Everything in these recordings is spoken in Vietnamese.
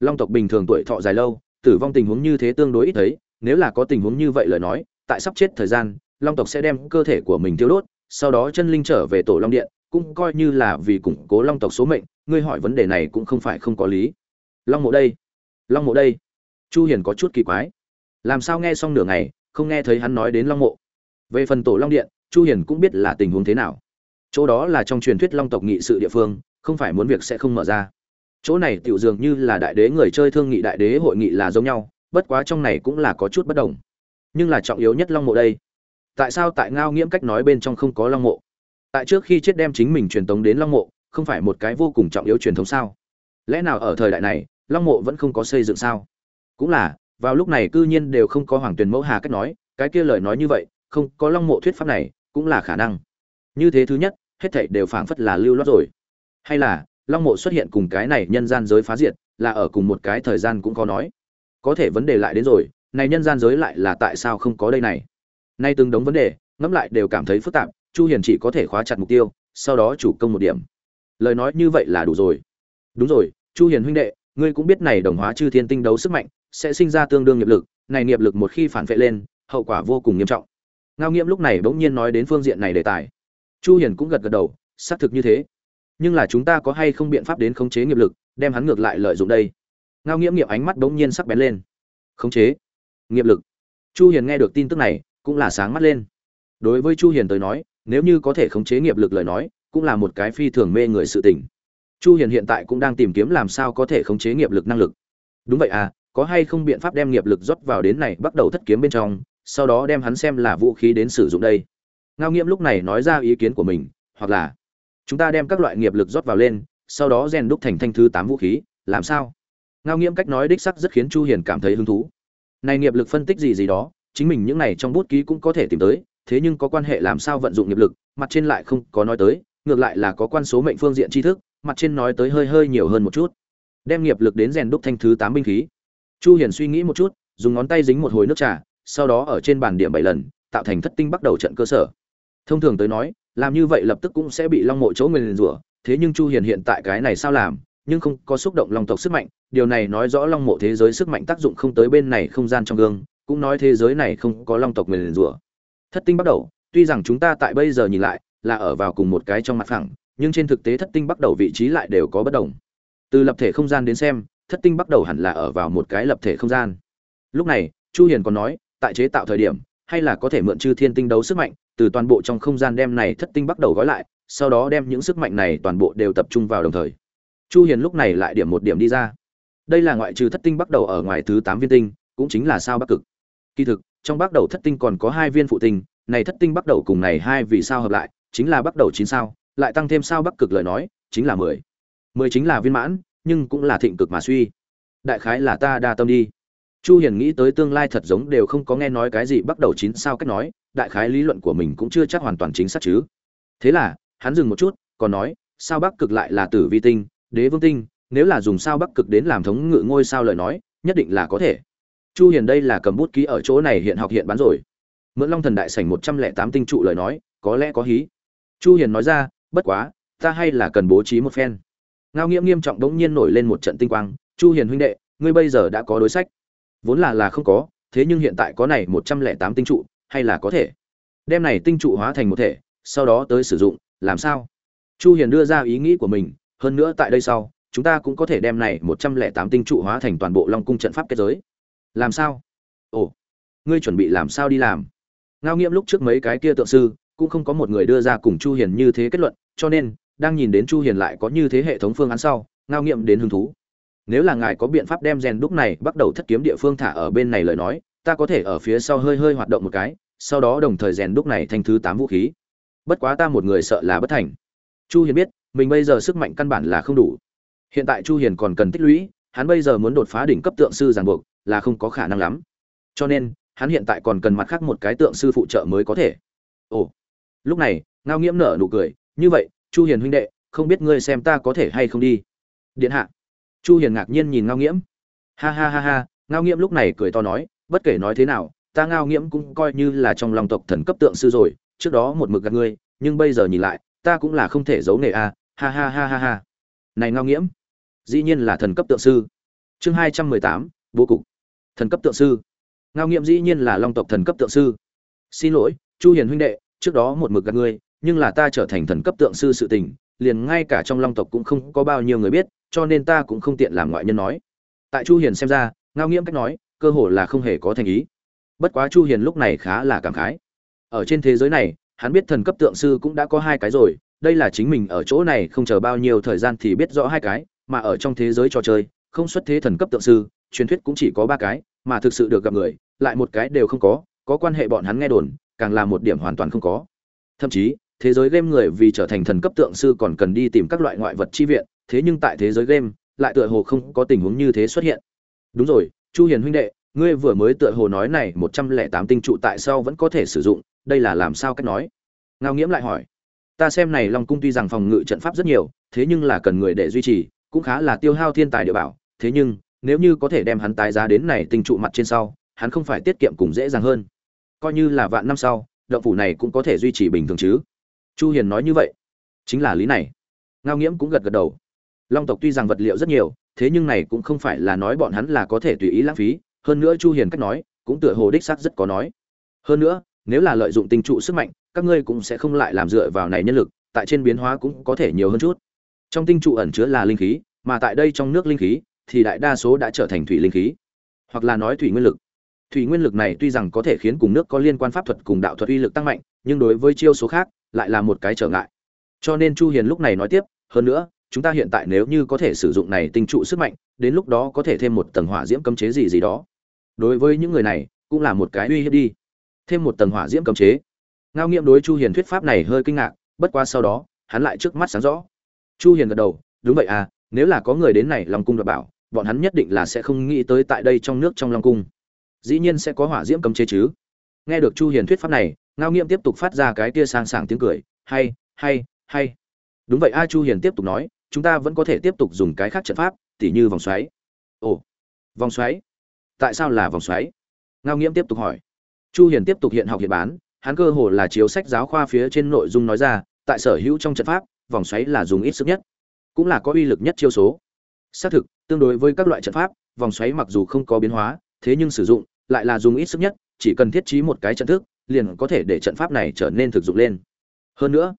long tộc bình thường tuổi thọ dài lâu, tử vong tình huống như thế tương đối ít thấy, nếu là có tình huống như vậy lời nói, tại sắp chết thời gian, long tộc sẽ đem cơ thể của mình tiêu đốt, sau đó chân linh trở về tổ long điện, cũng coi như là vì củng cố long tộc số mệnh, ngươi hỏi vấn đề này cũng không phải không có lý. Long mộ đây, long mộ đây. Chu hiền có chút kỳ quái. Làm sao nghe xong nửa ngày, không nghe thấy hắn nói đến long mộ? Về phần tổ long điện, chu hiền cũng biết là tình huống thế nào. Chỗ đó là trong truyền thuyết long tộc nghị sự địa phương, không phải muốn việc sẽ không mở ra chỗ này tiểu dường như là đại đế người chơi thương nghị đại đế hội nghị là giống nhau, bất quá trong này cũng là có chút bất đồng. Nhưng là trọng yếu nhất long mộ đây. Tại sao tại ngao nghiễm cách nói bên trong không có long mộ? Tại trước khi chết đem chính mình truyền tống đến long mộ, không phải một cái vô cùng trọng yếu truyền thống sao? Lẽ nào ở thời đại này, long mộ vẫn không có xây dựng sao? Cũng là, vào lúc này cư nhiên đều không có hoàng tuyền mẫu hà cách nói, cái kia lời nói như vậy, không có long mộ thuyết pháp này, cũng là khả năng. Như thế thứ nhất, hết thảy đều phảng phất là lưu loát rồi. Hay là long mộ xuất hiện cùng cái này nhân gian giới phá diệt, là ở cùng một cái thời gian cũng có nói. Có thể vấn đề lại đến rồi, này nhân gian giới lại là tại sao không có đây này? Nay từng đống vấn đề, ngẫm lại đều cảm thấy phức tạp, chu hiền chỉ có thể khóa chặt mục tiêu, sau đó chủ công một điểm. Lời nói như vậy là đủ rồi. Đúng rồi, chu hiền huynh đệ, ngươi cũng biết này đồng hóa chư thiên tinh đấu sức mạnh, sẽ sinh ra tương đương nghiệp lực, này nghiệp lực một khi phản vệ lên, hậu quả vô cùng nghiêm trọng. Ngao nghiễm lúc này bỗng nhiên nói đến phương diện này đề tài. Chu hiền cũng gật gật đầu, xác thực như thế nhưng là chúng ta có hay không biện pháp đến khống chế nghiệp lực, đem hắn ngược lại lợi dụng đây? Ngao nghiễm nghiệp ánh mắt bỗng nhiên sắc bén lên. Khống chế? Nghiệp lực? Chu hiền nghe được tin tức này, cũng là sáng mắt lên. Đối với chu hiền tới nói, nếu như có thể khống chế nghiệp lực lời nói, cũng là một cái phi thường mê người sự tình. Chu hiền hiện tại cũng đang tìm kiếm làm sao có thể khống chế nghiệp lực năng lực. Đúng vậy à có hay không biện pháp đem nghiệp lực rót vào đến này bắt đầu thất kiếm bên trong, sau đó đem hắn xem là vũ khí đến sử dụng đây? Ngao nghiễm lúc này nói ra ý kiến của mình, hoặc là chúng ta đem các loại nghiệp lực rót vào lên, sau đó rèn đúc thành thanh thứ tám vũ khí, làm sao? Ngao nghiễm cách nói đích sắc rất khiến chu hiền cảm thấy hứng thú. Này nghiệp lực phân tích gì gì đó, chính mình những này trong bút ký cũng có thể tìm tới, thế nhưng có quan hệ làm sao vận dụng nghiệp lực, mặt trên lại không có nói tới, ngược lại là có quan số mệnh phương diện tri thức, mặt trên nói tới hơi hơi nhiều hơn một chút. Đem nghiệp lực đến rèn đúc thanh thứ tám binh khí. Chu hiền suy nghĩ một chút, dùng ngón tay dính một hồi nước trà, sau đó ở trên bàn điểm bảy lần, tạo thành thất tinh bắt đầu trận cơ sở. Thông thường tới nói làm như vậy lập tức cũng sẽ bị long mộ chỗ nguyền rủa. Thế nhưng chu hiền hiện tại cái này sao làm, nhưng không có xúc động long tộc sức mạnh. Điều này nói rõ long mộ thế giới sức mạnh tác dụng không tới bên này không gian trong gương, cũng nói thế giới này không có long tộc nguyền rủa. Thất tinh bắt đầu, tuy rằng chúng ta tại bây giờ nhìn lại là ở vào cùng một cái trong mặt phẳng, nhưng trên thực tế thất tinh bắt đầu vị trí lại đều có bất đồng. Từ lập thể không gian đến xem, thất tinh bắt đầu hẳn là ở vào một cái lập thể không gian. Lúc này, chu hiền còn nói, tại chế tạo thời điểm, hay là có thể mượn chư thiên tinh đấu sức mạnh từ toàn bộ trong không gian đem này thất tinh bắt đầu gói lại, sau đó đem những sức mạnh này toàn bộ đều tập trung vào đồng thời. Chu hiền lúc này lại điểm một điểm đi ra. Đây là ngoại trừ thất tinh bắt đầu ở ngoài thứ 8 viên tinh, cũng chính là sao bắc cực. Kỳ thực, trong bắt đầu thất tinh còn có hai viên phụ tinh, này thất tinh bắt đầu cùng này hai vì sao hợp lại, chính là bắt đầu chín sao, lại tăng thêm sao bắc cực lời nói, chính là 10. 10 chính là viên mãn, nhưng cũng là thịnh cực mà suy. Đại khái là ta đa tâm đi. Chu hiền nghĩ tới tương lai thật giống đều không có nghe nói cái gì bắt đầu chín sao cách nói đại khái lý luận của mình cũng chưa chắc hoàn toàn chính xác chứ. Thế là, hắn dừng một chút, còn nói, sao bắc cực lại là tử vi tinh, đế vương tinh? Nếu là dùng sao bắc cực đến làm thống ngự ngôi sao lời nói, nhất định là có thể. Chu hiền đây là cầm bút ký ở chỗ này hiện học hiện bán rồi. Mượn long thần đại sảnh 108 tinh trụ lời nói, có lẽ có hí. Chu hiền nói ra, bất quá, ta hay là cần bố trí một phen. Ngao nghiễm nghiêm trọng đống nhiên nổi lên một trận tinh quang, chu hiền huynh đệ, ngươi bây giờ đã có đối sách. Vốn là là không có, thế nhưng hiện tại có này 108 tinh trụ hay là có thể? Đem này tinh trụ hóa thành một thể, sau đó tới sử dụng, làm sao? Chu hiền đưa ra ý nghĩ của mình, hơn nữa tại đây sau, chúng ta cũng có thể đem này 108 tinh trụ hóa thành toàn bộ long cung trận pháp kết giới. Làm sao? Ồ, ngươi chuẩn bị làm sao đi làm? Ngao nghiệm lúc trước mấy cái kia tượng sư, cũng không có một người đưa ra cùng chu hiền như thế kết luận, cho nên, đang nhìn đến chu hiền lại có như thế hệ thống phương án sau, ngao nghiệm đến hứng thú. Nếu là ngài có biện pháp đem rèn đúc này bắt đầu thất kiếm địa phương thả ở bên này lời nói, ta có thể ở phía sau hơi hơi hoạt động một cái sau đó đồng thời rèn đúc này thành thứ tám vũ khí. Bất quá ta một người sợ là bất thành. Chu hiền biết, mình bây giờ sức mạnh căn bản là không đủ. Hiện tại chu hiền còn cần tích lũy, hắn bây giờ muốn đột phá đỉnh cấp tượng sư ràng buộc, là không có khả năng lắm. Cho nên, hắn hiện tại còn cần mặt khác một cái tượng sư phụ trợ mới có thể. Ồ. Lúc này, ngao nghiễm nở nụ cười, như vậy, chu hiền huynh đệ, không biết ngươi xem ta có thể hay không đi? Điện hạ. Chu hiền ngạc nhiên nhìn ngao nghiễm. Ha ha ha ha, ngao nghiễm lúc này cười to nói, bất kể nói thế nào ta ngao nghiễm cũng coi như là trong lòng tộc thần cấp tượng sư rồi, trước đó một mực gạt ngươi, nhưng bây giờ nhìn lại, ta cũng là không thể giấu nghề a ha ha ha ha ha. Này ngao nghiễm, dĩ nhiên là thần cấp tượng sư. Chương hai trăm mười tám vô cục. Thần cấp tượng sư. Ngao nghiễm dĩ nhiên là long tộc thần cấp tượng sư. Xin lỗi, chu hiền huynh đệ, trước đó một mực gạt ngươi, nhưng là ta trở thành thần cấp tượng sư sự tình, liền ngay cả trong long tộc cũng không có bao nhiêu người biết, cho nên ta cũng không tiện làm ngoại nhân nói. Tại chu hiền xem ra, ngao nghiễm cách nói, cơ hồ là không hề có thành ý bất quá chu hiền lúc này khá là cảm khái. Ở trên thế giới này, hắn biết thần cấp tượng sư cũng đã có hai cái rồi, đây là chính mình ở chỗ này không chờ bao nhiêu thời gian thì biết rõ hai cái, mà ở trong thế giới trò chơi, không xuất thế thần cấp tượng sư, truyền thuyết cũng chỉ có ba cái, mà thực sự được gặp người, lại một cái đều không có có quan hệ bọn hắn nghe đồn, càng là một điểm hoàn toàn không có. Thậm chí, thế giới game người vì trở thành thần cấp tượng sư còn cần đi tìm các loại ngoại vật chi viện, thế nhưng tại thế giới game, lại tựa hồ không có tình huống như thế xuất hiện. Đúng rồi, chu hiền huynh đệ ngươi vừa mới tựa hồ nói này 108 tinh trụ tại sao vẫn có thể sử dụng, đây là làm sao cách nói? Ngao nghiễm lại hỏi. Ta xem này long cung tuy rằng phòng ngự trận pháp rất nhiều, thế nhưng là cần người để duy trì, cũng khá là tiêu hao thiên tài địa bảo. Thế nhưng, nếu như có thể đem hắn tái giá đến này tinh trụ mặt trên sau, hắn không phải tiết kiệm cùng dễ dàng hơn. Coi như là vạn năm sau, động phủ này cũng có thể duy trì bình thường chứ. Chu hiền nói như vậy. Chính là lý này. Ngao nghiễm cũng gật gật đầu. Long tộc tuy rằng vật liệu rất nhiều, thế nhưng này cũng không phải là nói bọn hắn là có thể tùy ý lãng phí hơn nữa chu hiền cách nói, cũng tựa hồ đích xác rất có nói. Hơn nữa, nếu là lợi dụng tinh trụ sức mạnh, các ngươi cũng sẽ không lại làm dựa vào này nhân lực, tại trên biến hóa cũng có thể nhiều hơn chút. Trong tinh trụ ẩn chứa là linh khí, mà tại đây trong nước linh khí, thì đại đa số đã trở thành thủy linh khí, hoặc là nói thủy nguyên lực. Thủy nguyên lực này tuy rằng có thể khiến cùng nước có liên quan pháp thuật cùng đạo thuật uy lực tăng mạnh, nhưng đối với chiêu số khác, lại là một cái trở ngại. Cho nên chu hiền lúc này nói tiếp, hơn nữa, chúng ta hiện tại nếu như có thể sử dụng này tinh trụ sức mạnh, đến lúc đó có thể thêm một tầng hỏa diễm cấm chế gì gì đó đối với những người này cũng là một cái uy hiếp đi. Thêm một tầng hỏa diễm cấm chế. Ngao nghiệm đối chu hiền thuyết pháp này hơi kinh ngạc, bất qua sau đó, hắn lại trước mắt sáng rõ. Chu hiền gật đầu, đúng vậy à nếu là có người đến này long cung đoạt bảo, bọn hắn nhất định là sẽ không nghĩ tới tại đây trong nước trong long cung. Dĩ nhiên sẽ có hỏa diễm cấm chế chứ. Nghe được chu hiền thuyết pháp này, ngao nghiệm tiếp tục phát ra cái tia sang sảng tiếng cười, hay hay hay. Đúng vậy a, chu hiền tiếp tục nói, chúng ta vẫn có thể tiếp tục dùng cái khác trận pháp, tỉ như vòng xoáy. Ồ, vòng xoáy? Tại sao là vòng xoáy? Ngao nghiễm tiếp tục hỏi. Chu hiền tiếp tục hiện học hiện bán, hắn cơ hồ là chiếu sách giáo khoa phía trên nội dung nói ra, tại sở hữu trong trận pháp, vòng xoáy là dùng ít sức nhất, cũng là có uy lực nhất chiêu số. Xác thực, tương đối với các loại trận pháp, vòng xoáy mặc dù không có biến hóa, thế nhưng sử dụng lại là dùng ít sức nhất, chỉ cần thiết trí một cái trận thức, liền có thể để trận pháp này trở nên thực dụng lên. Hơn nữa,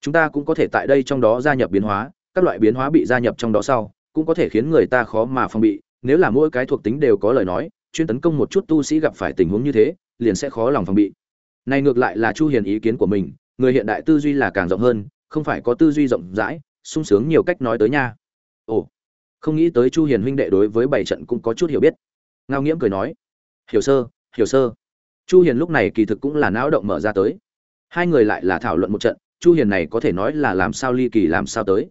chúng ta cũng có thể tại đây trong đó gia nhập biến hóa, các loại biến hóa bị gia nhập trong đó sau, cũng có thể khiến người ta khó mà phòng bị nếu là mỗi cái thuộc tính đều có lời nói, chuyên tấn công một chút tu sĩ gặp phải tình huống như thế, liền sẽ khó lòng phòng bị. Này ngược lại là chu hiền ý kiến của mình, người hiện đại tư duy là càng rộng hơn, không phải có tư duy rộng rãi, sung sướng nhiều cách nói tới nha. Ồ, không nghĩ tới chu hiền huynh đệ đối với bảy trận cũng có chút hiểu biết. Ngao nghiễm cười nói, hiểu sơ hiểu sơ. Chu hiền lúc này kỳ thực cũng là não động mở ra tới. Hai người lại là thảo luận một trận, chu hiền này có thể nói là làm sao ly kỳ làm sao tới.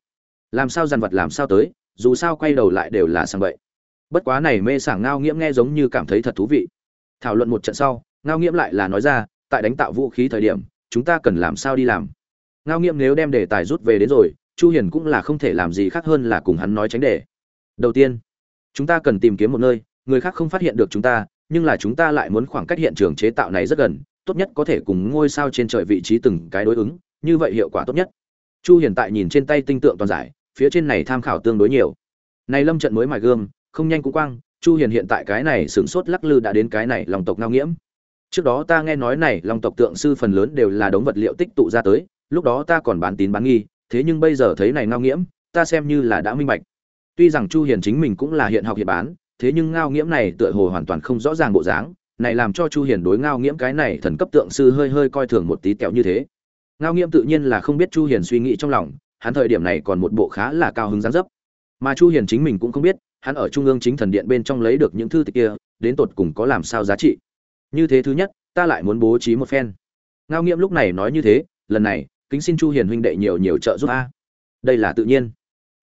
Làm sao dằn vật làm sao tới, dù sao quay đầu lại đều là sang vậy bất quá này mê sảng ngao nghiễm nghe giống như cảm thấy thật thú vị. Thảo luận một trận sau, ngao nghiễm lại là nói ra, tại đánh tạo vũ khí thời điểm, chúng ta cần làm sao đi làm? Ngao nghiễm nếu đem đề tài rút về đến rồi, chu hiền cũng là không thể làm gì khác hơn là cùng hắn nói tránh đề. Đầu tiên, chúng ta cần tìm kiếm một nơi, người khác không phát hiện được chúng ta, nhưng là chúng ta lại muốn khoảng cách hiện trường chế tạo này rất gần, tốt nhất có thể cùng ngôi sao trên trời vị trí từng cái đối ứng, như vậy hiệu quả tốt nhất. Chu hiền tại nhìn trên tay tinh tượng toàn giải, phía trên này tham khảo tương đối nhiều. Này lâm trận mới mài gương không nhanh cũng quang, chu hiền hiện tại cái này sửng sốt lắc lư đã đến cái này lòng tộc ngao nghiễm. Trước đó ta nghe nói này lòng tộc tượng sư phần lớn đều là đống vật liệu tích tụ ra tới, lúc đó ta còn bán tín bán nghi, thế nhưng bây giờ thấy này ngao nghiễm, ta xem như là đã minh bạch. Tuy rằng chu hiền chính mình cũng là hiện học hiện bán, thế nhưng ngao nghiễm này tựa hồ hoàn toàn không rõ ràng bộ dáng, này làm cho chu hiền đối ngao nghiễm cái này thần cấp tượng sư hơi hơi coi thường một tí tẹo như thế. Ngao nghiễm tự nhiên là không biết chu hiền suy nghĩ trong lòng, hắn thời điểm này còn một bộ khá là cao hứng dáng dấp. Mà chu hiền chính mình cũng không biết hắn ở trung ương chính thần điện bên trong lấy được những thư tịch kia, đến tột cùng có làm sao giá trị? Như thế thứ nhất, ta lại muốn bố trí một phen. Ngao nghiễm lúc này nói như thế, lần này, kính xin chu hiền huynh đệ nhiều nhiều trợ giúp a. Đây là tự nhiên.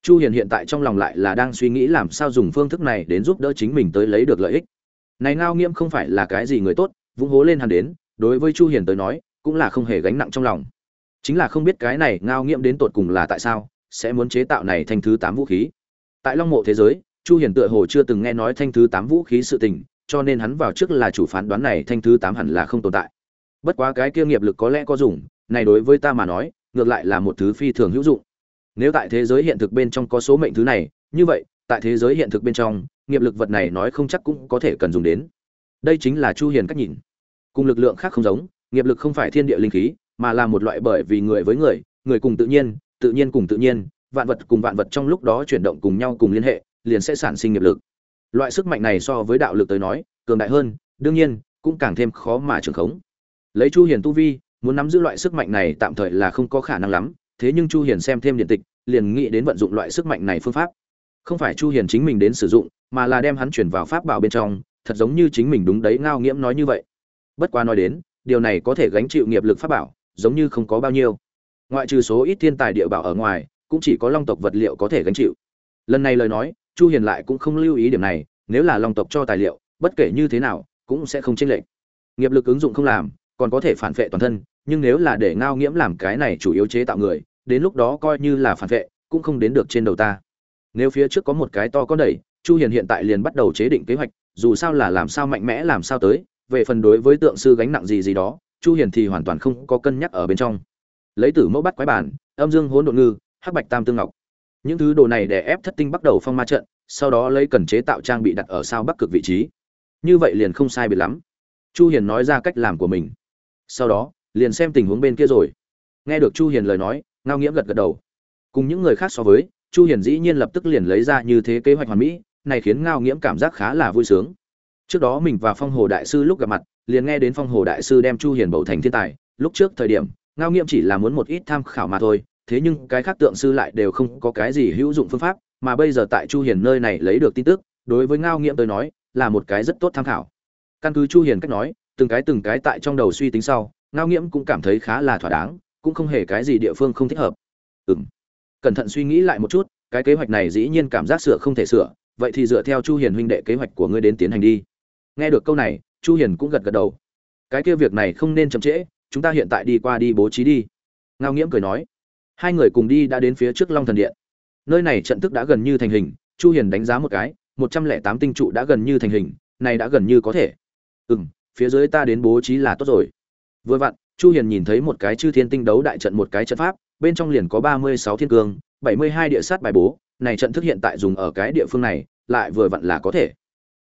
Chu hiền hiện tại trong lòng lại là đang suy nghĩ làm sao dùng phương thức này đến giúp đỡ chính mình tới lấy được lợi ích. Này ngao nghiễm không phải là cái gì người tốt, vung hố lên hắn đến, đối với chu hiền tới nói, cũng là không hề gánh nặng trong lòng. Chính là không biết cái này ngao nghiễm đến tột cùng là tại sao, sẽ muốn chế tạo này thành thứ tám vũ khí. Tại long mộ thế giới chu hiền tựa hồ chưa từng nghe nói thanh thứ tám vũ khí sự tình, cho nên hắn vào trước là chủ phán đoán này thanh thứ tám hẳn là không tồn tại. Bất quá cái kia nghiệp lực có lẽ có dùng, này đối với ta mà nói, ngược lại là một thứ phi thường hữu dụng. Nếu tại thế giới hiện thực bên trong có số mệnh thứ này, như vậy, tại thế giới hiện thực bên trong, nghiệp lực vật này nói không chắc cũng có thể cần dùng đến. Đây chính là chu hiền cách nhìn. Cùng lực lượng khác không giống, nghiệp lực không phải thiên địa linh khí, mà là một loại bởi vì người với người người cùng tự nhiên tự nhiên cùng tự nhiên, vạn vật cùng vạn vật trong lúc đó chuyển động cùng nhau cùng liên hệ liền sẽ sản sinh nghiệp lực. Loại sức mạnh này so với đạo lực tới nói, cường đại hơn, đương nhiên, cũng càng thêm khó mà trường khống. Lấy chu hiền tu vi, muốn nắm giữ loại sức mạnh này tạm thời là không có khả năng lắm, thế nhưng chu hiền xem thêm điện tịch, liền nghĩ đến vận dụng loại sức mạnh này phương pháp. Không phải chu hiền chính mình đến sử dụng, mà là đem hắn chuyển vào pháp bảo bên trong, thật giống như chính mình đúng đấy ngao nghiễm nói như vậy. Bất quá nói đến, điều này có thể gánh chịu nghiệp lực pháp bảo, giống như không có bao nhiêu. Ngoại trừ số ít thiên tài địa bảo ở ngoài, cũng chỉ có long tộc vật liệu có thể gánh chịu. Lần này lời nói chu hiền lại cũng không lưu ý điểm này, nếu là long tộc cho tài liệu, bất kể như thế nào, cũng sẽ không chênh lệch. Nghiệp lực ứng dụng không làm, còn có thể phản vệ toàn thân, nhưng nếu là để ngao nghiễm làm cái này chủ yếu chế tạo người, đến lúc đó coi như là phản vệ, cũng không đến được trên đầu ta. Nếu phía trước có một cái to có đẩy, chu hiền hiện tại liền bắt đầu chế định kế hoạch, dù sao là làm sao mạnh mẽ làm sao tới, về phần đối với tượng sư gánh nặng gì gì đó, chu hiền thì hoàn toàn không có cân nhắc ở bên trong. Lấy tử mẫu bắt quái bản, âm dương hỗn độn ngư, hắc bạch tam tương ngọc những thứ đồ này để ép thất tinh bắt đầu phong ma trận, sau đó lấy cần chế tạo trang bị đặt ở sao bắc cực vị trí. Như vậy liền không sai biệt lắm. Chu hiền nói ra cách làm của mình. Sau đó, liền xem tình huống bên kia rồi. Nghe được chu hiền lời nói, ngao nghiễm gật gật đầu. Cùng những người khác so với, chu hiền dĩ nhiên lập tức liền lấy ra như thế kế hoạch hoàn mỹ, này khiến ngao nghiễm cảm giác khá là vui sướng. Trước đó mình và phong hồ đại sư lúc gặp mặt, liền nghe đến phong hồ đại sư đem chu hiền bầu thành thiên tài. Lúc trước thời điểm, ngao nghiễm chỉ là muốn một ít tham khảo mà thôi thế nhưng cái khác tượng sư lại đều không có cái gì hữu dụng phương pháp, mà bây giờ tại chu hiền nơi này lấy được tin tức, đối với ngao nghiễm tới nói, là một cái rất tốt tham khảo. Căn cứ chu hiền cách nói, từng cái từng cái tại trong đầu suy tính sau, ngao nghiễm cũng cảm thấy khá là thỏa đáng, cũng không hề cái gì địa phương không thích hợp. Ừm. Cẩn thận suy nghĩ lại một chút, cái kế hoạch này dĩ nhiên cảm giác sửa không thể sửa, vậy thì dựa theo chu hiền huynh đệ kế hoạch của ngươi đến tiến hành đi. Nghe được câu này, chu hiền cũng gật gật đầu. Cái kia việc này không nên chậm trễ, chúng ta hiện tại đi qua đi bố trí đi. Ngao nghiễm cười nói hai người cùng đi đã đến phía trước long thần điện. Nơi này trận thức đã gần như thành hình, chu hiền đánh giá một cái, một trăm lẻ tám tinh trụ đã gần như thành hình, này đã gần như có thể. Ừm, phía dưới ta đến bố trí là tốt rồi. Vừa vặn, chu hiền nhìn thấy một cái chư thiên tinh đấu đại trận, một cái trận pháp, bên trong liền có ba mươi sáu thiên cương, bảy mươi hai địa sát bài bố, này trận thức hiện tại dùng ở cái địa phương này, lại vừa vặn là có thể.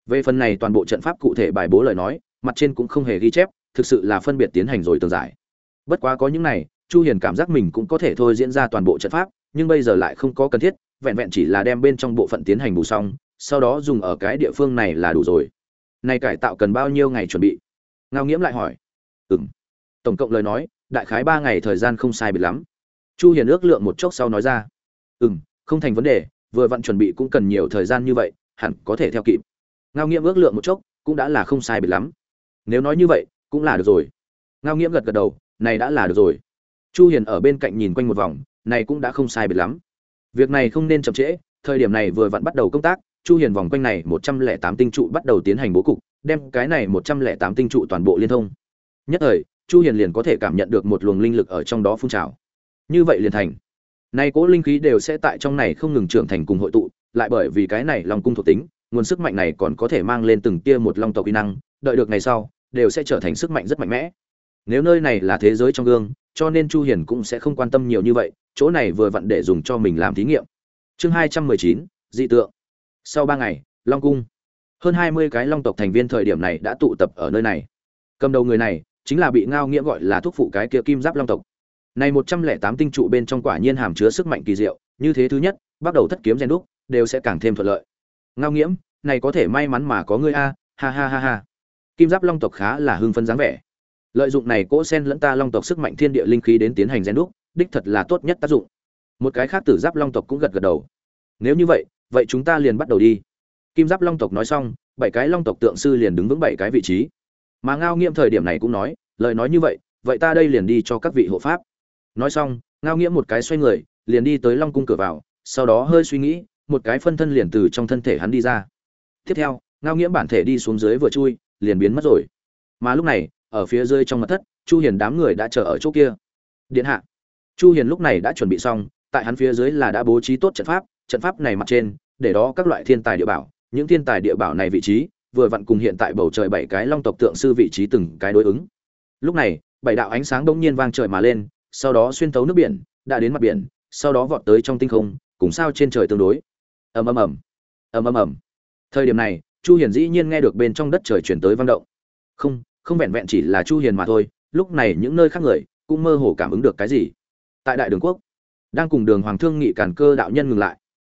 Về phần này toàn bộ trận pháp cụ thể bài bố lời nói, mặt trên cũng không hề ghi chép, thực sự là phân biệt tiến hành rồi tường giải. Bất quá có những này chu hiền cảm giác mình cũng có thể thôi diễn ra toàn bộ trận pháp, nhưng bây giờ lại không có cần thiết, vẹn vẹn chỉ là đem bên trong bộ phận tiến hành bù xong, sau đó dùng ở cái địa phương này là đủ rồi. Này cải tạo cần bao nhiêu ngày chuẩn bị? Ngao nghiễm lại hỏi. Ừm. Tổng cộng lời nói, đại khái ba ngày thời gian không sai biệt lắm. Chu hiền ước lượng một chốc sau nói ra. Ừm, không thành vấn đề, vừa vặn chuẩn bị cũng cần nhiều thời gian như vậy, hẳn có thể theo kịp. Ngao nghiễm ước lượng một chốc, cũng đã là không sai biệt lắm. Nếu nói như vậy, cũng là được rồi. Ngao nghiễm gật gật đầu, này đã là được rồi chu hiền ở bên cạnh nhìn quanh một vòng, này cũng đã không sai biệt lắm. Việc này không nên chậm trễ, thời điểm này vừa vặn bắt đầu công tác, chu hiền vòng quanh này 108 tinh trụ bắt đầu tiến hành bố cục, đem cái này 108 tinh trụ toàn bộ liên thông. Nhất thời, chu hiền liền có thể cảm nhận được một luồng linh lực ở trong đó phun trào. Như vậy liền thành. Nay cố linh khí đều sẽ tại trong này không ngừng trưởng thành cùng hội tụ, lại bởi vì cái này long cung thuộc tính, nguồn sức mạnh này còn có thể mang lên từng tia một long tộc kỹ năng, đợi được ngày sau, đều sẽ trở thành sức mạnh rất mạnh mẽ. Nếu nơi này là thế giới trong gương cho nên chu hiền cũng sẽ không quan tâm nhiều như vậy chỗ này vừa vặn để dùng cho mình làm thí nghiệm. Chương 219, dị tượng. Sau 3 ngày long cung. Hơn 20 cái long tộc thành viên thời điểm này đã tụ tập ở nơi này. Cầm đầu người này chính là bị ngao nghĩa gọi là thuốc phụ cái kia kim giáp long tộc. Này 108 tinh trụ bên trong quả nhiên hàm chứa sức mạnh kỳ diệu như thế thứ nhất bắt đầu thất kiếm gen đúc đều sẽ càng thêm thuận lợi. Ngao nghiễm này có thể may mắn mà có ngươi a ha ha ha ha. Kim giáp long tộc khá là hưng phấn dáng vẻ lợi dụng này cỗ sen lẫn ta long tộc sức mạnh thiên địa linh khí đến tiến hành gen đúc, đích thật là tốt nhất tác dụng. Một cái khác tử giáp long tộc cũng gật gật đầu. Nếu như vậy vậy chúng ta liền bắt đầu đi. Kim giáp long tộc nói xong, bảy cái long tộc tượng sư liền đứng vững bảy cái vị trí. Mà ngao nghiêm thời điểm này cũng nói, lời nói như vậy vậy ta đây liền đi cho các vị hộ pháp. Nói xong, ngao nghiễm một cái xoay người, liền đi tới long cung cửa vào, sau đó hơi suy nghĩ, một cái phân thân liền từ trong thân thể hắn đi ra. Tiếp theo, ngao nghiễm bản thể đi xuống dưới vừa chui, liền biến mất rồi. Mà lúc này ở phía dưới trong mặt thất, chu hiền đám người đã chờ ở chỗ kia. Điện hạ. Chu hiền lúc này đã chuẩn bị xong, tại hắn phía dưới là đã bố trí tốt trận pháp trận pháp này mặt trên, để đó các loại thiên tài địa bảo, những thiên tài địa bảo này vị trí, vừa vặn cùng hiện tại bầu trời bảy cái long tộc tượng sư vị trí từng cái đối ứng. Lúc này, bảy đạo ánh sáng đông nhiên vang trời mà lên, sau đó xuyên tấu nước biển, đã đến mặt biển, sau đó vọt tới trong tinh không, cùng sao trên trời tương đối. Ầm ầm ầm. Ầm ầm ầm. Thời điểm này, chu hiền dĩ nhiên nghe được bên trong đất trời chuyển tới vang động. Không không vẹn vẹn chỉ là chu hiền mà thôi, lúc này những nơi khác người cũng mơ hồ cảm ứng được cái gì. Tại đại đường quốc, đang cùng đường hoàng thương nghị cản cơ đạo nhân ngừng lại.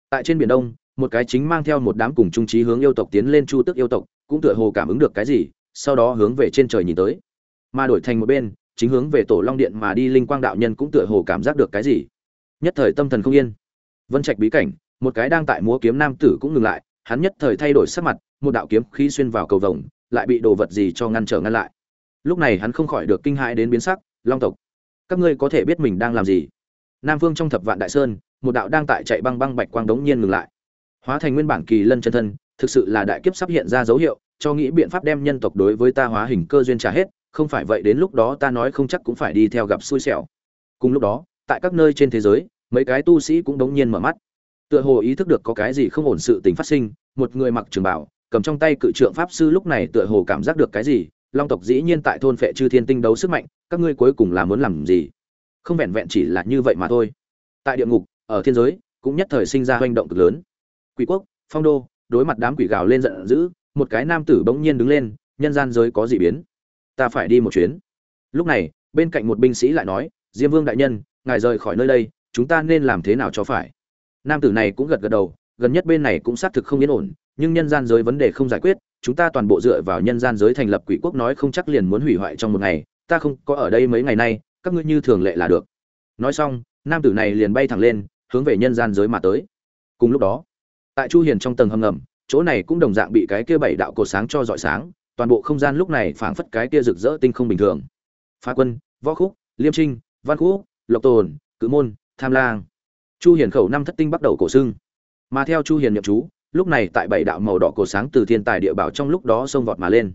Tại trên biển đông, một cái chính mang theo một đám cùng trung trí hướng yêu tộc tiến lên chu tức yêu tộc, cũng tựa hồ cảm ứng được cái gì, sau đó hướng về trên trời nhìn tới. Mà đổi thành một bên, chính hướng về tổ long điện mà đi linh quang đạo nhân cũng tựa hồ cảm giác được cái gì. Nhất thời tâm thần không yên. Vân trạch bí cảnh, một cái đang tại múa kiếm nam tử cũng ngừng lại, hắn nhất thời thay đổi sắc mặt, một đạo kiếm khí xuyên vào cầu vồng lại bị đồ vật gì cho ngăn trở ngăn lại. Lúc này hắn không khỏi được kinh hãi đến biến sắc, long tộc, các ngươi có thể biết mình đang làm gì? Nam phương trong thập vạn đại sơn, một đạo đang tại chạy băng băng bạch quang đống nhiên ngừng lại. Hóa thành nguyên bản kỳ lân chân thân, thực sự là đại kiếp sắp hiện ra dấu hiệu, cho nghĩ biện pháp đem nhân tộc đối với ta hóa hình cơ duyên trả hết, không phải vậy đến lúc đó ta nói không chắc cũng phải đi theo gặp xui xẻo. Cùng lúc đó, tại các nơi trên thế giới, mấy cái tu sĩ cũng đống nhiên mở mắt. Tựa hồ ý thức được có cái gì không ổn sự tình phát sinh, một người mặc trường bảo cầm trong tay cự trượng pháp sư lúc này tựa hồ cảm giác được cái gì, long tộc dĩ nhiên tại thôn phệ chư thiên tinh đấu sức mạnh, các ngươi cuối cùng là muốn làm gì? Không vẹn vẹn chỉ là như vậy mà thôi. Tại địa ngục, ở thiên giới, cũng nhất thời sinh ra hoành động cực lớn. Quỷ quốc, phong đô, đối mặt đám quỷ gào lên giận dữ, một cái nam tử bỗng nhiên đứng lên, nhân gian giới có gì biến. Ta phải đi một chuyến. Lúc này, bên cạnh một binh sĩ lại nói, diêm vương đại nhân, ngài rời khỏi nơi đây, chúng ta nên làm thế nào cho phải? Nam tử này cũng gật gật đầu, gần nhất bên này cũng xác thực không yên ổn nhưng nhân gian giới vấn đề không giải quyết, chúng ta toàn bộ dựa vào nhân gian giới thành lập quỷ quốc nói không chắc liền muốn hủy hoại trong một ngày, ta không có ở đây mấy ngày nay, các ngươi như thường lệ là được. Nói xong, nam tử này liền bay thẳng lên, hướng về nhân gian giới mà tới. Cùng lúc đó, tại chu hiền trong tầng hầm ngầm, chỗ này cũng đồng dạng bị cái kia bảy đạo cột sáng cho dọi sáng, toàn bộ không gian lúc này phảng phất cái kia rực rỡ tinh không bình thường. Phá quân, võ khúc, liêm trinh, văn khúc, lộc tồn, cự môn, tham lang. Chu hiền khẩu năm thất tinh bắt đầu cổ xương mà theo chu hiền nhập chú lúc này tại bảy đạo màu đỏ cổ sáng từ thiên tài địa bảo trong lúc đó xông vọt mà lên.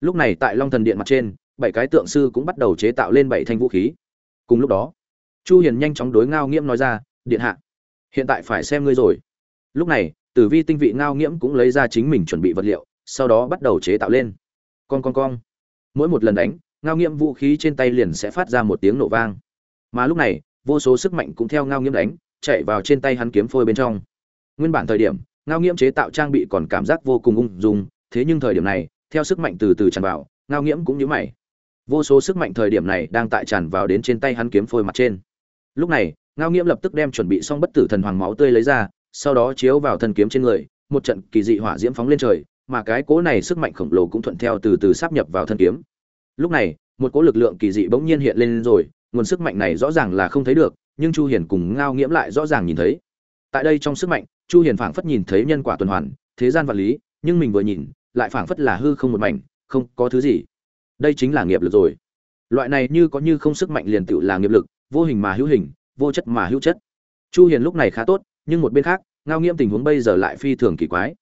Lúc này tại long thần điện mặt trên, bảy cái tượng sư cũng bắt đầu chế tạo lên bảy thanh vũ khí. Cùng lúc đó, chu hiền nhanh chóng đối ngao nghiễm nói ra, điện hạ, hiện tại phải xem ngươi rồi. Lúc này, tử vi tinh vị ngao nghiễm cũng lấy ra chính mình chuẩn bị vật liệu, sau đó bắt đầu chế tạo lên. Con con con mỗi một lần đánh, ngao nghiễm vũ khí trên tay liền sẽ phát ra một tiếng nổ vang. Mà lúc này, vô số sức mạnh cũng theo ngao nghiễm đánh, chạy vào trên tay hắn kiếm phôi bên trong. Nguyên bản thời điểm ngao nghiễm chế tạo trang bị còn cảm giác vô cùng ung dung, thế nhưng thời điểm này, theo sức mạnh từ từ tràn vào, ngao nghiễm cũng nhíu mày. Vô số sức mạnh thời điểm này đang tại tràn vào đến trên tay hắn kiếm phôi mặt trên. Lúc này, ngao nghiễm lập tức đem chuẩn bị xong bất tử thần hoàng máu tươi lấy ra, sau đó chiếu vào thân kiếm trên người, một trận kỳ dị hỏa diễm phóng lên trời, mà cái cố này sức mạnh khổng lồ cũng thuận theo từ từ sáp nhập vào thân kiếm. Lúc này, một cỗ lực lượng kỳ dị bỗng nhiên hiện lên rồi, nguồn sức mạnh này rõ ràng là không thấy được, nhưng chu hiền cùng ngao nghiễm lại rõ ràng nhìn thấy. Tại đây trong sức mạnh chu hiền phảng phất nhìn thấy nhân quả tuần hoàn, thế gian vật lý, nhưng mình vừa nhìn, lại phảng phất là hư không một mảnh, không có thứ gì. Đây chính là nghiệp lực rồi. Loại này như có như không sức mạnh liền tựu là nghiệp lực, vô hình mà hữu hình, vô chất mà hữu chất. Chu hiền lúc này khá tốt, nhưng một bên khác, ngao nghiễm tình huống bây giờ lại phi thường kỳ quái.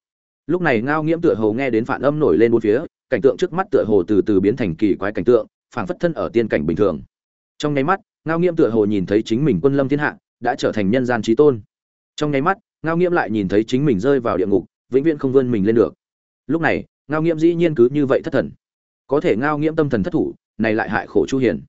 Lúc này ngao nghiễm tựa hồ nghe đến phản âm nổi lên bốn phía, cảnh tượng trước mắt tựa hồ từ từ biến thành kỳ quái cảnh tượng, phảng phất thân ở tiên cảnh bình thường. Trong nháy mắt, ngao nghiễm tựa hồ nhìn thấy chính mình quân lâm thiên hạ, đã trở thành nhân gian trí tôn. Trong nháy mắt ngao nghiễm lại nhìn thấy chính mình rơi vào địa ngục, vĩnh viễn không vươn mình lên được. Lúc này, ngao nghiễm dĩ nhiên cứ như vậy thất thần. Có thể ngao nghiễm tâm thần thất thủ, này lại hại khổ chu hiền.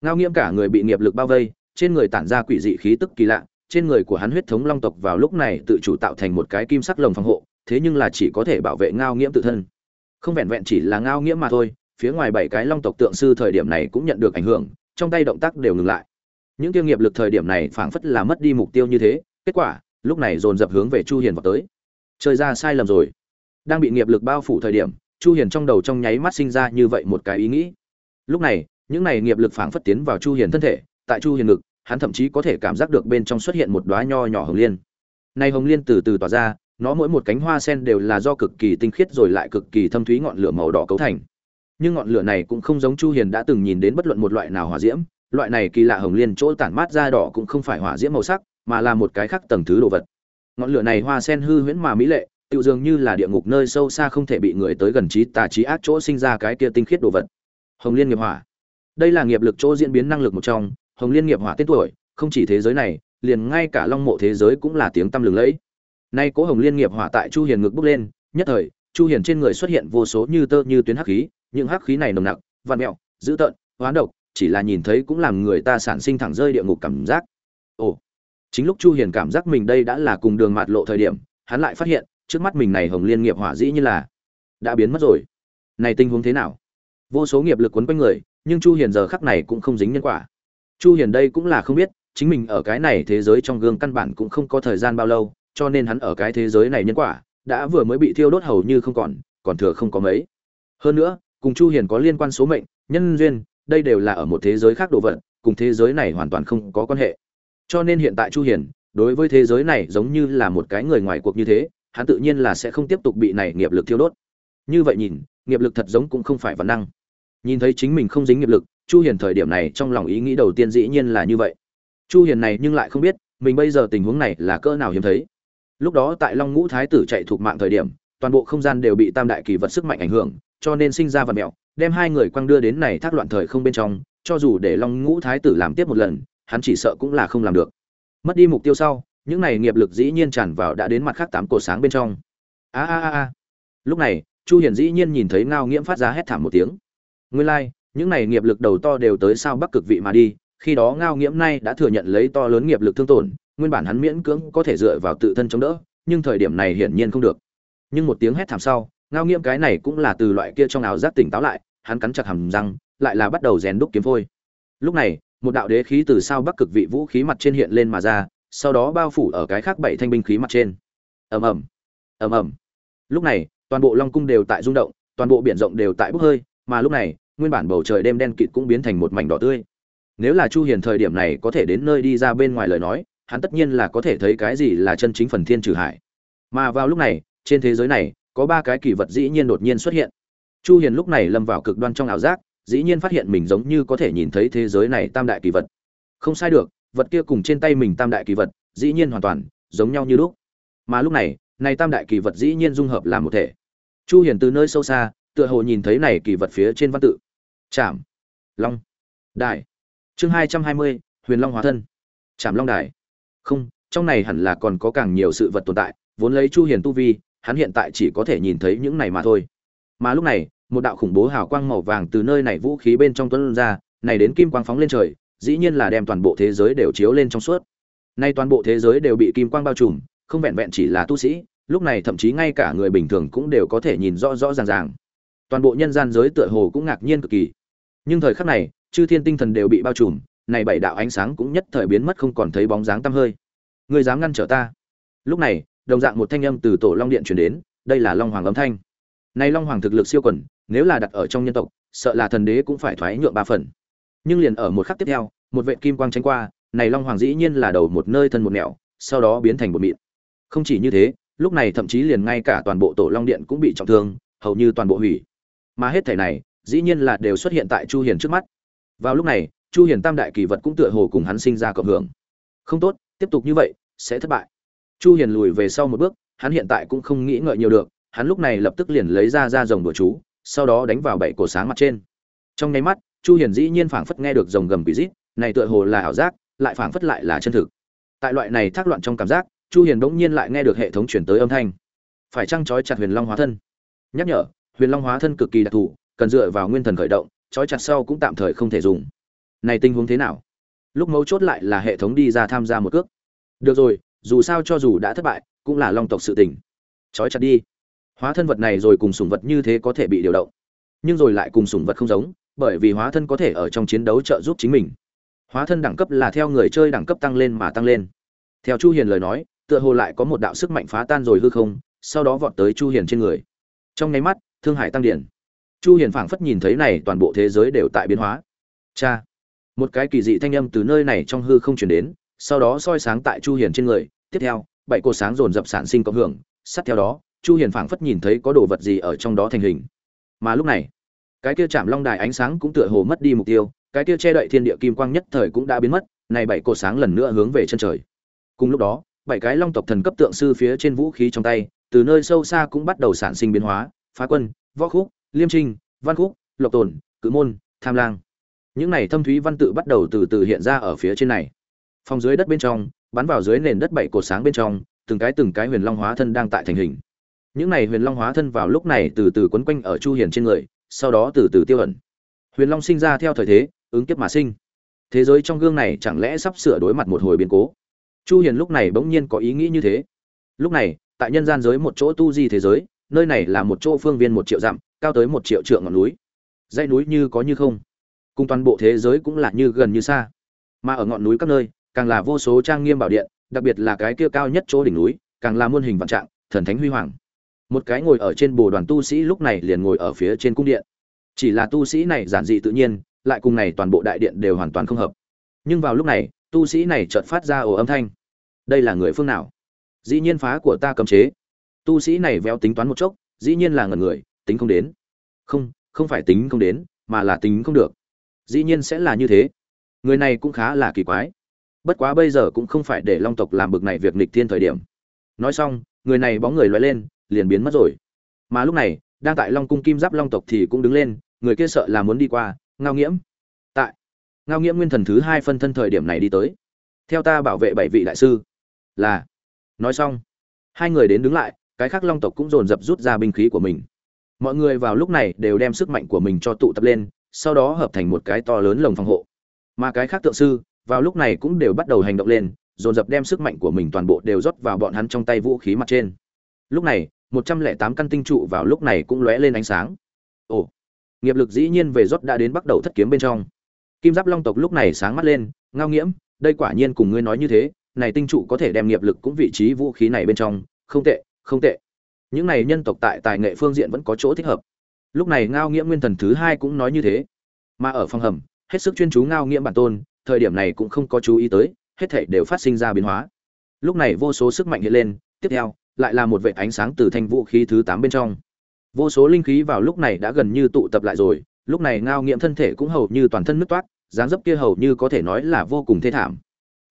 Ngao nghiễm cả người bị nghiệp lực bao vây, trên người tản ra quỷ dị khí tức kỳ lạ, trên người của hắn huyết thống long tộc vào lúc này tự chủ tạo thành một cái kim sắc lồng phòng hộ, thế nhưng là chỉ có thể bảo vệ ngao nghiễm tự thân. Không vẹn vẹn chỉ là ngao nghiễm mà thôi, phía ngoài bảy cái long tộc tượng sư thời điểm này cũng nhận được ảnh hưởng, trong tay động tác đều ngừng lại. Những tiêu nghiệp lực thời điểm này phảng phất là mất đi mục tiêu như thế, kết quả lúc này dồn dập hướng về chu hiền vào tới. Chơi ra sai lầm rồi. Đang bị nghiệp lực bao phủ thời điểm, chu hiền trong đầu trong nháy mắt sinh ra như vậy một cái ý nghĩ. Lúc này, những này nghiệp lực phảng phất tiến vào chu hiền thân thể, tại chu hiền ngực, hắn thậm chí có thể cảm giác được bên trong xuất hiện một đóa nho nhỏ hồng liên. Này hồng liên từ từ tỏa ra, nó mỗi một cánh hoa sen đều là do cực kỳ tinh khiết rồi lại cực kỳ thâm thúy ngọn lửa màu đỏ cấu thành. Nhưng ngọn lửa này cũng không giống chu hiền đã từng nhìn đến bất luận một loại nào hỏa diễm, loại này kỳ lạ hồng liên chỗ tản mát ra đỏ cũng không phải hỏa diễm màu sắc mà là một cái khác tầng thứ đồ vật. Ngọn lửa này hoa sen hư huyễn mà mỹ lệ tự dường như là địa ngục nơi sâu xa không thể bị người tới gần trí, tà trí ác chỗ sinh ra cái kia tinh khiết đồ vật. Hồng liên nghiệp hỏa. Đây là nghiệp lực chỗ diễn biến năng lực một trong, hồng liên nghiệp hỏa tên tuổi, không chỉ thế giới này, liền ngay cả long mộ thế giới cũng là tiếng tăm lừng lẫy. Nay cố hồng liên nghiệp hỏa tại chu hiền ngực bốc lên, nhất thời, chu hiền trên người xuất hiện vô số như tơ như tuyến hắc khí, những hắc khí này nồng nặc vằn mẹo, dữ tợn, hoán độc, chỉ là nhìn thấy cũng làm người ta sản sinh thẳng rơi địa ngục cảm giác chính lúc chu hiền cảm giác mình đây đã là cùng đường mạt lộ thời điểm, hắn lại phát hiện, trước mắt mình này hồng liên nghiệp hỏa dĩ như là đã biến mất rồi. Này tình huống thế nào? Vô số nghiệp lực quấn quanh người, nhưng chu hiền giờ khắc này cũng không dính nhân quả. Chu hiền đây cũng là không biết, chính mình ở cái này thế giới trong gương căn bản cũng không có thời gian bao lâu, cho nên hắn ở cái thế giới này nhân quả, đã vừa mới bị thiêu đốt hầu như không còn còn thừa không có mấy. Hơn nữa, cùng chu hiền có liên quan số mệnh, nhân duyên, đây đều là ở một thế giới khác đồ vật, cùng thế giới này hoàn toàn không có quan hệ cho nên hiện tại chu hiền, đối với thế giới này giống như là một cái người ngoài cuộc như thế, hắn tự nhiên là sẽ không tiếp tục bị này nghiệp lực thiêu đốt. Như vậy nhìn, nghiệp lực thật giống cũng không phải vấn năng. Nhìn thấy chính mình không dính nghiệp lực, chu hiền thời điểm này trong lòng ý nghĩ đầu tiên dĩ nhiên là như vậy. Chu hiền này nhưng lại không biết, mình bây giờ tình huống này là cỡ nào hiếm thấy. Lúc đó tại long ngũ thái tử chạy thuộc mạng thời điểm, toàn bộ không gian đều bị tam đại kỳ vật sức mạnh ảnh hưởng, cho nên sinh ra vật mèo đem hai người quăng đưa đến này thác loạn thời không bên trong, cho dù để long ngũ thái tử làm tiếp một lần hắn chỉ sợ cũng là không làm được. Mất đi mục tiêu sau những này nghiệp lực dĩ nhiên tràn vào đã đến mặt khác tám cổ sáng bên trong. A a a a. Lúc này chu hiền dĩ nhiên nhìn thấy ngao nghiễm phát ra hét thảm một tiếng. Nguyên lai like, những này nghiệp lực đầu to đều tới sao bắc cực vị mà đi khi đó ngao nghiễm nay đã thừa nhận lấy to lớn nghiệp lực thương tổn nguyên bản hắn miễn cưỡng có thể dựa vào tự thân chống đỡ nhưng thời điểm này hiển nhiên không được. Nhưng một tiếng hét thảm sau ngao nghiễm cái này cũng là từ loại kia trong ảo giác tỉnh táo lại hắn cắn chặt hàm răng lại là bắt đầu rèn đúc kiếm phôi. Lúc này một đạo đế khí từ sao bắc cực vị vũ khí mặt trên hiện lên mà ra, sau đó bao phủ ở cái khác bảy thanh binh khí mặt trên. Ầm ầm ầm ầm. Lúc này, toàn bộ long cung đều tại rung động, toàn bộ biển rộng đều tại bốc hơi, mà lúc này, nguyên bản bầu trời đêm đen kịt cũng biến thành một mảnh đỏ tươi. Nếu là chu hiền thời điểm này có thể đến nơi đi ra bên ngoài lời nói, hắn tất nhiên là có thể thấy cái gì là chân chính phần thiên trừ hải. Mà vào lúc này, trên thế giới này, có ba cái kỳ vật dĩ nhiên đột nhiên xuất hiện. Chu hiền lúc này lâm vào cực đoan trong ảo giác dĩ nhiên phát hiện mình giống như có thể nhìn thấy thế giới này tam đại kỳ vật. Không sai được vật kia cùng trên tay mình tam đại kỳ vật dĩ nhiên hoàn toàn giống nhau như lúc. Mà lúc này này tam đại kỳ vật dĩ nhiên dung hợp làm một thể. Chu hiền từ nơi sâu xa tựa hồ nhìn thấy này kỳ vật phía trên văn tự. Chạm long đại chương 220, huyền long hóa thân. Chạm long đài. Không trong này hẳn là còn có càng nhiều sự vật tồn tại vốn lấy chu hiền tu vi hắn hiện tại chỉ có thể nhìn thấy những này mà thôi. Mà lúc này một đạo khủng bố hào quang màu vàng từ nơi này vũ khí bên trong tuấn ra, này đến kim quang phóng lên trời, dĩ nhiên là đem toàn bộ thế giới đều chiếu lên trong suốt. Nay toàn bộ thế giới đều bị kim quang bao trùm, không vẹn vẹn chỉ là tu sĩ, lúc này thậm chí ngay cả người bình thường cũng đều có thể nhìn rõ rõ ràng ràng. Toàn bộ nhân gian giới tựa hồ cũng ngạc nhiên cực kỳ. Nhưng thời khắc này, chư thiên tinh thần đều bị bao trùm, này bảy đạo ánh sáng cũng nhất thời biến mất không còn thấy bóng dáng tăm hơi. Người dám ngăn trở ta? Lúc này, đồng dạng một thanh âm từ tổ long điện truyền đến, đây là long hoàng âm thanh. Nay long hoàng thực lực siêu quần nếu là đặt ở trong nhân tộc, sợ là thần đế cũng phải thoái nhượng ba phần. Nhưng liền ở một khắc tiếp theo, một vệ kim quang tránh qua, này long hoàng dĩ nhiên là đầu một nơi thân một nẻo, sau đó biến thành một mịn. Không chỉ như thế, lúc này thậm chí liền ngay cả toàn bộ tổ long điện cũng bị trọng thương, hầu như toàn bộ hủy. Mà hết thể này, dĩ nhiên là đều xuất hiện tại chu hiền trước mắt. Vào lúc này, chu hiền tam đại kỳ vật cũng tựa hồ cùng hắn sinh ra cộng hưởng. Không tốt, tiếp tục như vậy, sẽ thất bại. Chu hiền lùi về sau một bước, hắn hiện tại cũng không nghĩ ngợi nhiều được, hắn lúc này lập tức liền lấy ra ra rồng đùa chú sau đó đánh vào bảy cổ sáng mặt trên. Trong nháy mắt, chu hiền dĩ nhiên phảng phất nghe được rồng gầm quỷ rít, này tựa hồ là ảo giác, lại phảng phất lại là chân thực. Tại loại này thác loạn trong cảm giác, chu hiền đống nhiên lại nghe được hệ thống truyền tới âm thanh. Phải trang chói chặt huyền long hóa thân? Nhắc nhở, huyền long hóa thân cực kỳ đặc thù, cần dựa vào nguyên thần khởi động chói chặt sau cũng tạm thời không thể dùng. Này tình huống thế nào? Lúc mấu chốt lại là hệ thống đi ra tham gia một cước. Được rồi, dù sao cho dù đã thất bại, cũng là long tộc sự tình. Chói chặt đi hóa thân vật này rồi cùng sủng vật như thế có thể bị điều động. Nhưng rồi lại cùng sủng vật không giống, bởi vì hóa thân có thể ở trong chiến đấu trợ giúp chính mình. Hóa thân đẳng cấp là theo người chơi đẳng cấp tăng lên mà tăng lên. Theo chu hiền lời nói, tựa hồ lại có một đạo sức mạnh phá tan rồi hư không, sau đó vọt tới chu hiền trên người. Trong nháy mắt, thương hải tăng điển. Chu hiền phảng phất nhìn thấy này, toàn bộ thế giới đều tại biến hóa. Cha! Một cái kỳ dị thanh âm từ nơi này trong hư không truyền đến, sau đó soi sáng tại chu hiền trên người. Tiếp theo, bảy cột sáng dồn dập sản sinh cộng hưởng, sát theo đó chu hiền phảng phất nhìn thấy có đồ vật gì ở trong đó thành hình. Mà lúc này, cái kia chạm long đài ánh sáng cũng tựa hồ mất đi mục tiêu, cái kia che đậy thiên địa kim quang nhất thời cũng đã biến mất, này bảy cột sáng lần nữa hướng về chân trời. Cùng lúc đó, bảy cái long tộc thần cấp tượng sư phía trên vũ khí trong tay, từ nơi sâu xa cũng bắt đầu sản sinh biến hóa, phá quân, võ khúc, liêm trinh, văn khúc, lộc tồn, cự môn, tham lang. Những này thâm thúy văn tự bắt đầu từ từ hiện ra ở phía trên này. Phòng dưới đất bên trong, bắn vào dưới nền đất bảy cột sáng bên trong, từng cái từng cái huyền long hóa thân đang tại thành hình những này huyền long hóa thân vào lúc này từ từ quấn quanh ở chu hiền trên người, sau đó từ từ tiêu ẩn. Huyền long sinh ra theo thời thế, ứng kiếp mà sinh. Thế giới trong gương này chẳng lẽ sắp sửa đối mặt một hồi biến cố? Chu hiền lúc này bỗng nhiên có ý nghĩ như thế. Lúc này, tại nhân gian giới một chỗ tu di thế giới, nơi này là một chỗ phương viên một triệu dặm, cao tới một triệu trượng ngọn núi. Dãy núi như có như không. Cùng toàn bộ thế giới cũng là như gần như xa. Mà ở ngọn núi các nơi, càng là vô số trang nghiêm bảo điện, đặc biệt là cái kia cao nhất chỗ đỉnh núi, càng là muôn hình vạn trạng, thần thánh huy hoàng một cái ngồi ở trên bồ đoàn tu sĩ lúc này liền ngồi ở phía trên cung điện. Chỉ là tu sĩ này giản dị tự nhiên, lại cùng này toàn bộ đại điện đều hoàn toàn không hợp. Nhưng vào lúc này, tu sĩ này chợt phát ra ồ âm thanh. Đây là người phương nào? Dĩ nhiên phá của ta cấm chế. Tu sĩ này véo tính toán một chốc, dĩ nhiên là ngần người, tính không đến. Không không phải tính không đến, mà là tính không được. Dĩ nhiên sẽ là như thế. Người này cũng khá là kỳ quái. Bất quá bây giờ cũng không phải để long tộc làm bực này việc nịch thiên thời điểm. Nói xong, người này bóng người loay lên liền biến mất rồi. Mà lúc này, đang tại long cung kim giáp long tộc thì cũng đứng lên, người kia sợ là muốn đi qua, ngao nghiễm. Tại, ngao nghiễm nguyên thần thứ hai phân thân thời điểm này đi tới. Theo ta bảo vệ bảy vị đại sư. Là, nói xong, hai người đến đứng lại, cái khác long tộc cũng dồn dập rút ra binh khí của mình. Mọi người vào lúc này đều đem sức mạnh của mình cho tụ tập lên, sau đó hợp thành một cái to lớn lồng phòng hộ. Mà cái khác tượng sư, vào lúc này cũng đều bắt đầu hành động lên, dồn dập đem sức mạnh của mình toàn bộ đều rót vào bọn hắn trong tay vũ khí mặt trên lúc này, một trăm lẻ tám căn tinh trụ vào lúc này cũng lóe lên ánh sáng. Ồ, nghiệp lực dĩ nhiên về rót đã đến bắt đầu thất kiếm bên trong. Kim giáp long tộc lúc này sáng mắt lên, ngao nghiễm, đây quả nhiên cùng ngươi nói như thế, này tinh trụ có thể đem nghiệp lực cũng vị trí vũ khí này bên trong. Không tệ không tệ. Những này nhân tộc tại tài nghệ phương diện vẫn có chỗ thích hợp. Lúc này ngao nghiễm nguyên thần thứ hai cũng nói như thế. Mà ở phòng hầm, hết sức chuyên chú ngao nghiễm bản tôn, thời điểm này cũng không có chú ý tới, hết thảy đều phát sinh ra biến hóa. Lúc này vô số sức mạnh hiện lên, tiếp theo lại là một vệ ánh sáng từ thanh vũ khí thứ tám bên trong. Vô số linh khí vào lúc này đã gần như tụ tập lại rồi, lúc này ngao nghiễm thân thể cũng hầu như toàn thân nứt toát, dáng dấp kia hầu như có thể nói là vô cùng thê thảm.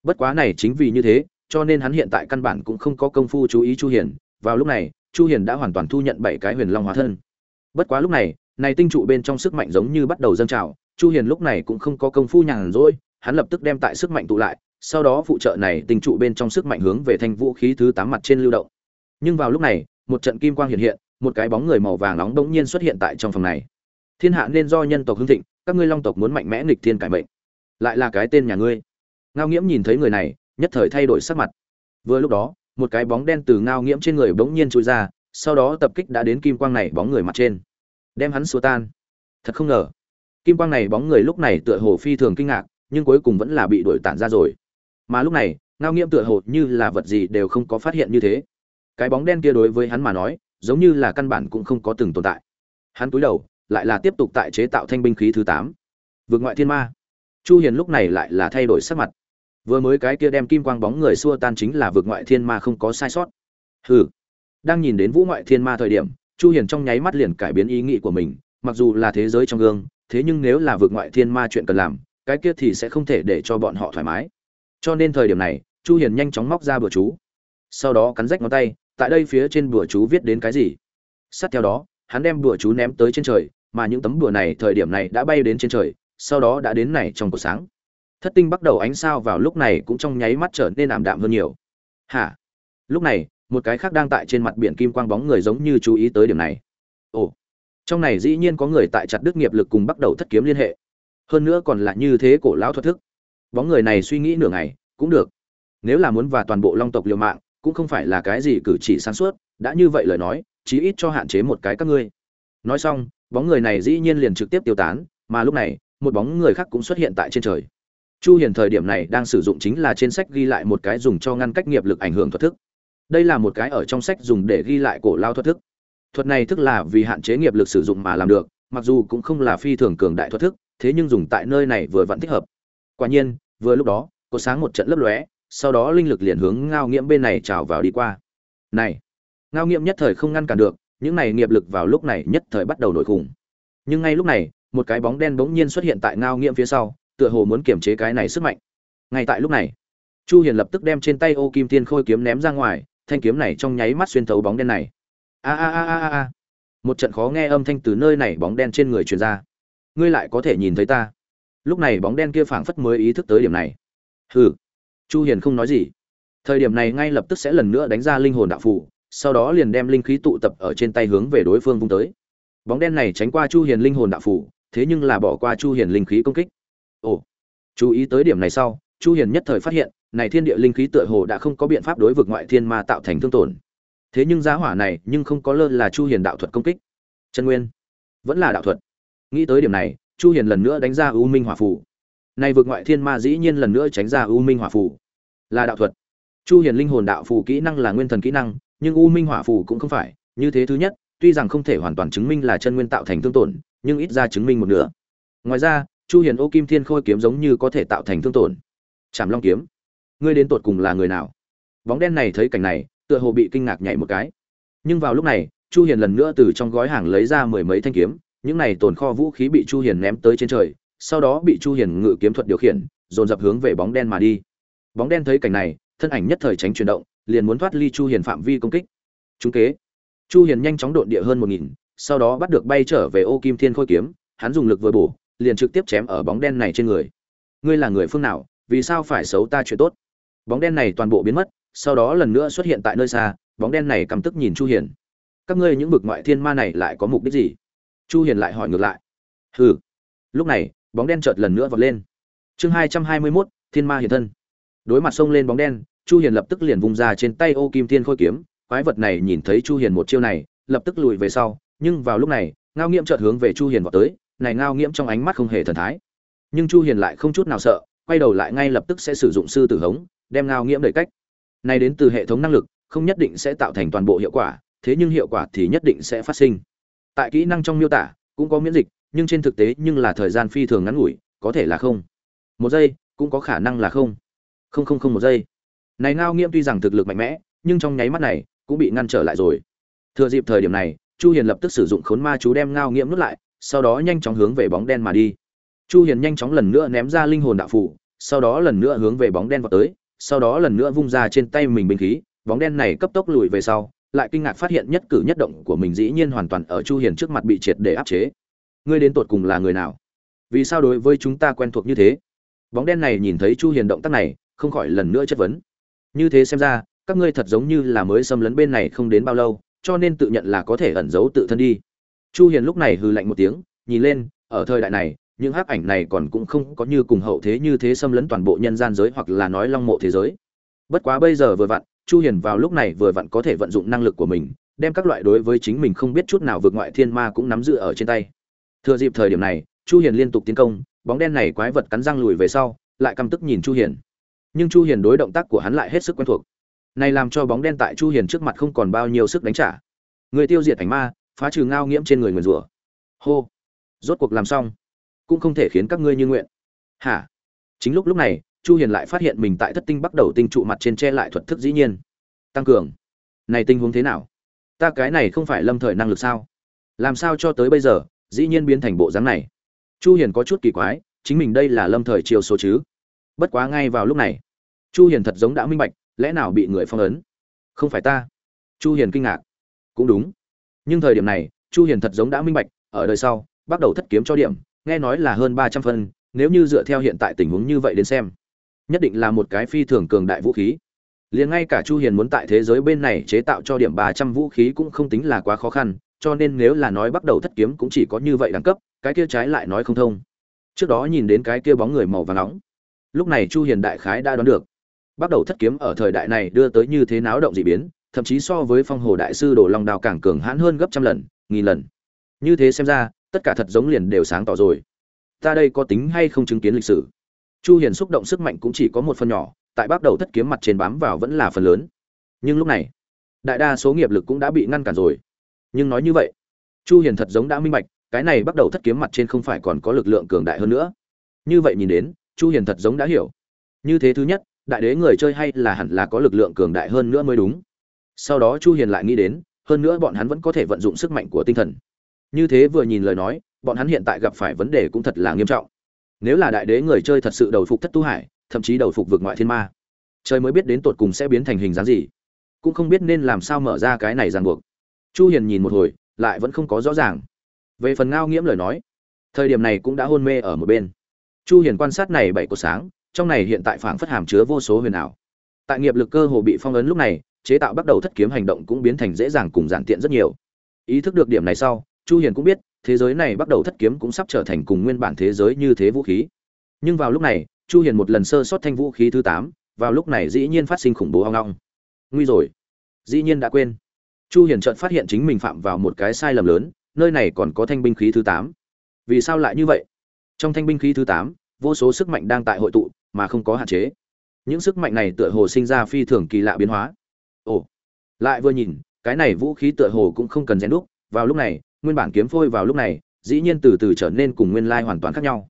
Bất quá này chính vì như thế, cho nên hắn hiện tại căn bản cũng không có công phu chú ý chu hiền. Vào lúc này, chu hiền đã hoàn toàn thu nhận bảy cái huyền long hóa thân. Bất quá lúc này này tinh trụ bên trong sức mạnh giống như bắt đầu dâng trào, chu hiền lúc này cũng không có công phu nhàn rỗi, hắn lập tức đem tại sức mạnh tụ lại, sau đó phụ trợ này tinh trụ bên trong sức mạnh hướng về thanh vũ khí thứ tám mặt trên lưu động nhưng vào lúc này, một trận kim quang hiện hiện, một cái bóng người màu vàng nóng đống nhiên xuất hiện tại trong phòng này. Thiên hạ nên do nhân tộc hưng thịnh, các ngươi long tộc muốn mạnh mẽ nghịch thiên cải mệnh. Lại là cái tên nhà ngươi. Ngao nghiễm nhìn thấy người này, nhất thời thay đổi sắc mặt. Vừa lúc đó, một cái bóng đen từ ngao nghiễm trên người bỗng nhiên trôi ra, sau đó tập kích đã đến kim quang này bóng người mặt trên. Đem hắn xua tan. Thật không ngờ, kim quang này bóng người lúc này tựa hồ phi thường kinh ngạc, nhưng cuối cùng vẫn là bị đuổi tản ra rồi. Mà lúc này, ngao nghiễm tựa hồ như là vật gì đều không có phát hiện như thế cái bóng đen kia đối với hắn mà nói, giống như là căn bản cũng không có từng tồn tại. Hắn cúi đầu, lại là tiếp tục tại chế tạo thanh binh khí thứ tám. Vượt ngoại thiên ma. Chu hiền lúc này lại là thay đổi sắc mặt. Vừa mới cái kia đem kim quang bóng người xua tan chính là vượt ngoại thiên ma không có sai sót. Hừ. Đang nhìn đến vũ ngoại thiên ma thời điểm, chu hiền trong nháy mắt liền cải biến ý nghĩ của mình, mặc dù là thế giới trong gương, thế nhưng nếu là vượt ngoại thiên ma chuyện cần làm, cái kia thì sẽ không thể để cho bọn họ thoải mái. Cho nên thời điểm này, chu hiền nhanh chóng móc ra bừa chú. Sau đó cắn rách ngón tay tại đây phía trên bừa chú viết đến cái gì? Sát theo đó, hắn đem bừa chú ném tới trên trời, mà những tấm bừa này thời điểm này đã bay đến trên trời, sau đó đã đến này trong cuộc sáng. Thất tinh bắt đầu ánh sao vào lúc này cũng trong nháy mắt trở nên ảm đạm hơn nhiều. Hả? Lúc này, một cái khác đang tại trên mặt biển kim quang bóng người giống như chú ý tới điểm này. Ồ! Trong này dĩ nhiên có người tại chặt đức nghiệp lực cùng bắt đầu thất kiếm liên hệ. Hơn nữa còn là như thế cổ lão thuật thức. Bóng người này suy nghĩ nửa ngày, cũng được. Nếu là muốn và toàn bộ long tộc liều mạng cũng không phải là cái gì cử chỉ sáng suốt, đã như vậy lời nói, chí ít cho hạn chế một cái các ngươi. Nói xong, bóng người này dĩ nhiên liền trực tiếp tiêu tán, mà lúc này, một bóng người khác cũng xuất hiện tại trên trời. Chu hiền thời điểm này đang sử dụng chính là trên sách ghi lại một cái dùng cho ngăn cách nghiệp lực ảnh hưởng thuật thức. Đây là một cái ở trong sách dùng để ghi lại cổ lao thuật thức. Thuật này thức là vì hạn chế nghiệp lực sử dụng mà làm được, mặc dù cũng không là phi thường cường đại thuật thức, thế nhưng dùng tại nơi này vừa vẫn thích hợp. Quả nhiên, vừa lúc đó, có sáng một trận lấp lóe sau đó linh lực liền hướng ngao nghiễm bên này trào vào đi qua. Này, ngao nghiễm nhất thời không ngăn cản được, những này nghiệp lực vào lúc này nhất thời bắt đầu nổi khủng. Nhưng ngay lúc này, một cái bóng đen bỗng nhiên xuất hiện tại ngao nghiễm phía sau, tựa hồ muốn kiềm chế cái này sức mạnh. Ngay tại lúc này, chu hiền lập tức đem trên tay ô kim tiên khôi kiếm ném ra ngoài, thanh kiếm này trong nháy mắt xuyên thấu bóng đen này. A a a a a. Một trận khó nghe âm thanh từ nơi này bóng đen trên người truyền ra. Ngươi lại có thể nhìn thấy ta. Lúc này bóng đen kia phảng phất mới ý thức tới điểm này. Hừ chu hiền không nói gì. Thời điểm này ngay lập tức sẽ lần nữa đánh ra linh hồn đạo phù, sau đó liền đem linh khí tụ tập ở trên tay hướng về đối phương vung tới. Bóng đen này tránh qua chu hiền linh hồn đạo phù, thế nhưng là bỏ qua chu hiền linh khí công kích. Ồ, chú ý tới điểm này sau, chu hiền nhất thời phát hiện, này thiên địa linh khí tựa hồ đã không có biện pháp đối vực ngoại thiên ma tạo thành thương tổn. Thế nhưng giá hỏa này nhưng không có lơ là chu hiền đạo thuật công kích. Chân nguyên vẫn là đạo thuật. Nghĩ tới điểm này, chu hiền lần nữa đánh ra u minh hỏa phù nay vượt ngoại thiên ma dĩ nhiên lần nữa tránh ra u minh hỏa phù. Là đạo thuật. Chu hiền linh hồn đạo phù kỹ năng là nguyên thần kỹ năng, nhưng u minh hỏa phù cũng không phải. Như thế thứ nhất, tuy rằng không thể hoàn toàn chứng minh là chân nguyên tạo thành thương tổn, nhưng ít ra chứng minh một nửa. Ngoài ra, chu hiền ô kim thiên khôi kiếm giống như có thể tạo thành thương tổn. Chạm long kiếm. Ngươi đến tột cùng là người nào? Bóng đen này thấy cảnh này, tựa hồ bị kinh ngạc nhảy một cái. Nhưng vào lúc này, chu hiền lần nữa từ trong gói hàng lấy ra mười mấy thanh kiếm, những này tồn kho vũ khí bị chu hiền ném tới trên trời sau đó bị chu hiền ngự kiếm thuật điều khiển, dồn dập hướng về bóng đen mà đi. Bóng đen thấy cảnh này, thân ảnh nhất thời tránh chuyển động, liền muốn thoát ly chu hiền phạm vi công kích. Chúng kế, chu hiền nhanh chóng độn địa hơn một nghìn, sau đó bắt được bay trở về ô kim thiên khôi kiếm, hắn dùng lực vừa bổ, liền trực tiếp chém ở bóng đen này trên người. Ngươi là người phương nào, vì sao phải xấu ta chuyện tốt? Bóng đen này toàn bộ biến mất, sau đó lần nữa xuất hiện tại nơi xa, bóng đen này cầm tức nhìn chu hiền. Các ngươi những bực ngoại thiên ma này lại có mục đích gì? Chu hiền lại hỏi ngược lại. Hừ. Lúc này bóng đen chợt lần nữa vọt lên. Chương 221, thiên ma hiện thân. Đối mặt xông lên bóng đen chu hiền lập tức liền vung ra trên tay ô kim thiên khôi kiếm. Quái vật này nhìn thấy chu hiền một chiêu này lập tức lùi về sau nhưng vào lúc này ngao nghiễm chợt hướng về chu hiền vọt tới này ngao nghiễm trong ánh mắt không hề thần thái. Nhưng chu hiền lại không chút nào sợ quay đầu lại ngay lập tức sẽ sử dụng sư tử hống đem ngao nghiễm đẩy cách. Này đến từ hệ thống năng lực không nhất định sẽ tạo thành toàn bộ hiệu quả thế nhưng hiệu quả thì nhất định sẽ phát sinh. Tại kỹ năng trong miêu tả cũng có miễn dịch nhưng trên thực tế nhưng là thời gian phi thường ngắn ngủi, có thể là không. Một giây, cũng có khả năng là không. Không không không một giây. Này ngao nghiễm tuy rằng thực lực mạnh mẽ, nhưng trong nháy mắt này, cũng bị ngăn trở lại rồi. Thừa dịp thời điểm này, chu hiền lập tức sử dụng khốn ma chú đem ngao nghiễm nuốt lại, sau đó nhanh chóng hướng về bóng đen mà đi. Chu hiền nhanh chóng lần nữa ném ra linh hồn đạo phủ sau đó lần nữa hướng về bóng đen vào tới, sau đó lần nữa vung ra trên tay mình binh khí, bóng đen này cấp tốc lùi về sau, lại kinh ngạc phát hiện nhất cử nhất động của mình dĩ nhiên hoàn toàn ở chu hiền trước mặt bị triệt để áp chế ngươi đến tột cùng là người nào? Vì sao đối với chúng ta quen thuộc như thế? Bóng đen này nhìn thấy chu hiền động tác này, không khỏi lần nữa chất vấn. Như thế xem ra, các ngươi thật giống như là mới xâm lấn bên này không đến bao lâu, cho nên tự nhận là có thể ẩn giấu tự thân đi. Chu hiền lúc này hừ lạnh một tiếng, nhìn lên, ở thời đại này, những hắc ảnh này còn cũng không có như cùng hậu thế như thế xâm lấn toàn bộ nhân gian giới hoặc là nói long mộ thế giới. Bất quá bây giờ vừa vặn, chu hiền vào lúc này vừa vặn có thể vận dụng năng lực của mình, đem các loại đối với chính mình không biết chút nào vượt ngoại thiên ma cũng nắm giữ ở trên tay thừa dịp thời điểm này, chu hiền liên tục tiến công, bóng đen này quái vật cắn răng lùi về sau, lại căm tức nhìn chu hiền. Nhưng chu hiền đối động tác của hắn lại hết sức quen thuộc. Này làm cho bóng đen tại chu hiền trước mặt không còn bao nhiêu sức đánh trả. Người tiêu diệt ảnh ma, phá trừ ngao nghiễm trên người người rùa. hô. Rốt cuộc làm xong. Cũng không thể khiến các ngươi như nguyện. Hả? Chính lúc lúc này, chu hiền lại phát hiện mình tại thất tinh bắt đầu tinh trụ mặt trên che lại thuật thức dĩ nhiên. Tăng cường. Này tình huống thế nào? Ta cái này không phải lâm thời năng lực sao? Làm sao cho tới bây giờ dĩ nhiên biến thành bộ dáng này. Chu hiền có chút kỳ quái, chính mình đây là lâm thời chiều số chứ? Bất quá ngay vào lúc này, chu hiền thật giống đã minh bạch, lẽ nào bị người phong ấn? Không phải ta. Chu hiền kinh ngạc. Cũng đúng. Nhưng thời điểm này, chu hiền thật giống đã minh bạch, ở đời sau, bắt đầu thất kiếm cho điểm, nghe nói là hơn 300 phân, nếu như dựa theo hiện tại tình huống như vậy đến xem, nhất định là một cái phi thường cường đại vũ khí. Liền ngay cả chu hiền muốn tại thế giới bên này chế tạo cho điểm 300 vũ khí cũng không tính là quá khó khăn cho nên nếu là nói bắt đầu thất kiếm cũng chỉ có như vậy đẳng cấp, cái kia trái lại nói không thông. Trước đó nhìn đến cái kia bóng người màu vàng nóng. Lúc này chu hiền đại khái đã đoán được. Bắt đầu thất kiếm ở thời đại này đưa tới như thế náo động dị biến, thậm chí so với phong hồ đại sư đồ long đào càng cường hãn hơn gấp trăm lần, nghìn lần. Như thế xem ra, tất cả thật giống liền đều sáng tỏ rồi. Ta đây có tính hay không chứng kiến lịch sử? Chu hiền xúc động sức mạnh cũng chỉ có một phần nhỏ, tại bắt đầu thất kiếm mặt trên bám vào vẫn là phần lớn. Nhưng lúc này, đại đa số nghiệp lực cũng đã bị ngăn cản rồi nhưng nói như vậy, chu hiền thật giống đã minh bạch, cái này bắt đầu thất kiếm mặt trên không phải còn có lực lượng cường đại hơn nữa. Như vậy nhìn đến, chu hiền thật giống đã hiểu. Như thế thứ nhất, đại đế người chơi hay là hẳn là có lực lượng cường đại hơn nữa mới đúng. Sau đó chu hiền lại nghĩ đến, hơn nữa bọn hắn vẫn có thể vận dụng sức mạnh của tinh thần. Như thế vừa nhìn lời nói, bọn hắn hiện tại gặp phải vấn đề cũng thật là nghiêm trọng. Nếu là đại đế người chơi thật sự đầu phục thất tu hải, thậm chí đầu phục vượt ngoại thiên ma, trời mới biết đến tột cùng sẽ biến thành hình dáng gì. Cũng không biết nên làm sao mở ra cái này ràng buộc chu hiền nhìn một hồi lại vẫn không có rõ ràng. Về phần ngao nghiễm lời nói thời điểm này cũng đã hôn mê ở một bên. Chu hiền quan sát này bảy của sáng trong này hiện tại phảng phất hàm chứa vô số huyền ảo. Tại nghiệp lực cơ hồ bị phong ấn lúc này chế tạo bắt đầu thất kiếm hành động cũng biến thành dễ dàng cùng giản tiện rất nhiều. Ý thức được điểm này sau chu hiền cũng biết thế giới này bắt đầu thất kiếm cũng sắp trở thành cùng nguyên bản thế giới như thế vũ khí. Nhưng vào lúc này chu hiền một lần sơ sót thanh vũ khí thứ 8, vào lúc này dĩ nhiên phát sinh khủng bố ong ong. Nguy rồi. Dĩ nhiên đã quên chu hiền chợt phát hiện chính mình phạm vào một cái sai lầm lớn nơi này còn có thanh binh khí thứ 8. vì sao lại như vậy? Trong thanh binh khí thứ 8, vô số sức mạnh đang tại hội tụ mà không có hạn chế. Những sức mạnh này tựa hồ sinh ra phi thường kỳ lạ biến hóa. Ồ lại vừa nhìn cái này vũ khí tựa hồ cũng không cần rèn đúc. Vào lúc này nguyên bản kiếm phôi vào lúc này dĩ nhiên từ từ trở nên cùng nguyên lai hoàn toàn khác nhau.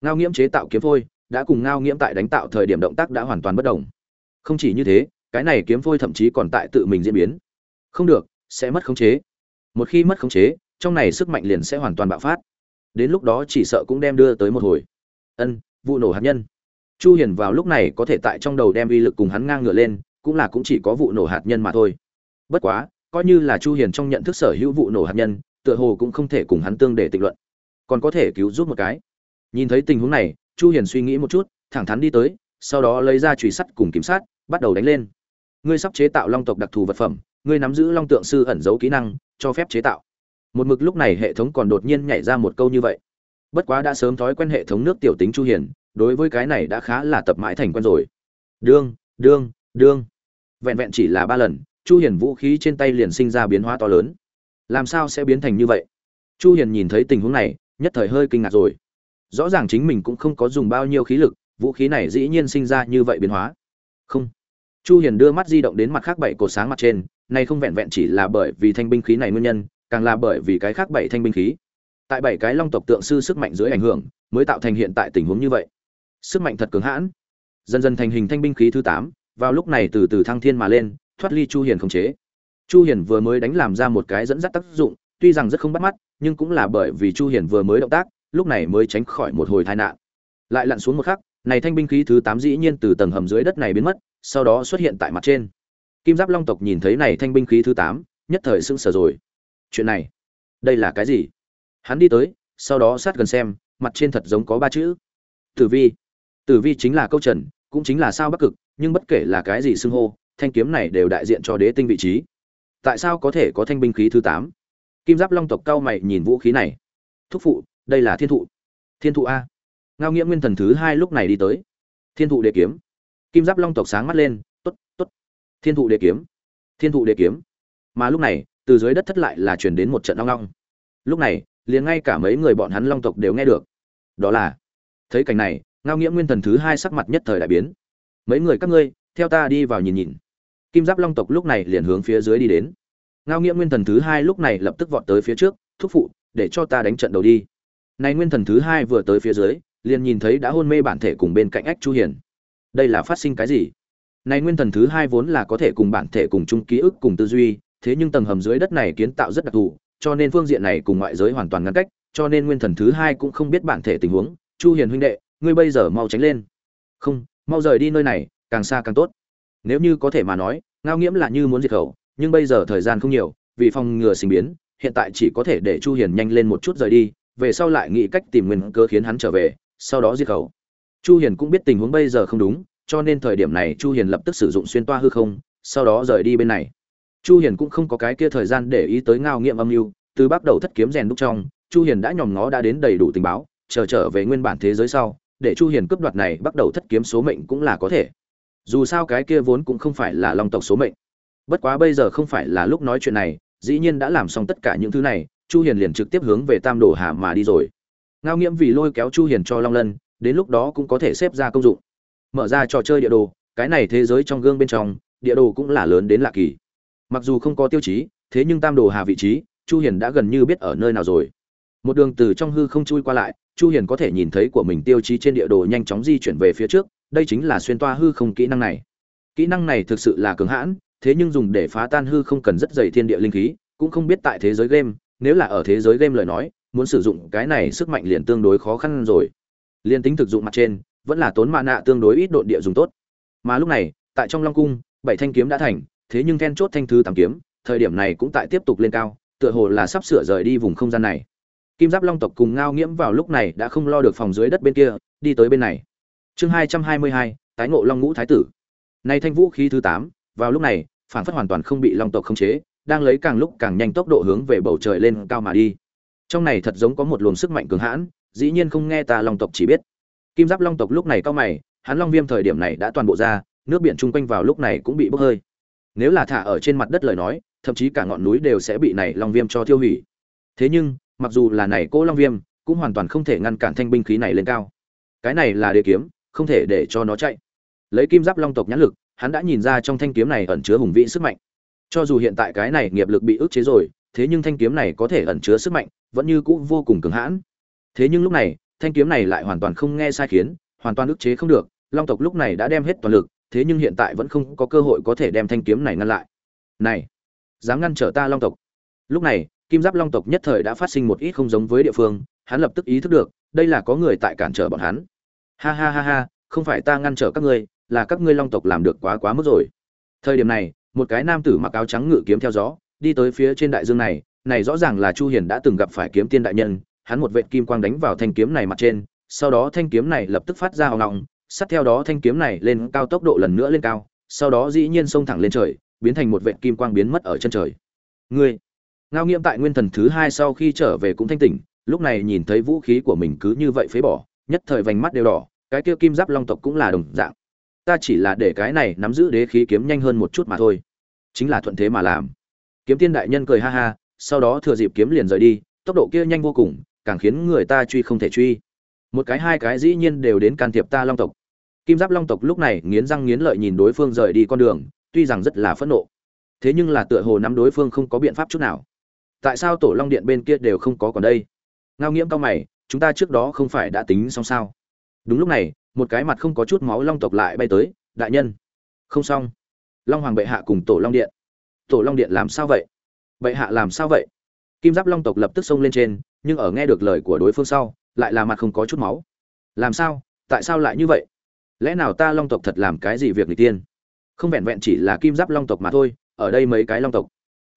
Ngao nghiễm chế tạo kiếm phôi đã cùng ngao nghiễm tại đánh tạo thời điểm động tác đã hoàn toàn bất đồng. Không chỉ như thế cái này kiếm phôi thậm chí còn tại tự mình diễn biến không được, sẽ mất khống chế. Một khi mất khống chế, trong này sức mạnh liền sẽ hoàn toàn bạo phát. Đến lúc đó chỉ sợ cũng đem đưa tới một hồi. Ân, vụ nổ hạt nhân. Chu hiền vào lúc này có thể tại trong đầu đem uy lực cùng hắn ngang ngửa lên, cũng là cũng chỉ có vụ nổ hạt nhân mà thôi. Bất quá, coi như là chu hiền trong nhận thức sở hữu vụ nổ hạt nhân, tựa hồ cũng không thể cùng hắn tương để tịnh luận. Còn có thể cứu giúp một cái. Nhìn thấy tình huống này, chu hiền suy nghĩ một chút, thẳng thắn đi tới, sau đó lấy ra chùy sắt cùng kiểm sát bắt đầu đánh lên. Ngươi sắp chế tạo long tộc đặc thù vật phẩm ngươi nắm giữ long tượng sư ẩn giấu kỹ năng, cho phép chế tạo. Một mực lúc này hệ thống còn đột nhiên nhảy ra một câu như vậy. Bất quá đã sớm thói quen hệ thống nước tiểu tính chu hiền, đối với cái này đã khá là tập mãi thành quen rồi. Đương đương đương. Vẹn vẹn chỉ là ba lần, chu hiền vũ khí trên tay liền sinh ra biến hóa to lớn. Làm sao sẽ biến thành như vậy? Chu hiền nhìn thấy tình huống này, nhất thời hơi kinh ngạc rồi. Rõ ràng chính mình cũng không có dùng bao nhiêu khí lực, vũ khí này dĩ nhiên sinh ra như vậy biến hóa. Không. Chu hiền đưa mắt di động đến mặt khác bảy cột sáng mặt trên này không vẹn vẹn chỉ là bởi vì thanh binh khí này nguyên nhân càng là bởi vì cái khác bảy thanh binh khí. Tại bảy cái long tộc tượng sư sức mạnh dưới ảnh hưởng mới tạo thành hiện tại tình huống như vậy. Sức mạnh thật cứng hãn. Dần dần thành hình thanh binh khí thứ 8, vào lúc này từ từ thăng thiên mà lên thoát ly chu hiền khống chế. Chu hiền vừa mới đánh làm ra một cái dẫn dắt tác dụng tuy rằng rất không bắt mắt nhưng cũng là bởi vì chu hiền vừa mới động tác lúc này mới tránh khỏi một hồi tai nạn. Lại lặn xuống một khắc này thanh binh khí thứ 8 dĩ nhiên từ tầng hầm dưới đất này biến mất sau đó xuất hiện tại mặt trên kim giáp long tộc nhìn thấy này thanh binh khí thứ tám, nhất thời sững sờ rồi. Chuyện này đây là cái gì? Hắn đi tới sau đó sát gần xem mặt trên thật giống có ba chữ. Tử vi. Tử vi chính là câu trần cũng chính là sao bắc cực nhưng bất kể là cái gì xưng hô thanh kiếm này đều đại diện cho đế tinh vị trí. Tại sao có thể có thanh binh khí thứ tám? Kim giáp long tộc cao mày nhìn vũ khí này. Thúc phụ đây là thiên thụ. Thiên thụ a. Ngao nghĩa nguyên thần thứ hai lúc này đi tới. Thiên thụ đề kiếm. Kim giáp long tộc sáng mắt lên t ố t t ố t thiên thụ đề kiếm. Thiên thụ đề kiếm. Mà lúc này, từ dưới đất thất lại là chuyển đến một trận long long. Lúc này, liền ngay cả mấy người bọn hắn long tộc đều nghe được. Đó là, thấy cảnh này, ngao nghĩa nguyên thần thứ hai sắc mặt nhất thời đại biến. Mấy người các ngươi, theo ta đi vào nhìn nhìn. Kim giáp long tộc lúc này liền hướng phía dưới đi đến. Ngao nghĩa nguyên thần thứ hai lúc này lập tức vọt tới phía trước, thúc phụ, để cho ta đánh trận đầu đi. Này nguyên thần thứ hai vừa tới phía dưới, liền nhìn thấy đã hôn mê bản thể cùng bên cạnh ách chu hiền. Đây là phát sinh cái gì? Này nguyên thần thứ hai vốn là có thể cùng bản thể cùng chung ký ức cùng tư duy, thế nhưng tầng hầm dưới đất này kiến tạo rất đặc thù, cho nên phương diện này cùng ngoại giới hoàn toàn ngăn cách, cho nên nguyên thần thứ hai cũng không biết bản thể tình huống. Chu hiền huynh đệ, ngươi bây giờ mau tránh lên. Không, mau rời đi nơi này, càng xa càng tốt. Nếu như có thể mà nói, ngao nghiễm là như muốn diệt khẩu, nhưng bây giờ thời gian không nhiều, vì phòng ngừa sinh biến, hiện tại chỉ có thể để chu hiền nhanh lên một chút rời đi, về sau lại nghĩ cách tìm nguyên cơ khiến hắn trở về, sau đó diệt khẩu. Chu hiền cũng biết tình huống bây giờ không đúng cho nên thời điểm này chu hiền lập tức sử dụng xuyên toa hư không, sau đó rời đi bên này. Chu hiền cũng không có cái kia thời gian để ý tới ngao nghiệm âm mưu, từ bắt đầu thất kiếm rèn đúc trong, chu hiền đã nhòm ngó đã đến đầy đủ tình báo, chờ trở về nguyên bản thế giới sau, để chu hiền cướp đoạt này bắt đầu thất kiếm số mệnh cũng là có thể. Dù sao cái kia vốn cũng không phải là long tộc số mệnh. Bất quá bây giờ không phải là lúc nói chuyện này, dĩ nhiên đã làm xong tất cả những thứ này, chu hiền liền trực tiếp hướng về tam đồ hà mà đi rồi. Ngao nghiễm vì lôi kéo chu hiền cho long lân, đến lúc đó cũng có thể xếp ra công dụng mở ra trò chơi địa đồ, cái này thế giới trong gương bên trong, địa đồ cũng là lớn đến lạ kỳ. Mặc dù không có tiêu chí, thế nhưng tam đồ hà vị trí, chu hiền đã gần như biết ở nơi nào rồi. Một đường từ trong hư không chui qua lại, chu hiền có thể nhìn thấy của mình tiêu chí trên địa đồ nhanh chóng di chuyển về phía trước, đây chính là xuyên toa hư không kỹ năng này. Kỹ năng này thực sự là cứng hãn, thế nhưng dùng để phá tan hư không cần rất dày thiên địa linh khí, cũng không biết tại thế giới game, nếu là ở thế giới game lời nói, muốn sử dụng cái này sức mạnh liền tương đối khó khăn rồi. Liên tính thực dụng mặt trên vẫn là tốn mạ nạ tương đối ít độn địa dùng tốt. Mà lúc này, tại trong long cung, bảy thanh kiếm đã thành, thế nhưng then chốt thanh thứ tám kiếm, thời điểm này cũng tại tiếp tục lên cao, tựa hồ là sắp sửa rời đi vùng không gian này. Kim giáp long tộc cùng ngao nghiễm vào lúc này đã không lo được phòng dưới đất bên kia, đi tới bên này. Chương hai trăm hai mươi hai, tái ngộ long ngũ thái tử. Nay thanh vũ khí thứ tám, vào lúc này, phản phất hoàn toàn không bị long tộc khống chế, đang lấy càng lúc càng nhanh tốc độ hướng về bầu trời lên cao mà đi. Trong này thật giống có một luồng sức mạnh cường hãn, dĩ nhiên không nghe ta long tộc chỉ biết kim giáp long tộc lúc này cao mày, hắn long viêm thời điểm này đã toàn bộ ra, nước biển chung quanh vào lúc này cũng bị bốc hơi. Nếu là thả ở trên mặt đất lời nói, thậm chí cả ngọn núi đều sẽ bị này long viêm cho tiêu hủy. Thế nhưng, mặc dù là này cỗ long viêm, cũng hoàn toàn không thể ngăn cản thanh binh khí này lên cao. Cái này là đế kiếm, không thể để cho nó chạy. Lấy kim giáp long tộc nhãn lực, hắn đã nhìn ra trong thanh kiếm này ẩn chứa hùng vĩ sức mạnh. Cho dù hiện tại cái này nghiệp lực bị ức chế rồi, thế nhưng thanh kiếm này có thể ẩn chứa sức mạnh, vẫn như cũ vô cùng cứng hãn. Thế nhưng lúc này thanh kiếm này lại hoàn toàn không nghe sai khiến, hoàn toàn ức chế không được, long tộc lúc này đã đem hết toàn lực, thế nhưng hiện tại vẫn không có cơ hội có thể đem thanh kiếm này ngăn lại. Này, dám ngăn trở ta long tộc. Lúc này, kim giáp long tộc nhất thời đã phát sinh một ít không giống với địa phương, hắn lập tức ý thức được, đây là có người tại cản trở bọn hắn. Ha ha ha ha, không phải ta ngăn trở các ngươi, là các ngươi long tộc làm được quá quá mức rồi. Thời điểm này, một cái nam tử mặc áo trắng ngự kiếm theo gió, đi tới phía trên đại dương này này rõ ràng là chu hiền đã từng gặp phải kiếm tiên đại nhân hắn một vệt kim quang đánh vào thanh kiếm này mặt trên, sau đó thanh kiếm này lập tức phát ra hào ngọng sát theo đó thanh kiếm này lên cao tốc độ lần nữa lên cao, sau đó dĩ nhiên xông thẳng lên trời, biến thành một vệt kim quang biến mất ở chân trời. Ngươi, ngao nghiệm tại nguyên thần thứ hai sau khi trở về cũng thanh tỉnh, lúc này nhìn thấy vũ khí của mình cứ như vậy phế bỏ, nhất thời vành mắt đều đỏ, cái kia kim giáp long tộc cũng là đồng dạng. Ta chỉ là để cái này nắm giữ đế khí kiếm nhanh hơn một chút mà thôi. Chính là thuận thế mà làm. Kiếm tiên đại nhân cười ha ha, sau đó thừa dịp kiếm liền rời đi, tốc độ kia nhanh vô cùng càng khiến người ta truy không thể truy. Một cái hai cái dĩ nhiên đều đến can thiệp ta long tộc. Kim giáp long tộc lúc này nghiến răng nghiến lợi nhìn đối phương rời đi con đường, tuy rằng rất là phẫn nộ. Thế nhưng là tựa hồ nắm đối phương không có biện pháp chút nào. Tại sao tổ long điện bên kia đều không có còn đây? Ngao nghiễm cao mày, chúng ta trước đó không phải đã tính xong sao? Đúng lúc này, một cái mặt không có chút máu long tộc lại bay tới, đại nhân. Không xong. Long hoàng bệ hạ cùng tổ long điện. Tổ long điện làm sao vậy? Bệ hạ làm sao vậy? Kim giáp long tộc lập tức xông lên trên nhưng ở nghe được lời của đối phương sau, lại là mặt không có chút máu. Làm sao? Tại sao lại như vậy? Lẽ nào ta long tộc thật làm cái gì việc người tiên? Không vẹn vẹn chỉ là kim giáp long tộc mà thôi, ở đây mấy cái long tộc.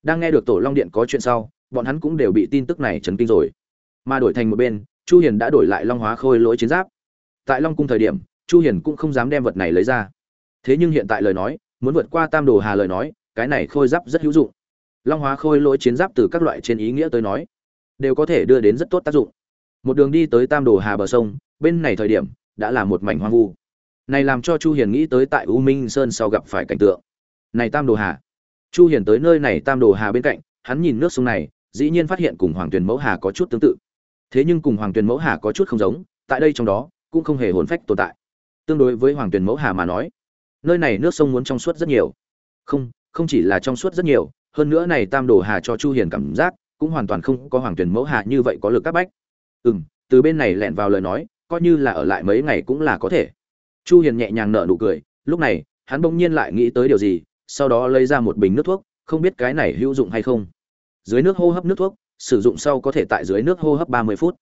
Đang nghe được tổ long điện có chuyện sau, bọn hắn cũng đều bị tin tức này chấn kinh rồi. Mà đổi thành một bên, chu hiền đã đổi lại long hóa khôi lỗi chiến giáp. Tại long cung thời điểm, chu hiền cũng không dám đem vật này lấy ra. Thế nhưng hiện tại lời nói, muốn vượt qua tam đồ hà lời nói, cái này khôi giáp rất hữu dụng. Long hóa khôi lỗi chiến giáp từ các loại trên ý nghĩa tới nói đều có thể đưa đến rất tốt tác dụng. Một đường đi tới tam đồ hà bờ sông, bên này thời điểm, đã là một mảnh hoang vu. Này làm cho chu hiền nghĩ tới tại u minh sơn sau gặp phải cảnh tượng. Này tam đồ hà. Chu hiền tới nơi này tam đồ hà bên cạnh, hắn nhìn nước sông này, dĩ nhiên phát hiện cùng hoàng tuyền mẫu hà có chút tương tự. Thế nhưng cùng hoàng tuyền mẫu hà có chút không giống, tại đây trong đó, cũng không hề hồn phách tồn tại. Tương đối với hoàng tuyền mẫu hà mà nói, nơi này nước sông muốn trong suốt rất nhiều. Không không chỉ là trong suốt rất nhiều, hơn nữa này tam đồ hà cho chu hiền cảm giác cũng hoàn toàn không có hoàng tuyển mẫu hạ như vậy có lực các bách. Ừm, từ bên này lẹn vào lời nói, coi như là ở lại mấy ngày cũng là có thể. Chu hiền nhẹ nhàng nở nụ cười, lúc này, hắn bỗng nhiên lại nghĩ tới điều gì, sau đó lấy ra một bình nước thuốc, không biết cái này hữu dụng hay không. Dưới nước hô hấp nước thuốc, sử dụng sau có thể tại dưới nước hô hấp 30 phút.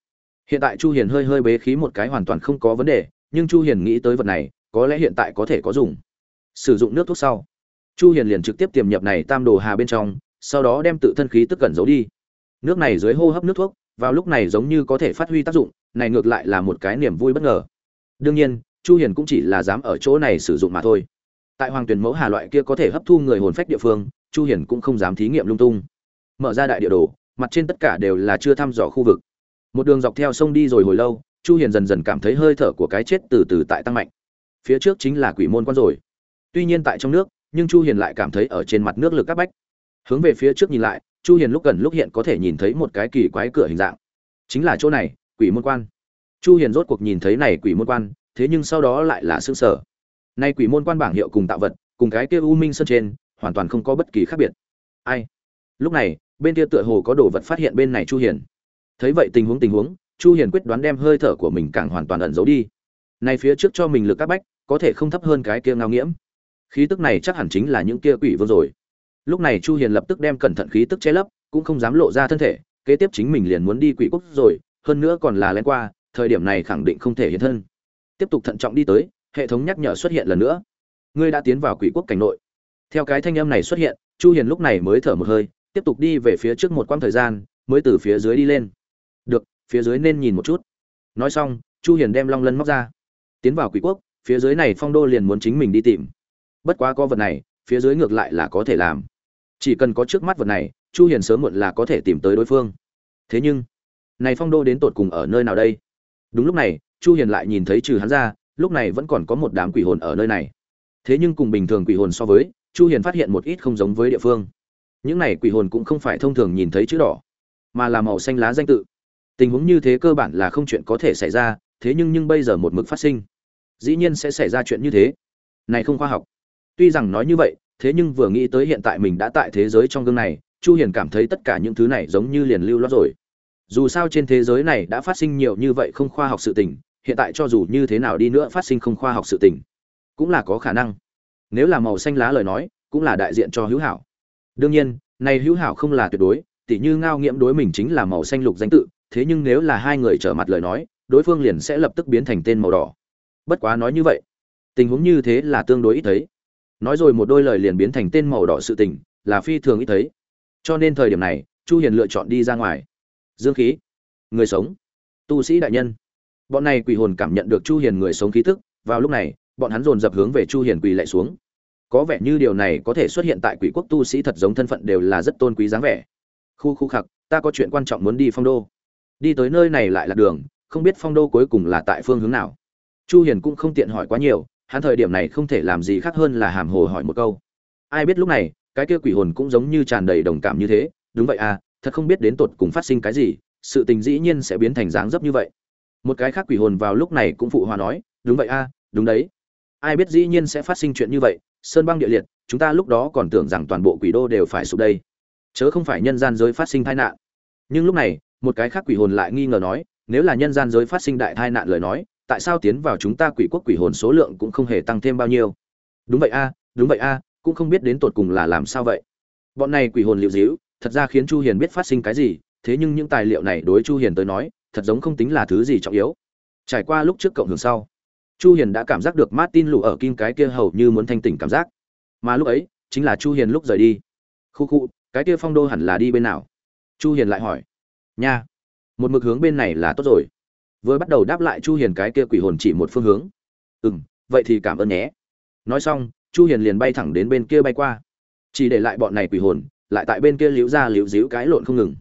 Hiện tại chu hiền hơi hơi bế khí một cái hoàn toàn không có vấn đề, nhưng chu hiền nghĩ tới vật này, có lẽ hiện tại có thể có dùng. Sử dụng nước thuốc sau. Chu hiền liền trực tiếp tiềm nhập này tam đồ hà bên trong, sau đó đem tự thân khí tức cẩn giấu đi nước này dưới hô hấp nước thuốc, vào lúc này giống như có thể phát huy tác dụng, này ngược lại là một cái niềm vui bất ngờ. Đương nhiên, chu hiền cũng chỉ là dám ở chỗ này sử dụng mà thôi. Tại hoàng tuyển mẫu hà loại kia có thể hấp thu người hồn phách địa phương, chu hiền cũng không dám thí nghiệm lung tung. Mở ra đại địa đồ, mặt trên tất cả đều là chưa thăm dò khu vực. Một đường dọc theo sông đi rồi hồi lâu, chu hiền dần dần cảm thấy hơi thở của cái chết từ từ tại tăng mạnh. Phía trước chính là quỷ môn quan rồi. Tuy nhiên tại trong nước, nhưng chu hiền lại cảm thấy ở trên mặt nước lực các bách. Hướng về phía trước nhìn lại chu hiền lúc gần lúc hiện có thể nhìn thấy một cái kỳ quái cửa hình dạng. Chính là chỗ này, quỷ môn quan. Chu hiền rốt cuộc nhìn thấy này quỷ môn quan, thế nhưng sau đó lại là sương sở nay quỷ môn quan bảng hiệu cùng tạo vật, cùng cái kia u minh sơn trên, hoàn toàn không có bất kỳ khác biệt. Ai? Lúc này, bên kia tựa hồ có đồ vật phát hiện bên này chu hiền. Thấy vậy tình huống tình huống, chu hiền quyết đoán đem hơi thở của mình càng hoàn toàn ẩn giấu đi. Này phía trước cho mình lực các bách, có thể không thấp hơn cái kia ngao nghiễm. Khí tức này chắc hẳn chính là những kia quỷ vương rồi lúc này chu hiền lập tức đem cẩn thận khí tức che lấp, cũng không dám lộ ra thân thể, kế tiếp chính mình liền muốn đi quỷ quốc rồi, hơn nữa còn là lén qua, thời điểm này khẳng định không thể hiện thân. Tiếp tục thận trọng đi tới, hệ thống nhắc nhở xuất hiện lần nữa. Ngươi đã tiến vào quỷ quốc cảnh nội. Theo cái thanh âm này xuất hiện, chu hiền lúc này mới thở một hơi, tiếp tục đi về phía trước một quãng thời gian, mới từ phía dưới đi lên. Được, phía dưới nên nhìn một chút. Nói xong, chu hiền đem long lân móc ra. Tiến vào quỷ quốc, phía dưới này phong đô liền muốn chính mình đi tìm. Bất quá có vật này, phía dưới ngược lại là có thể làm chỉ cần có trước mắt vật này, chu hiền sớm muộn là có thể tìm tới đối phương. Thế nhưng, này phong đô đến tột cùng ở nơi nào đây? Đúng lúc này, chu hiền lại nhìn thấy trừ hắn ra, lúc này vẫn còn có một đám quỷ hồn ở nơi này. Thế nhưng cùng bình thường quỷ hồn so với, chu hiền phát hiện một ít không giống với địa phương. Những này quỷ hồn cũng không phải thông thường nhìn thấy chữ đỏ, mà là màu xanh lá danh tự. Tình huống như thế cơ bản là không chuyện có thể xảy ra, thế nhưng nhưng bây giờ một mực phát sinh, dĩ nhiên sẽ xảy ra chuyện như thế. Này không khoa học. Tuy rằng nói như vậy thế nhưng vừa nghĩ tới hiện tại mình đã tại thế giới trong gương này, chu hiền cảm thấy tất cả những thứ này giống như liền lưu loát rồi. Dù sao trên thế giới này đã phát sinh nhiều như vậy không khoa học sự tình, hiện tại cho dù như thế nào đi nữa phát sinh không khoa học sự tình, cũng là có khả năng. Nếu là màu xanh lá lời nói, cũng là đại diện cho hữu hảo. Đương nhiên, này hữu hảo không là tuyệt đối, tỉ như ngao nghiễm đối mình chính là màu xanh lục danh tự, thế nhưng nếu là hai người trở mặt lời nói, đối phương liền sẽ lập tức biến thành tên màu đỏ. Bất quá nói như vậy, tình huống như thế là tương đối ít thấy nói rồi một đôi lời liền biến thành tên màu đỏ sự tình, là phi thường ít thấy. Cho nên thời điểm này, chu hiền lựa chọn đi ra ngoài. Dương khí. Người sống. Tu sĩ đại nhân. Bọn này quỷ hồn cảm nhận được chu hiền người sống khí tức, vào lúc này, bọn hắn dồn dập hướng về chu hiền quỳ lại xuống. Có vẻ như điều này có thể xuất hiện tại quỷ quốc tu sĩ thật giống thân phận đều là rất tôn quý dáng vẻ. Khu khu khặc, ta có chuyện quan trọng muốn đi phong đô. Đi tới nơi này lại là đường, không biết phong đô cuối cùng là tại phương hướng nào. Chu hiền cũng không tiện hỏi quá nhiều hắn thời điểm này không thể làm gì khác hơn là hàm hồ hỏi một câu. Ai biết lúc này cái kia quỷ hồn cũng giống như tràn đầy đồng cảm như thế. Đúng vậy à thật không biết đến tột cùng phát sinh cái gì sự tình dĩ nhiên sẽ biến thành dáng dấp như vậy. Một cái khác quỷ hồn vào lúc này cũng phụ hòa nói đúng vậy a à, đúng đấy. Ai biết dĩ nhiên sẽ phát sinh chuyện như vậy sơn băng địa liệt chúng ta lúc đó còn tưởng rằng toàn bộ quỷ đô đều phải sụp đây. Chớ không phải nhân gian giới phát sinh tai nạn. Nhưng lúc này một cái khác quỷ hồn lại nghi ngờ nói nếu là nhân gian giới phát sinh đại tai nạn lời nói tại sao tiến vào chúng ta quỷ quốc quỷ hồn số lượng cũng không hề tăng thêm bao nhiêu? Đúng vậy a, đúng vậy a, cũng không biết đến tột cùng là làm sao vậy. Bọn này quỷ hồn liệu dĩu, thật ra khiến chu hiền biết phát sinh cái gì, thế nhưng những tài liệu này đối chu hiền tới nói, thật giống không tính là thứ gì trọng yếu. Trải qua lúc trước cộng hưởng sau, chu hiền đã cảm giác được martin lù ở kim cái kia hầu như muốn thanh tỉnh cảm giác. Mà lúc ấy, chính là chu hiền lúc rời đi. Khu khu, cái kia phong đô hẳn là đi bên nào? Chu hiền lại hỏi. Nha, một mực hướng bên này là tốt rồi vừa bắt đầu đáp lại chu hiền cái kia quỷ hồn chỉ một phương hướng. Ừm, vậy thì cảm ơn nhé. Nói xong, chu hiền liền bay thẳng đến bên kia bay qua. Chỉ để lại bọn này quỷ hồn, lại tại bên kia liễu ra liễu díu cái lộn không ngừng.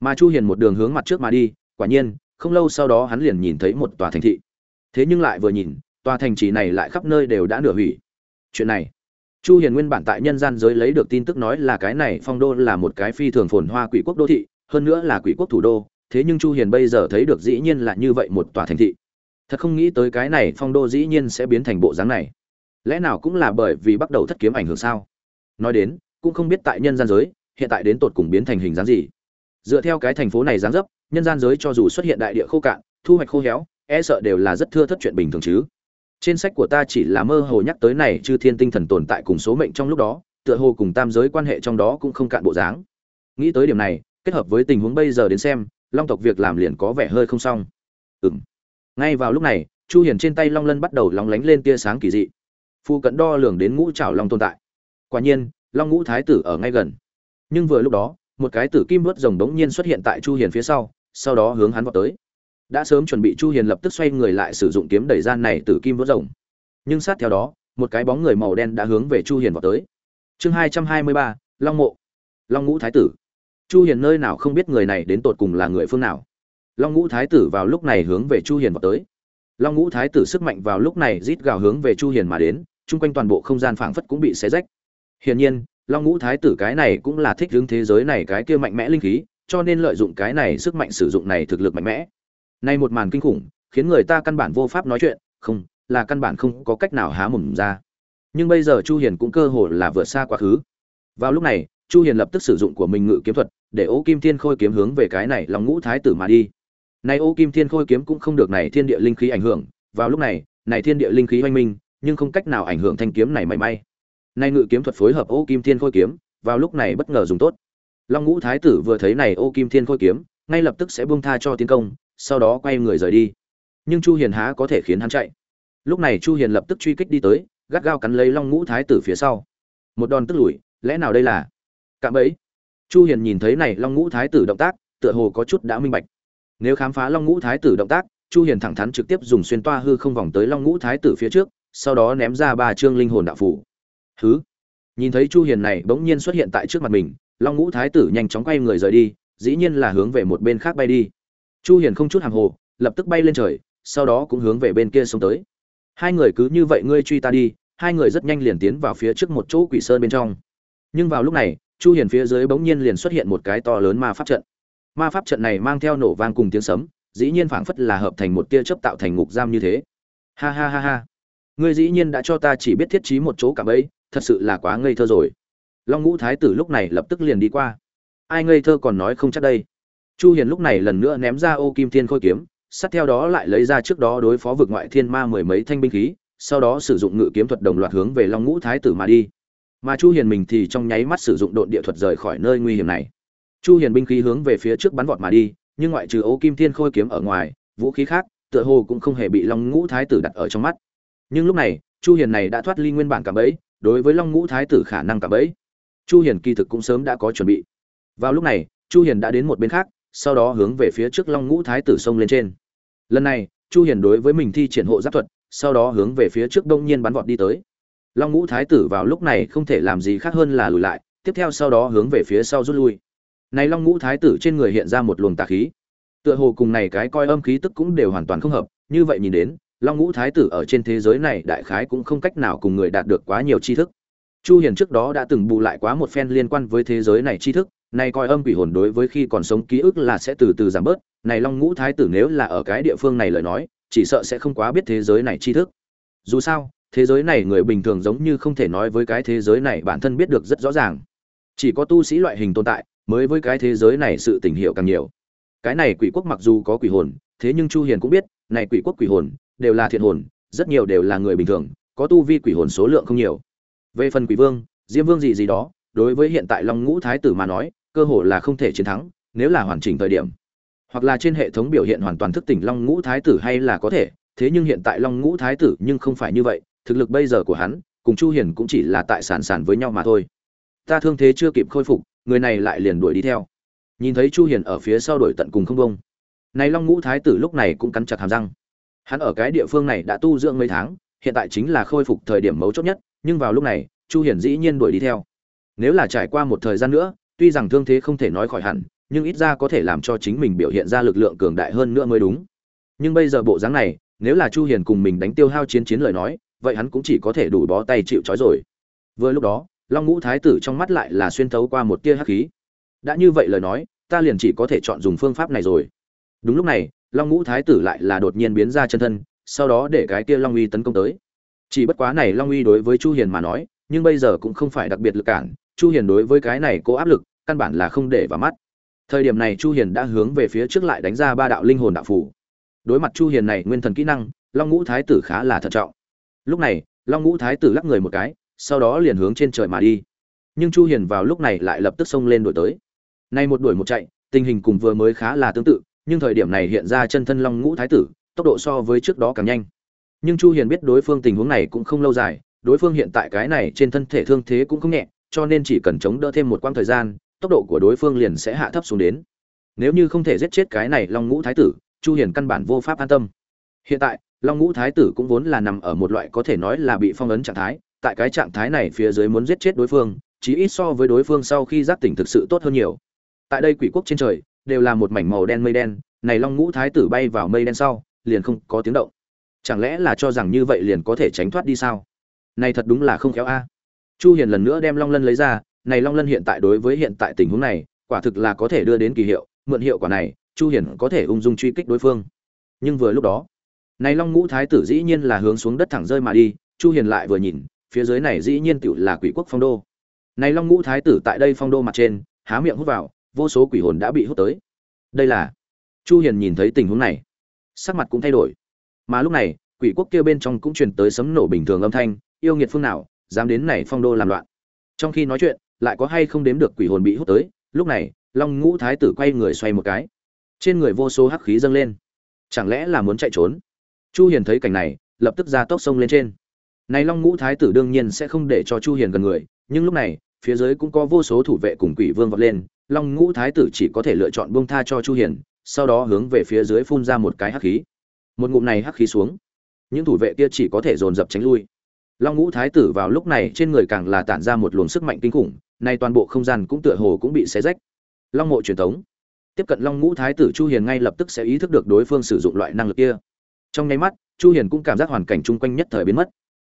Mà chu hiền một đường hướng mặt trước mà đi, quả nhiên, không lâu sau đó hắn liền nhìn thấy một tòa thành thị. Thế nhưng lại vừa nhìn, tòa thành trì này lại khắp nơi đều đã nửa hủy. Chuyện này, chu hiền nguyên bản tại nhân gian giới lấy được tin tức nói là cái này phong đô là một cái phi thường phồn hoa quỷ quốc đô thị, hơn nữa là quỷ quốc thủ đô thế nhưng chu hiền bây giờ thấy được dĩ nhiên là như vậy một tòa thành thị. Thật không nghĩ tới cái này phong đô dĩ nhiên sẽ biến thành bộ dáng này. Lẽ nào cũng là bởi vì bắt đầu thất kiếm ảnh hưởng sao? Nói đến, cũng không biết tại nhân gian giới, hiện tại đến tột cùng biến thành hình dáng gì. Dựa theo cái thành phố này dáng dấp, nhân gian giới cho dù xuất hiện đại địa khô cạn, thu hoạch khô héo e sợ đều là rất thưa thất chuyện bình thường chứ. Trên sách của ta chỉ là mơ hồ nhắc tới này, chư thiên tinh thần tồn tại cùng số mệnh trong lúc đó, tựa hồ cùng tam giới quan hệ trong đó cũng không cạn bộ dáng. Nghĩ tới điểm này, kết hợp với tình huống bây giờ đến xem long tộc việc làm liền có vẻ hơi không xong. Ừm. Ngay vào lúc này chu hiền trên tay long lân bắt đầu lóng lánh lên tia sáng kỳ dị. Phu cận đo lường đến ngũ trảo long tồn tại. Quả nhiên long ngũ thái tử ở ngay gần. Nhưng vừa lúc đó một cái tử kim vớt rồng đống nhiên xuất hiện tại chu hiền phía sau sau đó hướng hắn vào tới. Đã sớm chuẩn bị chu hiền lập tức xoay người lại sử dụng kiếm đẩy gian này tử kim vớt rồng. Nhưng sát theo đó một cái bóng người màu đen đã hướng về chu hiền vào tới. Chương 223, long mộ. Long ngũ thái tử chu hiền nơi nào không biết người này đến tột cùng là người phương nào. Long ngũ thái tử vào lúc này hướng về chu hiền vào tới. Long ngũ thái tử sức mạnh vào lúc này rít gào hướng về chu hiền mà đến, chung quanh toàn bộ không gian phảng phất cũng bị xé rách. Hiển nhiên, long ngũ thái tử cái này cũng là thích hướng thế giới này cái kia mạnh mẽ linh khí, cho nên lợi dụng cái này sức mạnh sử dụng này thực lực mạnh mẽ. Nay một màn kinh khủng, khiến người ta căn bản vô pháp nói chuyện, không, là căn bản không có cách nào há mồm ra. Nhưng bây giờ chu hiền cũng cơ hồ là vượt xa quá khứ. Vào lúc này, chu hiền lập tức sử dụng của mình ngự kiếm thuật để ô kim thiên khôi kiếm hướng về cái này long ngũ thái tử mà đi. Nay ô kim thiên khôi kiếm cũng không được này thiên địa linh khí ảnh hưởng, vào lúc này này thiên địa linh khí hoanh minh, nhưng không cách nào ảnh hưởng thanh kiếm này mảy may. Nay ngự kiếm thuật phối hợp ô kim thiên khôi kiếm, vào lúc này bất ngờ dùng tốt. Long ngũ thái tử vừa thấy này ô kim thiên khôi kiếm, ngay lập tức sẽ buông tha cho tiến công, sau đó quay người rời đi. Nhưng chu hiền há có thể khiến hắn chạy? Lúc này chu hiền lập tức truy kích đi tới, gắt gao cắn lấy long ngũ thái tử phía sau. Một đòn tức lùi, lẽ nào đây là? Cạm bẫy chu hiền nhìn thấy này long ngũ thái tử động tác, tựa hồ có chút đã minh bạch. Nếu khám phá long ngũ thái tử động tác, chu hiền thẳng thắn trực tiếp dùng xuyên toa hư không vòng tới long ngũ thái tử phía trước, sau đó ném ra ba chương linh hồn đạo phủ hứ? Nhìn thấy chu hiền này bỗng nhiên xuất hiện tại trước mặt mình, long ngũ thái tử nhanh chóng quay người rời đi, dĩ nhiên là hướng về một bên khác bay đi. Chu hiền không chút hàng hồ, lập tức bay lên trời, sau đó cũng hướng về bên kia xuống tới. Hai người cứ như vậy ngươi truy ta đi, hai người rất nhanh liền tiến vào phía trước một chỗ quỷ sơn bên trong. Nhưng vào lúc này chu hiền phía dưới bỗng nhiên liền xuất hiện một cái to lớn ma pháp trận. Ma pháp trận này mang theo nổ vang cùng tiếng sấm, dĩ nhiên phảng phất là hợp thành một tia chớp tạo thành ngục giam như thế. Ha ha ha ha. Ngươi dĩ nhiên đã cho ta chỉ biết thiết trí một chỗ cả bấy thật sự là quá ngây thơ rồi. Long ngũ thái tử lúc này lập tức liền đi qua. Ai ngây thơ còn nói không chắc đây. Chu hiền lúc này lần nữa ném ra ô kim thiên khôi kiếm, sát theo đó lại lấy ra trước đó đối phó vực ngoại thiên ma mười mấy thanh binh khí, sau đó sử dụng ngự kiếm thuật đồng loạt hướng về long ngũ thái tử mà đi mà chu hiền mình thì trong nháy mắt sử dụng độn địa thuật rời khỏi nơi nguy hiểm này. Chu hiền binh khí hướng về phía trước bắn vọt mà đi, nhưng ngoại trừ ô kim thiên khôi kiếm ở ngoài, vũ khí khác, tựa hồ cũng không hề bị long ngũ thái tử đặt ở trong mắt. Nhưng lúc này, chu hiền này đã thoát ly nguyên bản cả bẫy, đối với long ngũ thái tử khả năng cả bẫy. Chu hiền kỳ thực cũng sớm đã có chuẩn bị. Vào lúc này, chu hiền đã đến một bên khác, sau đó hướng về phía trước long ngũ thái tử sông lên trên. Lần này, chu hiền đối với mình thi triển hộ giáp thuật, sau đó hướng về phía trước đông nhiên bắn vọt đi tới long ngũ thái tử vào lúc này không thể làm gì khác hơn là lùi lại, tiếp theo sau đó hướng về phía sau rút lui. Này long ngũ thái tử trên người hiện ra một luồng tà khí. Tựa hồ cùng này cái coi âm khí tức cũng đều hoàn toàn không hợp, như vậy nhìn đến, long ngũ thái tử ở trên thế giới này đại khái cũng không cách nào cùng người đạt được quá nhiều tri thức. Chu hiền trước đó đã từng bù lại quá một phen liên quan với thế giới này tri thức, này coi âm quỷ hồn đối với khi còn sống ký ức là sẽ từ từ giảm bớt, này long ngũ thái tử nếu là ở cái địa phương này lời nói, chỉ sợ sẽ không quá biết thế giới này tri thức. Dù sao thế giới này người bình thường giống như không thể nói với cái thế giới này bản thân biết được rất rõ ràng. Chỉ có tu sĩ loại hình tồn tại mới với cái thế giới này sự tình hiểu càng nhiều. Cái này quỷ quốc mặc dù có quỷ hồn, thế nhưng chu hiền cũng biết, này quỷ quốc quỷ hồn đều là thiện hồn, rất nhiều đều là người bình thường, có tu vi quỷ hồn số lượng không nhiều. Về phần quỷ vương, diêm vương gì gì đó, đối với hiện tại long ngũ thái tử mà nói, cơ hội là không thể chiến thắng, nếu là hoàn chỉnh thời điểm. Hoặc là trên hệ thống biểu hiện hoàn toàn thức tỉnh long ngũ thái tử hay là có thể, thế nhưng hiện tại long ngũ thái tử nhưng không phải như vậy thực lực bây giờ của hắn, cùng chu hiền cũng chỉ là tại sản sản với nhau mà thôi. Ta thương thế chưa kịp khôi phục, người này lại liền đuổi đi theo. Nhìn thấy chu hiền ở phía sau đuổi tận cùng không bông. Này long ngũ thái tử lúc này cũng cắn chặt hàm răng. Hắn ở cái địa phương này đã tu dưỡng mấy tháng, hiện tại chính là khôi phục thời điểm mấu chốt nhất, nhưng vào lúc này, chu hiền dĩ nhiên đuổi đi theo. Nếu là trải qua một thời gian nữa, tuy rằng thương thế không thể nói khỏi hẳn, nhưng ít ra có thể làm cho chính mình biểu hiện ra lực lượng cường đại hơn nữa mới đúng. Nhưng bây giờ bộ dáng này, nếu là chu hiền cùng mình đánh tiêu hao chiến chiến lời nói vậy hắn cũng chỉ có thể đủ bó tay chịu trói rồi. Vừa lúc đó, long ngũ thái tử trong mắt lại là xuyên thấu qua một tia hắc khí. Đã như vậy lời nói, ta liền chỉ có thể chọn dùng phương pháp này rồi. Đúng lúc này, long ngũ thái tử lại là đột nhiên biến ra chân thân, sau đó để cái kia long uy tấn công tới. Chỉ bất quá này long uy đối với chu hiền mà nói, nhưng bây giờ cũng không phải đặc biệt lực cản, chu hiền đối với cái này cố áp lực, căn bản là không để vào mắt. Thời điểm này chu hiền đã hướng về phía trước lại đánh ra ba đạo linh hồn đạo phủ đối mặt chu hiền này nguyên thần kỹ năng, long ngũ thái tử khá là thận trọng lúc này, long ngũ thái tử lắc người một cái, sau đó liền hướng trên trời mà đi. Nhưng chu hiền vào lúc này lại lập tức xông lên đuổi tới. Nay một đuổi một chạy, tình hình cùng vừa mới khá là tương tự, nhưng thời điểm này hiện ra chân thân long ngũ thái tử, tốc độ so với trước đó càng nhanh. Nhưng chu hiền biết đối phương tình huống này cũng không lâu dài, đối phương hiện tại cái này trên thân thể thương thế cũng không nhẹ, cho nên chỉ cần chống đỡ thêm một quãng thời gian, tốc độ của đối phương liền sẽ hạ thấp xuống đến. Nếu như không thể giết chết cái này long ngũ thái tử, chu hiền căn bản vô pháp an tâm. Hiện tại long ngũ thái tử cũng vốn là nằm ở một loại có thể nói là bị phong ấn trạng thái, tại cái trạng thái này phía dưới muốn giết chết đối phương, chí ít so với đối phương sau khi giác tỉnh thực sự tốt hơn nhiều. Tại đây quỷ quốc trên trời, đều là một mảnh màu đen mây đen, này long ngũ thái tử bay vào mây đen sau, liền không có tiếng động. Chẳng lẽ là cho rằng như vậy liền có thể tránh thoát đi sao? Này thật đúng là không khéo a. Chu hiền lần nữa đem long lân lấy ra, này long lân hiện tại đối với hiện tại tình huống này, quả thực là có thể đưa đến kỳ hiệu, mượn hiệu quả này, chu hiền có thể ung dung truy kích đối phương. Nhưng vừa lúc đó này long ngũ thái tử dĩ nhiên là hướng xuống đất thẳng rơi mà đi, chu hiền lại vừa nhìn, phía dưới này dĩ nhiên tựu là quỷ quốc phong đô. Này long ngũ thái tử tại đây phong đô mặt trên, há miệng hút vào, vô số quỷ hồn đã bị hút tới. Đây là, chu hiền nhìn thấy tình huống này, sắc mặt cũng thay đổi. Mà lúc này, quỷ quốc kia bên trong cũng truyền tới sấm nổ bình thường âm thanh, yêu nghiệt phương nào, dám đến này phong đô làm loạn. Trong khi nói chuyện, lại có hay không đếm được quỷ hồn bị hút tới, lúc này, long ngũ thái tử quay người xoay một cái. Trên người vô số hắc khí dâng lên. Chẳng lẽ là muốn chạy trốn? Chu hiền thấy cảnh này, lập tức ra tốc sông lên trên. Này long ngũ thái tử đương nhiên sẽ không để cho chu hiền gần người, nhưng lúc này, phía dưới cũng có vô số thủ vệ cùng quỷ vương vọt lên, long ngũ thái tử chỉ có thể lựa chọn buông tha cho chu hiền, sau đó hướng về phía dưới phun ra một cái hắc khí. Một ngụm này hắc khí xuống, những thủ vệ kia chỉ có thể dồn dập tránh lui. Long ngũ thái tử vào lúc này trên người càng là tản ra một luồng sức mạnh kinh khủng, nay toàn bộ không gian cũng tựa hồ cũng bị xé rách. Long mộ truyền thống. Tiếp cận long ngũ thái tử chu hiền ngay lập tức sẽ ý thức được đối phương sử dụng loại năng lực kia trong nháy mắt, chu hiền cũng cảm giác hoàn cảnh chung quanh nhất thời biến mất.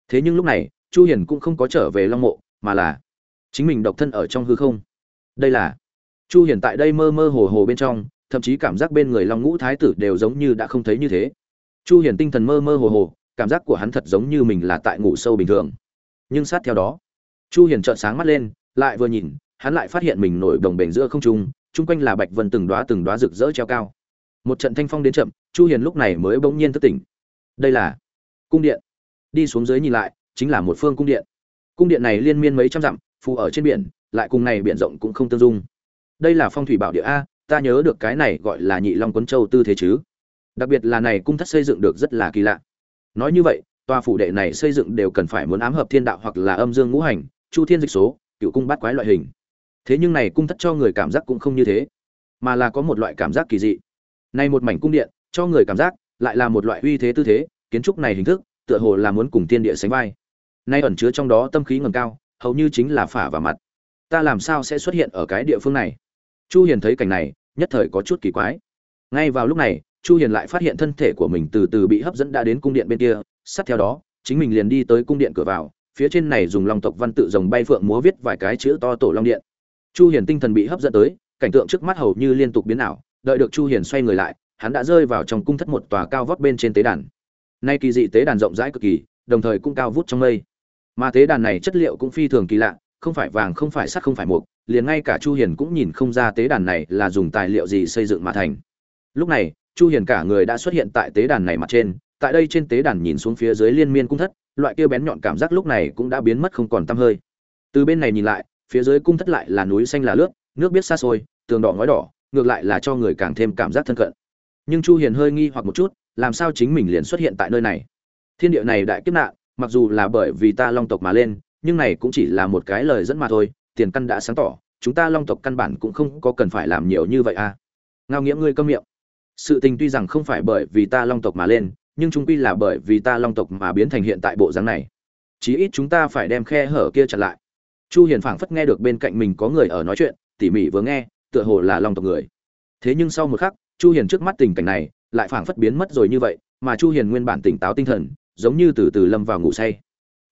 Thế nhưng lúc này, chu hiền cũng không có trở về long mộ, mà là chính mình độc thân ở trong hư không. Đây là chu hiền tại đây mơ mơ hồ hồ bên trong, thậm chí cảm giác bên người long ngũ thái tử đều giống như đã không thấy như thế. Chu hiền tinh thần mơ mơ hồ hồ, cảm giác của hắn thật giống như mình là tại ngủ sâu bình thường. Nhưng sát theo đó, chu hiền trợn sáng mắt lên, lại vừa nhìn, hắn lại phát hiện mình nổi đồng bền giữa không trung, chung quanh là bạch vân từng đóa từng đóa rực rỡ treo cao một trận thanh phong đến chậm, chu hiền lúc này mới bỗng nhiên thức tỉnh. Đây là cung điện. Đi xuống dưới nhìn lại, chính là một phương cung điện. Cung điện này liên miên mấy trăm dặm, phù ở trên biển, lại cùng này biển rộng cũng không tương dung. Đây là phong thủy bảo địa a, ta nhớ được cái này gọi là nhị long quấn châu tư thế chứ. Đặc biệt là này cung thất xây dựng được rất là kỳ lạ. Nói như vậy, tòa phủ đệ này xây dựng đều cần phải muốn ám hợp thiên đạo hoặc là âm dương ngũ hành, chu thiên dịch số, cựu cung bát quái loại hình. Thế nhưng này cung thất cho người cảm giác cũng không như thế, mà là có một loại cảm giác kỳ dị này một mảnh cung điện, cho người cảm giác, lại là một loại uy thế tư thế, kiến trúc này hình thức, tựa hồ là muốn cùng tiên địa sánh vai. Nay ẩn chứa trong đó tâm khí ngầm cao, hầu như chính là phả vào mặt. Ta làm sao sẽ xuất hiện ở cái địa phương này? Chu hiền thấy cảnh này, nhất thời có chút kỳ quái. Ngay vào lúc này, chu hiền lại phát hiện thân thể của mình từ từ bị hấp dẫn đã đến cung điện bên kia, sát theo đó, chính mình liền đi tới cung điện cửa vào, phía trên này dùng long tộc văn tự rồng bay phượng múa viết vài cái chữ to tổ long điện. Chu hiền tinh thần bị hấp dẫn tới, cảnh tượng trước mắt hầu như liên tục biến ảo đợi được chu hiền xoay người lại, hắn đã rơi vào trong cung thất một tòa cao vót bên trên tế đàn. Nay kỳ dị tế đàn rộng rãi cực kỳ, đồng thời cũng cao vút trong mây. Mà tế đàn này chất liệu cũng phi thường kỳ lạ, không phải vàng, không phải sắt, không phải mộc. liền ngay cả chu hiền cũng nhìn không ra tế đàn này là dùng tài liệu gì xây dựng mà thành. Lúc này, chu hiền cả người đã xuất hiện tại tế đàn này mặt trên, tại đây trên tế đàn nhìn xuống phía dưới liên miên cung thất, loại kia bén nhọn cảm giác lúc này cũng đã biến mất không còn tăm hơi. Từ bên này nhìn lại, phía dưới cung thất lại là núi xanh là lướt, nước biết xa xôi, tường đỏ ngói đỏ ngược lại là cho người càng thêm cảm giác thân cận. Nhưng chu hiền hơi nghi hoặc một chút, làm sao chính mình liền xuất hiện tại nơi này? Thiên địa này đại kiếp nạn, mặc dù là bởi vì ta long tộc mà lên, nhưng này cũng chỉ là một cái lời dẫn mà thôi, tiền căn đã sáng tỏ, chúng ta long tộc căn bản cũng không có cần phải làm nhiều như vậy à. Ngao nghĩa ngươi câm miệng. Sự tình tuy rằng không phải bởi vì ta long tộc mà lên, nhưng chúng quy là bởi vì ta long tộc mà biến thành hiện tại bộ dáng này. Chí ít chúng ta phải đem khe hở kia chặn lại. Chu hiền phảng phất nghe được bên cạnh mình có người ở nói chuyện, tỉ mỉ vừa nghe tựa hồ là long tộc người. Thế nhưng sau một khắc, chu hiền trước mắt tình cảnh này lại phảng phất biến mất rồi như vậy, mà chu hiền nguyên bản tỉnh táo tinh thần, giống như từ từ lâm vào ngủ say.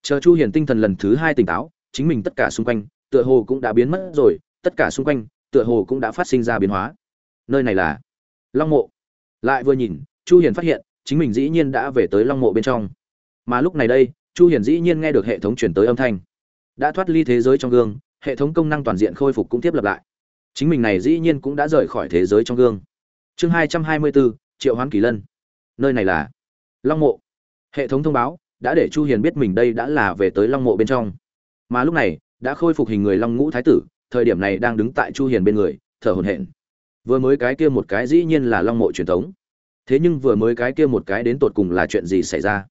Chờ chu hiền tinh thần lần thứ hai tỉnh táo, chính mình tất cả xung quanh, tựa hồ cũng đã biến mất rồi, tất cả xung quanh, tựa hồ cũng đã phát sinh ra biến hóa. Nơi này là long mộ. Lại vừa nhìn, chu hiền phát hiện, chính mình dĩ nhiên đã về tới long mộ bên trong. Mà lúc này đây, chu hiền dĩ nhiên nghe được hệ thống truyền tới âm thanh. Đã thoát ly thế giới trong gương, hệ thống công năng toàn diện khôi phục cũng tiếp lập lại chính mình này dĩ nhiên cũng đã rời khỏi thế giới trong gương. Chương 224, triệu hoán kỳ lân. Nơi này là long mộ. Hệ thống thông báo đã để chu hiền biết mình đây đã là về tới long mộ bên trong. Mà lúc này đã khôi phục hình người long ngũ thái tử thời điểm này đang đứng tại chu hiền bên người thở hổn hển. Vừa mới cái kia một cái dĩ nhiên là long mộ truyền thống. Thế nhưng vừa mới cái kia một cái đến tột cùng là chuyện gì xảy ra?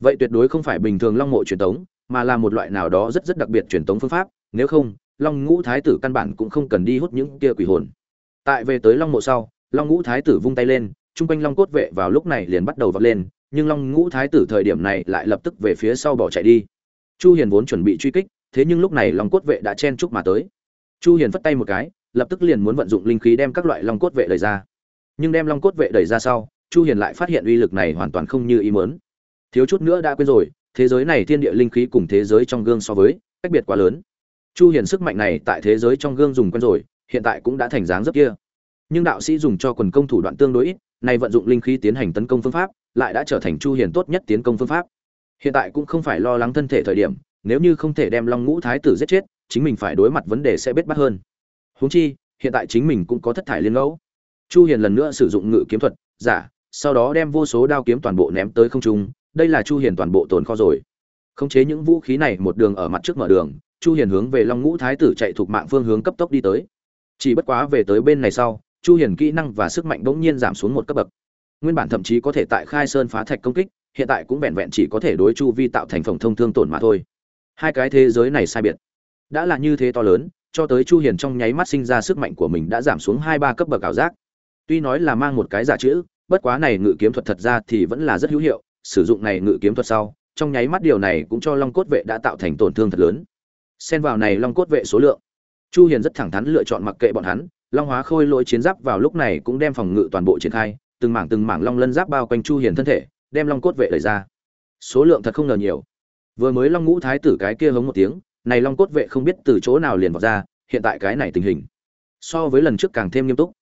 Vậy tuyệt đối không phải bình thường long mộ truyền thống mà là một loại nào đó rất rất đặc biệt truyền thống phương pháp nếu không long ngũ thái tử căn bản cũng không cần đi hút những kia quỷ hồn. Tại về tới long mộ sau, long ngũ thái tử vung tay lên, chung quanh long cốt vệ vào lúc này liền bắt đầu vọt lên, nhưng long ngũ thái tử thời điểm này lại lập tức về phía sau bỏ chạy đi. Chu hiền vốn chuẩn bị truy kích, thế nhưng lúc này long cốt vệ đã chen chúc mà tới. Chu hiền vất tay một cái, lập tức liền muốn vận dụng linh khí đem các loại long cốt vệ đẩy ra. Nhưng đem long cốt vệ đẩy ra sau, chu hiền lại phát hiện uy lực này hoàn toàn không như ý muốn. Thiếu chút nữa đã quên rồi, thế giới này thiên địa linh khí cùng thế giới trong gương so với, cách biệt quá lớn chu hiền sức mạnh này tại thế giới trong gương dùng quen rồi, hiện tại cũng đã thành dáng rất kia. Nhưng đạo sĩ dùng cho quần công thủ đoạn tương đối ít, nay vận dụng linh khí tiến hành tấn công phương pháp, lại đã trở thành chu hiền tốt nhất tiến công phương pháp. Hiện tại cũng không phải lo lắng thân thể thời điểm, nếu như không thể đem long ngũ thái tử giết chết, chính mình phải đối mặt vấn đề sẽ bết bát hơn. Huống chi, hiện tại chính mình cũng có thất thải liên ngẫu. Chu hiền lần nữa sử dụng ngự kiếm thuật, giả, sau đó đem vô số đao kiếm toàn bộ ném tới không trung, đây là chu hiền toàn bộ tồn kho rồi. Khống chế những vũ khí này một đường ở mặt trước mở đường chu hiền hướng về long ngũ thái tử chạy thuộc mạng phương hướng cấp tốc đi tới. Chỉ bất quá về tới bên này sau, chu hiền kỹ năng và sức mạnh bỗng nhiên giảm xuống một cấp bậc. Nguyên bản thậm chí có thể tại khai sơn phá thạch công kích, hiện tại cũng vẹn vẹn chỉ có thể đối chu vi tạo thành phòng thông thương tổn mà thôi. Hai cái thế giới này sai biệt. Đã là như thế to lớn, cho tới chu hiền trong nháy mắt sinh ra sức mạnh của mình đã giảm xuống hai ba cấp bậc ảo giác. Tuy nói là mang một cái giả chữ, bất quá này ngự kiếm thuật thật ra thì vẫn là rất hữu hiệu, sử dụng này ngự kiếm thuật sau, trong nháy mắt điều này cũng cho long cốt vệ đã tạo thành tổn thương thật lớn xen vào này long cốt vệ số lượng. Chu hiền rất thẳng thắn lựa chọn mặc kệ bọn hắn, long hóa khôi lỗi chiến giáp vào lúc này cũng đem phòng ngự toàn bộ triển khai, từng mảng từng mảng long lân giáp bao quanh chu hiền thân thể, đem long cốt vệ đẩy ra. Số lượng thật không ngờ nhiều. Vừa mới long ngũ thái tử cái kia hống một tiếng, này long cốt vệ không biết từ chỗ nào liền vào ra, hiện tại cái này tình hình, so với lần trước càng thêm nghiêm túc.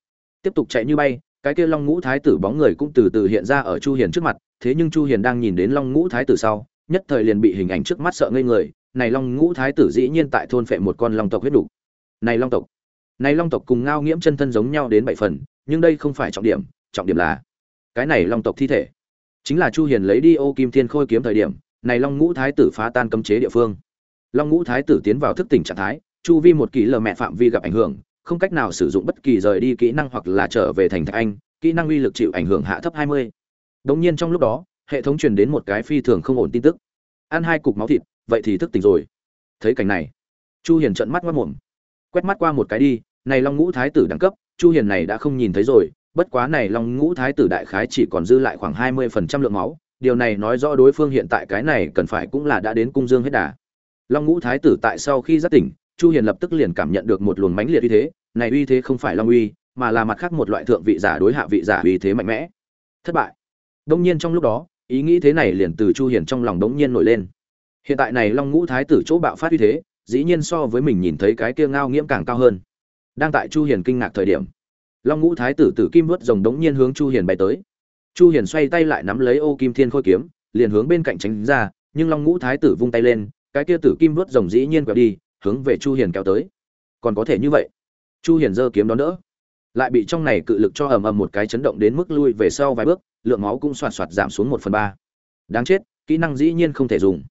Tiếp tục chạy như bay, cái kia long ngũ thái tử bóng người cũng từ từ hiện ra ở chu hiền trước mặt, thế nhưng chu hiền đang nhìn đến long ngũ thái tử sau, nhất thời liền bị hình ảnh trước mắt sợ ngây người này long ngũ thái tử dĩ nhiên tại thôn phệ một con long tộc huyết đủ này long tộc này long tộc cùng ngao nghiễm chân thân giống nhau đến bảy phần nhưng đây không phải trọng điểm trọng điểm là cái này long tộc thi thể chính là chu hiền lấy đi ô kim thiên khôi kiếm thời điểm này long ngũ thái tử phá tan cấm chế địa phương long ngũ thái tử tiến vào thức tỉnh trạng thái chu vi một kỳ lờ mẹ phạm vi gặp ảnh hưởng không cách nào sử dụng bất kỳ rời đi kỹ năng hoặc là trở về thành thạch anh kỹ năng uy lực chịu ảnh hưởng hạ thấp 20. Đống nhiên trong lúc đó, hệ thống truyền đến một cái phi thường không ổn tin tức. Ăn hai cục máu thịt, vậy thì thức tỉnh rồi. Thấy cảnh này, Chu Hiền trợn mắt ngoát mồm. Quét mắt qua một cái đi, này Long Ngũ Thái tử đẳng cấp, Chu Hiền này đã không nhìn thấy rồi, bất quá này Long Ngũ Thái tử đại khái chỉ còn dư lại khoảng 20% lượng máu, điều này nói rõ đối phương hiện tại cái này cần phải cũng là đã đến cung dương hết đà. Long Ngũ Thái tử tại sau khi giác tỉnh, Chu Hiền lập tức liền cảm nhận được một luồng mãnh liệt uy thế, này uy thế không phải long uy, mà là mặt khác một loại thượng vị giả đối hạ vị giả uy thế mạnh mẽ. Thất bại. Đông nhiên trong lúc đó, ý nghĩ thế này liền từ Chu Hiền trong lòng đống nhiên nổi lên. Hiện tại này Long Ngũ Thái tử chỗ bạo phát uy thế, dĩ nhiên so với mình nhìn thấy cái kia ngao nghiễm càng cao hơn. Đang tại Chu Hiền kinh ngạc thời điểm, Long Ngũ Thái tử tử kim vớt rồng đống nhiên hướng Chu Hiền bay tới. Chu Hiền xoay tay lại nắm lấy ô kim thiên khôi kiếm, liền hướng bên cạnh tránh ra, nhưng Long Ngũ Thái tử vung tay lên, cái kia tử kim vớt rồng dĩ nhiên quẹo đi, hướng về Chu Hiền kéo tới. Còn có thể như vậy? Chu Hiền giơ kiếm đón đỡ, lại bị trong này cự lực cho ầm ầm một cái chấn động đến mức lui về sau vài bước, lượng máu cũng xoạt xoạt giảm xuống một phần ba. Đáng chết, kỹ năng dĩ nhiên không thể dùng.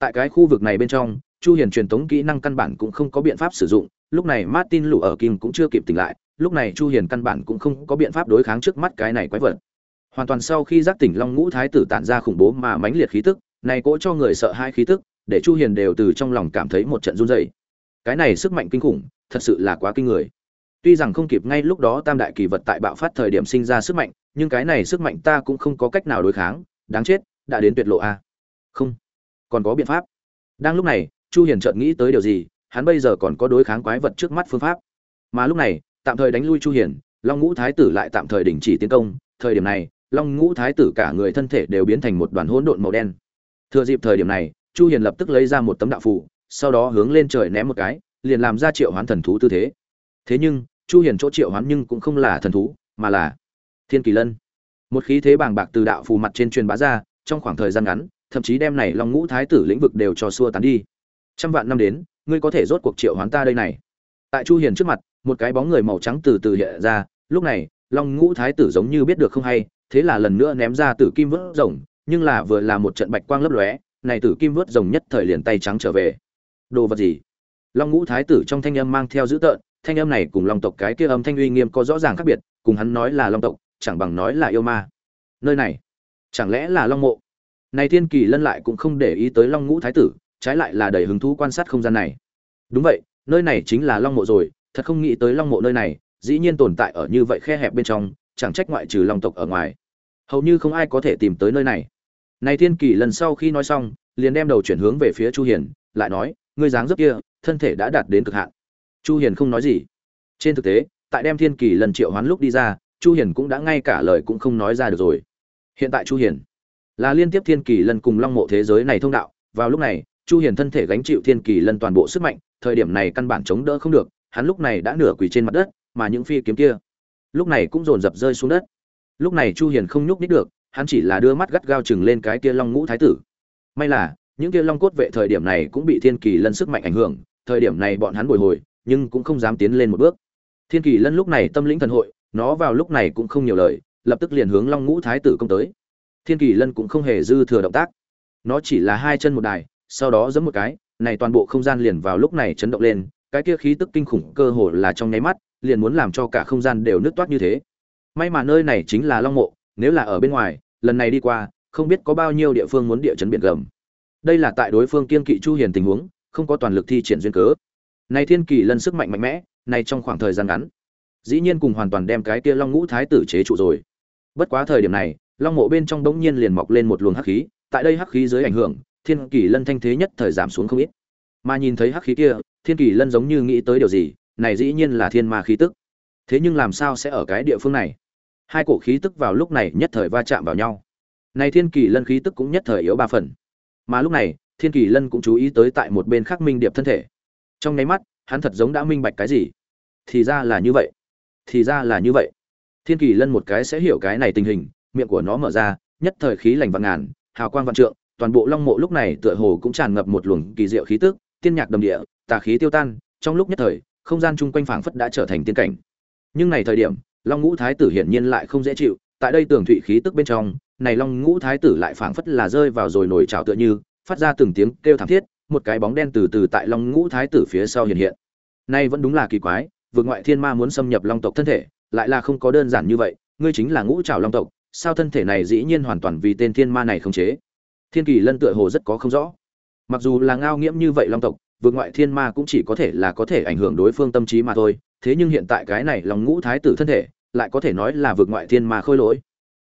Tại cái khu vực này bên trong, Chu Hiền truyền tống kỹ năng căn bản cũng không có biện pháp sử dụng, lúc này Martin lũ ở kim cũng chưa kịp tỉnh lại, lúc này Chu Hiền căn bản cũng không có biện pháp đối kháng trước mắt cái này quái vật. Hoàn toàn sau khi giác tỉnh Long Ngũ Thái tử tản ra khủng bố mà mãnh liệt khí tức, này cỗ cho người sợ hai khí tức, để Chu Hiền đều từ trong lòng cảm thấy một trận run rẩy. Cái này sức mạnh kinh khủng, thật sự là quá kinh người. Tuy rằng không kịp ngay lúc đó Tam đại kỳ vật tại bạo phát thời điểm sinh ra sức mạnh, nhưng cái này sức mạnh ta cũng không có cách nào đối kháng, đáng chết, đã đến tuyệt lộ a. Không, còn có biện pháp. Đang lúc này, Chu Hiền chợt nghĩ tới điều gì, hắn bây giờ còn có đối kháng quái vật trước mắt phương pháp. Mà lúc này, tạm thời đánh lui Chu Hiền, Long Ngũ Thái tử lại tạm thời đình chỉ tiến công, thời điểm này, Long Ngũ Thái tử cả người thân thể đều biến thành một đoàn hỗn độn màu đen. Thừa dịp thời điểm này, Chu Hiền lập tức lấy ra một tấm đạo phù, sau đó hướng lên trời ném một cái, liền làm ra triệu hoán thần thú tư thế thế nhưng chu hiền chỗ triệu hoán nhưng cũng không là thần thú mà là thiên kỳ lân một khí thế bàng bạc từ đạo phù mặt trên truyền bá ra trong khoảng thời gian ngắn thậm chí đem này long ngũ thái tử lĩnh vực đều cho xua tán đi. Trăm vạn năm đến, ngươi có thể rốt cuộc triệu hoán ta đây này. Tại chu hiền trước mặt, một cái bóng người màu trắng từ từ hiện ra, lúc này, long ngũ thái tử giống như biết được không hay, thế là lần nữa ném ra tử kim vớt rồng, nhưng là vừa là một trận bạch quang lấp lóe, này tử kim vớt rồng nhất thời liền tay trắng trở về. Đồ vật gì? Long ngũ thái tử trong thanh âm mang theo dữ tợn, thanh âm này cùng long tộc cái kia âm thanh uy nghiêm có rõ ràng khác biệt, cùng hắn nói là long tộc, chẳng bằng nói là yêu ma. Nơi này, chẳng lẽ là long mộ? Này thiên kỳ lân lại cũng không để ý tới long ngũ thái tử, trái lại là đầy hứng thú quan sát không gian này. Đúng vậy, nơi này chính là long mộ rồi, thật không nghĩ tới long mộ nơi này, dĩ nhiên tồn tại ở như vậy khe hẹp bên trong, chẳng trách ngoại trừ long tộc ở ngoài. Hầu như không ai có thể tìm tới nơi này. Này thiên kỳ lần sau khi nói xong, liền đem đầu chuyển hướng về phía chu hiền, lại nói, ngươi dáng dấp kia, thân thể đã đạt đến cực hạn. Chu hiền không nói gì. Trên thực tế, tại đem thiên kỳ lần triệu hoán lúc đi ra, chu hiền cũng đã ngay cả lời cũng không nói ra được rồi. Hiện tại chu hiền là liên tiếp thiên kỳ lân cùng long mộ thế giới này thông đạo. Vào lúc này, chu hiền thân thể gánh chịu thiên kỳ lân toàn bộ sức mạnh, thời điểm này căn bản chống đỡ không được, hắn lúc này đã nửa quỳ trên mặt đất, mà những phi kiếm kia lúc này cũng dồn dập rơi xuống đất. Lúc này chu hiền không nhúc nhích được, hắn chỉ là đưa mắt gắt gao chừng lên cái kia long ngũ thái tử. May là, những kia long cốt vệ thời điểm này cũng bị thiên kỳ lân sức mạnh ảnh hưởng, thời điểm này bọn hắn bồi hồi, nhưng cũng không dám tiến lên một bước. Thiên kỳ lân lúc này tâm lĩnh thần hội, nó vào lúc này cũng không nhiều lời, lập tức liền hướng long ngũ thái tử công tới thiên kỳ lân cũng không hề dư thừa động tác. Nó chỉ là hai chân một đài, sau đó giẫm một cái, này toàn bộ không gian liền vào lúc này chấn động lên, cái kia khí tức kinh khủng cơ hồ là trong nháy mắt, liền muốn làm cho cả không gian đều nứt toát như thế. May mà nơi này chính là long mộ, nếu là ở bên ngoài, lần này đi qua, không biết có bao nhiêu địa phương muốn địa chấn biển gầm. Đây là tại đối phương kiên kỵ chu hiền tình huống, không có toàn lực thi triển duyên cớ. Này thiên kỳ lân sức mạnh mạnh mẽ, này trong khoảng thời gian ngắn, dĩ nhiên cùng hoàn toàn đem cái kia long ngũ thái tử chế trụ rồi. Bất quá thời điểm này long mộ bên trong đống nhiên liền mọc lên một luồng hắc khí, tại đây hắc khí dưới ảnh hưởng, thiên kỳ lân thanh thế nhất thời giảm xuống không ít. Mà nhìn thấy hắc khí kia, thiên kỳ lân giống như nghĩ tới điều gì, này dĩ nhiên là thiên ma khí tức. Thế nhưng làm sao sẽ ở cái địa phương này? Hai cổ khí tức vào lúc này nhất thời va chạm vào nhau. Này thiên kỳ lân khí tức cũng nhất thời yếu ba phần. Mà lúc này, thiên kỳ lân cũng chú ý tới tại một bên khác minh điệp thân thể. Trong nháy mắt, hắn thật giống đã minh bạch cái gì. Thì ra là như vậy. Thì ra là như vậy. Thiên kỳ lân một cái sẽ hiểu cái này tình hình miệng của nó mở ra, nhất thời khí lành vạn ngàn, hào quang vạn trượng, toàn bộ long mộ lúc này tựa hồ cũng tràn ngập một luồng kỳ diệu khí tức, tiên nhạc đầm địa, tà khí tiêu tan, trong lúc nhất thời, không gian chung quanh phảng phất đã trở thành tiên cảnh. Nhưng này thời điểm, long ngũ thái tử hiển nhiên lại không dễ chịu, tại đây tưởng thụy khí tức bên trong, này long ngũ thái tử lại phảng phất là rơi vào rồi nổi trào tựa như, phát ra từng tiếng kêu thảm thiết, một cái bóng đen từ từ tại long ngũ thái tử phía sau hiện hiện. Nay vẫn đúng là kỳ quái, vượt ngoại thiên ma muốn xâm nhập long tộc thân thể, lại là không có đơn giản như vậy, ngươi chính là ngũ trảo long tộc sao thân thể này dĩ nhiên hoàn toàn vì tên thiên ma này không chế? Thiên kỳ lân tựa hồ rất có không rõ. Mặc dù là ngao nghiễm như vậy long tộc, vượt ngoại thiên ma cũng chỉ có thể là có thể ảnh hưởng đối phương tâm trí mà thôi. Thế nhưng hiện tại cái này lòng ngũ thái tử thân thể, lại có thể nói là vượt ngoại thiên ma khôi lỗi.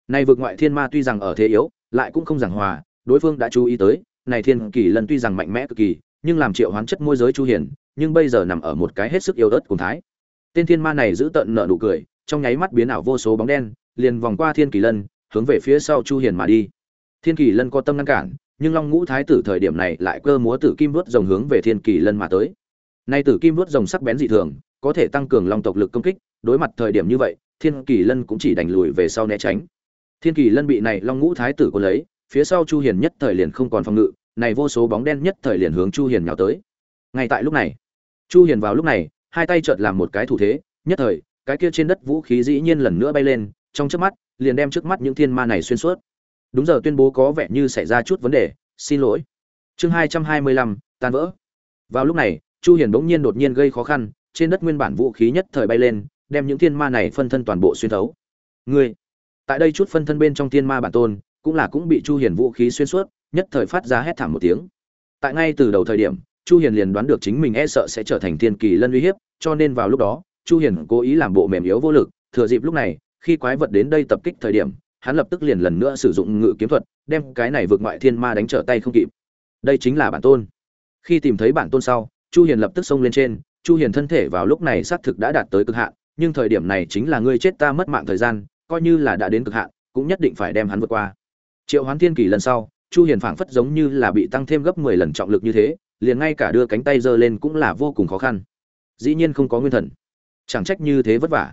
Này vượt ngoại thiên ma tuy rằng ở thế yếu, lại cũng không giảng hòa, đối phương đã chú ý tới, này thiên kỳ lân tuy rằng mạnh mẽ cực kỳ, nhưng làm triệu hoán chất môi giới chu hiền, nhưng bây giờ nằm ở một cái hết sức yếu ớt cùng thái. Tên thiên ma này giữ tận nợ nụ cười, trong nháy mắt biến ảo vô số bóng đen liền vòng qua thiên kỳ lân, hướng về phía sau chu hiền mà đi. Thiên kỳ lân có tâm ngăn cản, nhưng long ngũ thái tử thời điểm này lại cơ múa tử kim vuốt rồng hướng về thiên kỳ lân mà tới. Nay tử kim vuốt rồng sắc bén dị thường, có thể tăng cường long tộc lực công kích, đối mặt thời điểm như vậy, thiên kỳ lân cũng chỉ đành lùi về sau né tránh. Thiên kỳ lân bị này long ngũ thái tử có lấy, phía sau chu hiền nhất thời liền không còn phòng ngự, này vô số bóng đen nhất thời liền hướng chu hiền nhào tới. Ngay tại lúc này, chu hiền vào lúc này, hai tay chợt làm một cái thủ thế, nhất thời, cái kia trên đất vũ khí dĩ nhiên lần nữa bay lên trong trước mắt, liền đem trước mắt những thiên ma này xuyên suốt. Đúng giờ tuyên bố có vẻ như xảy ra chút vấn đề, xin lỗi. Chương hai trăm hai mươi lăm, tan vỡ. Vào lúc này, chu hiền bỗng nhiên đột nhiên gây khó khăn, trên đất nguyên bản vũ khí nhất thời bay lên, đem những thiên ma này phân thân toàn bộ xuyên thấu. Ngươi, tại đây chút phân thân bên trong thiên ma bản tôn, cũng là cũng bị chu hiền vũ khí xuyên suốt, nhất thời phát ra hét thảm một tiếng. Tại ngay từ đầu thời điểm, chu hiền liền đoán được chính mình e sợ sẽ trở thành thiên kỳ lân uy hiếp, cho nên vào lúc đó, chu hiền cố ý làm bộ mềm yếu vô lực, thừa dịp lúc này khi quái vật đến đây tập kích thời điểm, hắn lập tức liền lần nữa sử dụng ngự kiếm thuật, đem cái này vượt ngoại thiên ma đánh trở tay không kịp. Đây chính là bản tôn. Khi tìm thấy bản tôn sau, chu hiền lập tức xông lên trên, chu hiền thân thể vào lúc này xác thực đã đạt tới cực hạn, nhưng thời điểm này chính là ngươi chết ta mất mạng thời gian, coi như là đã đến cực hạn, cũng nhất định phải đem hắn vượt qua. Triệu hoán thiên kỳ lần sau, chu hiền phảng phất giống như là bị tăng thêm gấp 10 lần trọng lực như thế, liền ngay cả đưa cánh tay giơ lên cũng là vô cùng khó khăn. Dĩ nhiên không có nguyên thần. Chẳng trách như thế vất vả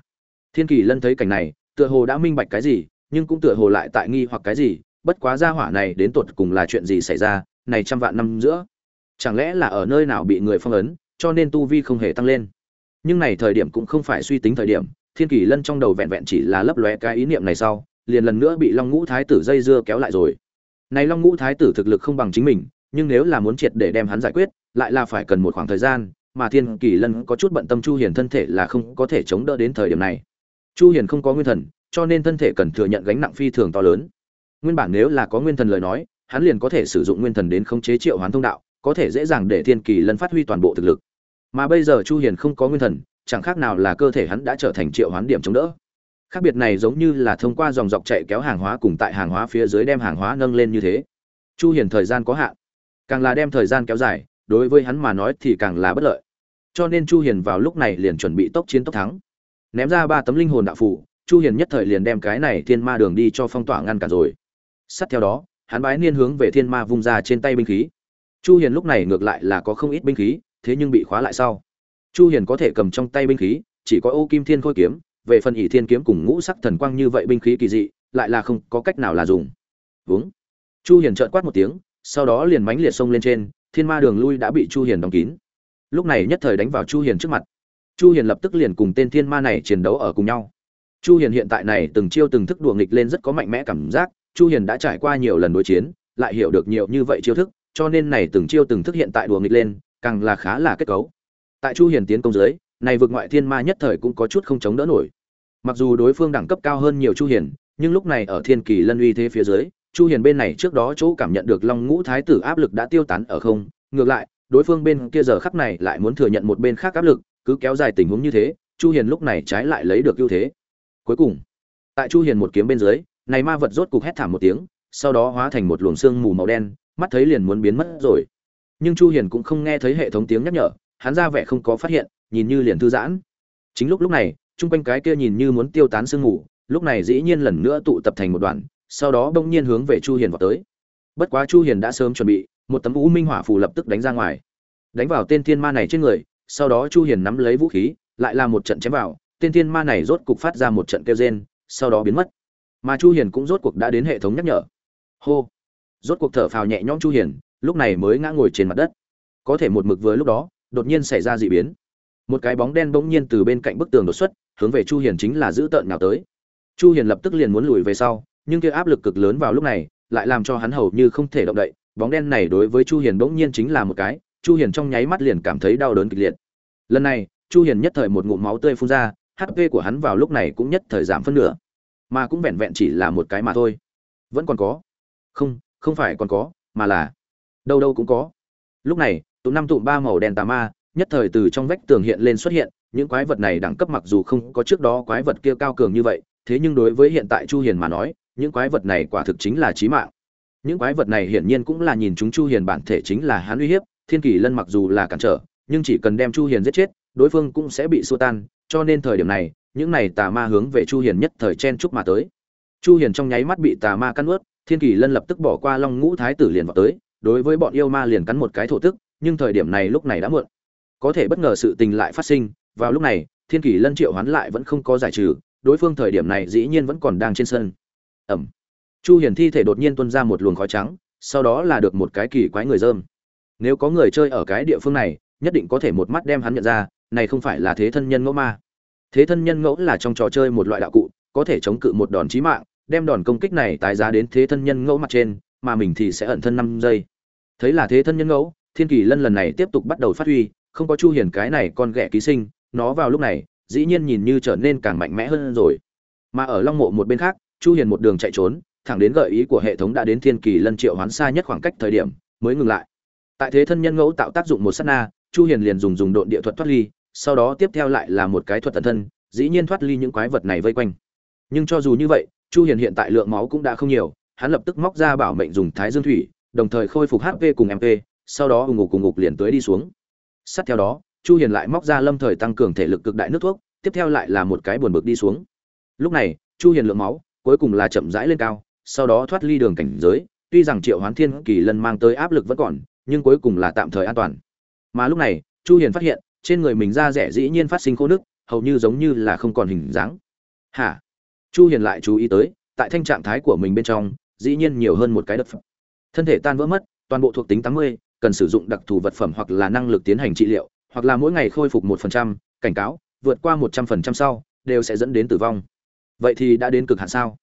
thiên kỳ lân thấy cảnh này, tựa hồ đã minh bạch cái gì, nhưng cũng tựa hồ lại tại nghi hoặc cái gì, bất quá gia hỏa này đến tột cùng là chuyện gì xảy ra, này trăm vạn năm giữa. Chẳng lẽ là ở nơi nào bị người phong ấn, cho nên tu vi không hề tăng lên? Nhưng này thời điểm cũng không phải suy tính thời điểm, thiên kỳ lân trong đầu vẹn vẹn chỉ là lấp lóe cái ý niệm này sau, liền lần nữa bị long ngũ thái tử dây dưa kéo lại rồi. Này long ngũ thái tử thực lực không bằng chính mình, nhưng nếu là muốn triệt để đem hắn giải quyết, lại là phải cần một khoảng thời gian, mà thiên kỳ lân có chút bận tâm chu hiền thân thể là không có thể chống đỡ đến thời điểm này chu hiền không có nguyên thần, cho nên thân thể cần thừa nhận gánh nặng phi thường to lớn. Nguyên bản nếu là có nguyên thần lời nói, hắn liền có thể sử dụng nguyên thần đến khống chế triệu hoán thông đạo, có thể dễ dàng để thiên kỳ lân phát huy toàn bộ thực lực. Mà bây giờ chu hiền không có nguyên thần, chẳng khác nào là cơ thể hắn đã trở thành triệu hoán điểm chống đỡ. Khác biệt này giống như là thông qua dòng dọc chạy kéo hàng hóa cùng tại hàng hóa phía dưới đem hàng hóa nâng lên như thế. Chu hiền thời gian có hạn. Càng là đem thời gian kéo dài, đối với hắn mà nói thì càng là bất lợi. Cho nên chu hiền vào lúc này liền chuẩn bị tốc chiến tốc thắng ném ra ba tấm linh hồn đạo phủ, chu hiền nhất thời liền đem cái này thiên ma đường đi cho phong tỏa ngăn cản rồi. Sát theo đó, hắn bái niên hướng về thiên ma vung ra trên tay binh khí. Chu hiền lúc này ngược lại là có không ít binh khí, thế nhưng bị khóa lại sau. Chu hiền có thể cầm trong tay binh khí, chỉ có ô kim thiên khôi kiếm, về phần ỷ thiên kiếm cùng ngũ sắc thần quang như vậy binh khí kỳ dị, lại là không có cách nào là dùng. Vướng chu hiền trợn quát một tiếng, sau đó liền mãnh liệt sông lên trên, thiên ma đường lui đã bị chu hiền đóng kín. Lúc này nhất thời đánh vào chu hiền trước mặt chu hiền lập tức liền cùng tên thiên ma này chiến đấu ở cùng nhau. Chu hiền hiện tại này từng chiêu từng thức đùa nghịch lên rất có mạnh mẽ cảm giác, chu hiền đã trải qua nhiều lần đối chiến, lại hiểu được nhiều như vậy chiêu thức, cho nên này từng chiêu từng thức hiện tại đùa nghịch lên, càng là khá là kết cấu. Tại chu hiền tiến công dưới, này vượt ngoại thiên ma nhất thời cũng có chút không chống đỡ nổi. Mặc dù đối phương đẳng cấp cao hơn nhiều chu hiền, nhưng lúc này ở thiên kỳ lân uy thế phía dưới, chu hiền bên này trước đó chỗ cảm nhận được long ngũ thái tử áp lực đã tiêu tán ở không, ngược lại, đối phương bên kia giờ khắc này lại muốn thừa nhận một bên khác áp lực cứ kéo dài tình huống như thế, chu hiền lúc này trái lại lấy được ưu thế. Cuối cùng, tại chu hiền một kiếm bên dưới, này ma vật rốt cục hét thảm một tiếng, sau đó hóa thành một luồng xương mù màu đen, mắt thấy liền muốn biến mất rồi. Nhưng chu hiền cũng không nghe thấy hệ thống tiếng nhắc nhở, hắn ra vẻ không có phát hiện, nhìn như liền thư giãn. Chính lúc lúc này trung quanh cái kia nhìn như muốn tiêu tán sương mù, lúc này dĩ nhiên lần nữa tụ tập thành một đoàn, sau đó bỗng nhiên hướng về chu hiền vào tới. Bất quá chu hiền đã sớm chuẩn bị, một tấm u minh hỏa phù lập tức đánh ra ngoài. Đánh vào tên thiên ma này trên người sau đó chu hiền nắm lấy vũ khí, lại là một trận chém vào, tên thiên ma này rốt cục phát ra một trận kêu rên, sau đó biến mất. Mà chu hiền cũng rốt cuộc đã đến hệ thống nhắc nhở. Hô! Rốt cuộc thở phào nhẹ nhõm chu hiền, lúc này mới ngã ngồi trên mặt đất. Có thể một mực vừa lúc đó, đột nhiên xảy ra dị biến. Một cái bóng đen bỗng nhiên từ bên cạnh bức tường đột xuất, hướng về chu hiền chính là giữ tợn nào tới. Chu hiền lập tức liền muốn lùi về sau, nhưng kia áp lực cực lớn vào lúc này, lại làm cho hắn hầu như không thể động đậy. Bóng đen này đối với chu hiền bỗng nhiên chính là một cái chu hiền trong nháy mắt liền cảm thấy đau đớn kịch liệt. Lần này, chu hiền nhất thời một ngụm máu tươi phun ra hp của hắn vào lúc này cũng nhất thời giảm phân nửa. Mà cũng vẹn vẹn chỉ là một cái mà thôi. Vẫn còn có. Không không phải còn có, mà là đâu đâu cũng có. Lúc này tụ năm tụ ba màu đen tà ma nhất thời từ trong vách tường hiện lên xuất hiện. Những quái vật này đẳng cấp mặc dù không có trước đó quái vật kia cao cường như vậy, thế nhưng đối với hiện tại chu hiền mà nói, những quái vật này quả thực chính là chí mạng. Những quái vật này hiển nhiên cũng là nhìn chúng chu hiền bản thể chính là hắn uy hiếp thiên kỳ lân mặc dù là cản trở, nhưng chỉ cần đem chu hiền giết chết, đối phương cũng sẽ bị xua tan, cho nên thời điểm này, những này tà ma hướng về chu hiền nhất thời chen chúc mà tới. Chu hiền trong nháy mắt bị tà ma cắn ướt thiên kỳ lân lập tức bỏ qua long ngũ thái tử liền vào tới, đối với bọn yêu ma liền cắn một cái thổ tức, nhưng thời điểm này lúc này đã muộn. Có thể bất ngờ sự tình lại phát sinh, vào lúc này, thiên kỳ lân triệu hoán lại vẫn không có giải trừ, đối phương thời điểm này dĩ nhiên vẫn còn đang trên sân. Ẩm. Chu hiền thi thể đột nhiên tuôn ra một luồng khói trắng, sau đó là được một cái kỳ quái người dơm nếu có người chơi ở cái địa phương này, nhất định có thể một mắt đem hắn nhận ra, này không phải là thế thân nhân ngẫu ma. Thế thân nhân ngẫu là trong trò chơi một loại đạo cụ, có thể chống cự một đòn chí mạng, đem đòn công kích này tái giá đến thế thân nhân ngẫu mặt trên, mà mình thì sẽ ẩn thân năm giây. Thấy là thế thân nhân ngẫu, thiên kỳ lân lần này tiếp tục bắt đầu phát huy, không có chu hiền cái này con ghẻ ký sinh, nó vào lúc này, dĩ nhiên nhìn như trở nên càng mạnh mẽ hơn rồi. Mà ở long mộ một bên khác, chu hiền một đường chạy trốn, thẳng đến gợi ý của hệ thống đã đến thiên kỳ lân triệu hoán xa nhất khoảng cách thời điểm, mới ngừng lại tại thế thân nhân ngẫu tạo tác dụng một sát na, chu hiền liền dùng dùng độn địa thuật thoát ly, sau đó tiếp theo lại là một cái thuật tận thân, dĩ nhiên thoát ly những quái vật này vây quanh. Nhưng cho dù như vậy, chu hiền hiện tại lượng máu cũng đã không nhiều, hắn lập tức móc ra bảo mệnh dùng thái dương thủy, đồng thời khôi phục hp cùng mp sau đó ù ngục cùng ngục liền tới đi xuống. Sát theo đó, chu hiền lại móc ra lâm thời tăng cường thể lực cực đại nước thuốc, tiếp theo lại là một cái buồn bực đi xuống. Lúc này, chu hiền lượng máu, cuối cùng là chậm rãi lên cao, sau đó thoát ly đường cảnh giới, tuy rằng triệu hoán thiên kỳ lần mang tới áp lực vẫn còn nhưng cuối cùng là tạm thời an toàn. Mà lúc này chu hiền phát hiện trên người mình da rẻ dĩ nhiên phát sinh khô nước hầu như giống như là không còn hình dáng. Hả? Chu hiền lại chú ý tới tại thanh trạng thái của mình bên trong dĩ nhiên nhiều hơn một cái đất phẩm. Thân thể tan vỡ mất toàn bộ thuộc tính 80, cần sử dụng đặc thù vật phẩm hoặc là năng lực tiến hành trị liệu hoặc là mỗi ngày khôi phục 1%, cảnh cáo vượt qua 100% sau đều sẽ dẫn đến tử vong. Vậy thì đã đến cực hạn sao?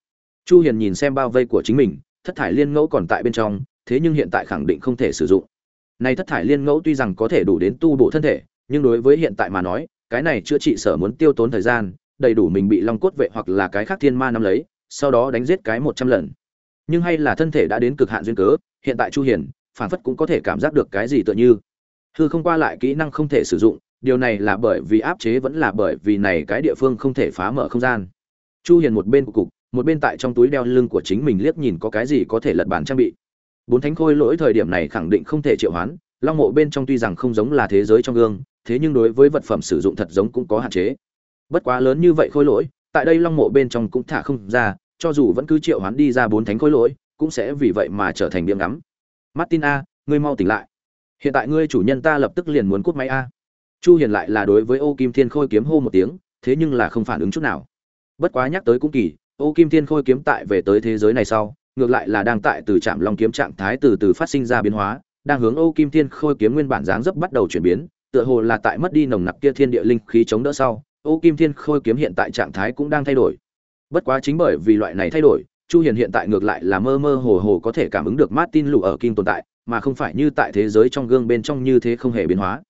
Chu hiền nhìn xem bao vây của chính mình thất thải liên ngẫu còn tại bên trong thế nhưng hiện tại khẳng định không thể sử dụng này thất thải liên ngẫu tuy rằng có thể đủ đến tu bổ thân thể, nhưng đối với hiện tại mà nói, cái này chữa trị sở muốn tiêu tốn thời gian, đầy đủ mình bị long cốt vệ hoặc là cái khác thiên ma nắm lấy, sau đó đánh giết cái một trăm lần. Nhưng hay là thân thể đã đến cực hạn duyên cớ, hiện tại chu hiền, phản phất cũng có thể cảm giác được cái gì tựa như. Hư không qua lại kỹ năng không thể sử dụng, điều này là bởi vì áp chế vẫn là bởi vì này cái địa phương không thể phá mở không gian. Chu hiền một bên của cục, một bên tại trong túi đeo lưng của chính mình liếc nhìn có cái gì có thể lật bản trang bị bốn thánh khôi lỗi thời điểm này khẳng định không thể triệu hoán, long mộ bên trong tuy rằng không giống là thế giới trong gương, thế nhưng đối với vật phẩm sử dụng thật giống cũng có hạn chế. Bất quá lớn như vậy khôi lỗi, tại đây long mộ bên trong cũng thả không ra, cho dù vẫn cứ triệu hoán đi ra bốn thánh khôi lỗi, cũng sẽ vì vậy mà trở thành điểm ngắm. Martin a, ngươi mau tỉnh lại. Hiện tại ngươi chủ nhân ta lập tức liền muốn cút máy a. Chu hiền lại là đối với ô kim thiên khôi kiếm hô một tiếng, thế nhưng là không phản ứng chút nào. Bất quá nhắc tới cũng kỳ, ô kim thiên khôi kiếm tại về tới thế giới này sau ngược lại là đang tại từ trạm long kiếm trạng thái từ từ phát sinh ra biến hóa, đang hướng ô kim thiên khôi kiếm nguyên bản dáng dấp bắt đầu chuyển biến, tựa hồ là tại mất đi nồng nặc kia thiên địa linh khí chống đỡ sau ô kim thiên khôi kiếm hiện tại trạng thái cũng đang thay đổi. Bất quá chính bởi vì loại này thay đổi, chu hiền hiện tại ngược lại là mơ mơ hồ hồ có thể cảm ứng được martin lù ở kim tồn tại, mà không phải như tại thế giới trong gương bên trong như thế không hề biến hóa.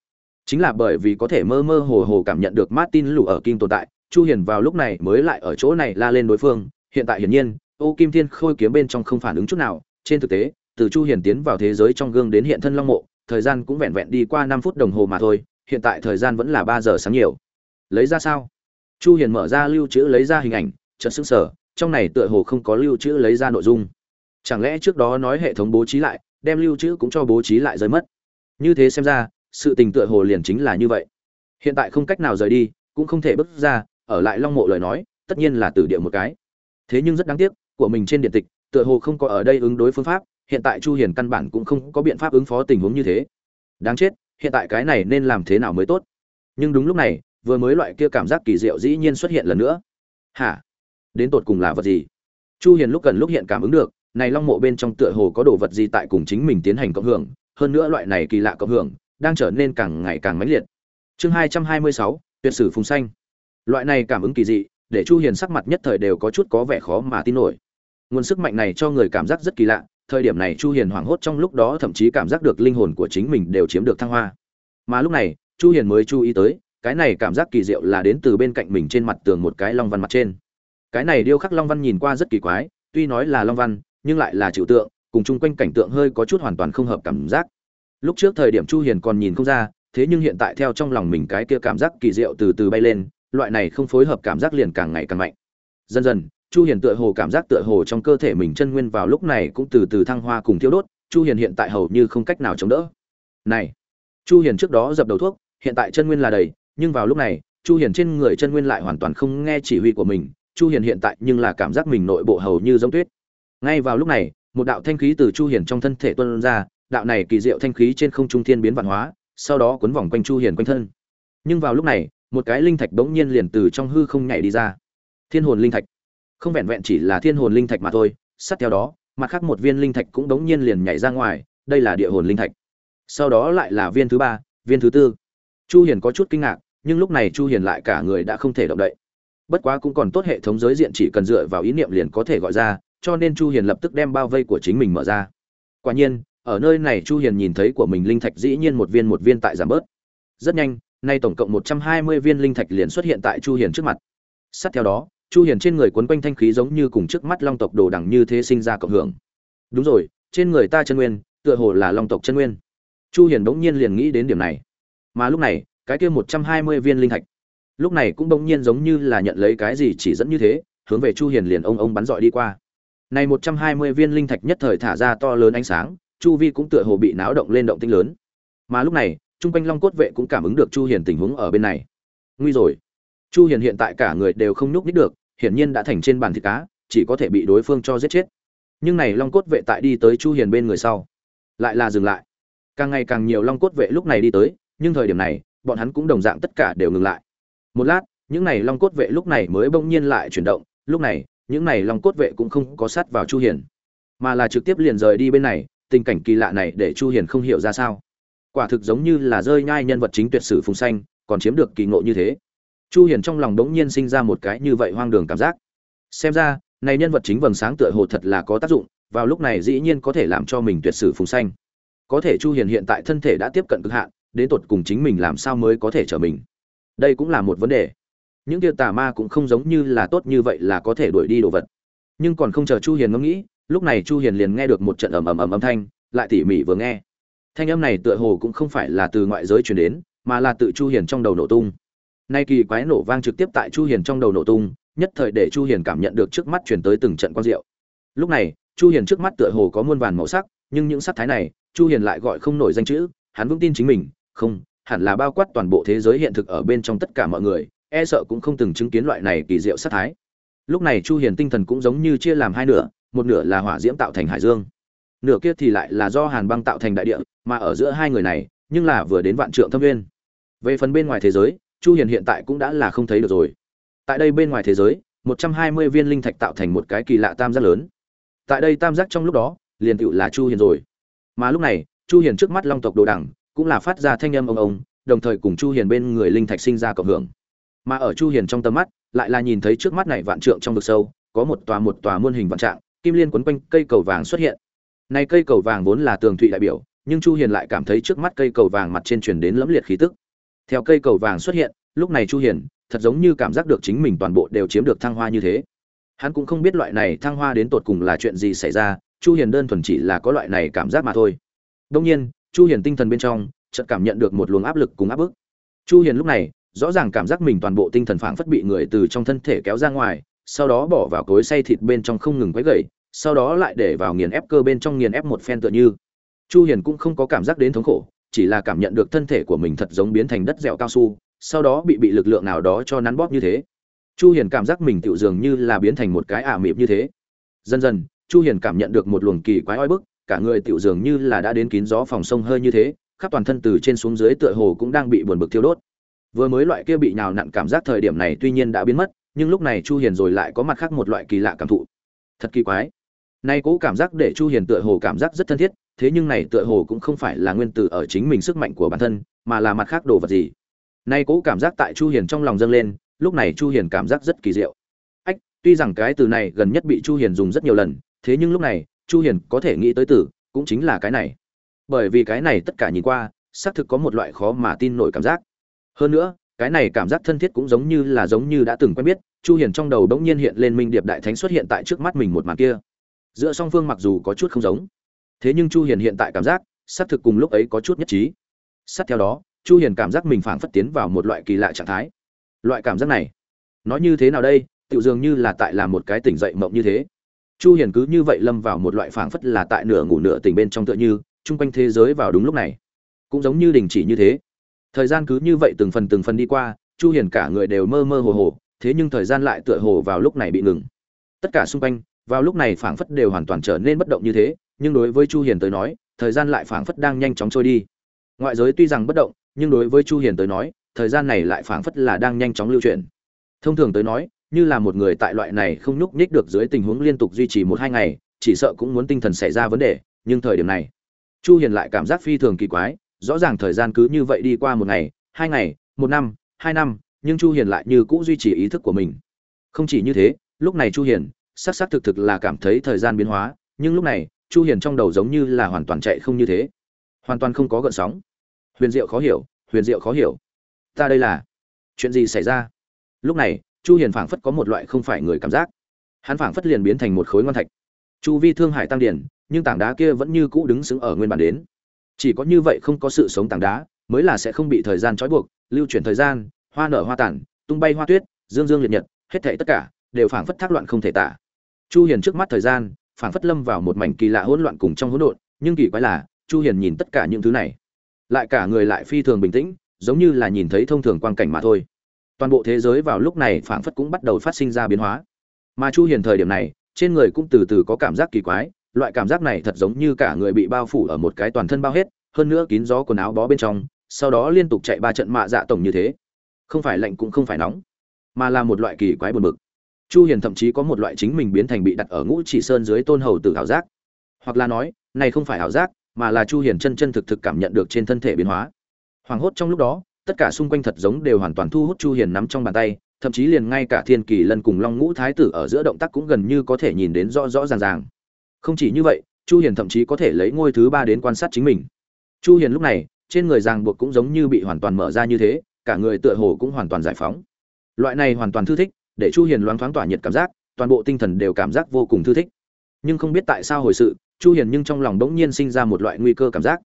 Chính là bởi vì có thể mơ mơ hồ hồ cảm nhận được martin lù ở kim tồn tại, chu hiền vào lúc này mới lại ở chỗ này la lên đối phương, hiện tại hiển nhiên ô kim thiên khôi kiếm bên trong không phản ứng chút nào, trên thực tế, từ chu hiền tiến vào thế giới trong gương đến hiện thân long mộ, thời gian cũng vẹn vẹn đi qua 5 phút đồng hồ mà thôi, hiện tại thời gian vẫn là 3 giờ sáng nhiều. Lấy ra sao? Chu hiền mở ra lưu trữ lấy ra hình ảnh, chợt sững sờ, trong này tựa hồ không có lưu trữ lấy ra nội dung. Chẳng lẽ trước đó nói hệ thống bố trí lại, đem lưu trữ cũng cho bố trí lại rơi mất? Như thế xem ra, sự tình tựa hồ liền chính là như vậy. Hiện tại không cách nào rời đi, cũng không thể bước ra, ở lại long mộ lời nói, tất nhiên là tử địa một cái. Thế nhưng rất đáng tiếc của mình trên điện tịch tựa hồ không có ở đây ứng đối phương pháp hiện tại chu hiền căn bản cũng không có biện pháp ứng phó tình huống như thế. Đáng chết hiện tại cái này nên làm thế nào mới tốt? Nhưng đúng lúc này vừa mới loại kia cảm giác kỳ diệu dĩ nhiên xuất hiện lần nữa. Hả? Đến tột cùng là vật gì? Chu hiền lúc gần lúc hiện cảm ứng được này long mộ bên trong tựa hồ có đồ vật gì tại cùng chính mình tiến hành cộng hưởng hơn nữa loại này kỳ lạ cộng hưởng đang trở nên càng ngày càng mãnh liệt. Chương 226, tuyệt sử phùng xanh loại này cảm ứng kỳ dị để chu hiền sắc mặt nhất thời đều có chút có vẻ khó mà tin nổi nguồn sức mạnh này cho người cảm giác rất kỳ lạ, thời điểm này chu hiền hoảng hốt trong lúc đó thậm chí cảm giác được linh hồn của chính mình đều chiếm được thăng hoa. Mà lúc này, chu hiền mới chú ý tới, cái này cảm giác kỳ diệu là đến từ bên cạnh mình trên mặt tường một cái long văn mặt trên. Cái này điêu khắc long văn nhìn qua rất kỳ quái, tuy nói là long văn, nhưng lại là chịu tượng, cùng chung quanh cảnh tượng hơi có chút hoàn toàn không hợp cảm giác. Lúc trước thời điểm chu hiền còn nhìn không ra, thế nhưng hiện tại theo trong lòng mình cái kia cảm giác kỳ diệu từ từ bay lên, loại này không phối hợp cảm giác liền càng ngày càng mạnh. Dần dần chu hiền tựa hồ cảm giác tựa hồ trong cơ thể mình chân nguyên vào lúc này cũng từ từ thăng hoa cùng thiêu đốt, chu hiền hiện tại hầu như không cách nào chống đỡ. Này, chu hiền trước đó dập đầu thuốc, hiện tại chân nguyên là đầy, nhưng vào lúc này, chu hiền trên người chân nguyên lại hoàn toàn không nghe chỉ huy của mình, chu hiền hiện tại nhưng là cảm giác mình nội bộ hầu như giống tuyết. Ngay vào lúc này, một đạo thanh khí từ chu hiền trong thân thể tuôn ra, đạo này kỳ diệu thanh khí trên không trung thiên biến vạn hóa, sau đó cuốn vòng quanh chu hiền quanh thân. Nhưng vào lúc này, một cái linh thạch bỗng nhiên liền từ trong hư không nhảy đi ra. Thiên hồn linh thạch không vẹn vẹn chỉ là thiên hồn linh thạch mà thôi, sát theo đó, mặt khác một viên linh thạch cũng đống nhiên liền nhảy ra ngoài, đây là địa hồn linh thạch. Sau đó lại là viên thứ ba, viên thứ tư. Chu hiền có chút kinh ngạc, nhưng lúc này chu hiền lại cả người đã không thể động đậy. Bất quá cũng còn tốt hệ thống giới diện chỉ cần dựa vào ý niệm liền có thể gọi ra, cho nên chu hiền lập tức đem bao vây của chính mình mở ra. Quả nhiên, ở nơi này chu hiền nhìn thấy của mình linh thạch dĩ nhiên một viên một viên tại giảm bớt. Rất nhanh, nay tổng cộng 120 viên linh thạch liền xuất hiện tại chu hiền trước mặt. Sát theo đó chu hiền trên người quấn quanh thanh khí giống như cùng trước mắt long tộc đồ đẳng như thế sinh ra cộng hưởng. Đúng rồi, trên người ta chân nguyên, tựa hồ là long tộc chân nguyên. Chu hiền đống nhiên liền nghĩ đến điểm này. Mà lúc này, cái kia 120 viên linh thạch. Lúc này cũng đống nhiên giống như là nhận lấy cái gì chỉ dẫn như thế, hướng về chu hiền liền ông ông bắn dọi đi qua. Này 120 viên linh thạch nhất thời thả ra to lớn ánh sáng, chu vi cũng tựa hồ bị náo động lên động tinh lớn. Mà lúc này trung quanh long cốt vệ cũng cảm ứng được chu hiền tình huống ở bên này. Nguy rồi chu hiền hiện tại cả người đều không nhúc nhích được, hiển nhiên đã thành trên bàn thịt cá, chỉ có thể bị đối phương cho giết chết. Nhưng này long cốt vệ tại đi tới chu hiền bên người sau, lại là dừng lại. Càng ngày càng nhiều long cốt vệ lúc này đi tới, nhưng thời điểm này, bọn hắn cũng đồng dạng tất cả đều ngừng lại. Một lát, những này long cốt vệ lúc này mới bỗng nhiên lại chuyển động, lúc này, những này long cốt vệ cũng không có sát vào chu hiền, mà là trực tiếp liền rời đi bên này, tình cảnh kỳ lạ này để chu hiền không hiểu ra sao. Quả thực giống như là rơi nhai nhân vật chính tuyệt sử phùng xanh còn chiếm được kỳ ngộ như thế chu hiền trong lòng đống nhiên sinh ra một cái như vậy hoang đường cảm giác. Xem ra, này nhân vật chính vầng sáng tựa hồ thật là có tác dụng, vào lúc này dĩ nhiên có thể làm cho mình tuyệt sử phùng xanh có thể chu hiền hiện tại thân thể đã tiếp cận cực hạn, đến tột cùng chính mình làm sao mới có thể trở mình? Đây cũng là một vấn đề. Những kia tà ma cũng không giống như là tốt như vậy là có thể đuổi đi đồ vật. Nhưng còn không chờ chu hiền ngẫm nghĩ, lúc này chu hiền liền nghe được một trận ầm ầm ầm âm thanh, lại tỉ mỉ vừa nghe. Thanh âm này tựa hồ cũng không phải là từ ngoại giới truyền đến, mà là tự chu hiền trong đầu nổ tung nay kỳ quái nổ vang trực tiếp tại chu hiền trong đầu nổ tung, nhất thời để chu hiền cảm nhận được trước mắt truyền tới từng trận quang diệu lúc này, chu hiền trước mắt tựa hồ có muôn vàn màu sắc, nhưng những sắc thái này, chu hiền lại gọi không nổi danh chữ, hắn vững tin chính mình, không, hẳn là bao quát toàn bộ thế giới hiện thực ở bên trong tất cả mọi người e sợ cũng không từng chứng kiến loại này kỳ diệu sắc thái lúc này chu hiền tinh thần cũng giống như chia làm hai nửa, một nửa là hỏa diễm tạo thành hải dương, nửa kia thì lại là do hàn băng tạo thành đại địa, mà ở giữa hai người này, nhưng là vừa đến vạn trượng thâm nguyên. về phần bên ngoài thế giới chu hiền hiện tại cũng đã là không thấy được rồi. Tại đây bên ngoài thế giới 120 viên linh thạch tạo thành một cái kỳ lạ tam giác lớn. Tại đây tam giác trong lúc đó, liền tựu là chu hiền rồi. Mà lúc này, chu hiền trước mắt long tộc đồ đẳng cũng là phát ra thanh âm ông ông, đồng thời cùng chu hiền bên người linh thạch sinh ra cộng hưởng. Mà ở chu hiền trong tầm mắt, lại là nhìn thấy trước mắt này vạn trượng trong vực sâu, có một tòa một tòa muôn hình vạn trạng, kim liên quấn quanh cây cầu vàng xuất hiện. Này cây cầu vàng vốn là tường thụy đại biểu, nhưng chu hiền lại cảm thấy trước mắt cây cầu vàng mặt trên truyền đến lẫm liệt khí tức theo cây cầu vàng xuất hiện, lúc này chu hiền, thật giống như cảm giác được chính mình toàn bộ đều chiếm được thăng hoa như thế. Hắn cũng không biết loại này thăng hoa đến tột cùng là chuyện gì xảy ra, chu hiền đơn thuần chỉ là có loại này cảm giác mà thôi. Đương nhiên, chu hiền tinh thần bên trong, chợt cảm nhận được một luồng áp lực cùng áp bức. Chu hiền lúc này, rõ ràng cảm giác mình toàn bộ tinh thần phảng phất bị người từ trong thân thể kéo ra ngoài, sau đó bỏ vào cối xay thịt bên trong không ngừng quấy gậy sau đó lại để vào nghiền ép cơ bên trong nghiền ép một phen tựa như. Chu hiền cũng không có cảm giác đến thống khổ chỉ là cảm nhận được thân thể của mình thật giống biến thành đất dẻo cao su, sau đó bị bị lực lượng nào đó cho nắn bóp như thế. Chu hiền cảm giác mình tựu dường như là biến thành một cái ả mịp như thế. Dần dần, chu hiền cảm nhận được một luồng kỳ quái oi bức, cả người tựu dường như là đã đến kín gió phòng sông hơi như thế, khắp toàn thân từ trên xuống dưới tựa hồ cũng đang bị buồn bực thiêu đốt. Vừa mới loại kia bị nhào nặn cảm giác thời điểm này tuy nhiên đã biến mất, nhưng lúc này chu hiền rồi lại có mặt khác một loại kỳ lạ cảm thụ. Thật kỳ quái. Nay cố cảm giác để chu hiền tựa hồ cảm giác rất thân thiết thế nhưng này tựa hồ cũng không phải là nguyên tử ở chính mình sức mạnh của bản thân, mà là mặt khác đồ vật gì. Nay cố cảm giác tại chu hiền trong lòng dâng lên, lúc này chu hiền cảm giác rất kỳ diệu. Ách, tuy rằng cái từ này gần nhất bị chu hiền dùng rất nhiều lần, thế nhưng lúc này, chu hiền có thể nghĩ tới từ, cũng chính là cái này. Bởi vì cái này tất cả nhìn qua, xác thực có một loại khó mà tin nổi cảm giác. Hơn nữa, cái này cảm giác thân thiết cũng giống như là giống như đã từng quen biết, chu hiền trong đầu đống nhiên hiện lên minh điệp đại thánh xuất hiện tại trước mắt mình một màn kia. Giữa song phương mặc dù có chút không giống thế nhưng chu hiền hiện tại cảm giác, xác thực cùng lúc ấy có chút nhất trí. Sát theo đó, chu hiền cảm giác mình phảng phất tiến vào một loại kỳ lạ trạng thái. Loại cảm giác này nói như thế nào đây? Tự dường như là tại làm một cái tỉnh dậy mộng như thế. Chu hiền cứ như vậy lâm vào một loại phảng phất là tại nửa ngủ nửa tỉnh bên trong tựa như, chung quanh thế giới vào đúng lúc này. Cũng giống như đình chỉ như thế. Thời gian cứ như vậy từng phần từng phần đi qua, chu hiền cả người đều mơ mơ hồ hồ, thế nhưng thời gian lại tựa hồ vào lúc này bị ngừng. Tất cả xung quanh, vào lúc này phảng phất đều hoàn toàn trở nên bất động như thế nhưng đối với chu hiền tới nói, thời gian lại phảng phất đang nhanh chóng trôi đi. Ngoại giới tuy rằng bất động, nhưng đối với chu hiền tới nói, thời gian này lại phảng phất là đang nhanh chóng lưu chuyển. Thông thường tới nói, như là một người tại loại này không nhúc nhích được dưới tình huống liên tục duy trì một hai ngày, chỉ sợ cũng muốn tinh thần xảy ra vấn đề, nhưng thời điểm này, chu hiền lại cảm giác phi thường kỳ quái, rõ ràng thời gian cứ như vậy đi qua một ngày, hai ngày, một năm, hai năm, nhưng chu hiền lại như cũ duy trì ý thức của mình. Không chỉ như thế, lúc này chu hiền, xác xác thực thực là cảm thấy thời gian biến hóa, nhưng lúc này chu hiền trong đầu giống như là hoàn toàn chạy không như thế. Hoàn toàn không có gợn sóng. Huyền diệu khó hiểu, huyền diệu khó hiểu. Ta đây là chuyện gì xảy ra? Lúc này, chu hiền phảng phất có một loại không phải người cảm giác. Hắn phảng phất liền biến thành một khối ngon thạch. Chu vi thương hải tăng điển nhưng tảng đá kia vẫn như cũ đứng sững ở nguyên bản đến. Chỉ có như vậy không có sự sống tảng đá, mới là sẽ không bị thời gian trói buộc, lưu chuyển thời gian, hoa nở hoa tản, tung bay hoa tuyết, dương dương liệt nhật, hết thảy tất cả đều phảng phất thác loạn không thể tả. Chu hiền trước mắt thời gian phảng phất lâm vào một mảnh kỳ lạ hỗn loạn cùng trong hỗn độn, nhưng kỳ quái là, chu hiền nhìn tất cả những thứ này, lại cả người lại phi thường bình tĩnh, giống như là nhìn thấy thông thường quang cảnh mà thôi. Toàn bộ thế giới vào lúc này phảng phất cũng bắt đầu phát sinh ra biến hóa. Mà chu hiền thời điểm này, trên người cũng từ từ có cảm giác kỳ quái, loại cảm giác này thật giống như cả người bị bao phủ ở một cái toàn thân bao hết, hơn nữa kín gió quần áo bó bên trong, sau đó liên tục chạy ba trận mạ dạ tổng như thế. Không phải lạnh cũng không phải nóng, mà là một loại kỳ quái buồn bực chu hiền thậm chí có một loại chính mình biến thành bị đặt ở ngũ chỉ sơn dưới tôn hầu tử ảo giác. Hoặc là nói, này không phải ảo giác, mà là chu hiền chân chân thực thực cảm nhận được trên thân thể biến hóa. Hoàng hốt trong lúc đó, tất cả xung quanh thật giống đều hoàn toàn thu hút chu hiền nắm trong bàn tay, thậm chí liền ngay cả thiên kỳ lân cùng long ngũ thái tử ở giữa động tác cũng gần như có thể nhìn đến rõ rõ ràng ràng. Không chỉ như vậy, chu hiền thậm chí có thể lấy ngôi thứ ba đến quan sát chính mình. Chu hiền lúc này, trên người ràng buộc cũng giống như bị hoàn toàn mở ra như thế, cả người tựa hồ cũng hoàn toàn giải phóng. Loại này hoàn toàn thư thích để chu hiền loáng thoáng tỏa nhiệt cảm giác, toàn bộ tinh thần đều cảm giác vô cùng thư thích. Nhưng không biết tại sao hồi sự, chu hiền nhưng trong lòng đống nhiên sinh ra một loại nguy cơ cảm giác.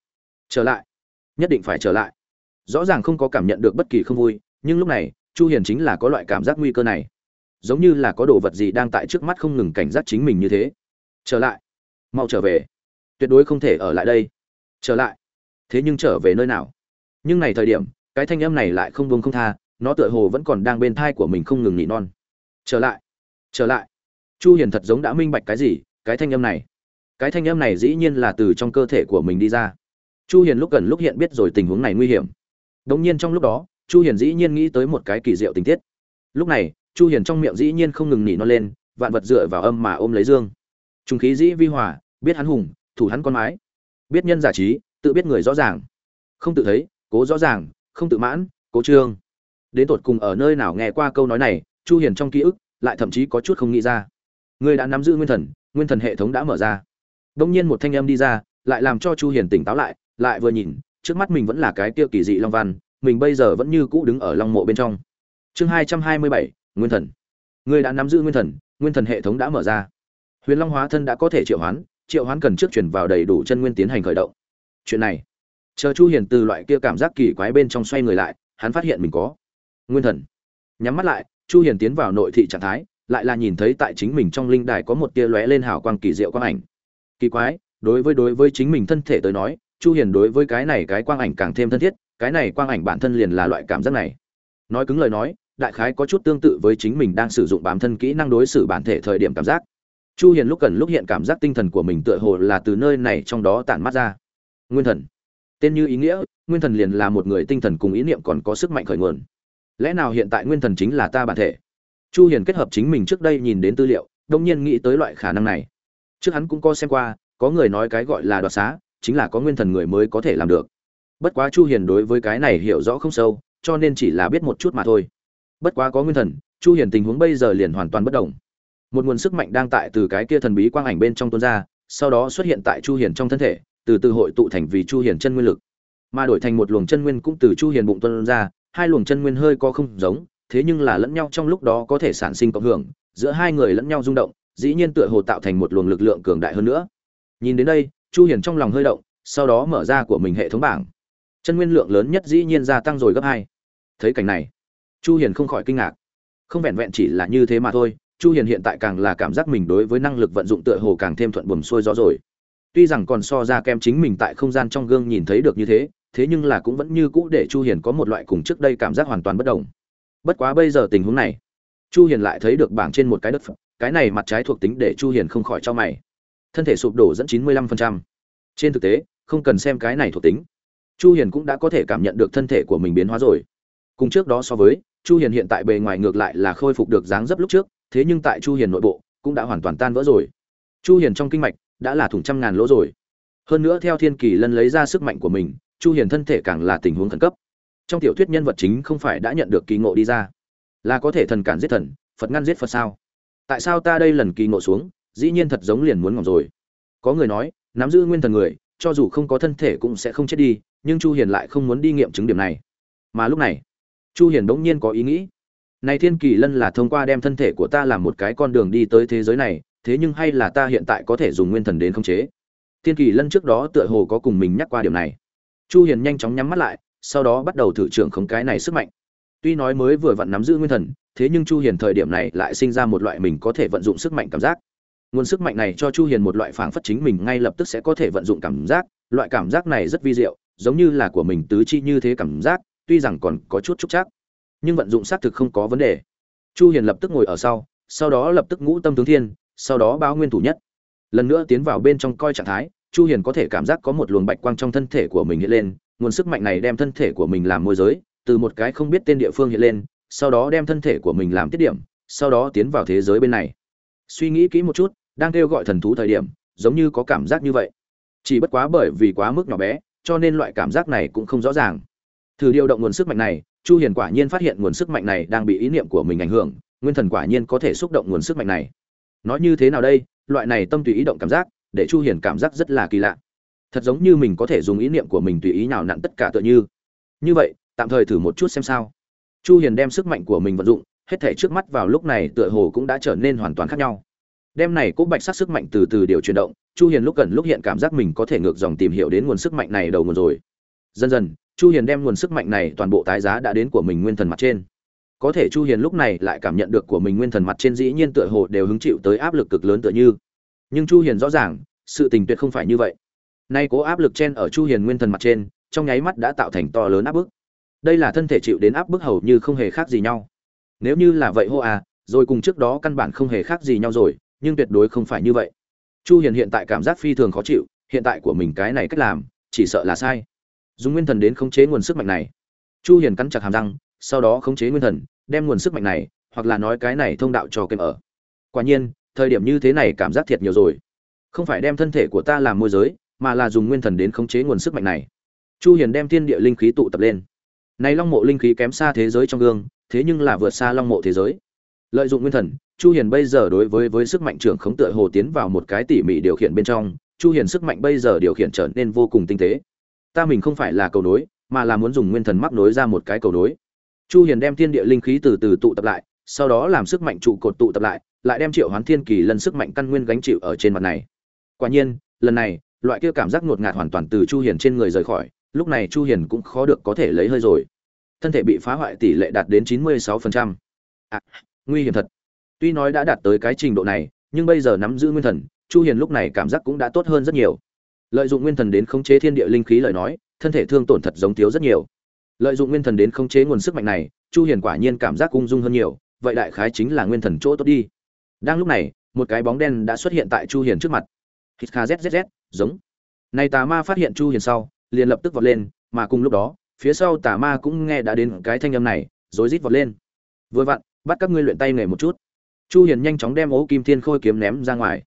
Trở lại. Nhất định phải trở lại. Rõ ràng không có cảm nhận được bất kỳ không vui, nhưng lúc này, chu hiền chính là có loại cảm giác nguy cơ này. Giống như là có đồ vật gì đang tại trước mắt không ngừng cảnh giác chính mình như thế. Trở lại. Mau trở về. Tuyệt đối không thể ở lại đây. Trở lại. Thế nhưng trở về nơi nào? Nhưng này thời điểm, cái thanh âm này lại không buông không tha, nó tựa hồ vẫn còn đang bên thai của mình không ngừng nỉ non trở lại trở lại. Chu hiền thật giống đã minh bạch cái gì, cái thanh âm này. Cái thanh âm này dĩ nhiên là từ trong cơ thể của mình đi ra. Chu hiền lúc gần lúc hiện biết rồi tình huống này nguy hiểm. Đống nhiên trong lúc đó, chu hiền dĩ nhiên nghĩ tới một cái kỳ diệu tình tiết. Lúc này, chu hiền trong miệng dĩ nhiên không ngừng nỉ nó lên, vạn vật dựa vào âm mà ôm lấy dương. Trung khí dĩ vi hòa, biết hắn hùng, thủ hắn con mái. Biết nhân giả trí, tự biết người rõ ràng. Không tự thấy, cố rõ ràng, không tự mãn, cố trương. Đến tột cùng ở nơi nào nghe qua câu nói này chu hiền trong ký ức lại thậm chí có chút không nghĩ ra. Người đã nắm giữ nguyên thần nguyên thần hệ thống đã mở ra. Đông nhiên một thanh âm đi ra lại làm cho chu hiền tỉnh táo lại lại vừa nhìn trước mắt mình vẫn là cái tiêu kỳ dị long văn mình bây giờ vẫn như cũ đứng ở long mộ bên trong. Chương 227, nguyên thần. Người đã nắm giữ nguyên thần nguyên thần hệ thống đã mở ra. Huyền long hóa thân đã có thể triệu hoán triệu hoán cần trước chuyển vào đầy đủ chân nguyên tiến hành khởi động. Chuyện này chờ chu hiền từ loại kia cảm giác kỳ quái bên trong xoay người lại hắn phát hiện mình có nguyên thần. Nhắm mắt lại chu hiền tiến vào nội thị trạng thái, lại là nhìn thấy tại chính mình trong linh đài có một tia lóe lên hào quang kỳ diệu quang ảnh. Kỳ quái, đối với đối với chính mình thân thể tới nói, chu hiền đối với cái này cái quang ảnh càng thêm thân thiết, cái này quang ảnh bản thân liền là loại cảm giác này. Nói cứng lời nói, đại khái có chút tương tự với chính mình đang sử dụng bám thân kỹ năng đối xử bản thể thời điểm cảm giác. Chu hiền lúc cần lúc hiện cảm giác tinh thần của mình tựa hồ là từ nơi này trong đó tản mát ra. Nguyên thần. Tên như ý nghĩa, nguyên thần liền là một người tinh thần cùng ý niệm còn có sức mạnh khởi nguồn lẽ nào hiện tại nguyên thần chính là ta bản thể? Chu hiền kết hợp chính mình trước đây nhìn đến tư liệu, đông nhiên nghĩ tới loại khả năng này. Trước hắn cũng có xem qua, có người nói cái gọi là đoạt xá, chính là có nguyên thần người mới có thể làm được. Bất quá chu hiền đối với cái này hiểu rõ không sâu, cho nên chỉ là biết một chút mà thôi. Bất quá có nguyên thần, chu hiền tình huống bây giờ liền hoàn toàn bất động. Một nguồn sức mạnh đang tại từ cái kia thần bí quang ảnh bên trong tuôn ra, sau đó xuất hiện tại chu hiền trong thân thể, từ từ hội tụ thành vì chu hiền chân nguyên lực. Mà đổi thành một luồng chân nguyên cũng từ chu hiền bụng tuôn ra hai luồng chân nguyên hơi có không giống, thế nhưng là lẫn nhau trong lúc đó có thể sản sinh cộng hưởng, giữa hai người lẫn nhau rung động, dĩ nhiên tựa hồ tạo thành một luồng lực lượng cường đại hơn nữa. Nhìn đến đây, chu hiền trong lòng hơi động, sau đó mở ra của mình hệ thống bảng. Chân nguyên lượng lớn nhất dĩ nhiên gia tăng rồi gấp hai. Thấy cảnh này, chu hiền không khỏi kinh ngạc. Không vẹn vẹn chỉ là như thế mà thôi, chu hiền hiện tại càng là cảm giác mình đối với năng lực vận dụng tựa hồ càng thêm thuận buồm xuôi gió rồi. Tuy rằng còn so ra kem chính mình tại không gian trong gương nhìn thấy được như thế thế nhưng là cũng vẫn như cũ để chu hiền có một loại cùng trước đây cảm giác hoàn toàn bất đồng. Bất quá bây giờ tình huống này, chu hiền lại thấy được bảng trên một cái đất phẩm cái này mặt trái thuộc tính để chu hiền không khỏi cho mày. Thân thể sụp đổ dẫn 95%. trên thực tế, không cần xem cái này thuộc tính. Chu hiền cũng đã có thể cảm nhận được thân thể của mình biến hóa rồi. Cùng trước đó so với, chu hiền hiện tại bề ngoài ngược lại là khôi phục được dáng dấp lúc trước, thế nhưng tại chu hiền nội bộ, cũng đã hoàn toàn tan vỡ rồi. Chu hiền trong kinh mạch, đã là thủng trăm ngàn lỗ rồi. Hơn nữa theo thiên kỳ lân lấy ra sức mạnh của mình chu hiền thân thể càng là tình huống khẩn cấp. Trong tiểu thuyết nhân vật chính không phải đã nhận được kỳ ngộ đi ra? Là có thể thần cản giết thần, phật ngăn giết phật sao? Tại sao ta đây lần kỳ ngộ xuống, dĩ nhiên thật giống liền muốn ngỏng rồi? Có người nói, nắm giữ nguyên thần người, cho dù không có thân thể cũng sẽ không chết đi, nhưng chu hiền lại không muốn đi nghiệm chứng điểm này. Mà lúc này, chu hiền bỗng nhiên có ý nghĩ. Này thiên kỳ lân là thông qua đem thân thể của ta làm một cái con đường đi tới thế giới này, thế nhưng hay là ta hiện tại có thể dùng nguyên thần đến khống chế? Thiên kỳ lân trước đó tựa hồ có cùng mình nhắc qua điều này chu hiền nhanh chóng nhắm mắt lại, sau đó bắt đầu thử trưởng khống cái này sức mạnh. Tuy nói mới vừa vặn nắm giữ nguyên thần, thế nhưng chu hiền thời điểm này lại sinh ra một loại mình có thể vận dụng sức mạnh cảm giác. Nguồn sức mạnh này cho chu hiền một loại phảng phất chính mình ngay lập tức sẽ có thể vận dụng cảm giác, loại cảm giác này rất vi diệu, giống như là của mình tứ chi như thế cảm giác, tuy rằng còn có chút trúc chắc nhưng vận dụng xác thực không có vấn đề. Chu hiền lập tức ngồi ở sau sau đó lập tức ngũ tâm tướng thiên, sau đó báo nguyên thủ nhất. Lần nữa tiến vào bên trong coi trạng thái chu hiền có thể cảm giác có một luồng bạch quang trong thân thể của mình hiện lên, nguồn sức mạnh này đem thân thể của mình làm môi giới, từ một cái không biết tên địa phương hiện lên, sau đó đem thân thể của mình làm tiết điểm, sau đó tiến vào thế giới bên này. Suy nghĩ kỹ một chút, đang kêu gọi thần thú thời điểm, giống như có cảm giác như vậy. Chỉ bất quá bởi vì quá mức nhỏ bé, cho nên loại cảm giác này cũng không rõ ràng. Thử điều động nguồn sức mạnh này, chu hiền quả nhiên phát hiện nguồn sức mạnh này đang bị ý niệm của mình ảnh hưởng, nguyên thần quả nhiên có thể xúc động nguồn sức mạnh này. Nói như thế nào đây? Loại này tâm tùy ý động cảm giác để chu hiền cảm giác rất là kỳ lạ. Thật giống như mình có thể dùng ý niệm của mình tùy ý nào nặn tất cả tựa như. Như vậy, tạm thời thử một chút xem sao. Chu hiền đem sức mạnh của mình vận dụng, hết thể trước mắt vào lúc này tựa hồ cũng đã trở nên hoàn toàn khác nhau. Đem này cố bạch sắc sức mạnh từ từ điều chuyển động, chu hiền lúc gần lúc hiện cảm giác mình có thể ngược dòng tìm hiểu đến nguồn sức mạnh này đầu nguồn rồi. Dần dần, chu hiền đem nguồn sức mạnh này toàn bộ tái giá đã đến của mình nguyên thần mặt trên. Có thể chu hiền lúc này lại cảm nhận được của mình nguyên thần mặt trên dĩ nhiên tựa hồ đều hứng chịu tới áp lực cực lớn tựa như nhưng chu hiền rõ ràng, sự tình tuyệt không phải như vậy. Nay cố áp lực trên ở chu hiền nguyên thần mặt trên, trong nháy mắt đã tạo thành to lớn áp bức. Đây là thân thể chịu đến áp bức hầu như không hề khác gì nhau. Nếu như là vậy hô à rồi cùng trước đó căn bản không hề khác gì nhau rồi, nhưng tuyệt đối không phải như vậy. Chu hiền hiện tại cảm giác phi thường khó chịu, hiện tại của mình cái này cách làm, chỉ sợ là sai. Dùng nguyên thần đến khống chế nguồn sức mạnh này. Chu hiền cắn chặt hàm răng, sau đó khống chế nguyên thần, đem nguồn sức mạnh này, hoặc là nói cái này thông đạo cho kèm ở. Quả nhiên thời điểm như thế này cảm giác thiệt nhiều rồi. Không phải đem thân thể của ta làm môi giới, mà là dùng nguyên thần đến khống chế nguồn sức mạnh này. Chu hiền đem thiên địa linh khí tụ tập lên. Này long mộ linh khí kém xa thế giới trong gương, thế nhưng là vượt xa long mộ thế giới. Lợi dụng nguyên thần, chu hiền bây giờ đối với với sức mạnh trưởng khống tựa hồ tiến vào một cái tỉ mỉ điều khiển bên trong, chu hiền sức mạnh bây giờ điều khiển trở nên vô cùng tinh tế. Ta mình không phải là cầu nối, mà là muốn dùng nguyên thần mắc nối ra một cái cầu nối. Chu hiền đem thiên địa linh khí từ từ tụ tập lại, sau đó làm sức mạnh trụ cột tụ tập lại lại đem triệu hoán thiên kỳ lần sức mạnh căn nguyên gánh chịu ở trên mặt này. Quả nhiên lần này loại kia cảm giác ngột ngạt hoàn toàn từ chu hiền trên người rời khỏi lúc này chu hiền cũng khó được có thể lấy hơi rồi. Thân thể bị phá hoại tỷ lệ đạt đến 96%. À, nguy hiểm thật. Tuy nói đã đạt tới cái trình độ này nhưng bây giờ nắm giữ nguyên thần chu hiền lúc này cảm giác cũng đã tốt hơn rất nhiều. Lợi dụng nguyên thần đến khống chế thiên địa linh khí lời nói thân thể thương tổn thật giống thiếu rất nhiều. Lợi dụng nguyên thần đến khống chế nguồn sức mạnh này chu hiền quả nhiên cảm giác ung dung hơn nhiều vậy đại khái chính là nguyên thần chỗ tốt đi đang lúc này, một cái bóng đen đã xuất hiện tại chu hiền trước mặt. Hít kha zzz giống. Này tà ma phát hiện chu hiền sau, liền lập tức vọt lên, mà cùng lúc đó, phía sau tà ma cũng nghe đã đến cái thanh âm này rồi rít vọt lên. Vừa vặn, bắt các ngươi luyện tay nghề một chút. Chu hiền nhanh chóng đem ố kim thiên khôi kiếm ném ra ngoài.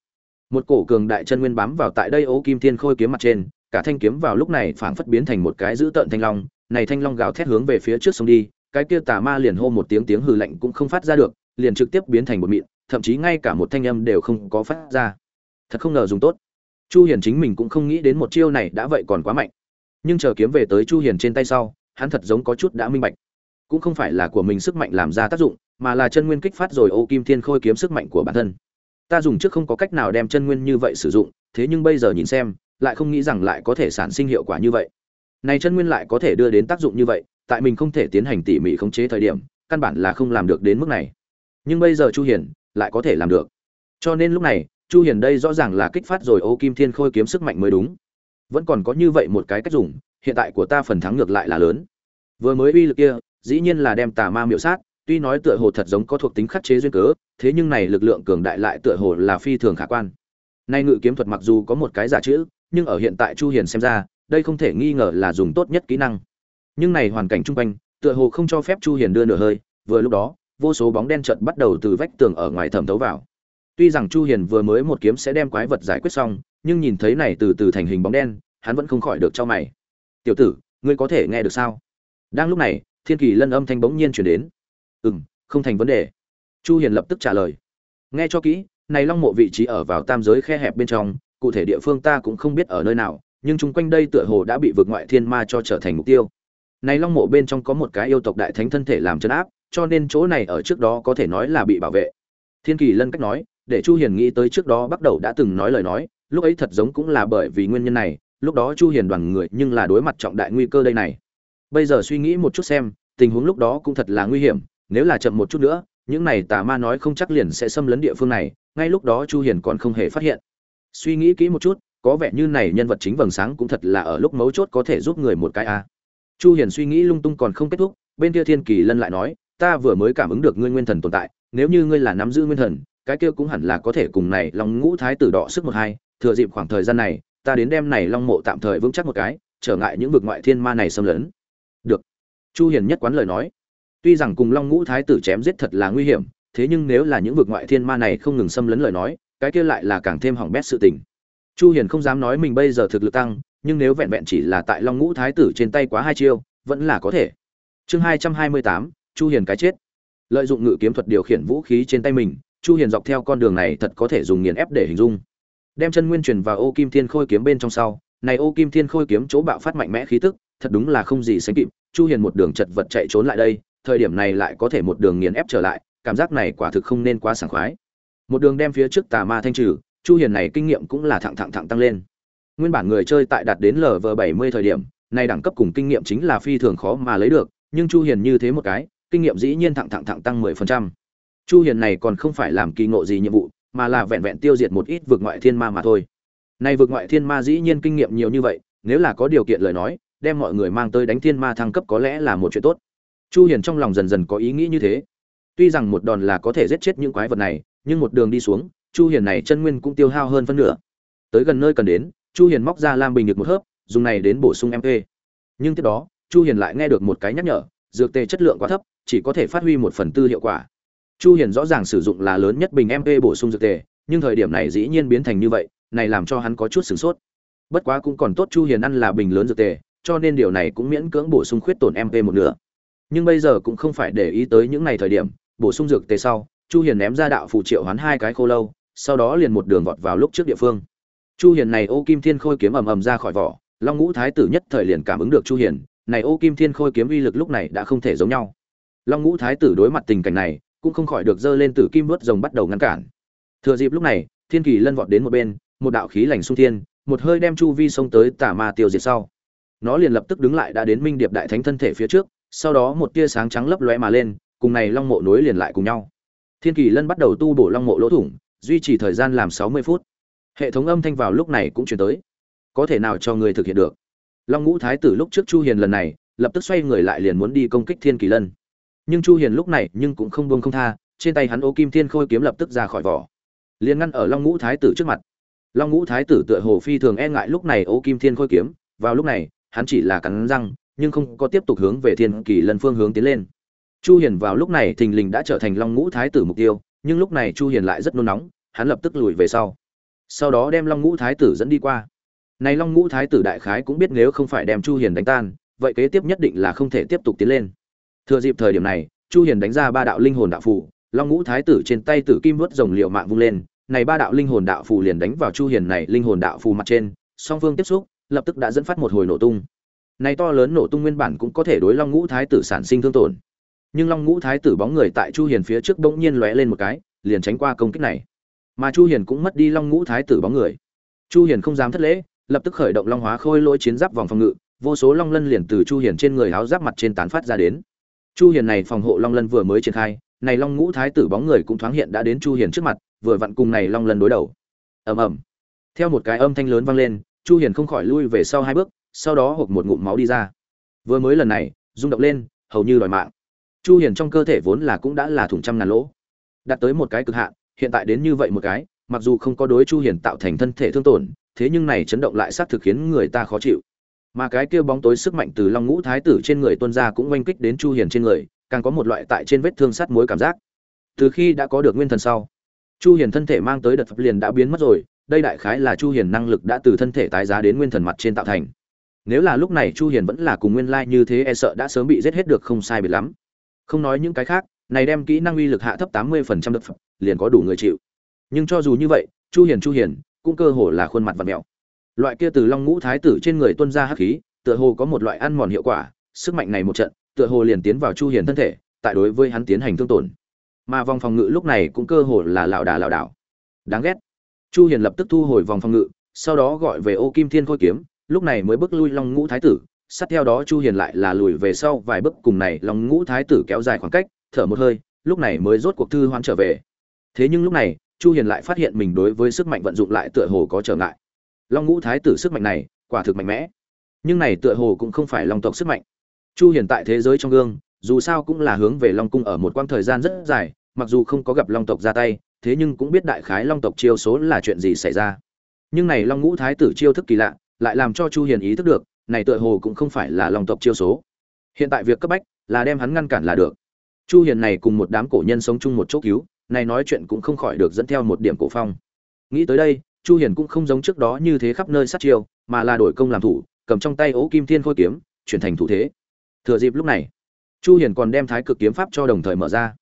Một cổ cường đại chân nguyên bám vào tại đây ố kim thiên khôi kiếm mặt trên, cả thanh kiếm vào lúc này phảng phất biến thành một cái dữ tợn thanh long. Này thanh long gào thét hướng về phía trước sông đi, cái kia tà ma liền hô một tiếng tiếng hừ lạnh cũng không phát ra được, liền trực tiếp biến thành một mịn thậm chí ngay cả một thanh âm đều không có phát ra. Thật không ngờ dùng tốt. Chu hiền chính mình cũng không nghĩ đến một chiêu này đã vậy còn quá mạnh. Nhưng chờ kiếm về tới chu hiền trên tay sau, hắn thật giống có chút đã minh bạch. Cũng không phải là của mình sức mạnh làm ra tác dụng, mà là chân nguyên kích phát rồi ô kim thiên khôi kiếm sức mạnh của bản thân. Ta dùng trước không có cách nào đem chân nguyên như vậy sử dụng, thế nhưng bây giờ nhìn xem, lại không nghĩ rằng lại có thể sản sinh hiệu quả như vậy. Này chân nguyên lại có thể đưa đến tác dụng như vậy, tại mình không thể tiến hành tỉ mỉ khống chế thời điểm, căn bản là không làm được đến mức này. Nhưng bây giờ chu hiền lại có thể làm được. Cho nên lúc này, chu hiền đây rõ ràng là kích phát rồi ô kim thiên khôi kiếm sức mạnh mới đúng. Vẫn còn có như vậy một cái cách dùng, hiện tại của ta phần thắng ngược lại là lớn. Vừa mới uy lực kia, dĩ nhiên là đem tà ma miểu sát, tuy nói tựa hồ thật giống có thuộc tính khắc chế duyên cớ, thế nhưng này lực lượng cường đại lại tựa hồ là phi thường khả quan. Nay ngự kiếm thuật mặc dù có một cái giả chữ, nhưng ở hiện tại chu hiền xem ra, đây không thể nghi ngờ là dùng tốt nhất kỹ năng. Nhưng này hoàn cảnh trung quanh, tựa hồ không cho phép chu hiền đưa nửa hơi, vừa lúc đó vô số bóng đen chợt bắt đầu từ vách tường ở ngoài thẩm thấu vào. Tuy rằng chu hiền vừa mới một kiếm sẽ đem quái vật giải quyết xong, nhưng nhìn thấy này từ từ thành hình bóng đen, hắn vẫn không khỏi được cho mày. Tiểu tử, ngươi có thể nghe được sao? Đang lúc này, thiên kỳ lân âm thanh bỗng nhiên chuyển đến. Ừm, không thành vấn đề. Chu hiền lập tức trả lời. Nghe cho kỹ, này long mộ vị trí ở vào tam giới khe hẹp bên trong, cụ thể địa phương ta cũng không biết ở nơi nào, nhưng chung quanh đây tựa hồ đã bị vượt ngoại thiên ma cho trở thành mục tiêu. Này long mộ bên trong có một cái yêu tộc đại thánh thân thể làm chân áp cho nên chỗ này ở trước đó có thể nói là bị bảo vệ. Thiên kỳ lân cách nói, để chu hiền nghĩ tới trước đó bắt đầu đã từng nói lời nói, lúc ấy thật giống cũng là bởi vì nguyên nhân này, lúc đó chu hiền đoàn người nhưng là đối mặt trọng đại nguy cơ đây này. Bây giờ suy nghĩ một chút xem, tình huống lúc đó cũng thật là nguy hiểm, nếu là chậm một chút nữa, những này tà ma nói không chắc liền sẽ xâm lấn địa phương này, ngay lúc đó chu hiền còn không hề phát hiện. Suy nghĩ kỹ một chút, có vẻ như này nhân vật chính vầng sáng cũng thật là ở lúc mấu chốt có thể giúp người một cái a. Chu hiền suy nghĩ lung tung còn không kết thúc, bên kia thiên kỳ lân lại nói ta vừa mới cảm ứng được ngươi nguyên thần tồn tại nếu như ngươi là nắm giữ nguyên thần cái kia cũng hẳn là có thể cùng này long ngũ thái tử đọ sức một hai thừa dịp khoảng thời gian này ta đến đem này long mộ tạm thời vững chắc một cái trở ngại những vực ngoại thiên ma này xâm lấn. Được. Chu hiền nhất quán lời nói. Tuy rằng cùng long ngũ thái tử chém giết thật là nguy hiểm thế nhưng nếu là những vực ngoại thiên ma này không ngừng xâm lấn lời nói cái kia lại là càng thêm hỏng bét sự tình. Chu hiền không dám nói mình bây giờ thực lực tăng nhưng nếu vẹn vẹn chỉ là tại long ngũ thái tử trên tay quá hai chiêu vẫn là có thể. Chương 228, chu hiền cái chết. Lợi dụng ngự kiếm thuật điều khiển vũ khí trên tay mình, chu hiền dọc theo con đường này thật có thể dùng nghiền ép để hình dung. Đem chân nguyên truyền vào ô kim thiên khôi kiếm bên trong sau, này ô kim thiên khôi kiếm chỗ bạo phát mạnh mẽ khí tức, thật đúng là không gì sánh kịp, chu hiền một đường chật vật chạy trốn lại đây, thời điểm này lại có thể một đường nghiền ép trở lại, cảm giác này quả thực không nên quá sảng khoái. Một đường đem phía trước tà ma thanh trừ, chu hiền này kinh nghiệm cũng là thẳng thẳng thẳng tăng lên. Nguyên bản người chơi tại đạt đến lv 70 thời điểm, này đẳng cấp cùng kinh nghiệm chính là phi thường khó mà lấy được, nhưng chu hiền như thế một cái kinh nghiệm dĩ nhiên thẳng thẳng thẳng tăng 10%. chu hiền này còn không phải làm kỳ ngộ gì nhiệm vụ, mà là vẹn vẹn tiêu diệt một ít vực ngoại thiên ma mà thôi. Này vực ngoại thiên ma dĩ nhiên kinh nghiệm nhiều như vậy, nếu là có điều kiện lời nói, đem mọi người mang tới đánh thiên ma thăng cấp có lẽ là một chuyện tốt. Chu hiền trong lòng dần dần có ý nghĩ như thế. Tuy rằng một đòn là có thể giết chết những quái vật này, nhưng một đường đi xuống, chu hiền này chân nguyên cũng tiêu hao hơn phân nửa. Tới gần nơi cần đến, chu hiền móc ra lam bình được một hớp, dùng này đến bổ sung mp nhưng tiếp đó, chu hiền lại nghe được một cái nhắc nhở, dược tề chất lượng quá thấp chỉ có thể phát huy một phần tư hiệu quả. Chu hiền rõ ràng sử dụng là lớn nhất bình mp bổ sung dược tề, nhưng thời điểm này dĩ nhiên biến thành như vậy, này làm cho hắn có chút sửng sốt. Bất quá cũng còn tốt chu hiền ăn là bình lớn dược tề, cho nên điều này cũng miễn cưỡng bổ sung khuyết tổn mp một nửa. Nhưng bây giờ cũng không phải để ý tới những này thời điểm, bổ sung dược tề sau, chu hiền ném ra đạo phù triệu hoán hai cái khô lâu, sau đó liền một đường vọt vào lúc trước địa phương. Chu hiền này ô kim thiên khôi kiếm ầm ầm ra khỏi vỏ, long ngũ thái tử nhất thời liền cảm ứng được chu hiền, này ô kim thiên khôi kiếm uy lực lúc này đã không thể giống nhau long ngũ thái tử đối mặt tình cảnh này, cũng không khỏi được dơ lên tử kim vớt rồng bắt đầu ngăn cản. Thừa dịp lúc này, thiên kỳ lân vọt đến một bên, một đạo khí lành xung thiên, một hơi đem chu vi xông tới tà ma tiêu diệt sau. Nó liền lập tức đứng lại đã đến minh điệp đại thánh thân thể phía trước, sau đó một tia sáng trắng lấp lóe mà lên, cùng này long mộ nối liền lại cùng nhau. Thiên kỳ lân bắt đầu tu bổ long mộ lỗ thủng, duy trì thời gian làm sáu mươi phút. Hệ thống âm thanh vào lúc này cũng chuyển tới. Có thể nào cho người thực hiện được? Long ngũ thái tử lúc trước chu hiền lần này, lập tức xoay người lại liền muốn đi công kích thiên kỳ lân nhưng chu hiền lúc này nhưng cũng không buông không tha, trên tay hắn ô kim thiên khôi kiếm lập tức ra khỏi vỏ, liền ngăn ở long ngũ thái tử trước mặt. Long ngũ thái tử tựa hồ phi thường e ngại lúc này ô kim thiên khôi kiếm, vào lúc này, hắn chỉ là cắn răng, nhưng không có tiếp tục hướng về thiên kỳ Lần phương hướng tiến lên. Chu hiền vào lúc này thình lình đã trở thành long ngũ thái tử mục tiêu, nhưng lúc này chu hiền lại rất nôn nóng, hắn lập tức lùi về sau. Sau đó đem long ngũ thái tử dẫn đi qua. Này long ngũ thái tử đại khái cũng biết nếu không phải đem chu hiền đánh tan, vậy kế tiếp nhất định là không thể tiếp tục tiến lên thừa dịp thời điểm này, chu hiền đánh ra ba đạo linh hồn đạo phù, long ngũ thái tử trên tay tử kim vớt rồng liệu mạng vung lên, này ba đạo linh hồn đạo phù liền đánh vào chu hiền này linh hồn đạo phù mặt trên, song phương tiếp xúc, lập tức đã dẫn phát một hồi nổ tung. Này to lớn nổ tung nguyên bản cũng có thể đối long ngũ thái tử sản sinh thương tổn. Nhưng long ngũ thái tử bóng người tại chu hiền phía trước bỗng nhiên lóe lên một cái, liền tránh qua công kích này. Mà chu hiền cũng mất đi long ngũ thái tử bóng người. Chu hiền không dám thất lễ, lập tức khởi động long hóa khôi lỗi chiến giáp vòng phòng ngự, vô số long lân liền từ chu hiền trên người áo giáp mặt trên tán phát ra đến chu hiền này phòng hộ long lân vừa mới triển khai, này long ngũ thái tử bóng người cũng thoáng hiện đã đến chu hiền trước mặt, vừa vặn cùng này long lân đối đầu. Ầm ầm. Theo một cái âm thanh lớn vang lên, chu hiền không khỏi lui về sau hai bước, sau đó hộc một ngụm máu đi ra. Vừa mới lần này, rung động lên, hầu như đòi mạng. Chu hiền trong cơ thể vốn là cũng đã là thủng trăm ngàn lỗ. Đạt tới một cái cực hạn, hiện tại đến như vậy một cái, mặc dù không có đối chu hiền tạo thành thân thể thương tổn, thế nhưng này chấn động lại xác thực khiến người ta khó chịu mà cái kia bóng tối sức mạnh từ long ngũ thái tử trên người Tuân ra cũng oanh kích đến chu hiền trên người, càng có một loại tại trên vết thương sắt mối cảm giác. Từ khi đã có được nguyên thần sau, chu hiền thân thể mang tới đợt phập liền đã biến mất rồi, đây đại khái là chu hiền năng lực đã từ thân thể tái giá đến nguyên thần mặt trên tạo thành. Nếu là lúc này chu hiền vẫn là cùng nguyên lai như thế e sợ đã sớm bị giết hết được không sai biệt lắm. Không nói những cái khác, này đem kỹ năng uy lực hạ thấp 80% đợt phập liền có đủ người chịu. Nhưng cho dù như vậy, chu hiền chu hiền, cũng cơ hồ là khuôn mặt vật mèo loại kia từ long ngũ thái tử trên người Tuân ra hắc khí, tựa hồ có một loại ăn mòn hiệu quả, sức mạnh này một trận, tựa hồ liền tiến vào chu hiền thân thể, tại đối với hắn tiến hành thương tổn. Mà vòng phòng ngự lúc này cũng cơ hồ là lảo đà lảo đảo. Đáng ghét. Chu hiền lập tức thu hồi vòng phòng ngự, sau đó gọi về ô kim thiên khôi kiếm, lúc này mới bước lui long ngũ thái tử, sát theo đó chu hiền lại là lùi về sau vài bước cùng này long ngũ thái tử kéo dài khoảng cách, thở một hơi, lúc này mới rốt cuộc thư hoan trở về. Thế nhưng lúc này, chu hiền lại phát hiện mình đối với sức mạnh vận dụng lại tựa hồ có trở ngại long ngũ thái tử sức mạnh này, quả thực mạnh mẽ. Nhưng này tựa hồ cũng không phải long tộc sức mạnh. Chu hiền tại thế giới trong gương, dù sao cũng là hướng về long cung ở một quãng thời gian rất dài, mặc dù không có gặp long tộc ra tay, thế nhưng cũng biết đại khái long tộc chiêu số là chuyện gì xảy ra. Nhưng này long ngũ thái tử chiêu thức kỳ lạ, lại làm cho chu hiền ý thức được, này tựa hồ cũng không phải là long tộc chiêu số. Hiện tại việc cấp bách là đem hắn ngăn cản là được. Chu hiền này cùng một đám cổ nhân sống chung một chỗ cứu, này nói chuyện cũng không khỏi được dẫn theo một điểm cổ phong. Nghĩ tới đây chu hiền cũng không giống trước đó như thế khắp nơi sát chiêu, mà là đổi công làm thủ, cầm trong tay ố kim thiên khôi kiếm, chuyển thành thủ thế. Thừa dịp lúc này, chu hiền còn đem thái cực kiếm pháp cho đồng thời mở ra.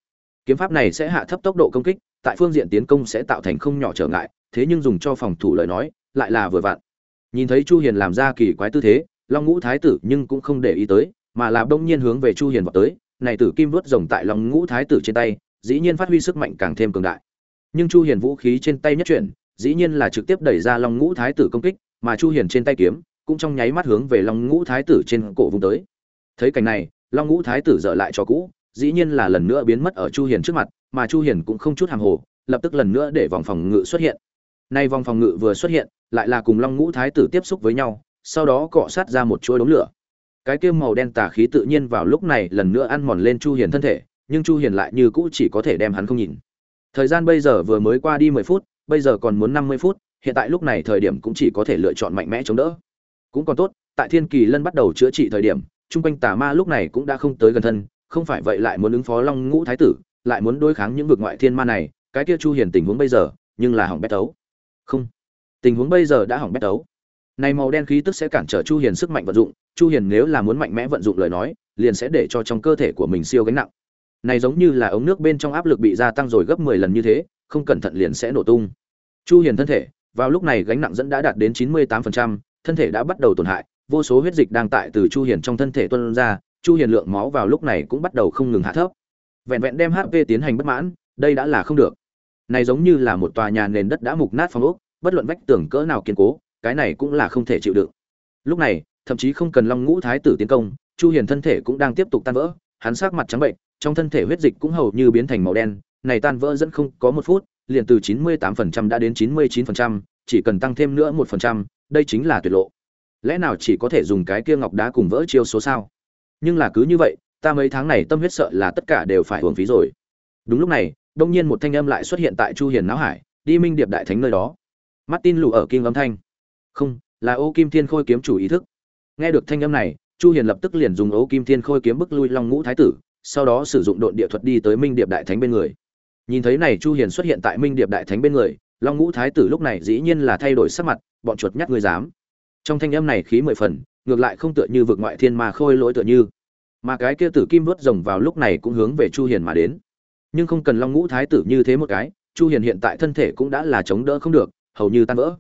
Kiếm pháp này sẽ hạ thấp tốc độ công kích, tại phương diện tiến công sẽ tạo thành không nhỏ trở ngại, thế nhưng dùng cho phòng thủ lời nói, lại là vừa vặn. Nhìn thấy chu hiền làm ra kỳ quái tư thế, long ngũ thái tử nhưng cũng không để ý tới, mà là đông nhiên hướng về chu hiền vào tới, này tử kim Vớt rồng tại long ngũ thái tử trên tay, dĩ nhiên phát huy sức mạnh càng thêm cường đại. Nhưng chu hiền vũ khí trên tay nhất chuyển dĩ nhiên là trực tiếp đẩy ra long ngũ thái tử công kích, mà chu hiền trên tay kiếm cũng trong nháy mắt hướng về long ngũ thái tử trên cổ vùng tới. Thấy cảnh này, long ngũ thái tử dở lại cho cũ, dĩ nhiên là lần nữa biến mất ở chu hiền trước mặt, mà chu hiền cũng không chút hàng hồ, lập tức lần nữa để vòng phòng ngự xuất hiện. Nay vòng phòng ngự vừa xuất hiện, lại là cùng long ngũ thái tử tiếp xúc với nhau, sau đó cọ sát ra một chuỗi đống lửa. Cái kia màu đen tà khí tự nhiên vào lúc này lần nữa ăn mòn lên chu hiền thân thể, nhưng chu hiền lại như cũ chỉ có thể đem hắn không nhìn. Thời gian bây giờ vừa mới qua đi 10 phút bây giờ còn muốn 50 phút, hiện tại lúc này thời điểm cũng chỉ có thể lựa chọn mạnh mẽ chống đỡ. Cũng còn tốt, tại thiên kỳ lân bắt đầu chữa trị thời điểm trung quanh tà ma lúc này cũng đã không tới gần thân, không phải vậy lại muốn ứng phó long ngũ thái tử, lại muốn đối kháng những vực ngoại thiên ma này, cái kia chu hiền tình huống bây giờ, nhưng là hỏng bét tấu. Không, tình huống bây giờ đã hỏng bét tấu. Này màu đen khí tức sẽ cản trở chu hiền sức mạnh vận dụng, chu hiền nếu là muốn mạnh mẽ vận dụng lời nói, liền sẽ để cho trong cơ thể của mình siêu gánh nặng. Này giống như là ống nước bên trong áp lực bị gia tăng rồi gấp 10 lần như thế không cẩn thận liền sẽ nổ tung. Chu hiền thân thể vào lúc này gánh nặng dẫn đã đạt đến 98%, thân thể đã bắt đầu tổn hại vô số huyết dịch đang tại từ chu hiền trong thân thể tuôn ra chu hiền lượng máu vào lúc này cũng bắt đầu không ngừng hạ thấp. Vẹn vẹn đem hp tiến hành bất mãn đây đã là không được. Này giống như là một tòa nhà nền đất đã mục nát phong ốc bất luận vách tường cỡ nào kiên cố cái này cũng là không thể chịu đựng. Lúc này thậm chí không cần long ngũ thái tử tiến công chu hiền thân thể cũng đang tiếp tục tan vỡ hắn sắc mặt trắng bệnh trong thân thể huyết dịch cũng hầu như biến thành màu đen này tan vỡ dẫn không có một phút liền từ 98% đã đến 99%, chỉ cần tăng thêm nữa 1%, đây chính là tuyệt lộ. Lẽ nào chỉ có thể dùng cái kia ngọc đá cùng vỡ chiêu số sao? Nhưng là cứ như vậy ta mấy tháng này tâm huyết sợ là tất cả đều phải uổng phí rồi. Đúng lúc này đông nhiên một thanh âm lại xuất hiện tại chu hiền não hải đi minh điệp đại thánh nơi đó. Martin lù ở kim âm thanh. Không là ô kim thiên khôi kiếm chủ ý thức. Nghe được thanh âm này chu hiền lập tức liền dùng ô kim thiên khôi kiếm bức lui long ngũ thái tử sau đó sử dụng độn địa thuật đi tới minh điệp đại thánh bên người nhìn thấy này chu hiền xuất hiện tại minh điệp đại thánh bên người, long ngũ thái tử lúc này dĩ nhiên là thay đổi sắc mặt, bọn chuột nhắt ngươi dám. Trong thanh âm này khí mười phần, ngược lại không tựa như vực ngoại thiên mà khôi lỗi tựa như. Mà cái kia tử kim vớt rồng vào lúc này cũng hướng về chu hiền mà đến. Nhưng không cần long ngũ thái tử như thế một cái, chu hiền hiện tại thân thể cũng đã là chống đỡ không được, hầu như tan vỡ.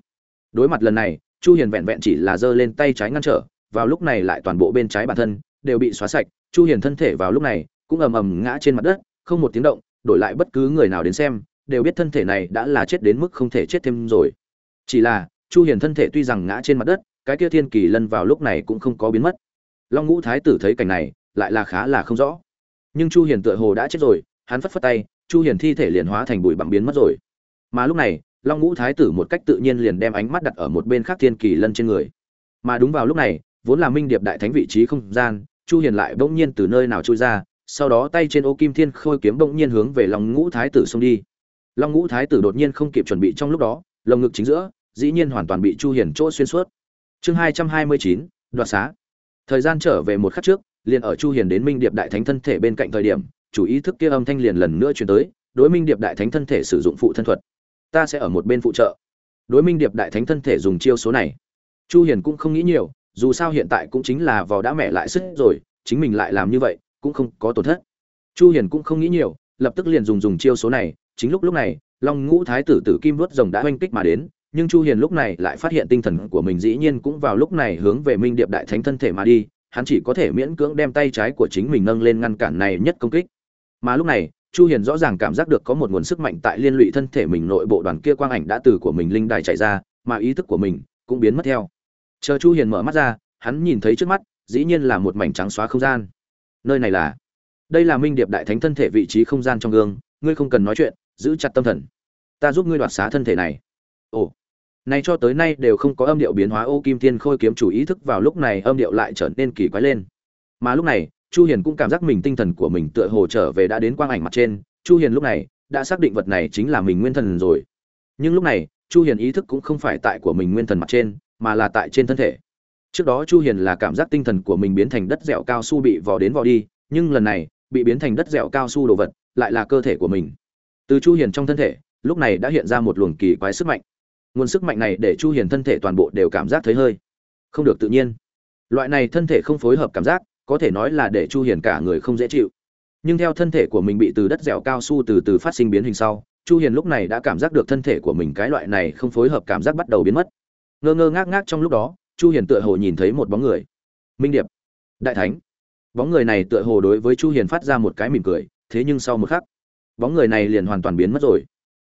Đối mặt lần này, chu hiền vẹn vẹn chỉ là giơ lên tay trái ngăn trở, vào lúc này lại toàn bộ bên trái bản thân đều bị xóa sạch. Chu hiền thân thể vào lúc này cũng ầm ầm ngã trên mặt đất, không một tiếng động đổi lại bất cứ người nào đến xem, đều biết thân thể này đã là chết đến mức không thể chết thêm rồi. Chỉ là, chu hiền thân thể tuy rằng ngã trên mặt đất, cái kia thiên kỳ lân vào lúc này cũng không có biến mất. Long ngũ thái tử thấy cảnh này, lại là khá là không rõ. Nhưng chu hiền tựa hồ đã chết rồi, hắn phất phất tay, chu hiền thi thể liền hóa thành bụi bặm biến mất rồi. Mà lúc này, long ngũ thái tử một cách tự nhiên liền đem ánh mắt đặt ở một bên khác thiên kỳ lân trên người. Mà đúng vào lúc này, vốn là minh điệp đại thánh vị trí không gian, chu hiền lại bỗng nhiên từ nơi nào trôi ra sau đó tay trên ô kim thiên khôi kiếm bỗng nhiên hướng về long ngũ thái tử xông đi. Long ngũ thái tử đột nhiên không kịp chuẩn bị trong lúc đó lồng ngực chính giữa dĩ nhiên hoàn toàn bị chu hiền chỗ xuyên suốt. Chương 229, đoạt xá. Thời gian trở về một khắc trước liền ở chu hiền đến minh điệp đại thánh thân thể bên cạnh thời điểm chủ ý thức kia âm thanh liền lần nữa truyền tới đối minh điệp đại thánh thân thể sử dụng phụ thân thuật. Ta sẽ ở một bên phụ trợ. Đối minh điệp đại thánh thân thể dùng chiêu số này. Chu hiền cũng không nghĩ nhiều dù sao hiện tại cũng chính là vò đã mẹ lại sức rồi chính mình lại làm như vậy cũng không có tổn thất. Chu hiền cũng không nghĩ nhiều, lập tức liền dùng dùng chiêu số này. Chính lúc lúc này, long ngũ thái tử tử kim vuốt rồng đã oanh kích mà đến, nhưng chu hiền lúc này lại phát hiện tinh thần của mình dĩ nhiên cũng vào lúc này hướng về minh điệp đại thánh thân thể mà đi. Hắn chỉ có thể miễn cưỡng đem tay trái của chính mình nâng lên ngăn cản này nhất công kích. Mà lúc này, chu hiền rõ ràng cảm giác được có một nguồn sức mạnh tại liên lụy thân thể mình, nội bộ đoàn kia quang ảnh đã từ của mình linh đài chạy ra, mà ý thức của mình cũng biến mất theo. Chờ chu hiền mở mắt ra, hắn nhìn thấy trước mắt, dĩ nhiên là một mảnh trắng xóa không gian nơi này là. Đây là minh điệp đại thánh thân thể vị trí không gian trong gương, ngươi không cần nói chuyện, giữ chặt tâm thần. Ta giúp ngươi đoạt xá thân thể này. Ồ. Này cho tới nay đều không có âm điệu biến hóa, ô kim tiên khôi kiếm chủ ý thức vào lúc này âm điệu lại trở nên kỳ quái lên. Mà lúc này, chu hiền cũng cảm giác mình tinh thần của mình tựa hồ trở về đã đến quang ảnh mặt trên. Chu hiền lúc này đã xác định vật này chính là mình nguyên thần rồi. Nhưng lúc này, chu hiền ý thức cũng không phải tại của mình nguyên thần mặt trên, mà là tại trên thân thể trước đó chu hiền là cảm giác tinh thần của mình biến thành đất dẻo cao su bị vò đến vò đi, nhưng lần này, bị biến thành đất dẻo cao su đồ vật, lại là cơ thể của mình. Từ chu hiền trong thân thể, lúc này đã hiện ra một luồng kỳ quái sức mạnh. Nguồn sức mạnh này để chu hiền thân thể toàn bộ đều cảm giác thấy hơi không được tự nhiên. Loại này thân thể không phối hợp cảm giác, có thể nói là để chu hiền cả người không dễ chịu. Nhưng theo thân thể của mình bị từ đất dẻo cao su từ từ phát sinh biến hình sau, chu hiền lúc này đã cảm giác được thân thể của mình cái loại này không phối hợp cảm giác bắt đầu biến mất. Ngơ ngơ ngác ngác trong lúc đó chu hiền tựa hồ nhìn thấy một bóng người. Minh điệp. Đại thánh. Bóng người này tựa hồ đối với chu hiền phát ra một cái mỉm cười thế nhưng sau một khắc bóng người này liền hoàn toàn biến mất rồi.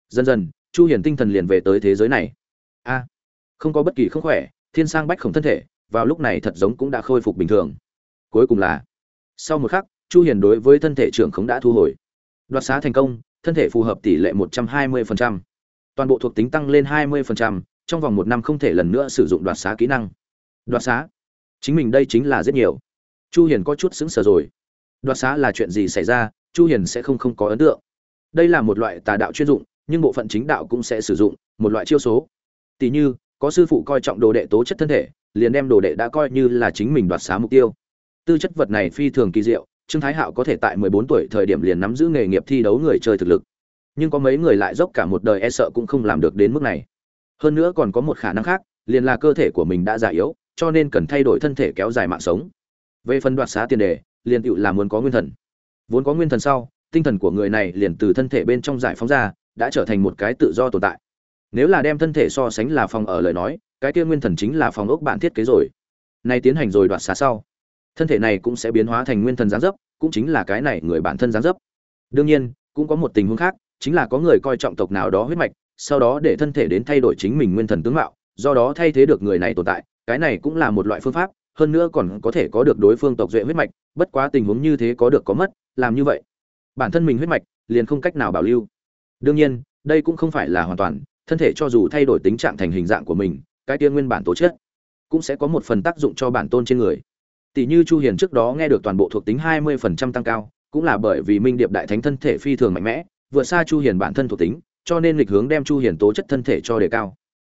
Dần dần chu hiền tinh thần liền về tới thế giới này. A không có bất kỳ không khỏe thiên sang bách khổng thân thể vào lúc này thật giống cũng đã khôi phục bình thường. Cuối cùng là sau một khắc chu hiền đối với thân thể trưởng khống đã thu hồi. Đoạt xá thành công thân thể phù hợp tỷ lệ 120%. toàn bộ thuộc tính tăng lên 20%, trong vòng một năm không thể lần nữa sử dụng đoạt xá kỹ năng. Đoạt xá? Chính mình đây chính là rất nhiều. Chu hiền có chút sững sờ rồi. Đoạt xá là chuyện gì xảy ra? Chu hiền sẽ không không có ấn tượng. Đây là một loại tà đạo chuyên dụng, nhưng bộ phận chính đạo cũng sẽ sử dụng, một loại chiêu số. Tỷ như, có sư phụ coi trọng đồ đệ tố chất thân thể, liền đem đồ đệ đã coi như là chính mình đoạt xá mục tiêu. Tư chất vật này phi thường kỳ diệu, trương thái hạo có thể tại 14 tuổi thời điểm liền nắm giữ nghề nghiệp thi đấu người chơi thực lực. Nhưng có mấy người lại dốc cả một đời e sợ cũng không làm được đến mức này hơn nữa còn có một khả năng khác, liền là cơ thể của mình đã già yếu, cho nên cần thay đổi thân thể kéo dài mạng sống. Về phần đoạt xá tiền đề, liền tựu là muốn có nguyên thần. Vốn có nguyên thần sau, tinh thần của người này liền từ thân thể bên trong giải phóng ra, đã trở thành một cái tự do tồn tại. Nếu là đem thân thể so sánh là phòng ở lời nói, cái kia nguyên thần chính là phòng ốc bạn thiết kế rồi. Nay tiến hành rồi đoạt xá sau, thân thể này cũng sẽ biến hóa thành nguyên thần gián dấp, cũng chính là cái này người bản thân gián dấp. Đương nhiên, cũng có một tình huống khác, chính là có người coi trọng tộc nào đó huyết mạch sau đó để thân thể đến thay đổi chính mình nguyên thần tướng mạo, do đó thay thế được người này tồn tại, cái này cũng là một loại phương pháp, hơn nữa còn có thể có được đối phương tộc duệ huyết mạch, bất quá tình huống như thế có được có mất, làm như vậy, bản thân mình huyết mạch liền không cách nào bảo lưu. Đương nhiên, đây cũng không phải là hoàn toàn, thân thể cho dù thay đổi tính trạng thành hình dạng của mình, cái tiên nguyên bản tố chất cũng sẽ có một phần tác dụng cho bản tôn trên người. Tỷ như chu hiền trước đó nghe được toàn bộ thuộc tính 20% tăng cao, cũng là bởi vì minh điệp đại thánh thân thể phi thường mạnh mẽ, vượt xa chu hiền bản thân thuộc tính cho nên lịch hướng đem chu hiền tố chất thân thể cho đề cao.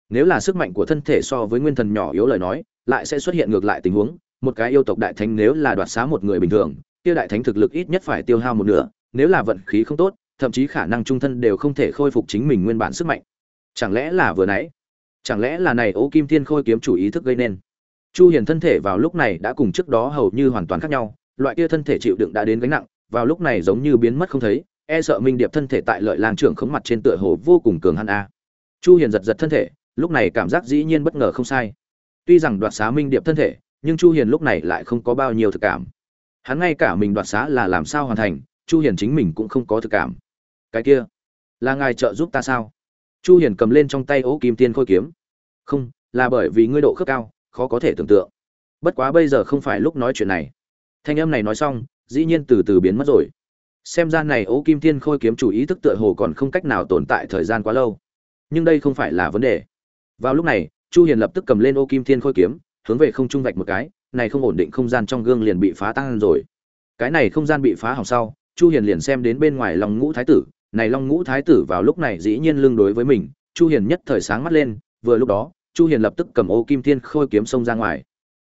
Nếu là sức mạnh của thân thể so với nguyên thần nhỏ yếu lời nói, lại sẽ xuất hiện ngược lại tình huống, một cái yêu tộc đại thánh nếu là đoạt xá một người bình thường, kia đại thánh thực lực ít nhất phải tiêu hao một nửa, nếu là vận khí không tốt, thậm chí khả năng trung thân đều không thể khôi phục chính mình nguyên bản sức mạnh. Chẳng lẽ là vừa nãy? Chẳng lẽ là này Ố kim thiên khôi kiếm chủ ý thức gây nên? Chu hiền thân thể vào lúc này đã cùng trước đó hầu như hoàn toàn khác nhau, loại kia thân thể chịu đựng đã đến gánh nặng, vào lúc này giống như biến mất không thấy e sợ minh điệp thân thể tại lợi lang trưởng khống mặt trên tựa hồ vô cùng cường hắn a. Chu hiền giật giật thân thể, lúc này cảm giác dĩ nhiên bất ngờ không sai. Tuy rằng đoạt xá minh điệp thân thể, nhưng chu hiền lúc này lại không có bao nhiêu thực cảm. Hắn ngay cả mình đoạt xá là làm sao hoàn thành, chu hiền chính mình cũng không có thực cảm. Cái kia, là ngài trợ giúp ta sao? Chu hiền cầm lên trong tay ố kim tiên khôi kiếm. Không, là bởi vì ngươi độ khớp cao, khó có thể tưởng tượng. Bất quá bây giờ không phải lúc nói chuyện này. Thanh âm này nói xong, dĩ nhiên từ từ biến mất rồi xem ra này ố kim Thiên khôi kiếm chủ ý thức tựa hồ còn không cách nào tồn tại thời gian quá lâu. Nhưng đây không phải là vấn đề. Vào lúc này, chu hiền lập tức cầm lên ô kim thiên khôi kiếm, hướng về không trung vạch một cái, này không ổn định không gian trong gương liền bị phá tan rồi. Cái này không gian bị phá hỏng sau, chu hiền liền xem đến bên ngoài long ngũ thái tử. Này long ngũ thái tử vào lúc này dĩ nhiên lưng đối với mình, chu hiền nhất thời sáng mắt lên, vừa lúc đó, chu hiền lập tức cầm ô kim thiên khôi kiếm xông ra ngoài.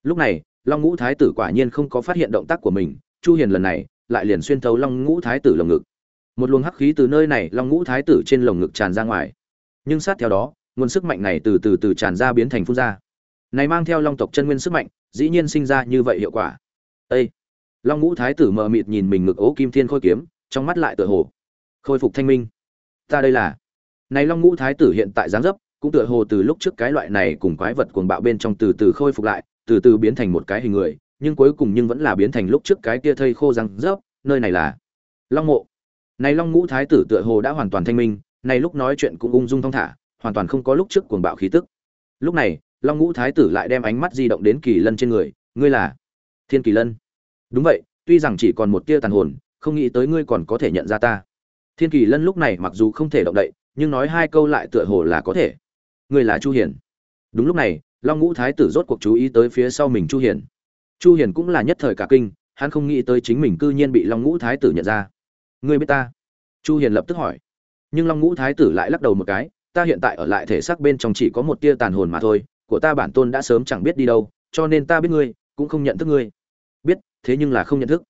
Lúc này, long ngũ thái tử quả nhiên không có phát hiện động tác của mình, chu hiền lần này lại liền xuyên thấu long ngũ thái tử lồng ngực. Một luồng hắc khí từ nơi này long ngũ thái tử trên lồng ngực tràn ra ngoài. Nhưng sát theo đó, nguồn sức mạnh này từ từ từ tràn ra biến thành phun ra. Này mang theo long tộc chân nguyên sức mạnh, dĩ nhiên sinh ra như vậy hiệu quả. Ê! long ngũ thái tử mờ mịt nhìn mình ngực ố kim thiên khôi kiếm, trong mắt lại tựa hồ khôi phục thanh minh. Ta đây là. Này long ngũ thái tử hiện tại dáng dấp, cũng tựa hồ từ lúc trước cái loại này cùng quái vật cuồng bạo bên trong từ từ khôi phục lại, từ từ biến thành một cái hình người nhưng cuối cùng nhưng vẫn là biến thành lúc trước cái kia thây khô răng rớp, nơi này là long mộ. Này long ngũ thái tử tựa hồ đã hoàn toàn thanh minh, này lúc nói chuyện cũng ung dung thong thả, hoàn toàn không có lúc trước cuồng bạo khí tức. Lúc này, long ngũ thái tử lại đem ánh mắt di động đến kỳ lân trên người, ngươi là thiên kỳ lân? Đúng vậy, tuy rằng chỉ còn một tia tàn hồn, không nghĩ tới ngươi còn có thể nhận ra ta. Thiên kỳ lân lúc này mặc dù không thể động đậy, nhưng nói hai câu lại tựa hồ là có thể. Ngươi là chu hiền. Đúng lúc này, long ngũ thái tử rốt cuộc chú ý tới phía sau mình chu hiền chu hiền cũng là nhất thời cả kinh, hắn không nghĩ tới chính mình cư nhiên bị long ngũ thái tử nhận ra. Ngươi biết ta? Chu hiền lập tức hỏi. Nhưng long ngũ thái tử lại lắc đầu một cái, ta hiện tại ở lại thể xác bên trong chỉ có một tia tàn hồn mà thôi, của ta bản tôn đã sớm chẳng biết đi đâu, cho nên ta biết ngươi, cũng không nhận thức ngươi. Biết, thế nhưng là không nhận thức.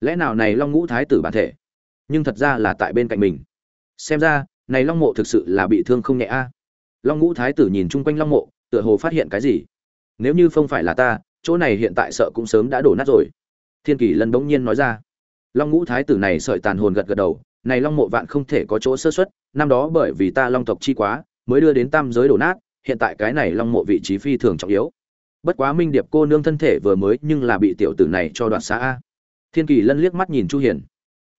Lẽ nào này long ngũ thái tử bản thể? Nhưng thật ra là tại bên cạnh mình. Xem ra, này long mộ thực sự là bị thương không nhẹ a. Long ngũ thái tử nhìn chung quanh long mộ, tựa hồ phát hiện cái gì? Nếu như không phải là ta chỗ này hiện tại sợ cũng sớm đã đổ nát rồi. Thiên kỷ lân bỗng nhiên nói ra. Long ngũ thái tử này sợi tàn hồn gật gật đầu, này long mộ vạn không thể có chỗ sơ xuất năm đó bởi vì ta long tộc chi quá, mới đưa đến tam giới đổ nát, hiện tại cái này long mộ vị trí phi thường trọng yếu. Bất quá minh điệp cô nương thân thể vừa mới nhưng là bị tiểu tử này cho đoạt xá a. Thiên kỳ lân liếc mắt nhìn chu hiền.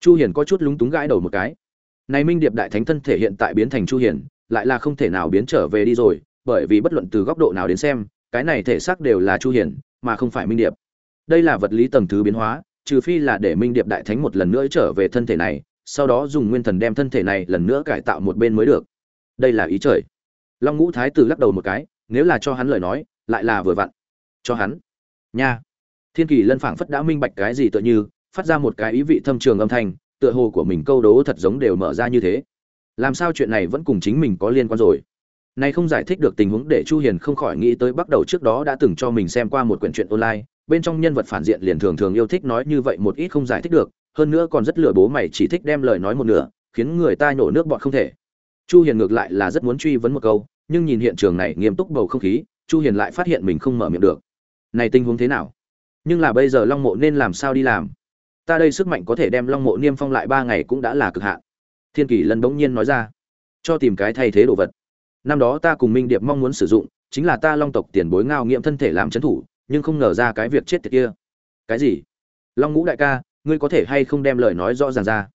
Chu hiền có chút lúng túng gãi đầu một cái. Này minh điệp đại thánh thân thể hiện tại biến thành chu hiền, lại là không thể nào biến trở về đi rồi, bởi vì bất luận từ góc độ nào đến xem, cái này thể xác đều là chu hiền mà không phải minh điệp. Đây là vật lý tầng thứ biến hóa, trừ phi là để minh điệp đại thánh một lần nữa trở về thân thể này, sau đó dùng nguyên thần đem thân thể này lần nữa cải tạo một bên mới được. Đây là ý trời. Long ngũ thái tử lắc đầu một cái, nếu là cho hắn lời nói, lại là vừa vặn. Cho hắn. Nha. Thiên kỳ lân phảng phất đã minh bạch cái gì tựa như, phát ra một cái ý vị thâm trường âm thanh, tựa hồ của mình câu đố thật giống đều mở ra như thế. Làm sao chuyện này vẫn cùng chính mình có liên quan rồi? Này không giải thích được tình huống để chu hiền không khỏi nghĩ tới bắt đầu trước đó đã từng cho mình xem qua một quyển truyện online, bên trong nhân vật phản diện liền thường thường yêu thích nói như vậy một ít không giải thích được, hơn nữa còn rất lừa bố mày chỉ thích đem lời nói một nửa, khiến người ta nhổ nước bọt không thể. Chu hiền ngược lại là rất muốn truy vấn một câu, nhưng nhìn hiện trường này nghiêm túc bầu không khí, chu hiền lại phát hiện mình không mở miệng được. Này tình huống thế nào? Nhưng là bây giờ long mộ nên làm sao đi làm? Ta đây sức mạnh có thể đem long mộ niêm phong lại ba ngày cũng đã là cực hạn. Thiên Kỳ lần bỗng nhiên nói ra. Cho tìm cái thay thế đồ vật năm đó ta cùng minh điệp mong muốn sử dụng, chính là ta long tộc tiền bối ngao nghiệm thân thể làm chấn thủ, nhưng không ngờ ra cái việc chết tiệt kia. Cái gì? Long ngũ đại ca, ngươi có thể hay không đem lời nói rõ ràng ra?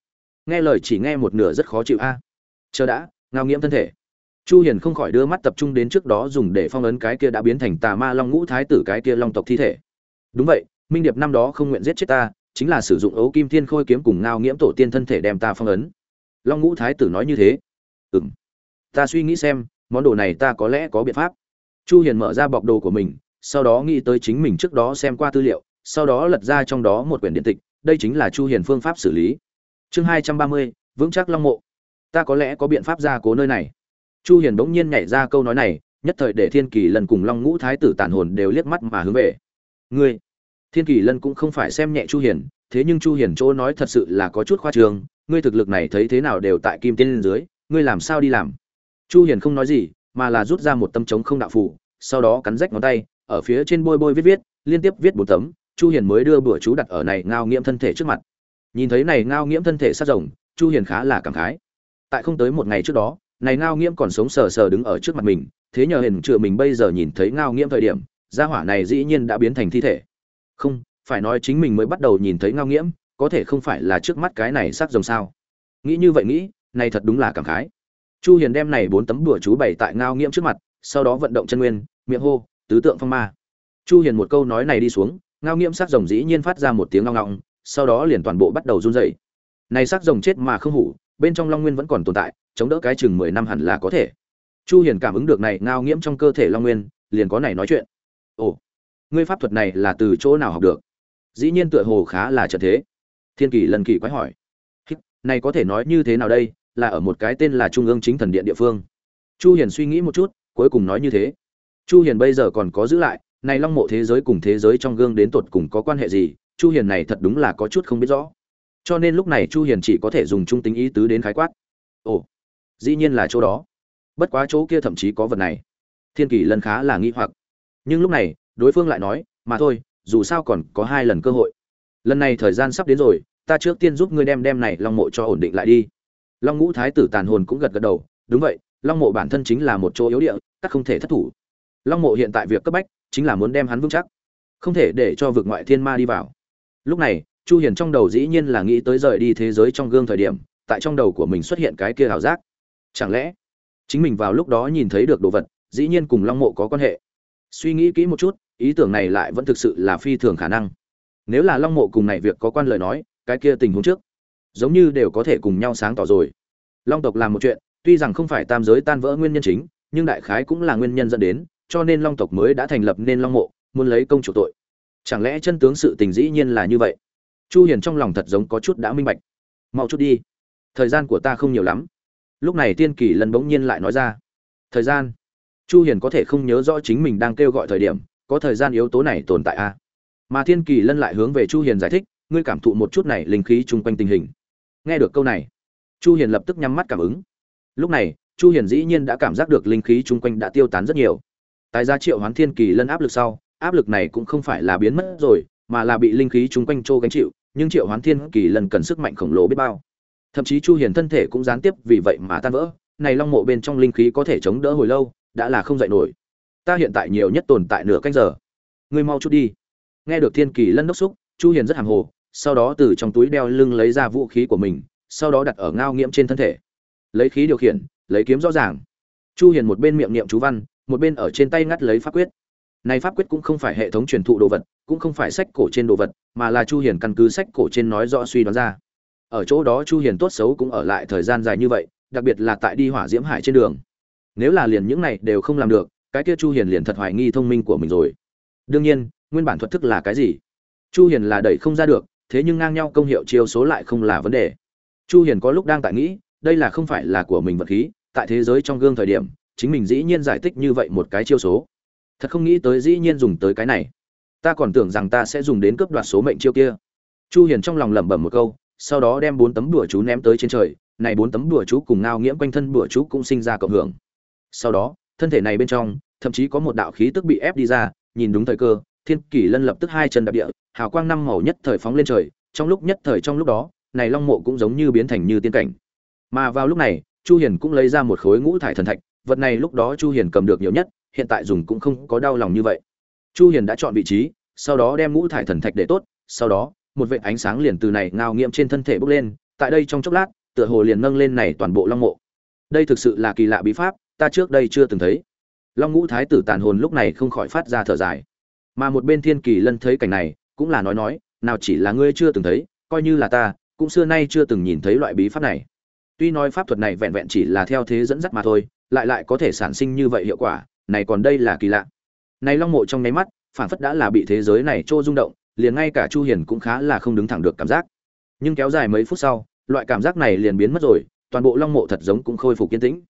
Nghe lời chỉ nghe một nửa rất khó chịu a. Chờ đã, ngao nghiễm thân thể. Chu hiền không khỏi đưa mắt tập trung đến trước đó dùng để phong ấn cái kia đã biến thành tà ma long ngũ thái tử cái kia long tộc thi thể. Đúng vậy, minh điệp năm đó không nguyện giết chết ta, chính là sử dụng ấu kim thiên khôi kiếm cùng ngao nghiễm tổ tiên thân thể đem ta phong ấn. Long ngũ thái tử nói như thế. Ừm. Ta suy nghĩ xem món đồ này ta có lẽ có biện pháp. Chu hiền mở ra bọc đồ của mình sau đó nghĩ tới chính mình trước đó xem qua tư liệu sau đó lật ra trong đó một quyển điện tịch đây chính là chu hiền phương pháp xử lý. Chương 230, vững chắc long mộ. Ta có lẽ có biện pháp ra cố nơi này. Chu hiền đống nhiên nhảy ra câu nói này nhất thời để thiên kỳ lần cùng long ngũ thái tử tàn hồn đều liếc mắt mà hướng về. Ngươi thiên kỳ lân cũng không phải xem nhẹ chu hiền thế nhưng chu hiền chỗ nói thật sự là có chút khoa trương ngươi thực lực này thấy thế nào đều tại kim tiên dưới ngươi làm sao đi làm? Chu hiền không nói gì, mà là rút ra một tấm trống không đạo phù, sau đó cắn rách ngón tay, ở phía trên bôi bôi viết viết, liên tiếp viết bốn tấm, chu hiền mới đưa bữa chú đặt ở này ngao nghiễm thân thể trước mặt. Nhìn thấy này ngao nghiễm thân thể sát rồng, chu hiền khá là cảm khái. Tại không tới một ngày trước đó, này ngao nghiễm còn sống sờ sờ đứng ở trước mặt mình, thế nhờ hiền chữa mình bây giờ nhìn thấy ngao nghiễm thời điểm, gia hỏa này dĩ nhiên đã biến thành thi thể. Không, phải nói chính mình mới bắt đầu nhìn thấy ngao nghiễm, có thể không phải là trước mắt cái này sắc rồng sao? Nghĩ như vậy nghĩ, này thật đúng là cảm khái chu hiền đem này bốn tấm đùa chú bày tại ngao nghiễm trước mặt, sau đó vận động chân nguyên, miệng hô, tứ tượng phong ma. Chu hiền một câu nói này đi xuống, ngao nghiễm sắc rồng dĩ nhiên phát ra một tiếng ngao ngọng, sau đó liền toàn bộ bắt đầu run rẩy. Này sắc rồng chết mà không hủ, bên trong long nguyên vẫn còn tồn tại, chống đỡ cái chừng 10 năm hẳn là có thể. Chu hiền cảm ứng được này ngao nghiễm trong cơ thể long nguyên, liền có này nói chuyện. Ồ, ngươi pháp thuật này là từ chỗ nào học được? Dĩ nhiên tựa hồ khá là trận thế. Thiên kỳ lần kỳ quái hỏi. Này có thể nói như thế nào đây? Là ở một cái tên là trung ương chính thần điện địa phương. Chu hiền suy nghĩ một chút, cuối cùng nói như thế. Chu hiền bây giờ còn có giữ lại, này long mộ thế giới cùng thế giới trong gương đến tột cùng có quan hệ gì, chu hiền này thật đúng là có chút không biết rõ. Cho nên lúc này chu hiền chỉ có thể dùng trung tính ý tứ đến khái quát. Ồ, dĩ nhiên là chỗ đó. Bất quá chỗ kia thậm chí có vật này. Thiên kỳ lần khá là nghi hoặc. Nhưng lúc này, đối phương lại nói, mà thôi, dù sao còn có hai lần cơ hội. Lần này thời gian sắp đến rồi, ta trước tiên giúp ngươi đem đem này long mộ cho ổn định lại đi long ngũ thái tử tàn hồn cũng gật gật đầu, đúng vậy, long mộ bản thân chính là một chỗ yếu địa, các không thể thất thủ. Long mộ hiện tại việc cấp bách, chính là muốn đem hắn vững chắc, không thể để cho vực ngoại thiên ma đi vào. Lúc này, chu hiền trong đầu dĩ nhiên là nghĩ tới rời đi thế giới trong gương thời điểm, tại trong đầu của mình xuất hiện cái kia ảo giác. Chẳng lẽ, chính mình vào lúc đó nhìn thấy được đồ vật, dĩ nhiên cùng long mộ có quan hệ? Suy nghĩ kỹ một chút, ý tưởng này lại vẫn thực sự là phi thường khả năng. Nếu là long mộ cùng này việc có quan lời nói, cái kia tình huống trước giống như đều có thể cùng nhau sáng tỏ rồi. Long tộc làm một chuyện, tuy rằng không phải tam giới tan vỡ nguyên nhân chính, nhưng đại khái cũng là nguyên nhân dẫn đến, cho nên long tộc mới đã thành lập nên long mộ, muốn lấy công chủ tội. Chẳng lẽ chân tướng sự tình dĩ nhiên là như vậy? Chu hiền trong lòng thật giống có chút đã minh bạch. Mau chút đi. Thời gian của ta không nhiều lắm. Lúc này tiên kỳ lần bỗng nhiên lại nói ra. Thời gian? Chu hiền có thể không nhớ rõ chính mình đang kêu gọi thời điểm, có thời gian yếu tố này tồn tại a à? mà thiên kỳ lân lại hướng về chu hiền giải thích, ngươi cảm thụ một chút này linh khí chung quanh tình hình nghe được câu này, chu hiền lập tức nhắm mắt cảm ứng. Lúc này, chu hiền dĩ nhiên đã cảm giác được linh khí chung quanh đã tiêu tán rất nhiều. Tái giá triệu hoán thiên kỳ lân áp lực sau, áp lực này cũng không phải là biến mất rồi, mà là bị linh khí chung quanh trô gánh chịu, nhưng triệu hoán thiên kỳ lân cần sức mạnh khổng lồ biết bao. Thậm chí chu hiền thân thể cũng gián tiếp vì vậy mà tan vỡ, này long mộ bên trong linh khí có thể chống đỡ hồi lâu, đã là không dậy nổi. Ta hiện tại nhiều nhất tồn tại nửa canh giờ. Ngươi mau chút đi. Nghe được thiên kỳ lân đốc xúc, chu hiền rất hàm hồ sau đó từ trong túi đeo lưng lấy ra vũ khí của mình, sau đó đặt ở ngao nghiễm trên thân thể. Lấy khí điều khiển, lấy kiếm rõ ràng. Chu hiền một bên miệng niệm chú văn, một bên ở trên tay ngắt lấy pháp quyết. Này pháp quyết cũng không phải hệ thống truyền thụ đồ vật, cũng không phải sách cổ trên đồ vật, mà là chu hiền căn cứ sách cổ trên nói rõ suy đoán ra. Ở chỗ đó chu hiền tốt xấu cũng ở lại thời gian dài như vậy, đặc biệt là tại đi hỏa diễm hải trên đường. Nếu là liền những này đều không làm được, cái kia chu hiền liền thật hoài nghi thông minh của mình rồi. Đương nhiên, nguyên bản thuật thức là cái gì? Chu hiền là đẩy không ra được thế nhưng ngang nhau công hiệu chiêu số lại không là vấn đề. Chu hiền có lúc đang tại nghĩ, đây là không phải là của mình vật khí, tại thế giới trong gương thời điểm, chính mình dĩ nhiên giải thích như vậy một cái chiêu số. Thật không nghĩ tới dĩ nhiên dùng tới cái này. Ta còn tưởng rằng ta sẽ dùng đến cướp đoạt số mệnh chiêu kia. Chu hiền trong lòng lẩm bẩm một câu, sau đó đem bốn tấm đùa chú ném tới trên trời, này bốn tấm đùa chú cùng ngao nghiễm quanh thân đùa chú cũng sinh ra cộng hưởng. Sau đó, thân thể này bên trong, thậm chí có một đạo khí tức bị ép đi ra, nhìn đúng thời cơ thiên kỷ lân lập tức hai chân đạp địa, hào quang năm màu nhất thời phóng lên trời, trong lúc nhất thời trong lúc đó, này long mộ cũng giống như biến thành như tiên cảnh. Mà vào lúc này, chu hiền cũng lấy ra một khối ngũ thải thần thạch, vật này lúc đó chu hiền cầm được nhiều nhất, hiện tại dùng cũng không có đau lòng như vậy. Chu hiền đã chọn vị trí, sau đó đem ngũ thải thần thạch để tốt, sau đó, một vệt ánh sáng liền từ này ngao nghiệm trên thân thể bốc lên, tại đây trong chốc lát, tựa hồ liền nâng lên này toàn bộ long mộ. Đây thực sự là kỳ lạ bí pháp, ta trước đây chưa từng thấy. Long ngũ thái tử tàn hồn lúc này không khỏi phát ra thở dài mà một bên thiên kỳ lân thấy cảnh này, cũng là nói nói, nào chỉ là ngươi chưa từng thấy, coi như là ta, cũng xưa nay chưa từng nhìn thấy loại bí pháp này. Tuy nói pháp thuật này vẹn vẹn chỉ là theo thế dẫn dắt mà thôi, lại lại có thể sản sinh như vậy hiệu quả, này còn đây là kỳ lạ. Này long mộ trong nháy mắt phản phất đã là bị thế giới này trô rung động, liền ngay cả chu hiền cũng khá là không đứng thẳng được cảm giác. Nhưng kéo dài mấy phút sau, loại cảm giác này liền biến mất rồi, toàn bộ long mộ thật giống cũng khôi phục kiên tĩnh.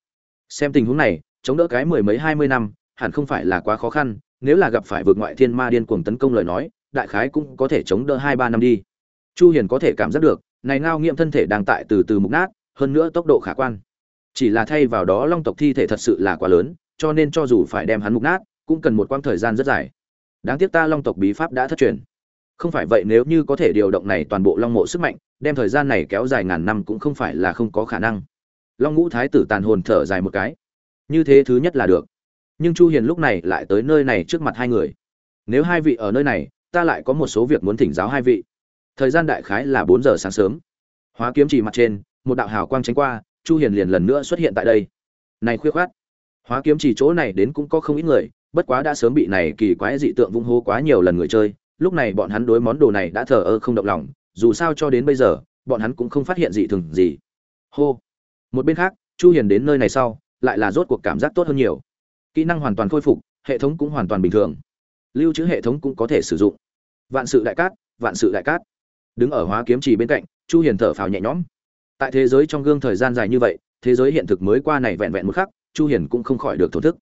Xem tình huống này, chống đỡ cái mười mấy hai mươi năm, hẳn không phải là quá khó khăn nếu là gặp phải vượt ngoại thiên ma điên cuồng tấn công lời nói, đại khái cũng có thể chống đỡ hai ba năm đi. Chu hiền có thể cảm giác được, này ngao nghiệm thân thể đang tại từ từ mục nát, hơn nữa tốc độ khả quan. Chỉ là thay vào đó long tộc thi thể thật sự là quá lớn, cho nên cho dù phải đem hắn mục nát, cũng cần một quãng thời gian rất dài. Đáng tiếc ta long tộc bí pháp đã thất truyền. Không phải vậy nếu như có thể điều động này toàn bộ long mộ sức mạnh, đem thời gian này kéo dài ngàn năm cũng không phải là không có khả năng. Long ngũ thái tử tàn hồn thở dài một cái. Như thế thứ nhất là được nhưng chu hiền lúc này lại tới nơi này trước mặt hai người. Nếu hai vị ở nơi này, ta lại có một số việc muốn thỉnh giáo hai vị. Thời gian đại khái là 4 giờ sáng sớm. Hóa kiếm chỉ mặt trên, một đạo hào quang tránh qua, chu hiền liền lần nữa xuất hiện tại đây. Này khuya khoát. Hóa kiếm chỉ chỗ này đến cũng có không ít người, bất quá đã sớm bị này kỳ quái dị tượng vung hô quá nhiều lần người chơi, lúc này bọn hắn đối món đồ này đã thờ ơ không động lòng, dù sao cho đến bây giờ, bọn hắn cũng không phát hiện dị thường gì. Hô. Một bên khác, chu hiền đến nơi này sau, lại là rốt cuộc cảm giác tốt hơn nhiều kỹ năng hoàn toàn khôi phục, hệ thống cũng hoàn toàn bình thường. Lưu trữ hệ thống cũng có thể sử dụng. Vạn sự đại cát, vạn sự đại cát. Đứng ở hóa kiếm trì bên cạnh, chu hiền thở phào nhẹ nhõm. Tại thế giới trong gương thời gian dài như vậy, thế giới hiện thực mới qua này vẹn vẹn một khắc, chu hiền cũng không khỏi được thổ thức.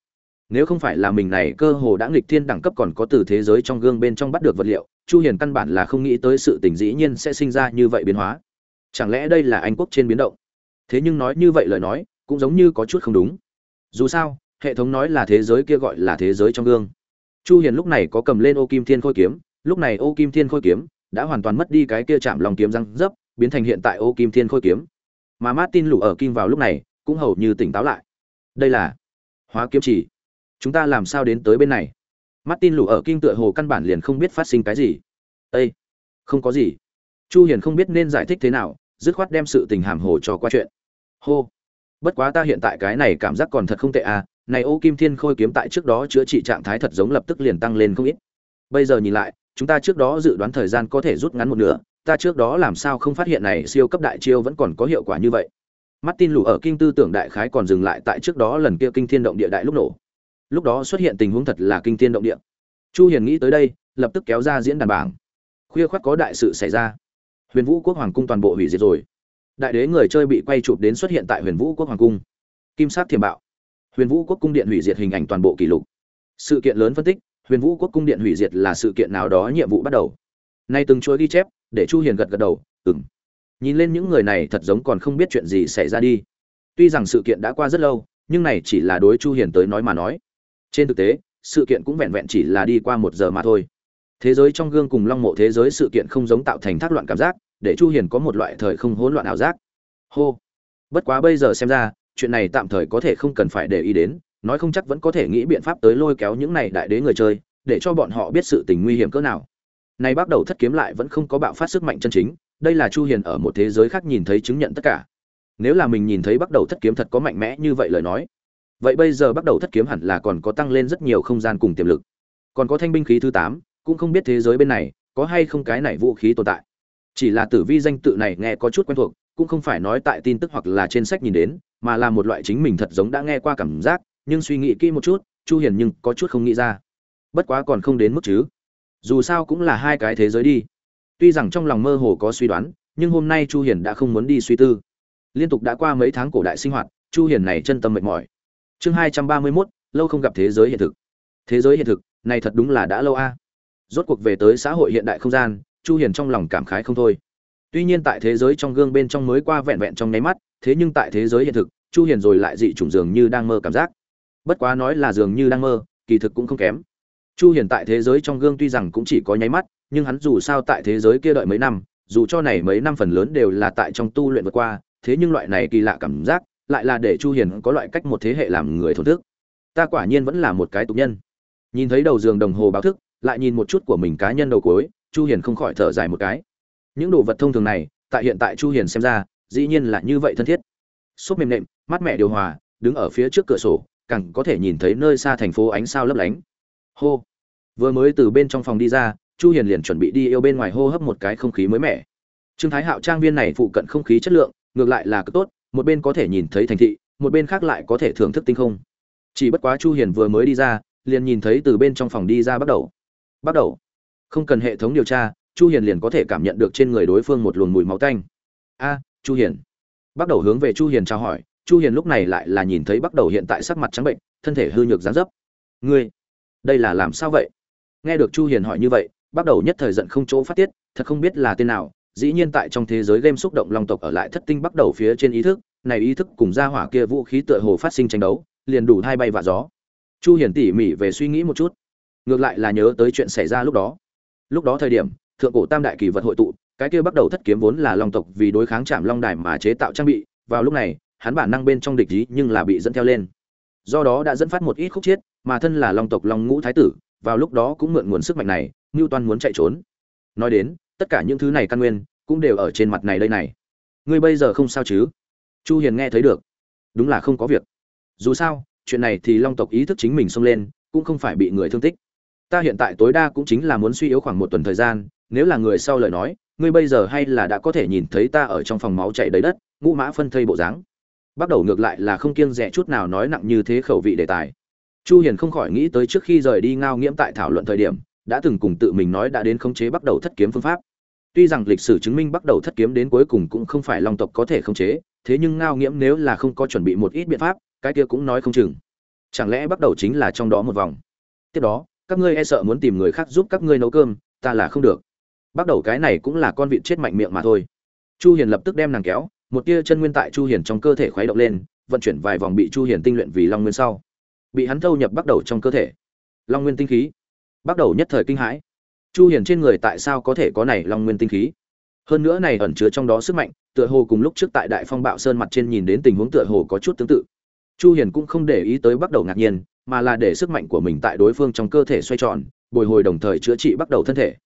Nếu không phải là mình này cơ hồ đã nghịch thiên đẳng cấp còn có từ thế giới trong gương bên trong bắt được vật liệu, chu hiền căn bản là không nghĩ tới sự tình dĩ nhiên sẽ sinh ra như vậy biến hóa. Chẳng lẽ đây là anh quốc trên biến động? Thế nhưng nói như vậy lời nói, cũng giống như có chút không đúng. Dù sao hệ thống nói là thế giới kia gọi là thế giới trong gương. Chu hiền lúc này có cầm lên ô kim thiên khôi kiếm, lúc này ô kim thiên khôi kiếm đã hoàn toàn mất đi cái kia chạm lòng kiếm răng dấp, biến thành hiện tại ô kim thiên khôi kiếm. Mà martin lũ ở kim vào lúc này cũng hầu như tỉnh táo lại. Đây là hóa kiếm chỉ. Chúng ta làm sao đến tới bên này? Martin lũ ở kim tựa hồ căn bản liền không biết phát sinh cái gì. Ây không có gì. Chu hiền không biết nên giải thích thế nào, dứt khoát đem sự tình hàm hồ cho qua chuyện. Hô, bất quá ta hiện tại cái này cảm giác còn thật không tệ à này ô kim thiên khôi kiếm tại trước đó chữa trị trạng thái thật giống lập tức liền tăng lên không ít. Bây giờ nhìn lại, chúng ta trước đó dự đoán thời gian có thể rút ngắn một nửa, ta trước đó làm sao không phát hiện này siêu cấp đại chiêu vẫn còn có hiệu quả như vậy. Martin lù ở kinh tư tưởng đại khái còn dừng lại tại trước đó lần kia kinh thiên động địa đại lúc nổ. Lúc đó xuất hiện tình huống thật là kinh thiên động địa. Chu hiền nghĩ tới đây, lập tức kéo ra diễn đàn bảng. Khuya khoắt có đại sự xảy ra. Huyền vũ quốc hoàng cung toàn bộ hủy diệt rồi. Đại đế người chơi bị quay chụp đến xuất hiện tại huyền vũ quốc hoàng cung. Kim sát thiềm bạo huyền vũ quốc cung điện hủy diệt hình ảnh toàn bộ kỷ lục. Sự kiện lớn phân tích, huyền vũ quốc cung điện hủy diệt là sự kiện nào đó nhiệm vụ bắt đầu. Nay từng chuỗi ghi chép, để chu hiền gật gật đầu, ừm. Nhìn lên những người này thật giống còn không biết chuyện gì xảy ra đi. Tuy rằng sự kiện đã qua rất lâu, nhưng này chỉ là đối chu hiền tới nói mà nói. Trên thực tế, sự kiện cũng vẹn vẹn chỉ là đi qua một giờ mà thôi. Thế giới trong gương cùng long mộ thế giới sự kiện không giống tạo thành thác loạn cảm giác, để chu hiền có một loại thời không hỗn loạn ảo giác. Hô. Bất quá bây giờ xem ra chuyện này tạm thời có thể không cần phải để ý đến nói không chắc vẫn có thể nghĩ biện pháp tới lôi kéo những này đại đế người chơi để cho bọn họ biết sự tình nguy hiểm cỡ nào. Nay bắt đầu thất kiếm lại vẫn không có bạo phát sức mạnh chân chính đây là chu hiền ở một thế giới khác nhìn thấy chứng nhận tất cả. Nếu là mình nhìn thấy bắt đầu thất kiếm thật có mạnh mẽ như vậy lời nói vậy bây giờ bắt đầu thất kiếm hẳn là còn có tăng lên rất nhiều không gian cùng tiềm lực. Còn có thanh binh khí thứ 8, cũng không biết thế giới bên này có hay không cái này vũ khí tồn tại. Chỉ là tử vi danh tự này nghe có chút quen thuộc cũng không phải nói tại tin tức hoặc là trên sách nhìn đến mà là một loại chính mình thật giống đã nghe qua cảm giác nhưng suy nghĩ kỹ một chút chu hiền nhưng có chút không nghĩ ra. Bất quá còn không đến mức chứ. Dù sao cũng là hai cái thế giới đi. Tuy rằng trong lòng mơ hồ có suy đoán nhưng hôm nay chu hiền đã không muốn đi suy tư. Liên tục đã qua mấy tháng cổ đại sinh hoạt chu hiền này chân tâm mệt mỏi. Chương 231, lâu không gặp thế giới hiện thực. Thế giới hiện thực này thật đúng là đã lâu a. Rốt cuộc về tới xã hội hiện đại không gian chu hiền trong lòng cảm khái không thôi tuy nhiên tại thế giới trong gương bên trong mới qua vẹn vẹn trong nháy mắt, thế nhưng tại thế giới hiện thực, chu hiền rồi lại dị trùng dường như đang mơ cảm giác. Bất quá nói là dường như đang mơ, kỳ thực cũng không kém. Chu hiền tại thế giới trong gương tuy rằng cũng chỉ có nháy mắt, nhưng hắn dù sao tại thế giới kia đợi mấy năm, dù cho này mấy năm phần lớn đều là tại trong tu luyện vượt qua, thế nhưng loại này kỳ lạ cảm giác lại là để chu hiền có loại cách một thế hệ làm người thổn thức. Ta quả nhiên vẫn là một cái tục nhân. Nhìn thấy đầu giường đồng hồ báo thức, lại nhìn một chút của mình cá nhân đầu cuối, chu hiền không khỏi thở dài một cái những đồ vật thông thường này, tại hiện tại chu hiền xem ra, dĩ nhiên là như vậy thân thiết. Xốp mềm nệm, mát mẻ điều hòa, đứng ở phía trước cửa sổ, càng có thể nhìn thấy nơi xa thành phố ánh sao lấp lánh. Hô! Vừa mới từ bên trong phòng đi ra, chu hiền liền chuẩn bị đi yêu bên ngoài hô hấp một cái không khí mới mẻ. Trương thái hạo trang viên này phụ cận không khí chất lượng, ngược lại là cực tốt, một bên có thể nhìn thấy thành thị, một bên khác lại có thể thưởng thức tinh không. Chỉ bất quá chu hiền vừa mới đi ra, liền nhìn thấy từ bên trong phòng đi ra bắt đầu. Bắt đầu. Không cần hệ thống điều tra chu hiền liền có thể cảm nhận được trên người đối phương một luồng mùi máu tanh. A, chu hiền. Bắt đầu hướng về chu hiền chào hỏi, chu hiền lúc này lại là nhìn thấy bắt đầu hiện tại sắc mặt trắng bệnh, thân thể hư nhược dáng dấp. Ngươi, đây là làm sao vậy? Nghe được chu hiền hỏi như vậy, bắt đầu nhất thời giận không chỗ phát tiết, thật không biết là tên nào, dĩ nhiên tại trong thế giới game xúc động long tộc ở lại thất tinh bắt đầu phía trên ý thức, này ý thức cùng ra hỏa kia vũ khí tựa hồ phát sinh tranh đấu, liền đủ hai bay và gió. Chu Hiền tỉ mỉ về suy nghĩ một chút, ngược lại là nhớ tới chuyện xảy ra lúc đó. Lúc đó thời điểm thượng cổ tam đại kỳ vật hội tụ, cái kia bắt đầu thất kiếm vốn là long tộc vì đối kháng chạm long đài mà chế tạo trang bị, vào lúc này, hắn bản năng bên trong địch ý nhưng là bị dẫn theo lên. Do đó đã dẫn phát một ít khúc chiết, mà thân là long tộc long ngũ thái tử, vào lúc đó cũng mượn nguồn sức mạnh này, ngưu toan muốn chạy trốn. Nói đến, tất cả những thứ này căn nguyên, cũng đều ở trên mặt này đây này. Ngươi bây giờ không sao chứ? Chu hiền nghe thấy được. Đúng là không có việc. Dù sao, chuyện này thì long tộc ý thức chính mình xông lên, cũng không phải bị người thương tích. Ta hiện tại tối đa cũng chính là muốn suy yếu khoảng một tuần thời gian nếu là người sau lời nói, ngươi bây giờ hay là đã có thể nhìn thấy ta ở trong phòng máu chảy đầy đất, ngũ mã phân thây bộ dáng. Bắt đầu ngược lại là không kiêng rẻ chút nào nói nặng như thế khẩu vị đề tài. Chu hiền không khỏi nghĩ tới trước khi rời đi ngao nghiễm tại thảo luận thời điểm, đã từng cùng tự mình nói đã đến khống chế bắt đầu thất kiếm phương pháp. Tuy rằng lịch sử chứng minh bắt đầu thất kiếm đến cuối cùng cũng không phải long tộc có thể khống chế, thế nhưng ngao nghiễm nếu là không có chuẩn bị một ít biện pháp, cái kia cũng nói không chừng. Chẳng lẽ bắt đầu chính là trong đó một vòng? Tiếp đó, các ngươi e sợ muốn tìm người khác giúp các ngươi nấu cơm, ta là không được bắt đầu cái này cũng là con vịt chết mạnh miệng mà thôi. Chu hiền lập tức đem nàng kéo, một tia chân nguyên tại chu hiền trong cơ thể khuấy động lên, vận chuyển vài vòng bị chu hiền tinh luyện vì long nguyên sau. Bị hắn thâu nhập bắt đầu trong cơ thể. Long nguyên tinh khí. Bắt đầu nhất thời kinh hãi. Chu hiền trên người tại sao có thể có này long nguyên tinh khí? Hơn nữa này ẩn chứa trong đó sức mạnh, tựa hồ cùng lúc trước tại đại phong bạo sơn mặt trên nhìn đến tình huống tựa hồ có chút tương tự. Chu hiền cũng không để ý tới bắt đầu ngạc nhiên, mà là để sức mạnh của mình tại đối phương trong cơ thể xoay tròn, bồi hồi đồng thời chữa trị bắt đầu thân thể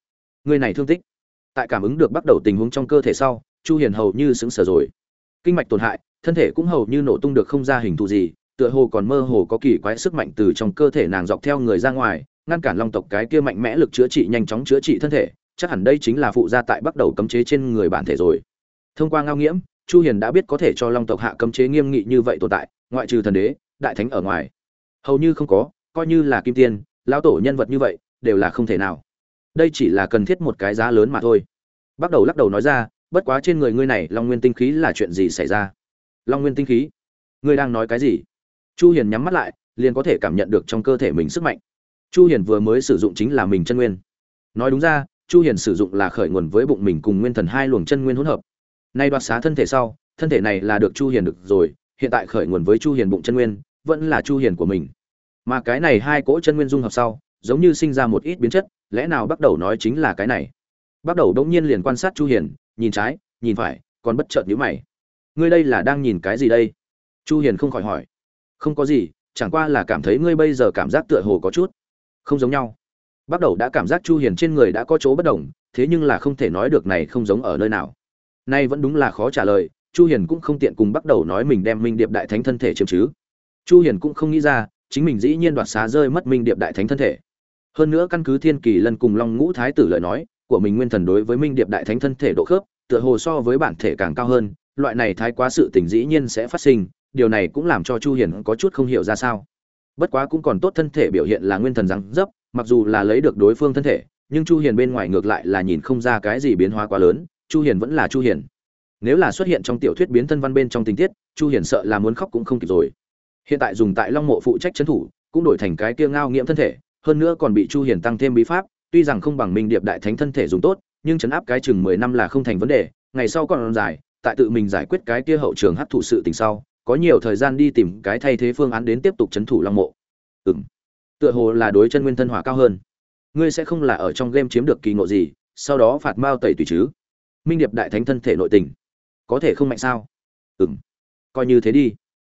người này thương tích. Tại cảm ứng được bắt đầu tình huống trong cơ thể sau, chu hiền hầu như sững sờ rồi. Kinh mạch tổn hại, thân thể cũng hầu như nổ tung được không ra hình thù gì, tựa hồ còn mơ hồ có kỳ quái sức mạnh từ trong cơ thể nàng dọc theo người ra ngoài, ngăn cản long tộc cái kia mạnh mẽ lực chữa trị nhanh chóng chữa trị thân thể, chắc hẳn đây chính là phụ gia tại bắt đầu cấm chế trên người bản thể rồi. Thông qua ngao nghiễm, chu hiền đã biết có thể cho long tộc hạ cấm chế nghiêm nghị như vậy tồn tại, ngoại trừ thần đế, đại thánh ở ngoài. Hầu như không có, coi như là kim tiên, lão tổ nhân vật như vậy, đều là không thể nào đây chỉ là cần thiết một cái giá lớn mà thôi. Bắt đầu lắc đầu nói ra, bất quá trên người ngươi này, long nguyên tinh khí là chuyện gì xảy ra? Long nguyên tinh khí? Ngươi đang nói cái gì? Chu hiền nhắm mắt lại, liền có thể cảm nhận được trong cơ thể mình sức mạnh. Chu hiền vừa mới sử dụng chính là mình chân nguyên. Nói đúng ra, chu hiền sử dụng là khởi nguồn với bụng mình cùng nguyên thần hai luồng chân nguyên hỗn hợp. Nay đoạt xá thân thể sau, thân thể này là được chu hiền được rồi, hiện tại khởi nguồn với chu hiền bụng chân nguyên, vẫn là chu hiền của mình. Mà cái này hai cỗ chân nguyên dung hợp sau, giống như sinh ra một ít biến chất lẽ nào bắt đầu nói chính là cái này? Bắt đầu đống nhiên liền quan sát chu hiền, nhìn trái, nhìn phải, còn bất chợt nhíu mày. Ngươi đây là đang nhìn cái gì đây? Chu hiền không khỏi hỏi. Không có gì, chẳng qua là cảm thấy ngươi bây giờ cảm giác tựa hồ có chút không giống nhau. Bắt đầu đã cảm giác chu hiền trên người đã có chỗ bất đồng, thế nhưng là không thể nói được này không giống ở nơi nào. Nay vẫn đúng là khó trả lời, chu hiền cũng không tiện cùng bắt đầu nói mình đem minh điệp đại thánh thân thể chiếm chứ. Chu hiền cũng không nghĩ ra, chính mình dĩ nhiên đoạt xá rơi mất minh điệp đại thánh thân thể hơn nữa căn cứ thiên kỳ lân cùng long ngũ thái tử lợi nói, của mình nguyên thần đối với minh điệp đại thánh thân thể độ khớp, tựa hồ so với bản thể càng cao hơn, loại này thái quá sự tình dĩ nhiên sẽ phát sinh, điều này cũng làm cho chu hiền có chút không hiểu ra sao. Bất quá cũng còn tốt thân thể biểu hiện là nguyên thần rắn dấp mặc dù là lấy được đối phương thân thể, nhưng chu hiền bên ngoài ngược lại là nhìn không ra cái gì biến hóa quá lớn, chu hiền vẫn là chu hiền. Nếu là xuất hiện trong tiểu thuyết biến thân văn bên trong tình tiết, chu hiền sợ là muốn khóc cũng không kịp rồi. Hiện tại dùng tại long mộ phụ trách chấn thủ, cũng đổi thành cái kia ngao nghiễm thân thể hơn nữa còn bị chu hiền tăng thêm bí pháp, tuy rằng không bằng minh điệp đại thánh thân thể dùng tốt, nhưng chấn áp cái chừng 10 năm là không thành vấn đề, ngày sau còn dài, tại tự mình giải quyết cái kia hậu trường hấp thụ sự tình sau, có nhiều thời gian đi tìm cái thay thế phương án đến tiếp tục chấn thủ long mộ. Ừm. Tựa hồ là đối chân nguyên thân hỏa cao hơn. Ngươi sẽ không là ở trong game chiếm được kỳ ngộ gì, sau đó phạt mao tẩy tùy chứ. Minh điệp đại thánh thân thể nội tình. Có thể không mạnh sao? Ừm. Coi như thế đi.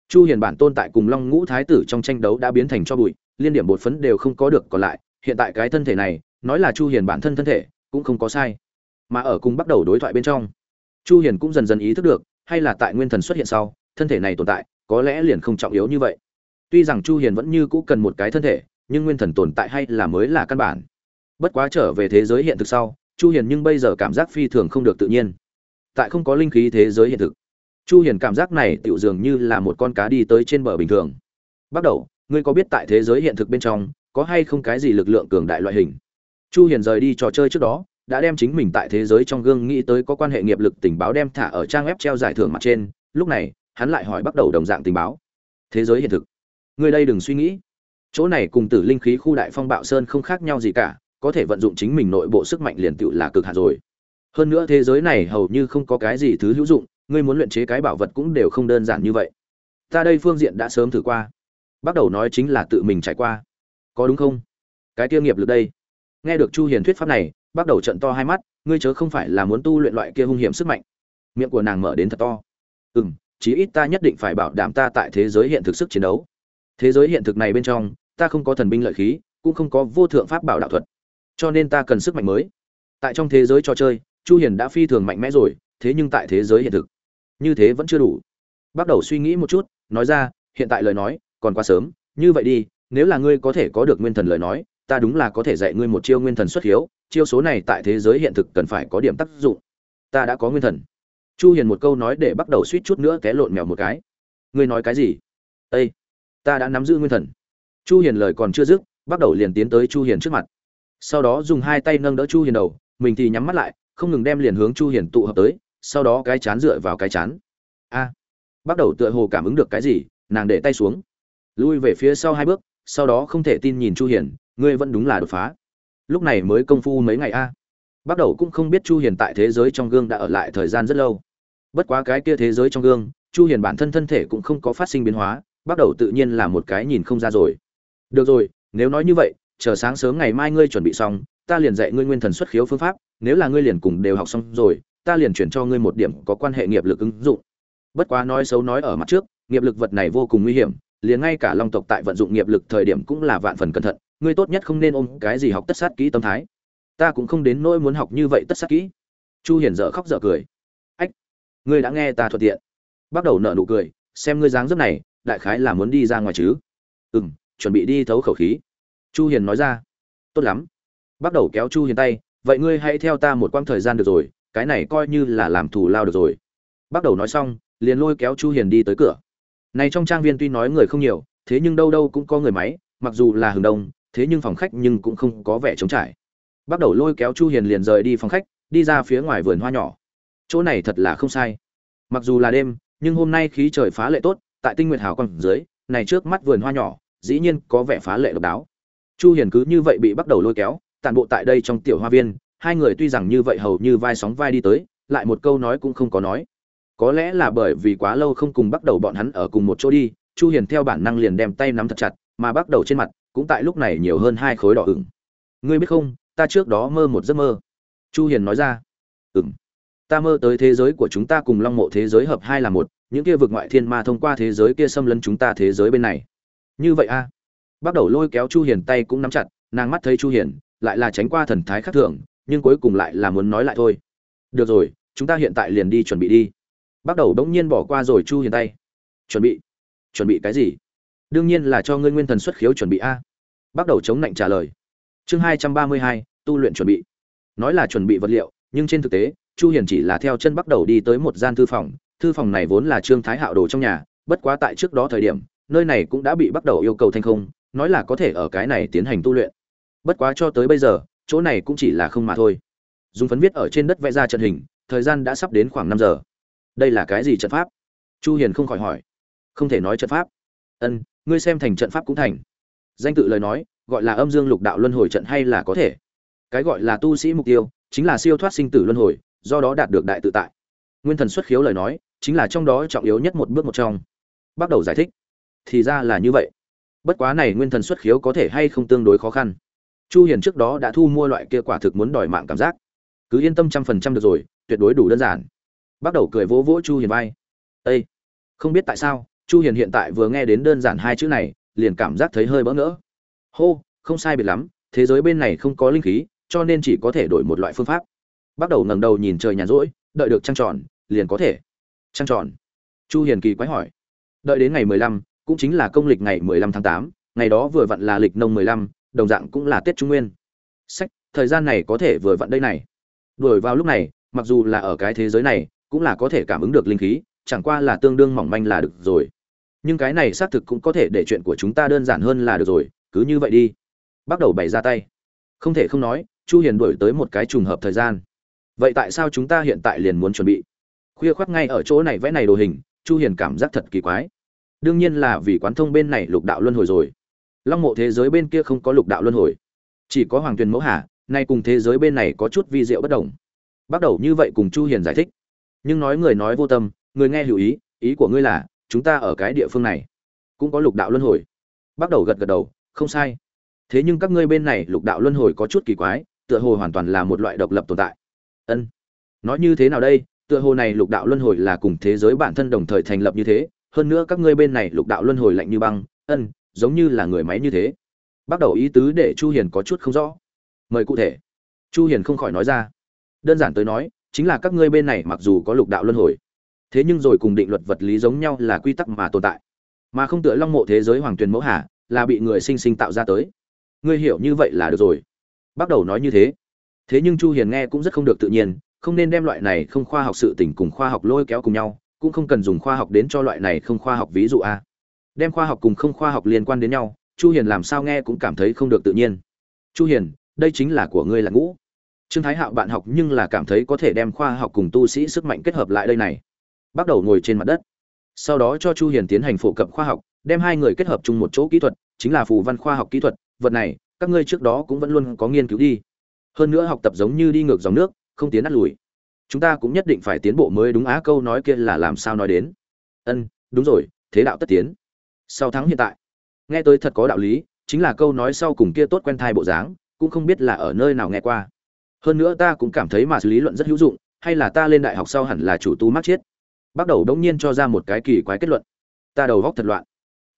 Chu hiền bản tôn tại cùng long ngũ thái tử trong tranh đấu đã biến thành cho bụi liên điểm bột phấn đều không có được còn lại, hiện tại cái thân thể này, nói là chu hiền bản thân thân thể, cũng không có sai. Mà ở cùng bắt đầu đối thoại bên trong, chu hiền cũng dần dần ý thức được, hay là tại nguyên thần xuất hiện sau, thân thể này tồn tại, có lẽ liền không trọng yếu như vậy. Tuy rằng chu hiền vẫn như cũ cần một cái thân thể, nhưng nguyên thần tồn tại hay là mới là căn bản. Bất quá trở về thế giới hiện thực sau, chu hiền nhưng bây giờ cảm giác phi thường không được tự nhiên. Tại không có linh khí thế giới hiện thực, chu hiền cảm giác này tựu dường như là một con cá đi tới trên bờ bình thường. Bắt đầu ngươi có biết tại thế giới hiện thực bên trong, có hay không cái gì lực lượng cường đại loại hình? Chu hiền rời đi trò chơi trước đó, đã đem chính mình tại thế giới trong gương nghĩ tới có quan hệ nghiệp lực tình báo đem thả ở trang web treo giải thưởng mặt trên, lúc này, hắn lại hỏi bắt đầu đồng dạng tình báo. Thế giới hiện thực. Ngươi đây đừng suy nghĩ. Chỗ này cùng tử linh khí khu đại phong bạo sơn không khác nhau gì cả, có thể vận dụng chính mình nội bộ sức mạnh liền tựu là cực hạn rồi. Hơn nữa thế giới này hầu như không có cái gì thứ hữu dụng, ngươi muốn luyện chế cái bảo vật cũng đều không đơn giản như vậy. Ta đây phương diện đã sớm thử qua bắt đầu nói chính là tự mình trải qua. Có đúng không? Cái tiêu nghiệp lực đây. Nghe được chu hiền thuyết pháp này, bắt đầu trận to hai mắt, ngươi chớ không phải là muốn tu luyện loại kia hung hiểm sức mạnh. Miệng của nàng mở đến thật to. Ừm, chí ít ta nhất định phải bảo đảm ta tại thế giới hiện thực sức chiến đấu. Thế giới hiện thực này bên trong, ta không có thần binh lợi khí, cũng không có vô thượng pháp bảo đạo thuật. Cho nên ta cần sức mạnh mới. Tại trong thế giới trò chơi, chu hiền đã phi thường mạnh mẽ rồi, thế nhưng tại thế giới hiện thực, như thế vẫn chưa đủ. Bắt đầu suy nghĩ một chút, nói ra, hiện tại lời nói còn quá sớm, như vậy đi, nếu là ngươi có thể có được nguyên thần lời nói, ta đúng là có thể dạy ngươi một chiêu nguyên thần xuất hiếu, chiêu số này tại thế giới hiện thực cần phải có điểm tác dụng. Ta đã có nguyên thần. Chu hiền một câu nói để bắt đầu suýt chút nữa té lộn mèo một cái. Ngươi nói cái gì? Ê! ta đã nắm giữ nguyên thần. Chu hiền lời còn chưa dứt, bắt đầu liền tiến tới chu hiền trước mặt. Sau đó dùng hai tay nâng đỡ chu hiền đầu, mình thì nhắm mắt lại, không ngừng đem liền hướng chu hiền tụ hợp tới, sau đó cái chán dựa vào cái chán. A, bắt đầu tựa hồ cảm ứng được cái gì, nàng để tay xuống lui về phía sau hai bước, sau đó không thể tin nhìn chu hiền, ngươi vẫn đúng là đột phá. Lúc này mới công phu mấy ngày a. Bắt đầu cũng không biết chu hiền tại thế giới trong gương đã ở lại thời gian rất lâu. Bất quá cái kia thế giới trong gương, chu hiền bản thân thân thể cũng không có phát sinh biến hóa, bắt đầu tự nhiên là một cái nhìn không ra rồi. Được rồi, nếu nói như vậy, chờ sáng sớm ngày mai ngươi chuẩn bị xong, ta liền dạy ngươi nguyên thần xuất khiếu phương pháp, nếu là ngươi liền cùng đều học xong rồi, ta liền chuyển cho ngươi một điểm có quan hệ nghiệp lực ứng dụng. Bất quá nói xấu nói ở mặt trước, nghiệp lực vật này vô cùng nguy hiểm liền ngay cả long tộc tại vận dụng nghiệp lực thời điểm cũng là vạn phần cẩn thận, ngươi tốt nhất không nên ôm cái gì học tất sát kỹ tâm thái. Ta cũng không đến nỗi muốn học như vậy tất sát kỹ. Chu hiền dở khóc dở cười. Ách, ngươi đã nghe ta thuận tiện. Bắt đầu nở nụ cười, xem ngươi dáng dấp này, đại khái là muốn đi ra ngoài chứ. Ừm, chuẩn bị đi thấu khẩu khí. Chu hiền nói ra. Tốt lắm. Bắt đầu kéo chu hiền tay, vậy ngươi hãy theo ta một quãng thời gian được rồi, cái này coi như là làm thù lao được rồi. Bắt đầu nói xong, liền lôi kéo chu hiền đi tới cửa này trong trang viên tuy nói người không nhiều, thế nhưng đâu đâu cũng có người máy, mặc dù là hừng đông, thế nhưng phòng khách nhưng cũng không có vẻ trống trải. Bắt đầu lôi kéo chu hiền liền rời đi phòng khách, đi ra phía ngoài vườn hoa nhỏ. Chỗ này thật là không sai. Mặc dù là đêm, nhưng hôm nay khí trời phá lệ tốt, tại tinh nguyệt hào quang dưới, này trước mắt vườn hoa nhỏ, dĩ nhiên có vẻ phá lệ độc đáo. Chu hiền cứ như vậy bị bắt đầu lôi kéo, tản bộ tại đây trong tiểu hoa viên, hai người tuy rằng như vậy hầu như vai sóng vai đi tới, lại một câu nói cũng không có nói có lẽ là bởi vì quá lâu không cùng bắt đầu bọn hắn ở cùng một chỗ đi, chu hiền theo bản năng liền đem tay nắm thật chặt, mà bắt đầu trên mặt cũng tại lúc này nhiều hơn hai khối đỏ ửng. Ngươi biết không, ta trước đó mơ một giấc mơ. Chu hiền nói ra. Ừm. Ta mơ tới thế giới của chúng ta cùng long mộ thế giới hợp hai là một, những kia vực ngoại thiên ma thông qua thế giới kia xâm lấn chúng ta thế giới bên này. Như vậy a. À? bắt đầu lôi kéo chu hiền tay cũng nắm chặt, nàng mắt thấy chu hiền, lại là tránh qua thần thái khác thường, nhưng cuối cùng lại là muốn nói lại thôi. Được rồi, chúng ta hiện tại liền đi chuẩn bị đi bắt đầu đống nhiên bỏ qua rồi chu hiền tay. Chuẩn bị. Chuẩn bị cái gì? Đương nhiên là cho ngươi nguyên thần xuất khiếu chuẩn bị a. Bắt đầu chống nạnh trả lời. Chương 232, tu luyện chuẩn bị. Nói là chuẩn bị vật liệu nhưng trên thực tế chu hiền chỉ là theo chân bắt đầu đi tới một gian thư phòng. Thư phòng này vốn là trương thái hạo đồ trong nhà bất quá tại trước đó thời điểm nơi này cũng đã bị bắt đầu yêu cầu thanh không nói là có thể ở cái này tiến hành tu luyện. Bất quá cho tới bây giờ chỗ này cũng chỉ là không mà thôi. Dùng phấn viết ở trên đất vẽ ra trận hình thời gian đã sắp đến khoảng năm giờ đây là cái gì trận pháp? Chu hiền không khỏi hỏi. Không thể nói trận pháp. Ân, ngươi xem thành trận pháp cũng thành. Danh tự lời nói, gọi là âm dương lục đạo luân hồi trận hay là có thể? Cái gọi là tu sĩ mục tiêu, chính là siêu thoát sinh tử luân hồi, do đó đạt được đại tự tại. Nguyên thần xuất khiếu lời nói, chính là trong đó trọng yếu nhất một bước một trong. Bắt đầu giải thích. Thì ra là như vậy. Bất quá này nguyên thần xuất khiếu có thể hay không tương đối khó khăn. Chu hiền trước đó đã thu mua loại kia quả thực muốn đòi mạng cảm giác. Cứ yên tâm trăm phần trăm được rồi, tuyệt đối đủ đơn giản bắt đầu cười vỗ vỗ chu hiền vai Ê! không biết tại sao chu hiền hiện tại vừa nghe đến đơn giản hai chữ này liền cảm giác thấy hơi bỡ ngỡ hô không sai biệt lắm thế giới bên này không có linh khí cho nên chỉ có thể đổi một loại phương pháp bắt đầu ngẩng đầu nhìn trời nhàn rỗi đợi được trăng tròn liền có thể trăng tròn chu hiền kỳ quái hỏi đợi đến ngày 15, cũng chính là công lịch ngày 15 tháng 8, ngày đó vừa vặn là lịch nông 15, đồng dạng cũng là Tết Trung Nguyên. Sách, thời gian này có thể vừa vặn đây này. Đuổi vào lúc này, mặc dù là ở cái thế giới này, cũng là có thể cảm ứng được linh khí, chẳng qua là tương đương mỏng manh là được rồi. Nhưng cái này xác thực cũng có thể để chuyện của chúng ta đơn giản hơn là được rồi, cứ như vậy đi. Bắt đầu bày ra tay. Không thể không nói, Chu Hiền đuổi tới một cái trùng hợp thời gian. Vậy tại sao chúng ta hiện tại liền muốn chuẩn bị? Khuya khoắt ngay ở chỗ này vẽ này đồ hình, Chu Hiền cảm giác thật kỳ quái đương nhiên là vì quán thông bên này lục đạo luân hồi rồi long mộ thế giới bên kia không có lục đạo luân hồi chỉ có hoàng tuyền mẫu hà nay cùng thế giới bên này có chút vi diệu bất đồng bắt đầu như vậy cùng chu hiền giải thích nhưng nói người nói vô tâm, người nghe hiểu ý ý của ngươi là, chúng ta ở cái địa phương này. Cũng có lục đạo luân hồi. Bắt đầu gật gật đầu, không sai. Thế nhưng các ngươi bên này lục đạo luân hồi có chút kỳ quái, tựa hồ hoàn toàn là một loại độc lập tồn tại. Ân. Nói như thế nào đây? Tựa hồ này lục đạo luân hồi là cùng thế giới bản thân đồng thời thành lập như thế, hơn nữa các ngươi bên này lục đạo luân hồi lạnh như băng, ân, giống như là người máy như thế. Bắt đầu ý tứ để chu hiền có chút không rõ. Mời cụ thể. Chu hiền không khỏi nói ra. Đơn giản tới nói chính là các ngươi bên này mặc dù có lục đạo luân hồi, thế nhưng rồi cùng định luật vật lý giống nhau là quy tắc mà tồn tại. Mà không tựa long mộ thế giới hoàng tuyền mẫu hà là bị người sinh sinh tạo ra tới. Ngươi hiểu như vậy là được rồi. Bắt đầu nói như thế. Thế nhưng chu hiền nghe cũng rất không được tự nhiên, không nên đem loại này không khoa học sự tình cùng khoa học lôi kéo cùng nhau, cũng không cần dùng khoa học đến cho loại này không khoa học ví dụ a. Đem khoa học cùng không khoa học liên quan đến nhau, chu hiền làm sao nghe cũng cảm thấy không được tự nhiên. Chu hiền, đây chính là của ngươi là ngũ trương thái hạo bạn học nhưng là cảm thấy có thể đem khoa học cùng tu sĩ sức mạnh kết hợp lại đây này. Bắt đầu ngồi trên mặt đất. Sau đó cho chu hiền tiến hành phổ cập khoa học, đem hai người kết hợp chung một chỗ kỹ thuật, chính là phù văn khoa học kỹ thuật. Vật này, các ngươi trước đó cũng vẫn luôn có nghiên cứu đi. Hơn nữa học tập giống như đi ngược dòng nước, không tiến nát lùi. Chúng ta cũng nhất định phải tiến bộ mới đúng á, câu nói kia là làm sao nói đến. Ân, đúng rồi, thế đạo tất tiến. Sau thắng hiện tại, nghe tới thật có đạo lý, chính là câu nói sau cùng kia tốt quen thai bộ dáng, cũng không biết là ở nơi nào nghe qua hơn nữa ta cũng cảm thấy mà lý luận rất hữu dụng, hay là ta lên đại học sau hẳn là chủ tu mắc chết. Bắt đầu đống nhiên cho ra một cái kỳ quái kết luận. Ta đầu góc thật loạn.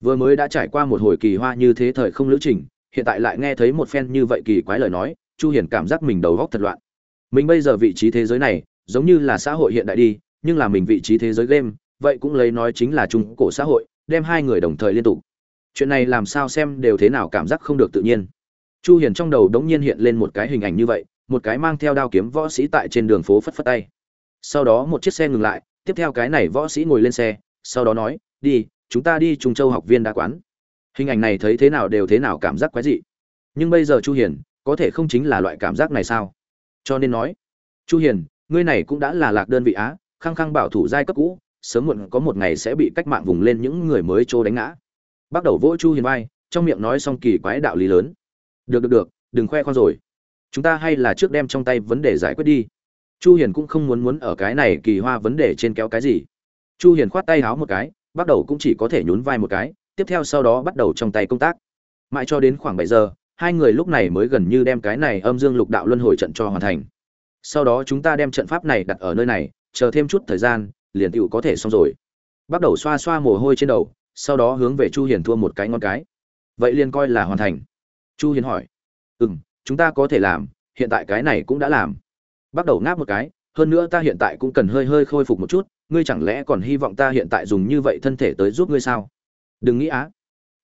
Vừa mới đã trải qua một hồi kỳ hoa như thế thời không lữ trình, hiện tại lại nghe thấy một phen như vậy kỳ quái lời nói, chu hiền cảm giác mình đầu góc thật loạn. Mình bây giờ vị trí thế giới này, giống như là xã hội hiện đại đi, nhưng là mình vị trí thế giới game, vậy cũng lấy nói chính là trung cổ xã hội, đem hai người đồng thời liên tục. Chuyện này làm sao xem đều thế nào cảm giác không được tự nhiên. Chu hiền trong đầu đống nhiên hiện lên một cái hình ảnh như vậy một cái mang theo đao kiếm võ sĩ tại trên đường phố phất phất tay. Sau đó một chiếc xe ngừng lại, tiếp theo cái này võ sĩ ngồi lên xe, sau đó nói, đi, chúng ta đi trung châu học viên đa quán. Hình ảnh này thấy thế nào đều thế nào cảm giác quái dị. Nhưng bây giờ chu hiền, có thể không chính là loại cảm giác này sao? Cho nên nói, chu hiền, ngươi này cũng đã là lạc đơn vị á, khăng khăng bảo thủ giai cấp cũ, sớm muộn có một ngày sẽ bị cách mạng vùng lên những người mới trô đánh ngã. Bắt đầu vỗ chu hiền vai, trong miệng nói xong kỳ quái đạo lý lớn. Được được được, đừng khoe khoang rồi chúng ta hay là trước đem trong tay vấn đề giải quyết đi. Chu hiền cũng không muốn muốn ở cái này kỳ hoa vấn đề trên kéo cái gì. Chu hiền khoát tay háo một cái, bắt đầu cũng chỉ có thể nhún vai một cái, tiếp theo sau đó bắt đầu trong tay công tác. Mãi cho đến khoảng 7 giờ, hai người lúc này mới gần như đem cái này âm dương lục đạo luân hồi trận cho hoàn thành. Sau đó chúng ta đem trận pháp này đặt ở nơi này, chờ thêm chút thời gian, liền tựu có thể xong rồi. Bắt đầu xoa xoa mồ hôi trên đầu, sau đó hướng về chu hiền thua một cái ngon cái. Vậy liền coi là hoàn thành. Chu hiền hỏi. Ừm chúng ta có thể làm, hiện tại cái này cũng đã làm. Bắt đầu ngáp một cái, hơn nữa ta hiện tại cũng cần hơi hơi khôi phục một chút, ngươi chẳng lẽ còn hy vọng ta hiện tại dùng như vậy thân thể tới giúp ngươi sao? Đừng nghĩ á.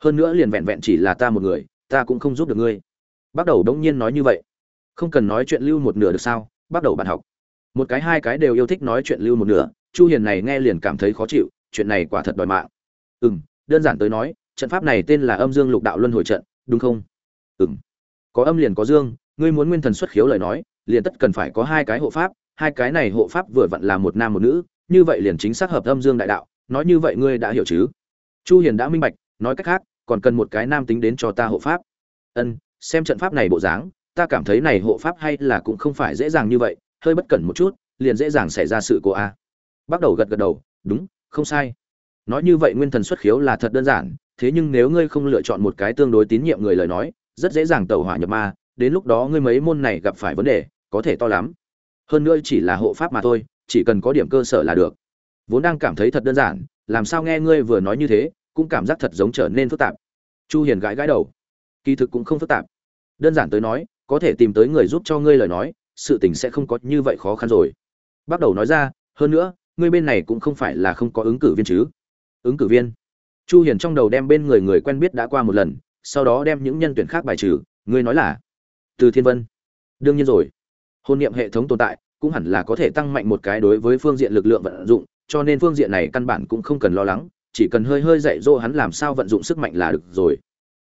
Hơn nữa liền vẹn vẹn chỉ là ta một người, ta cũng không giúp được ngươi. Bắt đầu đống nhiên nói như vậy. Không cần nói chuyện lưu một nửa được sao? Bắt đầu bạn học. Một cái hai cái đều yêu thích nói chuyện lưu một nửa, chu hiền này nghe liền cảm thấy khó chịu, chuyện này quả thật đòi mạng. Ừm, đơn giản tới nói, trận pháp này tên là âm dương lục đạo luân hồi trận, đúng không? Ừm có âm liền có dương, ngươi muốn nguyên thần xuất khiếu lời nói, liền tất cần phải có hai cái hộ pháp, hai cái này hộ pháp vừa vặn là một nam một nữ, như vậy liền chính xác hợp âm dương đại đạo, nói như vậy ngươi đã hiểu chứ? Chu hiền đã minh bạch, nói cách khác, còn cần một cái nam tính đến cho ta hộ pháp. Ân, xem trận pháp này bộ dáng, ta cảm thấy này hộ pháp hay là cũng không phải dễ dàng như vậy, hơi bất cẩn một chút, liền dễ dàng xảy ra sự cố a. Bắt đầu gật gật đầu, đúng, không sai. Nói như vậy nguyên thần xuất khiếu là thật đơn giản, thế nhưng nếu ngươi không lựa chọn một cái tương đối tín nhiệm người lời nói rất dễ dàng tẩu hỏa nhập ma, đến lúc đó ngươi mấy môn này gặp phải vấn đề, có thể to lắm. Hơn nữa chỉ là hộ pháp mà thôi, chỉ cần có điểm cơ sở là được. Vốn đang cảm thấy thật đơn giản, làm sao nghe ngươi vừa nói như thế, cũng cảm giác thật giống trở nên phức tạp. Chu hiền gãi gãi đầu. Kỳ thực cũng không phức tạp. Đơn giản tới nói, có thể tìm tới người giúp cho ngươi lời nói, sự tình sẽ không có như vậy khó khăn rồi. Bắt đầu nói ra, hơn nữa, ngươi bên này cũng không phải là không có ứng cử viên chứ. Ứng cử viên. Chu hiền trong đầu đem bên người người quen biết đã qua một lần sau đó đem những nhân tuyển khác bài trừ, ngươi nói là? Từ thiên vân. Đương nhiên rồi. Hôn niệm hệ thống tồn tại, cũng hẳn là có thể tăng mạnh một cái đối với phương diện lực lượng vận dụng, cho nên phương diện này căn bản cũng không cần lo lắng, chỉ cần hơi hơi dạy dỗ hắn làm sao vận dụng sức mạnh là được rồi.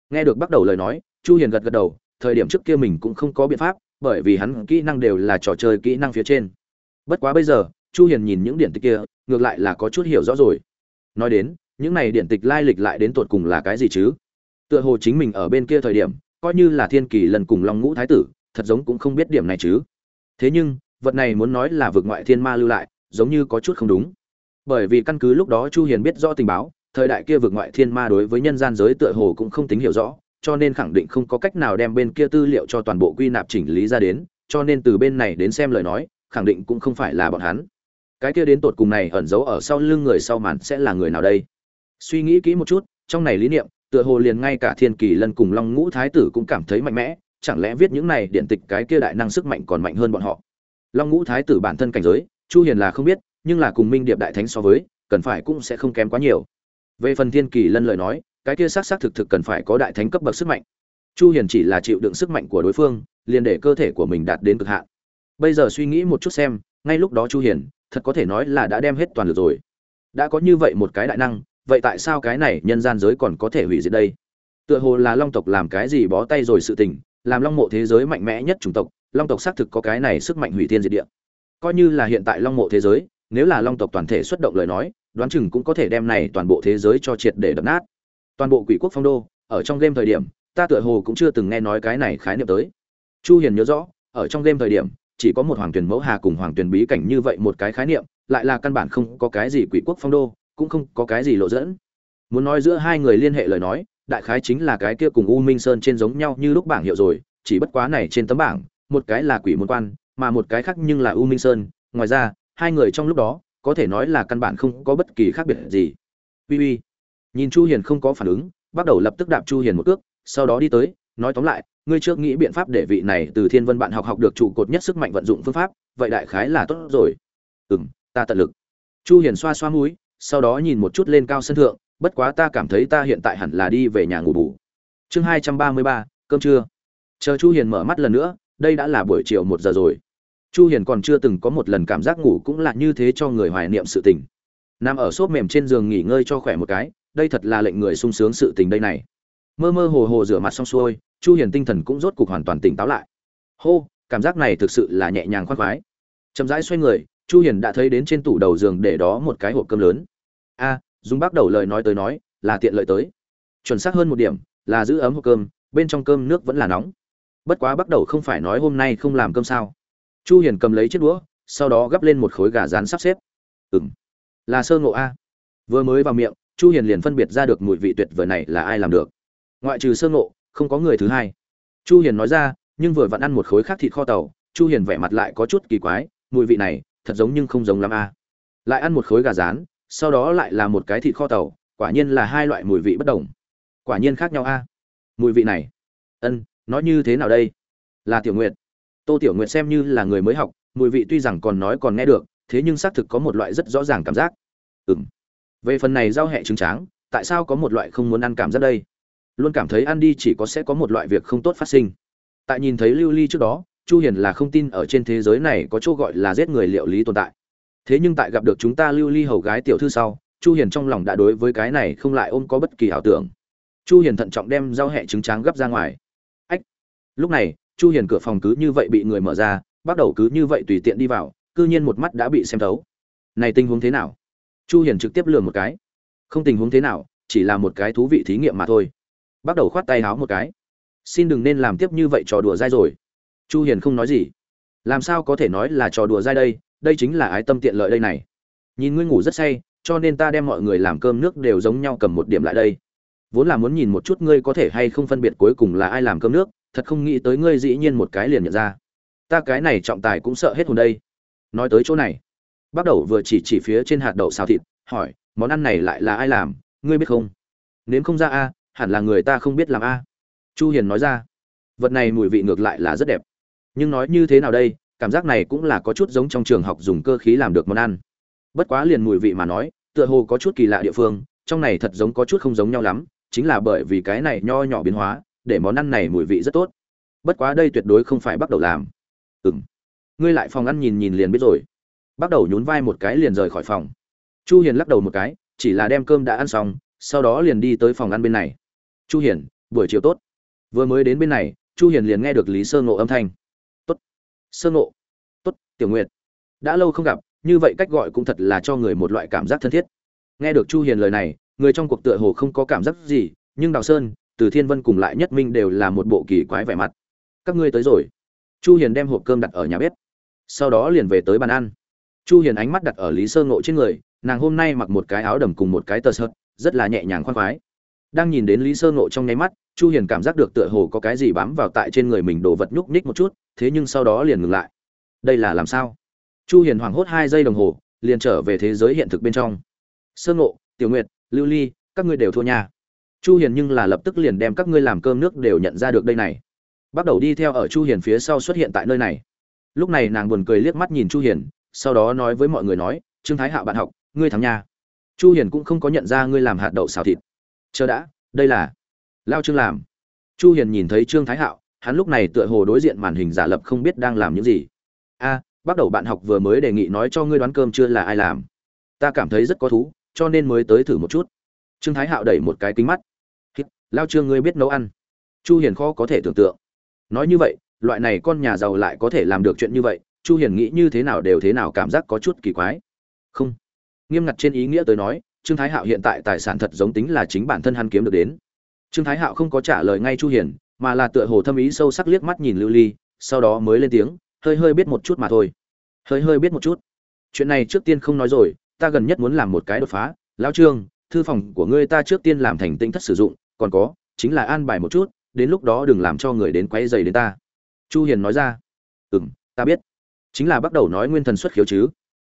Nghe được bắt đầu lời nói, chu hiền gật gật đầu, thời điểm trước kia mình cũng không có biện pháp, bởi vì hắn kỹ năng đều là trò chơi kỹ năng phía trên. Bất quá bây giờ, chu hiền nhìn những điển tịch kia, ngược lại là có chút hiểu rõ rồi. Nói đến, những này điển tịch lai lịch lại đến tột cùng là cái gì chứ? Tựa hồ chính mình ở bên kia thời điểm, coi như là thiên kỳ lần cùng long ngũ thái tử, thật giống cũng không biết điểm này chứ. Thế nhưng, vật này muốn nói là vực ngoại thiên ma lưu lại, giống như có chút không đúng. Bởi vì căn cứ lúc đó chu hiền biết rõ tình báo, thời đại kia vực ngoại thiên ma đối với nhân gian giới tựa hồ cũng không tính hiểu rõ, cho nên khẳng định không có cách nào đem bên kia tư liệu cho toàn bộ quy nạp chỉnh lý ra đến, cho nên từ bên này đến xem lời nói, khẳng định cũng không phải là bọn hắn. Cái kia đến tột cùng này ẩn giấu ở sau lưng người sau màn sẽ là người nào đây? Suy nghĩ kỹ một chút, trong này lý niệm tựa hồ liền ngay cả thiên kỳ lân cùng long ngũ thái tử cũng cảm thấy mạnh mẽ, chẳng lẽ viết những này điện tịch cái kia đại năng sức mạnh còn mạnh hơn bọn họ? Long ngũ thái tử bản thân cảnh giới, chu hiền là không biết, nhưng là cùng minh điệp đại thánh so với, cần phải cũng sẽ không kém quá nhiều. Về phần thiên kỳ lân lời nói, cái kia xác xác thực thực cần phải có đại thánh cấp bậc sức mạnh. Chu hiền chỉ là chịu đựng sức mạnh của đối phương, liền để cơ thể của mình đạt đến cực hạn. Bây giờ suy nghĩ một chút xem, ngay lúc đó chu hiền, thật có thể nói là đã đem hết toàn lực rồi. Đã có như vậy một cái đại năng vậy tại sao cái này nhân gian giới còn có thể hủy diệt đây? Tựa hồ là long tộc làm cái gì bó tay rồi sự tình, làm long mộ thế giới mạnh mẽ nhất chủng tộc, long tộc xác thực có cái này sức mạnh hủy thiên diệt địa. Coi như là hiện tại long mộ thế giới, nếu là long tộc toàn thể xuất động lời nói, đoán chừng cũng có thể đem này toàn bộ thế giới cho triệt để đập nát. Toàn bộ quỷ quốc phong đô, ở trong game thời điểm, ta tựa hồ cũng chưa từng nghe nói cái này khái niệm tới. Chu hiền nhớ rõ, ở trong game thời điểm, chỉ có một hoàng tuyển mẫu hà cùng hoàng tuyển bí cảnh như vậy một cái khái niệm, lại là căn bản không có cái gì quỷ quốc phong đô cũng không có cái gì lộ dẫn. Muốn nói giữa hai người liên hệ lời nói, đại khái chính là cái kia cùng u minh sơn trên giống nhau như lúc bảng hiệu rồi, chỉ bất quá này trên tấm bảng, một cái là quỷ môn quan, mà một cái khác nhưng là u minh sơn. Ngoài ra, hai người trong lúc đó, có thể nói là căn bản không có bất kỳ khác biệt gì. Uy uy. Nhìn chu hiền không có phản ứng, bắt đầu lập tức đạp chu hiền một cước, sau đó đi tới, nói tóm lại, ngươi trước nghĩ biện pháp để vị này từ thiên vân bạn học học được trụ cột nhất sức mạnh vận dụng phương pháp, vậy đại khái là tốt rồi. Ừm, ta tận lực. Chu hiền xoa xoa mũi sau đó nhìn một chút lên cao sân thượng bất quá ta cảm thấy ta hiện tại hẳn là đi về nhà ngủ bù. Chương 233, cơm trưa. Chờ chu hiền mở mắt lần nữa đây đã là buổi chiều một giờ rồi. Chu hiền còn chưa từng có một lần cảm giác ngủ cũng là như thế cho người hoài niệm sự tình. Nằm ở xốp mềm trên giường nghỉ ngơi cho khỏe một cái đây thật là lệnh người sung sướng sự tình đây này. Mơ mơ hồ hồ rửa mặt xong xuôi chu hiền tinh thần cũng rốt cục hoàn toàn tỉnh táo lại. Hô cảm giác này thực sự là nhẹ nhàng khoan khoái. Chậm rãi xoay người chu hiền đã thấy đến trên tủ đầu giường để đó một cái hộp cơm lớn a dùng bác đầu lời nói tới nói, là tiện lợi tới. Chuẩn xác hơn một điểm, là giữ ấm hộp cơm, bên trong cơm nước vẫn là nóng. Bất quá bắt đầu không phải nói hôm nay không làm cơm sao. Chu hiền cầm lấy chiếc đũa, sau đó gắp lên một khối gà rán sắp xếp. Ừm, là sơ ngộ a. Vừa mới vào miệng, chu hiền liền phân biệt ra được mùi vị tuyệt vời này là ai làm được. Ngoại trừ sơ ngộ, không có người thứ hai. Chu hiền nói ra, nhưng vừa vặn ăn một khối khác thịt kho tàu, chu hiền vẻ mặt lại có chút kỳ quái, mùi vị này, thật giống nhưng không giống lắm a. Lại ăn một khối gà rán sau đó lại là một cái thịt kho tàu, quả nhiên là hai loại mùi vị bất đồng. Quả nhiên khác nhau a. Mùi vị này. Ân nói như thế nào đây? Là tiểu nguyệt. Tô tiểu nguyệt xem như là người mới học, mùi vị tuy rằng còn nói còn nghe được, thế nhưng xác thực có một loại rất rõ ràng cảm giác. Ừm. Về phần này giao hẹ trứng tráng, tại sao có một loại không muốn ăn cảm giác đây? Luôn cảm thấy ăn đi chỉ có sẽ có một loại việc không tốt phát sinh. Tại nhìn thấy lưu ly trước đó, chu hiền là không tin ở trên thế giới này có chỗ gọi là giết người liệu lý tồn tại thế nhưng tại gặp được chúng ta lưu ly hầu gái tiểu thư sau, chu hiền trong lòng đã đối với cái này không lại ôm có bất kỳ ảo tưởng. Chu hiền thận trọng đem rau hẹ trứng tráng gấp ra ngoài. Ách! Lúc này, chu hiền cửa phòng cứ như vậy bị người mở ra, bắt đầu cứ như vậy tùy tiện đi vào, cư nhiên một mắt đã bị xem thấu. Này tình huống thế nào? Chu hiền trực tiếp lừa một cái. Không tình huống thế nào, chỉ là một cái thú vị thí nghiệm mà thôi. Bắt đầu khoát tay háo một cái. Xin đừng nên làm tiếp như vậy trò đùa dai rồi. Chu hiền không nói gì. Làm sao có thể nói là trò đùa dai đây? Đây chính là ái tâm tiện lợi đây này. Nhìn ngươi ngủ rất say, cho nên ta đem mọi người làm cơm nước đều giống nhau cầm một điểm lại đây. Vốn là muốn nhìn một chút ngươi có thể hay không phân biệt cuối cùng là ai làm cơm nước, thật không nghĩ tới ngươi dĩ nhiên một cái liền nhận ra. Ta cái này trọng tài cũng sợ hết hồn đây. Nói tới chỗ này bắt đầu vừa chỉ chỉ phía trên hạt đậu xào thịt, hỏi, món ăn này lại là ai làm, ngươi biết không? Nếu không ra a, hẳn là người ta không biết làm a. Chu hiền nói ra, vật này mùi vị ngược lại là rất đẹp. Nhưng nói như thế nào đây cảm giác này cũng là có chút giống trong trường học dùng cơ khí làm được món ăn. Bất quá liền mùi vị mà nói, tựa hồ có chút kỳ lạ địa phương, trong này thật giống có chút không giống nhau lắm, chính là bởi vì cái này nho nhỏ biến hóa, để món ăn này mùi vị rất tốt. Bất quá đây tuyệt đối không phải bắt đầu làm. Ừm. Ngươi lại phòng ăn nhìn nhìn liền biết rồi. Bắt đầu nhún vai một cái liền rời khỏi phòng. Chu hiền lắc đầu một cái, chỉ là đem cơm đã ăn xong, sau đó liền đi tới phòng ăn bên này. Chu hiền, buổi chiều tốt. Vừa mới đến bên này, chu hiền liền nghe được lý sơ ngộ âm thanh sơ ngộ. Tốt, tiểu nguyệt. Đã lâu không gặp, như vậy cách gọi cũng thật là cho người một loại cảm giác thân thiết. Nghe được chu hiền lời này, người trong cuộc tựa hồ không có cảm giác gì, nhưng đào sơn, từ thiên vân cùng lại nhất minh đều là một bộ kỳ quái vẻ mặt. Các ngươi tới rồi. Chu hiền đem hộp cơm đặt ở nhà bếp. Sau đó liền về tới bàn ăn. Chu hiền ánh mắt đặt ở lý sơ ngộ trên người, nàng hôm nay mặc một cái áo đầm cùng một cái tơ sợt, rất là nhẹ nhàng khoan khoái. Đang nhìn đến lý sơ ngộ trong nháy mắt, chu hiền cảm giác được tựa hồ có cái gì bám vào tại trên người mình đồ vật nhúc nhích một chút thế nhưng sau đó liền ngừng lại. Đây là làm sao? Chu hiền hoảng hốt hai giây đồng hồ, liền trở về thế giới hiện thực bên trong. Sơ ngộ, tiểu nguyệt, lưu ly, các ngươi đều thua nha. Chu hiền nhưng là lập tức liền đem các ngươi làm cơm nước đều nhận ra được đây này. Bắt đầu đi theo ở chu hiền phía sau xuất hiện tại nơi này. Lúc này nàng buồn cười liếc mắt nhìn chu hiền, sau đó nói với mọi người nói, trương thái hạo bạn học, ngươi thắng nha. Chu hiền cũng không có nhận ra ngươi làm hạt đậu xào thịt. Chờ đã, đây là lao trương làm. Chu hiền nhìn thấy trương thái hạo hắn lúc này tựa hồ đối diện màn hình giả lập không biết đang làm những gì. A bắt đầu bạn học vừa mới đề nghị nói cho ngươi đoán cơm chưa là ai làm. Ta cảm thấy rất có thú, cho nên mới tới thử một chút. Trương thái hạo đẩy một cái kính mắt. Lao trương ngươi biết nấu ăn. Chu hiền khó có thể tưởng tượng. Nói như vậy, loại này con nhà giàu lại có thể làm được chuyện như vậy, chu hiền nghĩ như thế nào đều thế nào cảm giác có chút kỳ quái. Không. Nghiêm ngặt trên ý nghĩa tới nói, trương thái hạo hiện tại tài sản thật giống tính là chính bản thân hắn kiếm được đến. Trương thái hạo không có trả lời ngay chu hiền mà là tựa hồ thâm ý sâu sắc liếc mắt nhìn lưu ly, sau đó mới lên tiếng, hơi hơi biết một chút mà thôi. Hơi hơi biết một chút. Chuyện này trước tiên không nói rồi, ta gần nhất muốn làm một cái đột phá. Lão trương, thư phòng của ngươi ta trước tiên làm thành tinh thất sử dụng, còn có, chính là an bài một chút, đến lúc đó đừng làm cho người đến quấy rầy đến ta. Chu hiền nói ra. Ừm, ta biết. Chính là bắt đầu nói nguyên thần xuất khiếu chứ.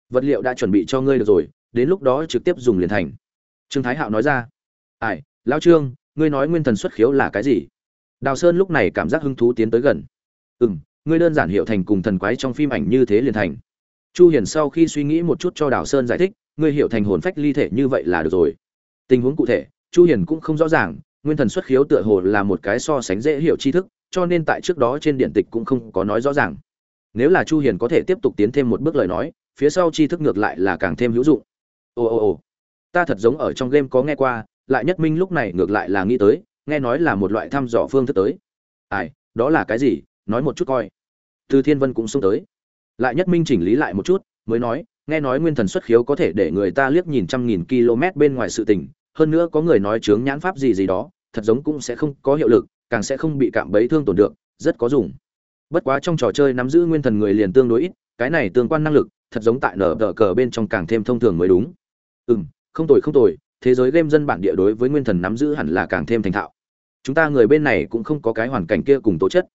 Vật liệu đã chuẩn bị cho ngươi được rồi, đến lúc đó trực tiếp dùng liền thành. Trương thái hạo nói ra. Ai, lão trương, ngươi nói nguyên thần xuất khiếu là cái gì? Đào sơn lúc này cảm giác hứng thú tiến tới gần. Ừm, ngươi đơn giản hiểu thành cùng thần quái trong phim ảnh như thế liền thành. Chu hiền sau khi suy nghĩ một chút cho đào sơn giải thích, ngươi hiểu thành hồn phách ly thể như vậy là được rồi. Tình huống cụ thể, chu hiền cũng không rõ ràng, nguyên thần xuất khiếu tựa hồ là một cái so sánh dễ hiểu tri thức, cho nên tại trước đó trên điện tịch cũng không có nói rõ ràng. Nếu là chu hiền có thể tiếp tục tiến thêm một bước lời nói, phía sau tri thức ngược lại là càng thêm hữu dụng. Ồ ồ ồ, ta thật giống ở trong game có nghe qua, lại nhất minh lúc này ngược lại là nghĩ tới nghe nói là một loại thăm dò phương thức tới. Ai, đó là cái gì? Nói một chút coi. Từ thiên vân cũng xông tới. Lại nhất minh chỉnh lý lại một chút, mới nói, nghe nói nguyên thần xuất khiếu có thể để người ta liếc nhìn trăm nghìn km bên ngoài sự tình, hơn nữa có người nói chướng nhãn pháp gì gì đó, thật giống cũng sẽ không có hiệu lực, càng sẽ không bị cạm bấy thương tổn được, rất có dùng. Bất quá trong trò chơi nắm giữ nguyên thần người liền tương đối ít, cái này tương quan năng lực, thật giống tại nở tờ cờ bên trong càng thêm thông thường mới đúng. Ừ m không tồi không tồi, thế giới game dân bản địa đối với nguyên thần nắm giữ hẳn là càng thêm thành thạo chúng ta người bên này cũng không có cái hoàn cảnh kia cùng tố chất.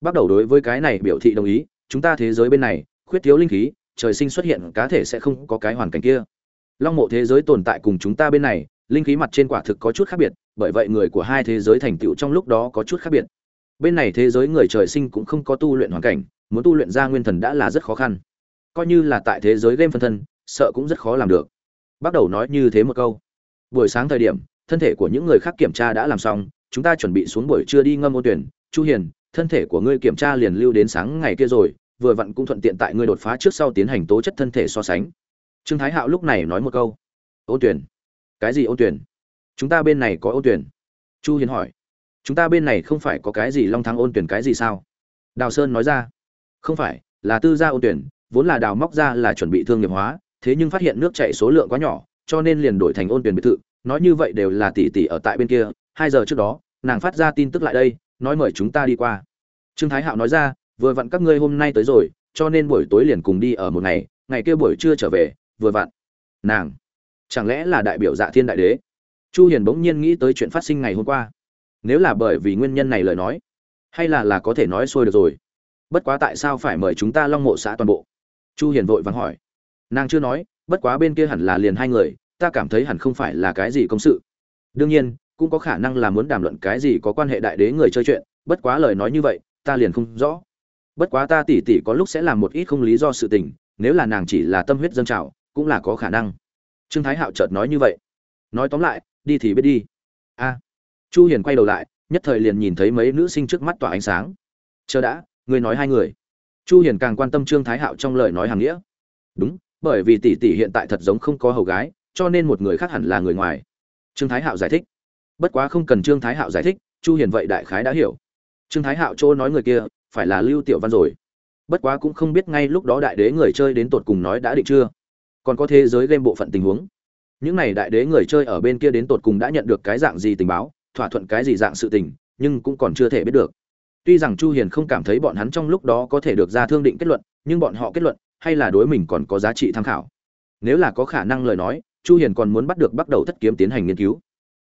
Bắt đầu đối với cái này biểu thị đồng ý, chúng ta thế giới bên này, khuyết thiếu linh khí, trời sinh xuất hiện cá thể sẽ không có cái hoàn cảnh kia. Long mộ thế giới tồn tại cùng chúng ta bên này, linh khí mặt trên quả thực có chút khác biệt, bởi vậy người của hai thế giới thành tựu trong lúc đó có chút khác biệt. Bên này thế giới người trời sinh cũng không có tu luyện hoàn cảnh, muốn tu luyện ra nguyên thần đã là rất khó khăn. Coi như là tại thế giới game phân thân, sợ cũng rất khó làm được. Bắt đầu nói như thế một câu. Buổi sáng thời điểm, thân thể của những người khác kiểm tra đã làm xong chúng ta chuẩn bị xuống buổi trưa đi ngâm ô tuyển. Chu hiền, thân thể của ngươi kiểm tra liền lưu đến sáng ngày kia rồi, vừa vặn cũng thuận tiện tại ngươi đột phá trước sau tiến hành tố chất thân thể so sánh. Trương thái hạo lúc này nói một câu. Ô tuyển. Cái gì ô tuyển? Chúng ta bên này có ô tuyển. Chu hiền hỏi. Chúng ta bên này không phải có cái gì long thắng ôn tuyển cái gì sao? Đào sơn nói ra. Không phải, là tư gia ôn tuyển, vốn là đào móc ra là chuẩn bị thương nghiệp hóa, thế nhưng phát hiện nước chảy số lượng quá nhỏ, cho nên liền đổi thành ôn tuyển biệt thự. Nói như vậy đều là tỷ tỷ ở tại bên kia hai giờ trước đó, nàng phát ra tin tức lại đây, nói mời chúng ta đi qua. Trương thái hạo nói ra, vừa vặn các ngươi hôm nay tới rồi, cho nên buổi tối liền cùng đi ở một ngày ngày kia buổi trưa trở về, vừa vặn. Nàng, chẳng lẽ là đại biểu dạ thiên đại đế? Chu hiền bỗng nhiên nghĩ tới chuyện phát sinh ngày hôm qua. Nếu là bởi vì nguyên nhân này lời nói, hay là là có thể nói xuôi được rồi. Bất quá tại sao phải mời chúng ta long mộ xã toàn bộ? Chu hiền vội vàng hỏi. Nàng chưa nói, bất quá bên kia hẳn là liền hai người, ta cảm thấy hẳn không phải là cái gì công sự. Đương nhiên cũng có khả năng là muốn đàm luận cái gì có quan hệ đại đế người chơi chuyện, bất quá lời nói như vậy, ta liền không rõ. Bất quá ta tỉ tỉ có lúc sẽ làm một ít không lý do sự tình, nếu là nàng chỉ là tâm huyết dâng trào, cũng là có khả năng. Trương thái hạo chợt nói như vậy. Nói tóm lại, đi thì biết đi. A. Chu hiền quay đầu lại, nhất thời liền nhìn thấy mấy nữ sinh trước mắt tỏa ánh sáng. Chờ đã, người nói hai người. Chu hiền càng quan tâm trương thái hạo trong lời nói hàng nghĩa. Đúng, bởi vì tỷ tỷ hiện tại thật giống không có hầu gái, cho nên một người khác hẳn là người ngoài. Trương thái hạo giải thích bất quá không cần trương thái hạo giải thích, chu hiền vậy đại khái đã hiểu. Trương thái hạo chỗ nói người kia, phải là lưu tiểu văn rồi. Bất quá cũng không biết ngay lúc đó đại đế người chơi đến tột cùng nói đã định chưa. Còn có thế giới game bộ phận tình huống. Những này đại đế người chơi ở bên kia đến tột cùng đã nhận được cái dạng gì tình báo, thỏa thuận cái gì dạng sự tình, nhưng cũng còn chưa thể biết được. Tuy rằng chu hiền không cảm thấy bọn hắn trong lúc đó có thể được ra thương định kết luận, nhưng bọn họ kết luận, hay là đối mình còn có giá trị tham khảo. Nếu là có khả năng lời nói, chu hiền còn muốn bắt được bắt đầu thất kiếm tiến hành nghiên cứu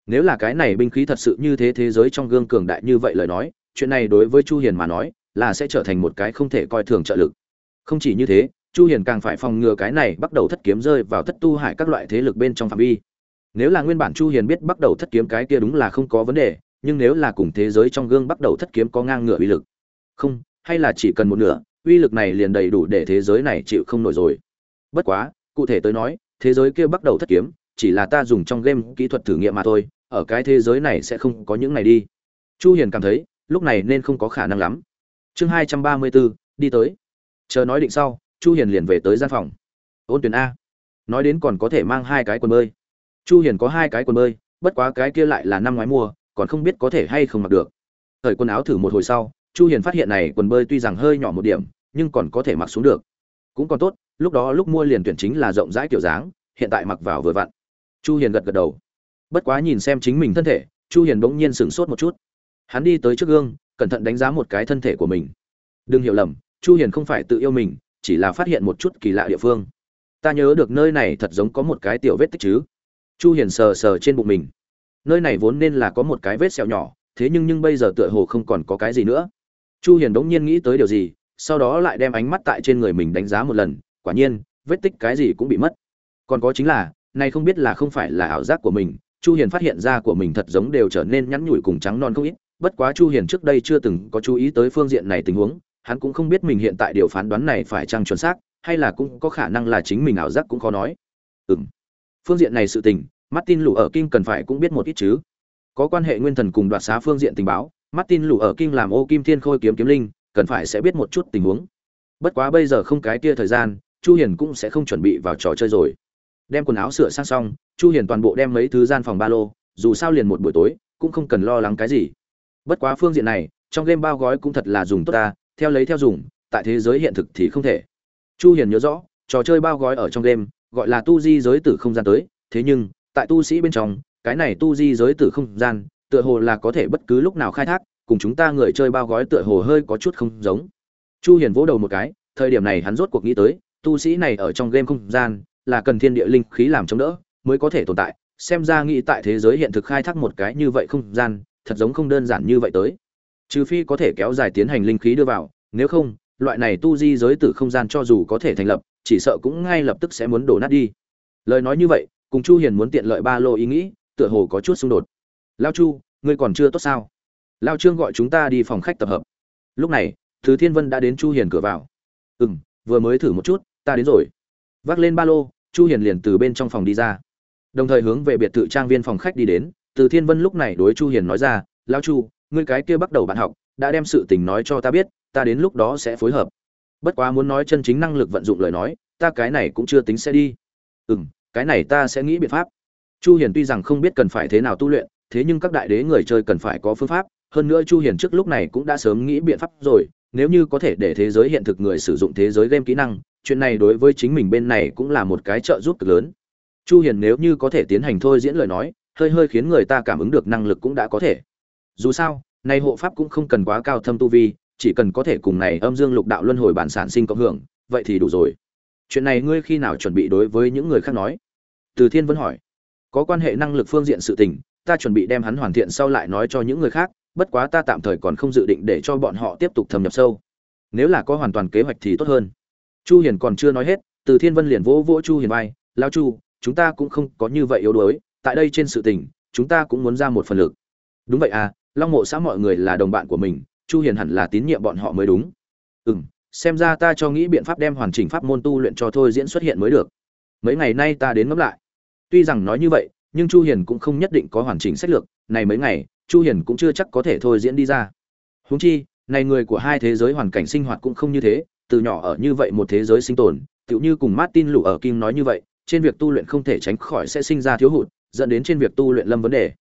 nếu là cái này binh khí thật sự như thế thế giới trong gương cường đại như vậy lời nói, chuyện này đối với chu hiền mà nói, là sẽ trở thành một cái không thể coi thường trợ lực. Không chỉ như thế, chu hiền càng phải phòng ngừa cái này bắt đầu thất kiếm rơi vào thất tu hải các loại thế lực bên trong phạm vi. Nếu là nguyên bản chu hiền biết bắt đầu thất kiếm cái kia đúng là không có vấn đề, nhưng nếu là cùng thế giới trong gương bắt đầu thất kiếm có ngang ngửa uy lực, không, hay là chỉ cần một nửa, uy lực này liền đầy đủ để thế giới này chịu không nổi rồi. Bất quá, cụ thể tới nói, thế giới kia bắt đầu thất kiếm, chỉ là ta dùng trong game kỹ thuật thử nghiệm mà thôi ở cái thế giới này sẽ không có những này đi. Chu hiền cảm thấy lúc này nên không có khả năng lắm. Chương 234, đi tới. Chờ nói định sau chu hiền liền về tới gian phòng. Ôn tuyển a. Nói đến còn có thể mang hai cái quần bơi. Chu hiền có hai cái quần bơi bất quá cái kia lại là năm ngoái mua còn không biết có thể hay không mặc được. Thời quần áo thử một hồi sau chu hiền phát hiện này quần bơi tuy rằng hơi nhỏ một điểm nhưng còn có thể mặc xuống được. Cũng còn tốt lúc đó lúc mua liền tuyển chính là rộng rãi kiểu dáng hiện tại mặc vào vừa vặn. Chu hiền gật gật đầu bất quá nhìn xem chính mình thân thể, chu hiền bỗng nhiên sửng sốt một chút. Hắn đi tới trước gương, cẩn thận đánh giá một cái thân thể của mình. Đừng hiểu lầm, chu hiền không phải tự yêu mình, chỉ là phát hiện một chút kỳ lạ địa phương. Ta nhớ được nơi này thật giống có một cái tiểu vết tích chứ. Chu hiền sờ sờ trên bụng mình. Nơi này vốn nên là có một cái vết sẹo nhỏ, thế nhưng nhưng bây giờ tựa hồ không còn có cái gì nữa. Chu hiền đống nhiên nghĩ tới điều gì, sau đó lại đem ánh mắt tại trên người mình đánh giá một lần, quả nhiên, vết tích cái gì cũng bị mất. Còn có chính là, này không biết là không phải là ảo giác của mình chu hiền phát hiện ra của mình thật giống đều trở nên nhăn nhủi cùng trắng non không ít, bất quá chu hiền trước đây chưa từng có chú ý tới phương diện này tình huống, hắn cũng không biết mình hiện tại điều phán đoán này phải chăng chuẩn xác, hay là cũng có khả năng là chính mình ảo giác cũng khó nói. Ừm. Phương diện này sự tình, martin lù ở Kim cần phải cũng biết một ít chứ. Có quan hệ nguyên thần cùng đoạt xá phương diện tình báo, martin lù ở Kim làm ô kim thiên khôi kiếm kiếm linh, cần phải sẽ biết một chút tình huống. Bất quá bây giờ không cái kia thời gian, chu hiền cũng sẽ không chuẩn bị vào trò chơi rồi đem quần áo sửa sang xong, chu hiền toàn bộ đem mấy thứ gian phòng ba lô, dù sao liền một buổi tối, cũng không cần lo lắng cái gì. Bất quá phương diện này, trong game bao gói cũng thật là dùng tốt ta, theo lấy theo dùng, tại thế giới hiện thực thì không thể. Chu hiền nhớ rõ, trò chơi bao gói ở trong game, gọi là tu di giới tử không gian tới, thế nhưng, tại tu sĩ bên trong, cái này tu di giới tử không gian, tựa hồ là có thể bất cứ lúc nào khai thác, cùng chúng ta người chơi bao gói tựa hồ hơi có chút không giống. Chu hiền vỗ đầu một cái, thời điểm này hắn rốt cuộc nghĩ tới, tu sĩ này ở trong game không gian là cần thiên địa linh khí làm chống đỡ mới có thể tồn tại. Xem ra nghĩ tại thế giới hiện thực khai thác một cái như vậy không gian, thật giống không đơn giản như vậy tới. Trừ phi có thể kéo dài tiến hành linh khí đưa vào, nếu không, loại này tu di giới tử không gian cho dù có thể thành lập, chỉ sợ cũng ngay lập tức sẽ muốn đổ nát đi. Lời nói như vậy, cùng chu hiền muốn tiện lợi ba lô ý nghĩ, tựa hồ có chút xung đột. Lao chu, ngươi còn chưa tốt sao? Lao trương gọi chúng ta đi phòng khách tập hợp. Lúc này, thứ thiên vân đã đến chu hiền cửa vào. Ừm, vừa mới thử một chút, ta đến rồi vác lên ba lô, chu hiền liền từ bên trong phòng đi ra. Đồng thời hướng về biệt thự trang viên phòng khách đi đến. Từ thiên vân lúc này đối chu hiền nói ra, lão chu, ngươi cái kia bắt đầu bạn học, đã đem sự tình nói cho ta biết, ta đến lúc đó sẽ phối hợp. Bất quá muốn nói chân chính năng lực vận dụng lời nói, ta cái này cũng chưa tính sẽ đi. Ừm, cái này ta sẽ nghĩ biện pháp. Chu hiền tuy rằng không biết cần phải thế nào tu luyện, thế nhưng các đại đế người chơi cần phải có phương pháp. Hơn nữa chu hiền trước lúc này cũng đã sớm nghĩ biện pháp rồi, nếu như có thể để thế giới hiện thực người sử dụng thế giới game kỹ năng chuyện này đối với chính mình bên này cũng là một cái trợ giúp cực lớn. Chu hiền nếu như có thể tiến hành thôi diễn lời nói, hơi hơi khiến người ta cảm ứng được năng lực cũng đã có thể. Dù sao này hộ pháp cũng không cần quá cao thâm tu vi, chỉ cần có thể cùng này âm dương lục đạo luân hồi bản sản sinh cộng hưởng, vậy thì đủ rồi. Chuyện này ngươi khi nào chuẩn bị đối với những người khác nói? Từ thiên vẫn hỏi. Có quan hệ năng lực phương diện sự tình, ta chuẩn bị đem hắn hoàn thiện sau lại nói cho những người khác, bất quá ta tạm thời còn không dự định để cho bọn họ tiếp tục thâm nhập sâu. Nếu là có hoàn toàn kế hoạch thì tốt hơn chu hiền còn chưa nói hết, từ thiên vân liền vỗ vỗ chu hiền vai lao chu, chúng ta cũng không có như vậy yếu đuối, tại đây trên sự tình, chúng ta cũng muốn ra một phần lực. Đúng vậy à long mộ xã mọi người là đồng bạn của mình, chu hiền hẳn là tín nhiệm bọn họ mới đúng. Ừm, xem ra ta cho nghĩ biện pháp đem hoàn chỉnh pháp môn tu luyện cho thôi diễn xuất hiện mới được. Mấy ngày nay ta đến ngẫm lại. Tuy rằng nói như vậy, nhưng chu hiền cũng không nhất định có hoàn chỉnh sách lược, này mấy ngày, chu hiền cũng chưa chắc có thể thôi diễn đi ra. Huống chi, này người của hai thế giới hoàn cảnh sinh hoạt cũng không như thế từ nhỏ ở như vậy một thế giới sinh tồn, tựu như cùng Martin lũ ở Kim nói như vậy, trên việc tu luyện không thể tránh khỏi sẽ sinh ra thiếu hụt, dẫn đến trên việc tu luyện lâm vấn đề.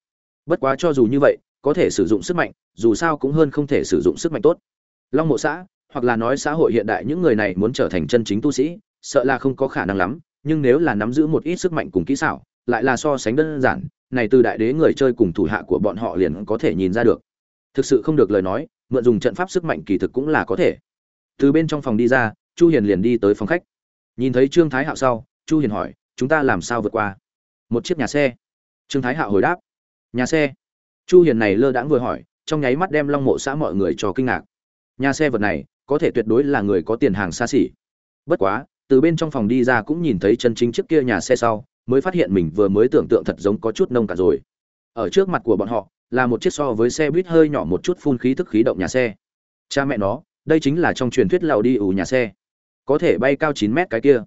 Bất quá cho dù như vậy, có thể sử dụng sức mạnh, dù sao cũng hơn không thể sử dụng sức mạnh tốt. Long mộ xã, hoặc là nói xã hội hiện đại, những người này muốn trở thành chân chính tu sĩ, sợ là không có khả năng lắm, nhưng nếu là nắm giữ một ít sức mạnh cùng kỹ xảo, lại là so sánh đơn giản, này từ đại đế người chơi cùng thủ hạ của bọn họ liền có thể nhìn ra được. Thực sự không được lời nói, mượn dùng trận pháp sức mạnh kỳ thực cũng là có thể từ bên trong phòng đi ra, chu hiền liền đi tới phòng khách. Nhìn thấy trương thái hạo sau, chu hiền hỏi, chúng ta làm sao vượt qua? Một chiếc nhà xe. Trương thái hạo hồi đáp, nhà xe. Chu hiền này lơ đãng vừa hỏi, trong nháy mắt đem long mộ xã mọi người cho kinh ngạc. Nhà xe vật này, có thể tuyệt đối là người có tiền hàng xa xỉ. Bất quá, từ bên trong phòng đi ra cũng nhìn thấy chân chính chiếc kia nhà xe sau, mới phát hiện mình vừa mới tưởng tượng thật giống có chút nông cả rồi. Ở trước mặt của bọn họ, là một chiếc so với xe buýt hơi nhỏ một chút phun khí thức khí động nhà xe. Cha mẹ nó đây chính là trong truyền thuyết lầu đi ủ nhà xe. Có thể bay cao chín mét cái kia.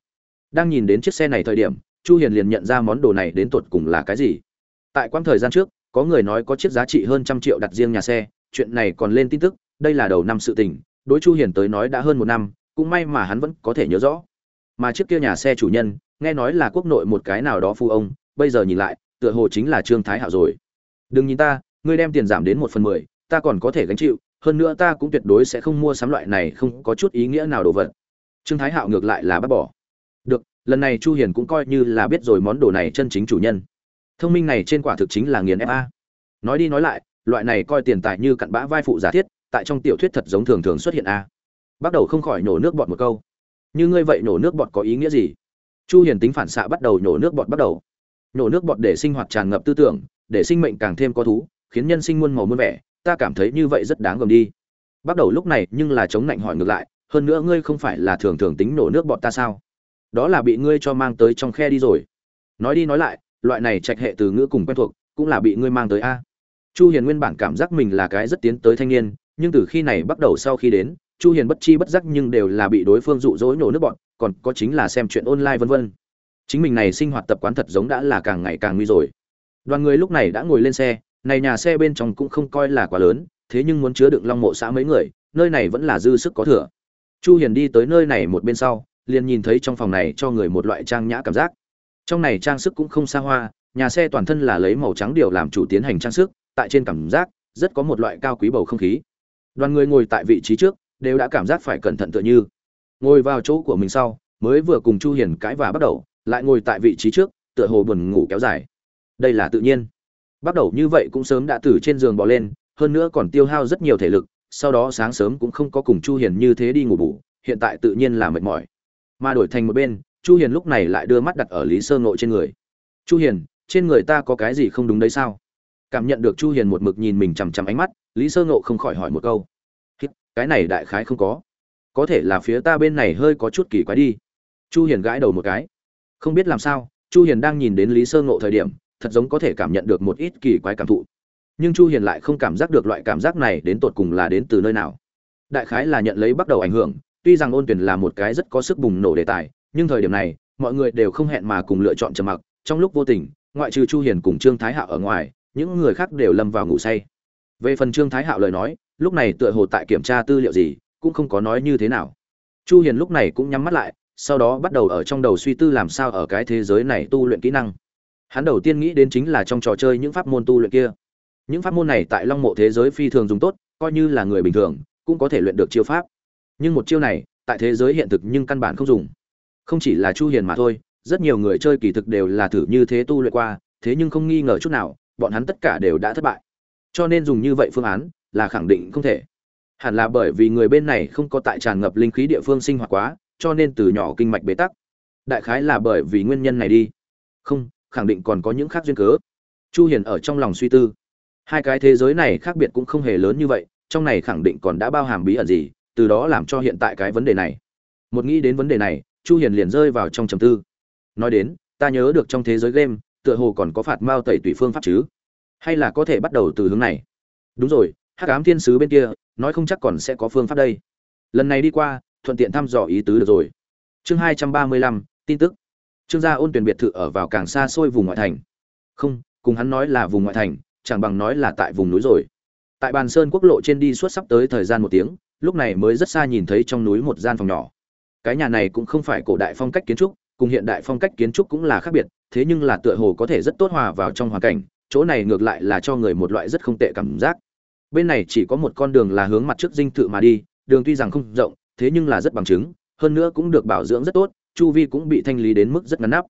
Đang nhìn đến chiếc xe này thời điểm, chu hiền liền nhận ra món đồ này đến tột cùng là cái gì. Tại quãng thời gian trước, có người nói có chiếc giá trị hơn trăm triệu đặt riêng nhà xe, chuyện này còn lên tin tức, đây là đầu năm sự tình, đối chu hiền tới nói đã hơn một năm, cũng may mà hắn vẫn có thể nhớ rõ. Mà chiếc kia nhà xe chủ nhân, nghe nói là quốc nội một cái nào đó phu ông, bây giờ nhìn lại, tựa hồ chính là trương thái hạo rồi. Đừng nhìn ta, ngươi đem tiền giảm đến một phần mười, ta còn có thể gánh chịu hơn nữa ta cũng tuyệt đối sẽ không mua sắm loại này không có chút ý nghĩa nào đồ vật. Trương thái hạo ngược lại là bác bỏ. Được, lần này chu hiền cũng coi như là biết rồi món đồ này chân chính chủ nhân. Thông minh này trên quả thực chính là nghiền fa nói đi nói lại, loại này coi tiền tài như cặn bã vai phụ giả thiết, tại trong tiểu thuyết thật giống thường thường xuất hiện a. Bắt đầu không khỏi nhổ nước bọt một câu. Như ngươi vậy nhổ nước bọt có ý nghĩa gì? Chu hiền tính phản xạ bắt đầu nhổ nước bọt bắt đầu. Nhổ nước bọt để sinh hoạt tràn ngập tư tưởng, để sinh mệnh càng thêm có thú, khiến nhân sinh muôn màu muôn vẻ ta cảm thấy như vậy rất đáng gờm đi. Bắt đầu lúc này nhưng là chống lạnh hỏi ngược lại, hơn nữa ngươi không phải là thường thường tính nổ nước bọn ta sao? Đó là bị ngươi cho mang tới trong khe đi rồi. Nói đi nói lại, loại này trạch hệ từ ngữ cùng quen thuộc, cũng là bị ngươi mang tới a. Chu hiền nguyên bản cảm giác mình là cái rất tiến tới thanh niên, nhưng từ khi này bắt đầu sau khi đến, chu hiền bất chi bất giác nhưng đều là bị đối phương dụ dỗ nổ nước bọn, còn có chính là xem chuyện online vân vân. Chính mình này sinh hoạt tập quán thật giống đã là càng ngày càng nguy rồi. Đoàn người lúc này đã ngồi lên xe này nhà xe bên trong cũng không coi là quá lớn, thế nhưng muốn chứa đựng long mộ xã mấy người, nơi này vẫn là dư sức có thừa. Chu hiền đi tới nơi này một bên sau, liền nhìn thấy trong phòng này cho người một loại trang nhã cảm giác. Trong này trang sức cũng không xa hoa, nhà xe toàn thân là lấy màu trắng điều làm chủ tiến hành trang sức, tại trên cảm giác, rất có một loại cao quý bầu không khí. Đoàn người ngồi tại vị trí trước, đều đã cảm giác phải cẩn thận tựa như. Ngồi vào chỗ của mình sau, mới vừa cùng chu hiền cãi và bắt đầu, lại ngồi tại vị trí trước, tựa hồ buồn ngủ kéo dài. Đây là tự nhiên bắt đầu như vậy cũng sớm đã từ trên giường bỏ lên, hơn nữa còn tiêu hao rất nhiều thể lực, sau đó sáng sớm cũng không có cùng chu hiền như thế đi ngủ bù, hiện tại tự nhiên là mệt mỏi. Mà đổi thành một bên, chu hiền lúc này lại đưa mắt đặt ở lý sơ ngộ trên người. Chu hiền, trên người ta có cái gì không đúng đấy sao? Cảm nhận được chu hiền một mực nhìn mình chằm chằm ánh mắt, lý sơ ngộ không khỏi hỏi một câu. Cái này đại khái không có. Có thể là phía ta bên này hơi có chút kỳ quái đi. Chu hiền gãi đầu một cái. Không biết làm sao, chu hiền đang nhìn đến lý sơ ngộ thời điểm thật giống có thể cảm nhận được một ít kỳ quái cảm thụ. Nhưng chu hiền lại không cảm giác được loại cảm giác này đến tột cùng là đến từ nơi nào. Đại khái là nhận lấy bắt đầu ảnh hưởng, tuy rằng ôn tuyển là một cái rất có sức bùng nổ đề tài, nhưng thời điểm này, mọi người đều không hẹn mà cùng lựa chọn trầm mặc, trong lúc vô tình, ngoại trừ chu hiền cùng trương thái hạo ở ngoài, những người khác đều lâm vào ngủ say. Về phần trương thái hạo lời nói, lúc này tựa hồ tại kiểm tra tư liệu gì, cũng không có nói như thế nào. Chu hiền lúc này cũng nhắm mắt lại, sau đó bắt đầu ở trong đầu suy tư làm sao ở cái thế giới này tu luyện kỹ năng hắn đầu tiên nghĩ đến chính là trong trò chơi những pháp môn tu luyện kia. Những pháp môn này tại long mộ thế giới phi thường dùng tốt, coi như là người bình thường, cũng có thể luyện được chiêu pháp. Nhưng một chiêu này, tại thế giới hiện thực nhưng căn bản không dùng. Không chỉ là chu hiền mà thôi, rất nhiều người chơi kỳ thực đều là thử như thế tu luyện qua, thế nhưng không nghi ngờ chút nào, bọn hắn tất cả đều đã thất bại. Cho nên dùng như vậy phương án, là khẳng định không thể. Hẳn là bởi vì người bên này không có tại tràn ngập linh khí địa phương sinh hoạt quá, cho nên từ nhỏ kinh mạch bế tắc. Đại khái là bởi vì nguyên nhân này đi. Không khẳng định còn có những khác duyên cớ. Chu hiền ở trong lòng suy tư. Hai cái thế giới này khác biệt cũng không hề lớn như vậy, trong này khẳng định còn đã bao hàm bí ẩn gì, từ đó làm cho hiện tại cái vấn đề này. Một nghĩ đến vấn đề này, chu hiền liền rơi vào trong trầm tư. Nói đến, ta nhớ được trong thế giới game, tựa hồ còn có phạt mao tẩy tùy phương pháp chứ? Hay là có thể bắt đầu từ hướng này? Đúng rồi, hắc ám thiên sứ bên kia, nói không chắc còn sẽ có phương pháp đây. Lần này đi qua, thuận tiện thăm dò ý tứ được rồi. Chương hai trăm ba mươi lăm, tin tức trương gia ôn tuyển biệt thự ở vào càng xa xôi vùng ngoại thành. Không, cùng hắn nói là vùng ngoại thành, chẳng bằng nói là tại vùng núi rồi. Tại bàn sơn quốc lộ trên đi suốt sắp tới thời gian một tiếng, lúc này mới rất xa nhìn thấy trong núi một gian phòng nhỏ. Cái nhà này cũng không phải cổ đại phong cách kiến trúc, cùng hiện đại phong cách kiến trúc cũng là khác biệt, thế nhưng là tựa hồ có thể rất tốt hòa vào trong hoàn cảnh, chỗ này ngược lại là cho người một loại rất không tệ cảm giác. Bên này chỉ có một con đường là hướng mặt trước dinh thự mà đi, đường tuy rằng không rộng, thế nhưng là rất bằng chứng, hơn nữa cũng được bảo dưỡng rất tốt chu vi cũng bị thanh lý đến mức rất ngắn nắp.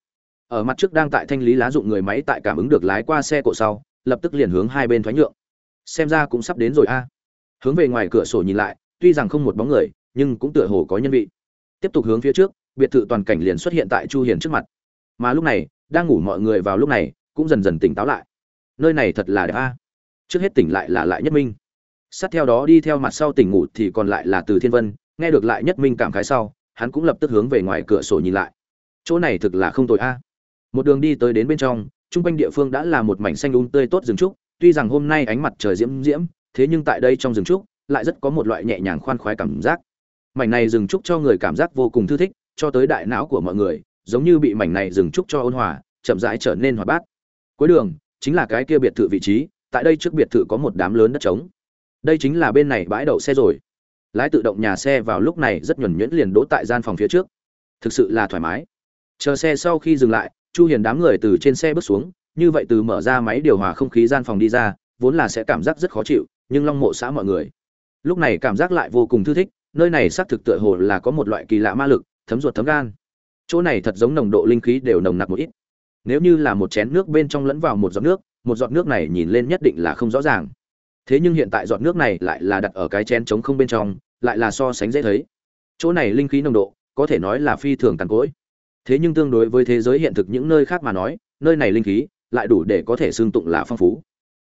Ở mặt trước đang tại thanh lý lá dụng người máy tại cảm ứng được lái qua xe cộ sau, lập tức liền hướng hai bên thoái nhượng. Xem ra cũng sắp đến rồi a. Hướng về ngoài cửa sổ nhìn lại, tuy rằng không một bóng người, nhưng cũng tựa hồ có nhân vị. Tiếp tục hướng phía trước, biệt thự toàn cảnh liền xuất hiện tại chu hiền trước mặt. Mà lúc này, đang ngủ mọi người vào lúc này, cũng dần dần tỉnh táo lại. Nơi này thật là đẹp a. Trước hết tỉnh lại là lại nhất minh. Sát theo đó đi theo mặt sau tỉnh ngủ thì còn lại là từ thiên vân, nghe được lại nhất minh cảm khái sau hắn cũng lập tức hướng về ngoài cửa sổ nhìn lại. Chỗ này thực là không tồi a. Một đường đi tới đến bên trong, trung quanh địa phương đã là một mảnh xanh un tươi tốt rừng trúc, tuy rằng hôm nay ánh mặt trời diễm diễm, thế nhưng tại đây trong rừng trúc lại rất có một loại nhẹ nhàng khoan khoái cảm giác. Mảnh này rừng trúc cho người cảm giác vô cùng thư thích, cho tới đại não của mọi người, giống như bị mảnh này rừng trúc cho ôn hòa, chậm rãi trở nên hoạt bát. Cuối đường, chính là cái kia biệt thự vị trí, tại đây trước biệt thự có một đám lớn đất trống. Đây chính là bên này bãi đậu xe rồi lái tự động nhà xe vào lúc này rất nhuẩn nhuyễn liền đỗ tại gian phòng phía trước. Thực sự là thoải mái. Chờ xe sau khi dừng lại, chu hiền đám người từ trên xe bước xuống, như vậy từ mở ra máy điều hòa không khí gian phòng đi ra, vốn là sẽ cảm giác rất khó chịu, nhưng long mộ xã mọi người. Lúc này cảm giác lại vô cùng thư thích, nơi này xác thực tựa hồ là có một loại kỳ lạ ma lực, thấm ruột thấm gan. Chỗ này thật giống nồng độ linh khí đều nồng nặc một ít. Nếu như là một chén nước bên trong lẫn vào một giọt nước, một giọt nước này nhìn lên nhất định là không rõ ràng thế nhưng hiện tại giọt nước này lại là đặt ở cái chén trống không bên trong, lại là so sánh dễ thấy. Chỗ này linh khí nồng độ, có thể nói là phi thường tàn cỗi. Thế nhưng tương đối với thế giới hiện thực những nơi khác mà nói, nơi này linh khí lại đủ để có thể xương tụng là phong phú.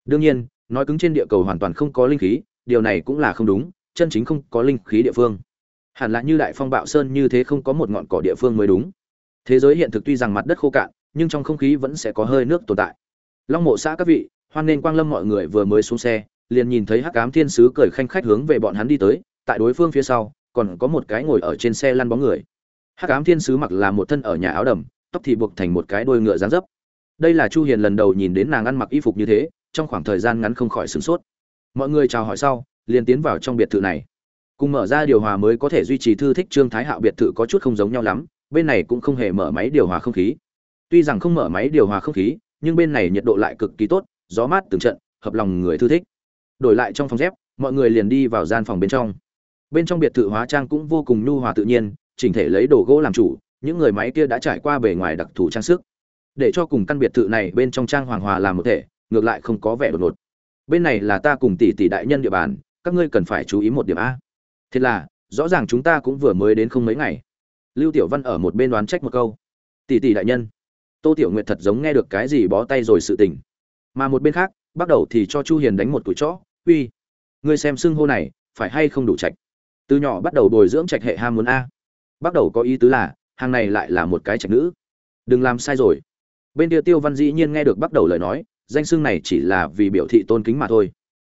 Đương nhiên, nói cứng trên địa cầu hoàn toàn không có linh khí, điều này cũng là không đúng, chân chính không có linh khí địa phương. Hẳn là như đại phong bạo sơn như thế không có một ngọn cỏ địa phương mới đúng. Thế giới hiện thực tuy rằng mặt đất khô cạn, nhưng trong không khí vẫn sẽ có hơi nước tồn tại. Long mộ xã các vị, hoan nên quang lâm mọi người vừa mới xuống xe liền nhìn thấy hắc ám thiên sứ cười khanh khách hướng về bọn hắn đi tới, tại đối phương phía sau, còn có một cái ngồi ở trên xe lăn bóng người. Hắc ám thiên sứ mặc là một thân ở nhà áo đầm, tóc thì buộc thành một cái đôi ngựa dáng dấp. Đây là chu hiền lần đầu nhìn đến nàng ăn mặc y phục như thế, trong khoảng thời gian ngắn không khỏi sửng sốt. Mọi người chào hỏi sau, liền tiến vào trong biệt thự này. Cùng mở ra điều hòa mới có thể duy trì thư thích trương thái hạo biệt thự có chút không giống nhau lắm, bên này cũng không hề mở máy điều hòa không khí. Tuy rằng không mở máy điều hòa không khí, nhưng bên này nhiệt độ lại cực kỳ tốt, gió mát từng trận, hợp lòng người thư thích đổi lại trong phòng dép, mọi người liền đi vào gian phòng bên trong. Bên trong biệt thự hóa trang cũng vô cùng nhu hòa tự nhiên, chỉnh thể lấy đồ gỗ làm chủ, những người máy kia đã trải qua bề ngoài đặc thù trang sức. Để cho cùng căn biệt thự này bên trong trang hoàng hòa làm một thể, ngược lại không có vẻ đột ngột. Bên này là ta cùng tỷ tỷ đại nhân địa bàn, các ngươi cần phải chú ý một điểm a. Thế là, rõ ràng chúng ta cũng vừa mới đến không mấy ngày. Lưu tiểu văn ở một bên đoán trách một câu. Tỷ tỷ đại nhân, tô tiểu nguyệt thật giống nghe được cái gì bó tay rồi sự tình. Mà một bên khác, bắt đầu thì cho chu hiền đánh một tuổi chó uy, ngươi xem xưng hô này, phải hay không đủ trạch? Từ nhỏ bắt đầu bồi dưỡng trạch hệ ham muốn a. Bắt đầu có ý tứ là, hàng này lại là một cái trạch nữ. Đừng làm sai rồi. Bên kia tiêu văn dĩ nhiên nghe được bắt đầu lời nói, danh xưng này chỉ là vì biểu thị tôn kính mà thôi.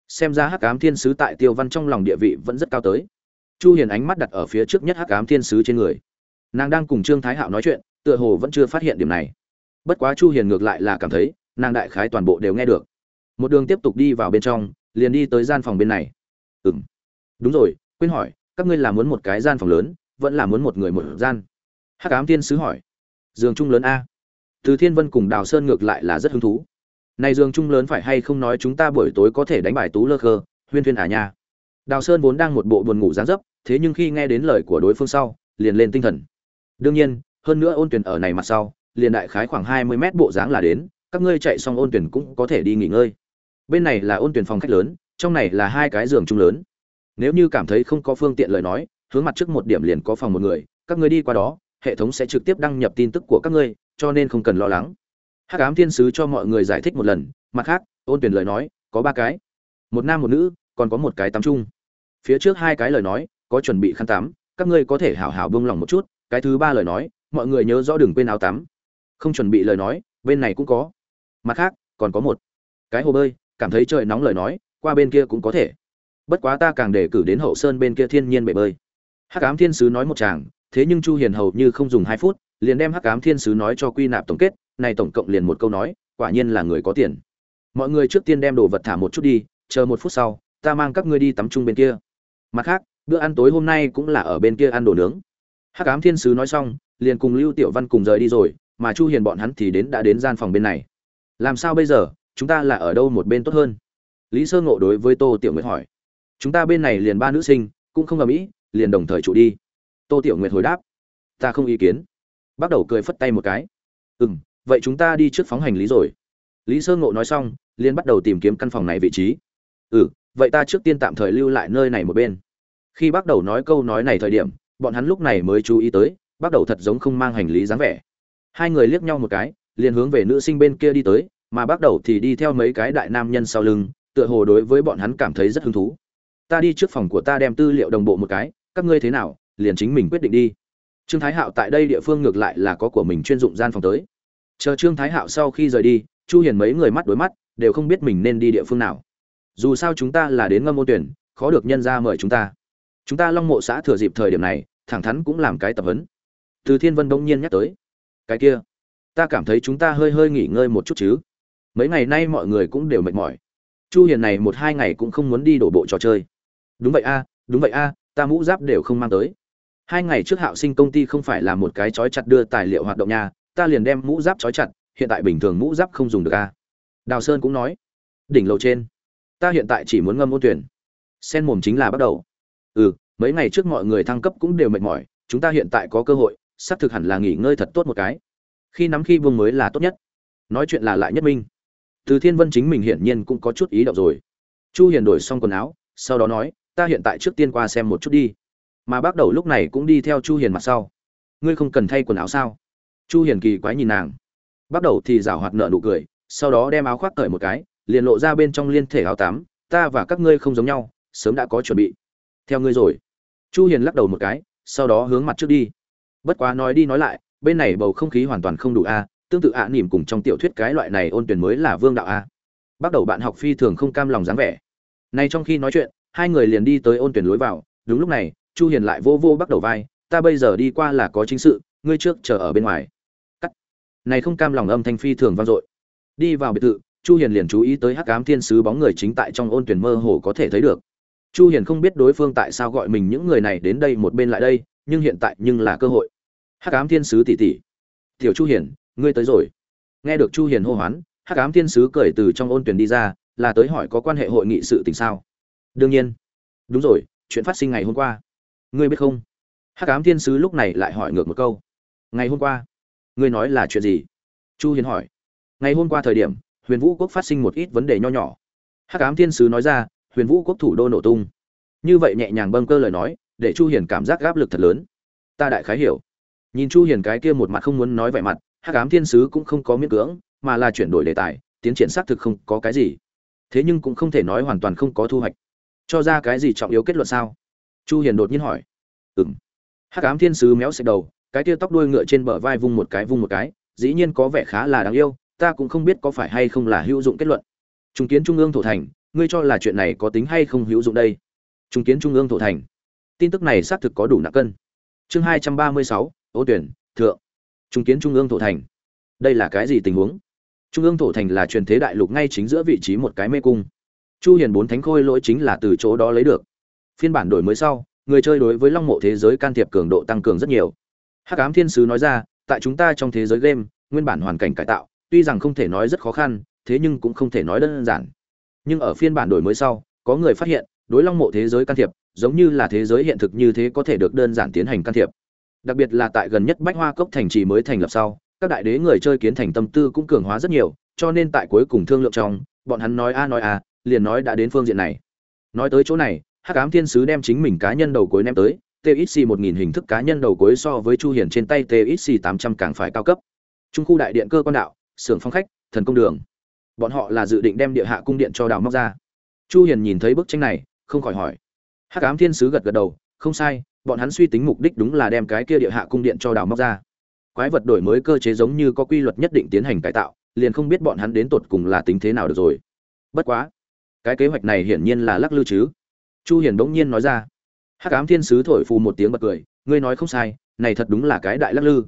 Xem ra hắc ám thiên sứ tại tiêu văn trong lòng địa vị vẫn rất cao tới. Chu hiền ánh mắt đặt ở phía trước nhất hắc ám thiên sứ trên người. Nàng đang cùng trương thái hạo nói chuyện, tựa hồ vẫn chưa phát hiện điểm này. Bất quá chu hiền ngược lại là cảm thấy, nàng đại khái toàn bộ đều nghe được. Một đường tiếp tục đi vào bên trong liền đi tới gian phòng bên này. Ừm. Đúng rồi, quên hỏi, các ngươi là muốn một cái gian phòng lớn, vẫn là muốn một người một gian? Hắc ám thiên sứ hỏi. Giường chung lớn a. Từ thiên vân cùng đào sơn ngược lại là rất hứng thú. Này giường chung lớn phải hay không nói chúng ta buổi tối có thể đánh bài tú lơ khơ, huyên thuyên à nha. Đào sơn vốn đang một bộ buồn ngủ dán dấp, thế nhưng khi nghe đến lời của đối phương sau, liền lên tinh thần. Đương nhiên, hơn nữa ôn tuyển ở này mặt sau, liền đại khái khoảng hai mươi mét bộ dáng là đến, các ngươi chạy xong ôn tuyển cũng có thể đi nghỉ ngơi bên này là ôn tuyển phòng khách lớn, trong này là hai cái giường chung lớn. Nếu như cảm thấy không có phương tiện lời nói, hướng mặt trước một điểm liền có phòng một người, các ngươi đi qua đó, hệ thống sẽ trực tiếp đăng nhập tin tức của các ngươi, cho nên không cần lo lắng. Hắc ám thiên sứ cho mọi người giải thích một lần, mặt khác, ôn tuyển lời nói, có ba cái. Một nam một nữ, còn có một cái tắm chung. Phía trước hai cái lời nói, có chuẩn bị khăn tắm, các ngươi có thể hảo hảo bông lòng một chút, cái thứ ba lời nói, mọi người nhớ rõ đừng quên áo tắm. Không chuẩn bị lời nói, bên này cũng có. Mặt khác, còn có một cái hồ bơi cảm thấy trời nóng lời nói, qua bên kia cũng có thể. Bất quá ta càng để cử đến hậu sơn bên kia thiên nhiên bể bơi. Hắc ám thiên sứ nói một chàng thế nhưng chu hiền hầu như không dùng hai phút, liền đem hắc ám thiên sứ nói cho quy nạp tổng kết, này tổng cộng liền một câu nói, quả nhiên là người có tiền. Mọi người trước tiên đem đồ vật thả một chút đi, chờ một phút sau, ta mang các ngươi đi tắm chung bên kia. Mặt khác, bữa ăn tối hôm nay cũng là ở bên kia ăn đồ nướng. Hắc ám thiên sứ nói xong, liền cùng lưu tiểu văn cùng rời đi rồi, mà chu hiền bọn hắn thì đến đã đến gian phòng bên này. Làm sao bây giờ? Chúng ta là ở đâu một bên tốt hơn? Lý sơ ngộ đối với tô tiểu nguyệt hỏi. Chúng ta bên này liền ba nữ sinh, cũng không ầm mỹ liền đồng thời trụ đi. Tô tiểu nguyệt hồi đáp. Ta không ý kiến. Bắt đầu cười phất tay một cái. Ừ m vậy chúng ta đi trước phóng hành lý rồi. Lý sơ ngộ nói xong, liền bắt đầu tìm kiếm căn phòng này vị trí. Ừ vậy ta trước tiên tạm thời lưu lại nơi này một bên. Khi bắt đầu nói câu nói này thời điểm, bọn hắn lúc này mới chú ý tới, bắt đầu thật giống không mang hành lý dáng vẻ. Hai người liếc nhau một cái, liền hướng về nữ sinh bên kia đi tới mà bắt đầu thì đi theo mấy cái đại nam nhân sau lưng, tựa hồ đối với bọn hắn cảm thấy rất hứng thú. Ta đi trước phòng của ta đem tư liệu đồng bộ một cái, các ngươi thế nào, liền chính mình quyết định đi. Trương thái hạo tại đây địa phương ngược lại là có của mình chuyên dụng gian phòng tới. Chờ trương thái hạo sau khi rời đi, chu hiền mấy người mắt đối mắt, đều không biết mình nên đi địa phương nào. Dù sao chúng ta là đến ngâm môn tuyển, khó được nhân ra mời chúng ta. Chúng ta long mộ xã thừa dịp thời điểm này, thẳng thắn cũng làm cái tập huấn. Từ thiên vân đông nhiên nhắc tới. Cái kia, ta cảm thấy chúng ta hơi hơi nghỉ ngơi một chút chứ mấy ngày nay mọi người cũng đều mệt mỏi. Chu hiền này một hai ngày cũng không muốn đi đổ bộ trò chơi. Đúng vậy a, đúng vậy a, ta mũ giáp đều không mang tới. Hai ngày trước hạo sinh công ty không phải là một cái chói chặt đưa tài liệu hoạt động nhà ta liền đem mũ giáp chói chặt, hiện tại bình thường mũ giáp không dùng được a. Đào sơn cũng nói, đỉnh lầu trên, ta hiện tại chỉ muốn ngâm ôn tuyển. Sen mồm chính là bắt đầu. Ừ mấy ngày trước mọi người thăng cấp cũng đều mệt mỏi, chúng ta hiện tại có cơ hội, xác thực hẳn là nghỉ ngơi thật tốt một cái. Khi nắm khi vương mới là tốt nhất. Nói chuyện là lại nhất minh từ thiên vân chính mình hiển nhiên cũng có chút ý động rồi. Chu hiền đổi xong quần áo, sau đó nói, ta hiện tại trước tiên qua xem một chút đi. Mà bắt đầu lúc này cũng đi theo chu hiền mặt sau. Ngươi không cần thay quần áo sao? Chu hiền kỳ quái nhìn nàng. Bắt đầu thì rảo hoạt nợ nụ cười, sau đó đem áo khoác cởi một cái, liền lộ ra bên trong liên thể áo tắm, ta và các ngươi không giống nhau, sớm đã có chuẩn bị. Theo ngươi rồi. Chu hiền lắc đầu một cái, sau đó hướng mặt trước đi. Bất quá nói đi nói lại, bên này bầu không khí hoàn toàn không đủ a tương tự ạ à, nỉm cùng trong tiểu thuyết cái loại này ôn tuyển mới là vương đạo a. Bắt đầu bạn học phi thường không cam lòng dáng vẻ. Nay trong khi nói chuyện hai người liền đi tới ôn tuyển lối vào đúng lúc này chu hiền lại vô vô bắt đầu vai ta bây giờ đi qua là có chính sự ngươi trước chờ ở bên ngoài. Cắt. Này không cam lòng âm thanh phi thường vang dội. Đi vào biệt thự chu hiền liền chú ý tới hắc ám thiên sứ bóng người chính tại trong ôn tuyển mơ hồ có thể thấy được. Chu hiền không biết đối phương tại sao gọi mình những người này đến đây một bên lại đây nhưng hiện tại nhưng là cơ hội. Hắc ám thiên sứ tỷ tỷ. Tiểu chu hiền ngươi tới rồi. Nghe được chu hiền hô hoán, hắc ám thiên sứ cười từ trong ôn tuyển đi ra, là tới hỏi có quan hệ hội nghị sự tình sao? Đương nhiên. Đúng rồi, chuyện phát sinh ngày hôm qua. Ngươi biết không? Hắc ám thiên sứ lúc này lại hỏi ngược một câu. Ngày hôm qua? Ngươi nói là chuyện gì? Chu hiền hỏi. Ngày hôm qua thời điểm, huyền vũ quốc phát sinh một ít vấn đề nho nhỏ. Hắc ám thiên sứ nói ra, huyền vũ quốc thủ đô nổ tung. Như vậy nhẹ nhàng bâng cơ lời nói, để chu hiền cảm giác áp lực thật lớn. Ta đại khái hiểu. Nhìn chu hiền cái kia một mặt không muốn nói vẻ mặt hắc ám thiên sứ cũng không có miễn cưỡng, mà là chuyển đổi đề tài, tiến triển xác thực không có cái gì. Thế nhưng cũng không thể nói hoàn toàn không có thu hoạch. Cho ra cái gì trọng yếu kết luận sao? Chu hiền đột nhiên hỏi. Ừm. Hắc ám thiên sứ méo xẹt đầu, cái tia tóc đuôi ngựa trên bờ vai vung một cái vung một cái, dĩ nhiên có vẻ khá là đáng yêu, ta cũng không biết có phải hay không là hữu dụng kết luận. Trung kiến trung ương thổ thành, ngươi cho là chuyện này có tính hay không hữu dụng đây? Trung kiến trung ương thổ thành, tin tức này xác thực có đủ nặng cân. Chương hai trăm ba mươi sáu, ô tuyển, thượng trung kiến trung ương thổ thành. Đây là cái gì tình huống? Trung ương thổ thành là truyền thế đại lục ngay chính giữa vị trí một cái mê cung. Chu hiền bốn thánh khôi lỗi chính là từ chỗ đó lấy được. Phiên bản đổi mới sau, người chơi đối với long mộ thế giới can thiệp cường độ tăng cường rất nhiều. Hắc ám thiên sứ nói ra, tại chúng ta trong thế giới game, nguyên bản hoàn cảnh cải tạo, tuy rằng không thể nói rất khó khăn, thế nhưng cũng không thể nói đơn giản. Nhưng ở phiên bản đổi mới sau, có người phát hiện, đối long mộ thế giới can thiệp, giống như là thế giới hiện thực như thế có thể được đơn giản tiến hành can thiệp đặc biệt là tại gần nhất bách hoa cốc thành trì mới thành lập sau, các đại đế người chơi kiến thành tâm tư cũng cường hóa rất nhiều, cho nên tại cuối cùng thương lượng trong, bọn hắn nói a nói a, liền nói đã đến phương diện này. Nói tới chỗ này, hắc ám thiên sứ đem chính mình cá nhân đầu cuối ném tới txc một nghìn hình thức cá nhân đầu cuối so với chu hiển trên tay txc tám trăm càng phải cao cấp. Trung khu đại điện cơ quan đạo, xưởng phong khách, thần công đường. Bọn họ là dự định đem địa hạ cung điện cho đào móc ra. Chu hiền nhìn thấy bức tranh này, không khỏi hỏi. Hắc ám thiên sứ gật gật đầu, không sai bọn hắn suy tính mục đích đúng là đem cái kia địa hạ cung điện cho đào móc ra. Quái vật đổi mới cơ chế giống như có quy luật nhất định tiến hành cải tạo, liền không biết bọn hắn đến tột cùng là tính thế nào được rồi. Bất quá, cái kế hoạch này hiển nhiên là lắc lư chứ. Chu hiền bỗng nhiên nói ra. Hắc ám thiên sứ thổi phù một tiếng bật cười, ngươi nói không sai, này thật đúng là cái đại lắc lư.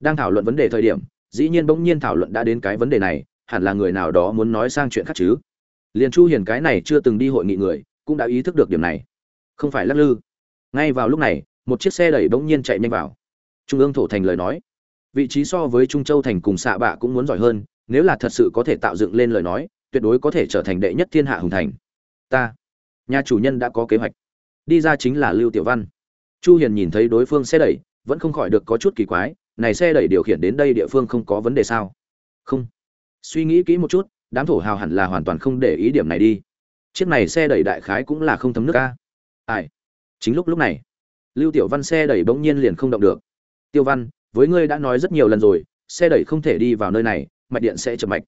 Đang thảo luận vấn đề thời điểm, dĩ nhiên bỗng nhiên thảo luận đã đến cái vấn đề này, hẳn là người nào đó muốn nói sang chuyện khác chứ? Liền chu hiền cái này chưa từng đi hội nghị người, cũng đã ý thức được điểm này. Không phải lắc lư ngay vào lúc này, một chiếc xe đẩy bỗng nhiên chạy nhanh vào. Trung ương thổ thành lời nói. Vị trí so với trung châu thành cùng xạ bạ cũng muốn giỏi hơn, nếu là thật sự có thể tạo dựng lên lời nói, tuyệt đối có thể trở thành đệ nhất thiên hạ hùng thành. Ta, nhà chủ nhân đã có kế hoạch. Đi ra chính là lưu tiểu văn. Chu hiền nhìn thấy đối phương xe đẩy, vẫn không khỏi được có chút kỳ quái, này xe đẩy điều khiển đến đây địa phương không có vấn đề sao? Không. Suy nghĩ kỹ một chút, đám thổ hào hẳn là hoàn toàn không để ý điểm này đi. Chiếc này xe đẩy đại khái cũng là không thấm nước ca. Ai? Chính lúc lúc này, lưu tiểu văn xe đẩy bỗng nhiên liền không động được. Tiêu văn, với ngươi đã nói rất nhiều lần rồi, xe đẩy không thể đi vào nơi này, mạch điện sẽ chậm mạch.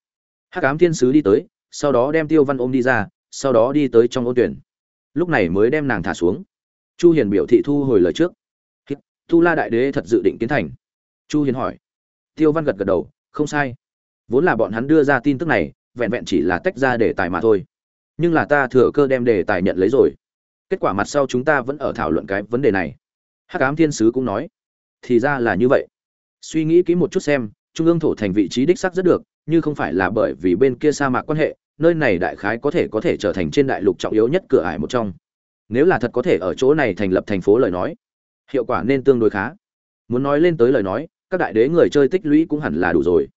Hắc ám thiên sứ đi tới, sau đó đem tiêu văn ôm đi ra, sau đó đi tới trong ô tuyển. Lúc này mới đem nàng thả xuống. Chu hiền biểu thị thu hồi lời trước. Tu la đại đế thật dự định kiến thành. Chu hiền hỏi. Tiêu văn gật gật đầu, không sai. Vốn là bọn hắn đưa ra tin tức này, vẹn vẹn chỉ là tách ra để tài mà thôi. Nhưng là ta thừa cơ đem đề tài nhận lấy rồi kết quả mặt sau chúng ta vẫn ở thảo luận cái vấn đề này. Hắc ám thiên sứ cũng nói, thì ra là như vậy. Suy nghĩ kỹ một chút xem, trung ương thổ thành vị trí đích sắc rất được, nhưng không phải là bởi vì bên kia sa mạc quan hệ, nơi này đại khái có thể có thể trở thành trên đại lục trọng yếu nhất cửa ải một trong. Nếu là thật có thể ở chỗ này thành lập thành phố lời nói, hiệu quả nên tương đối khá. Muốn nói lên tới lời nói, các đại đế người chơi tích lũy cũng hẳn là đủ rồi.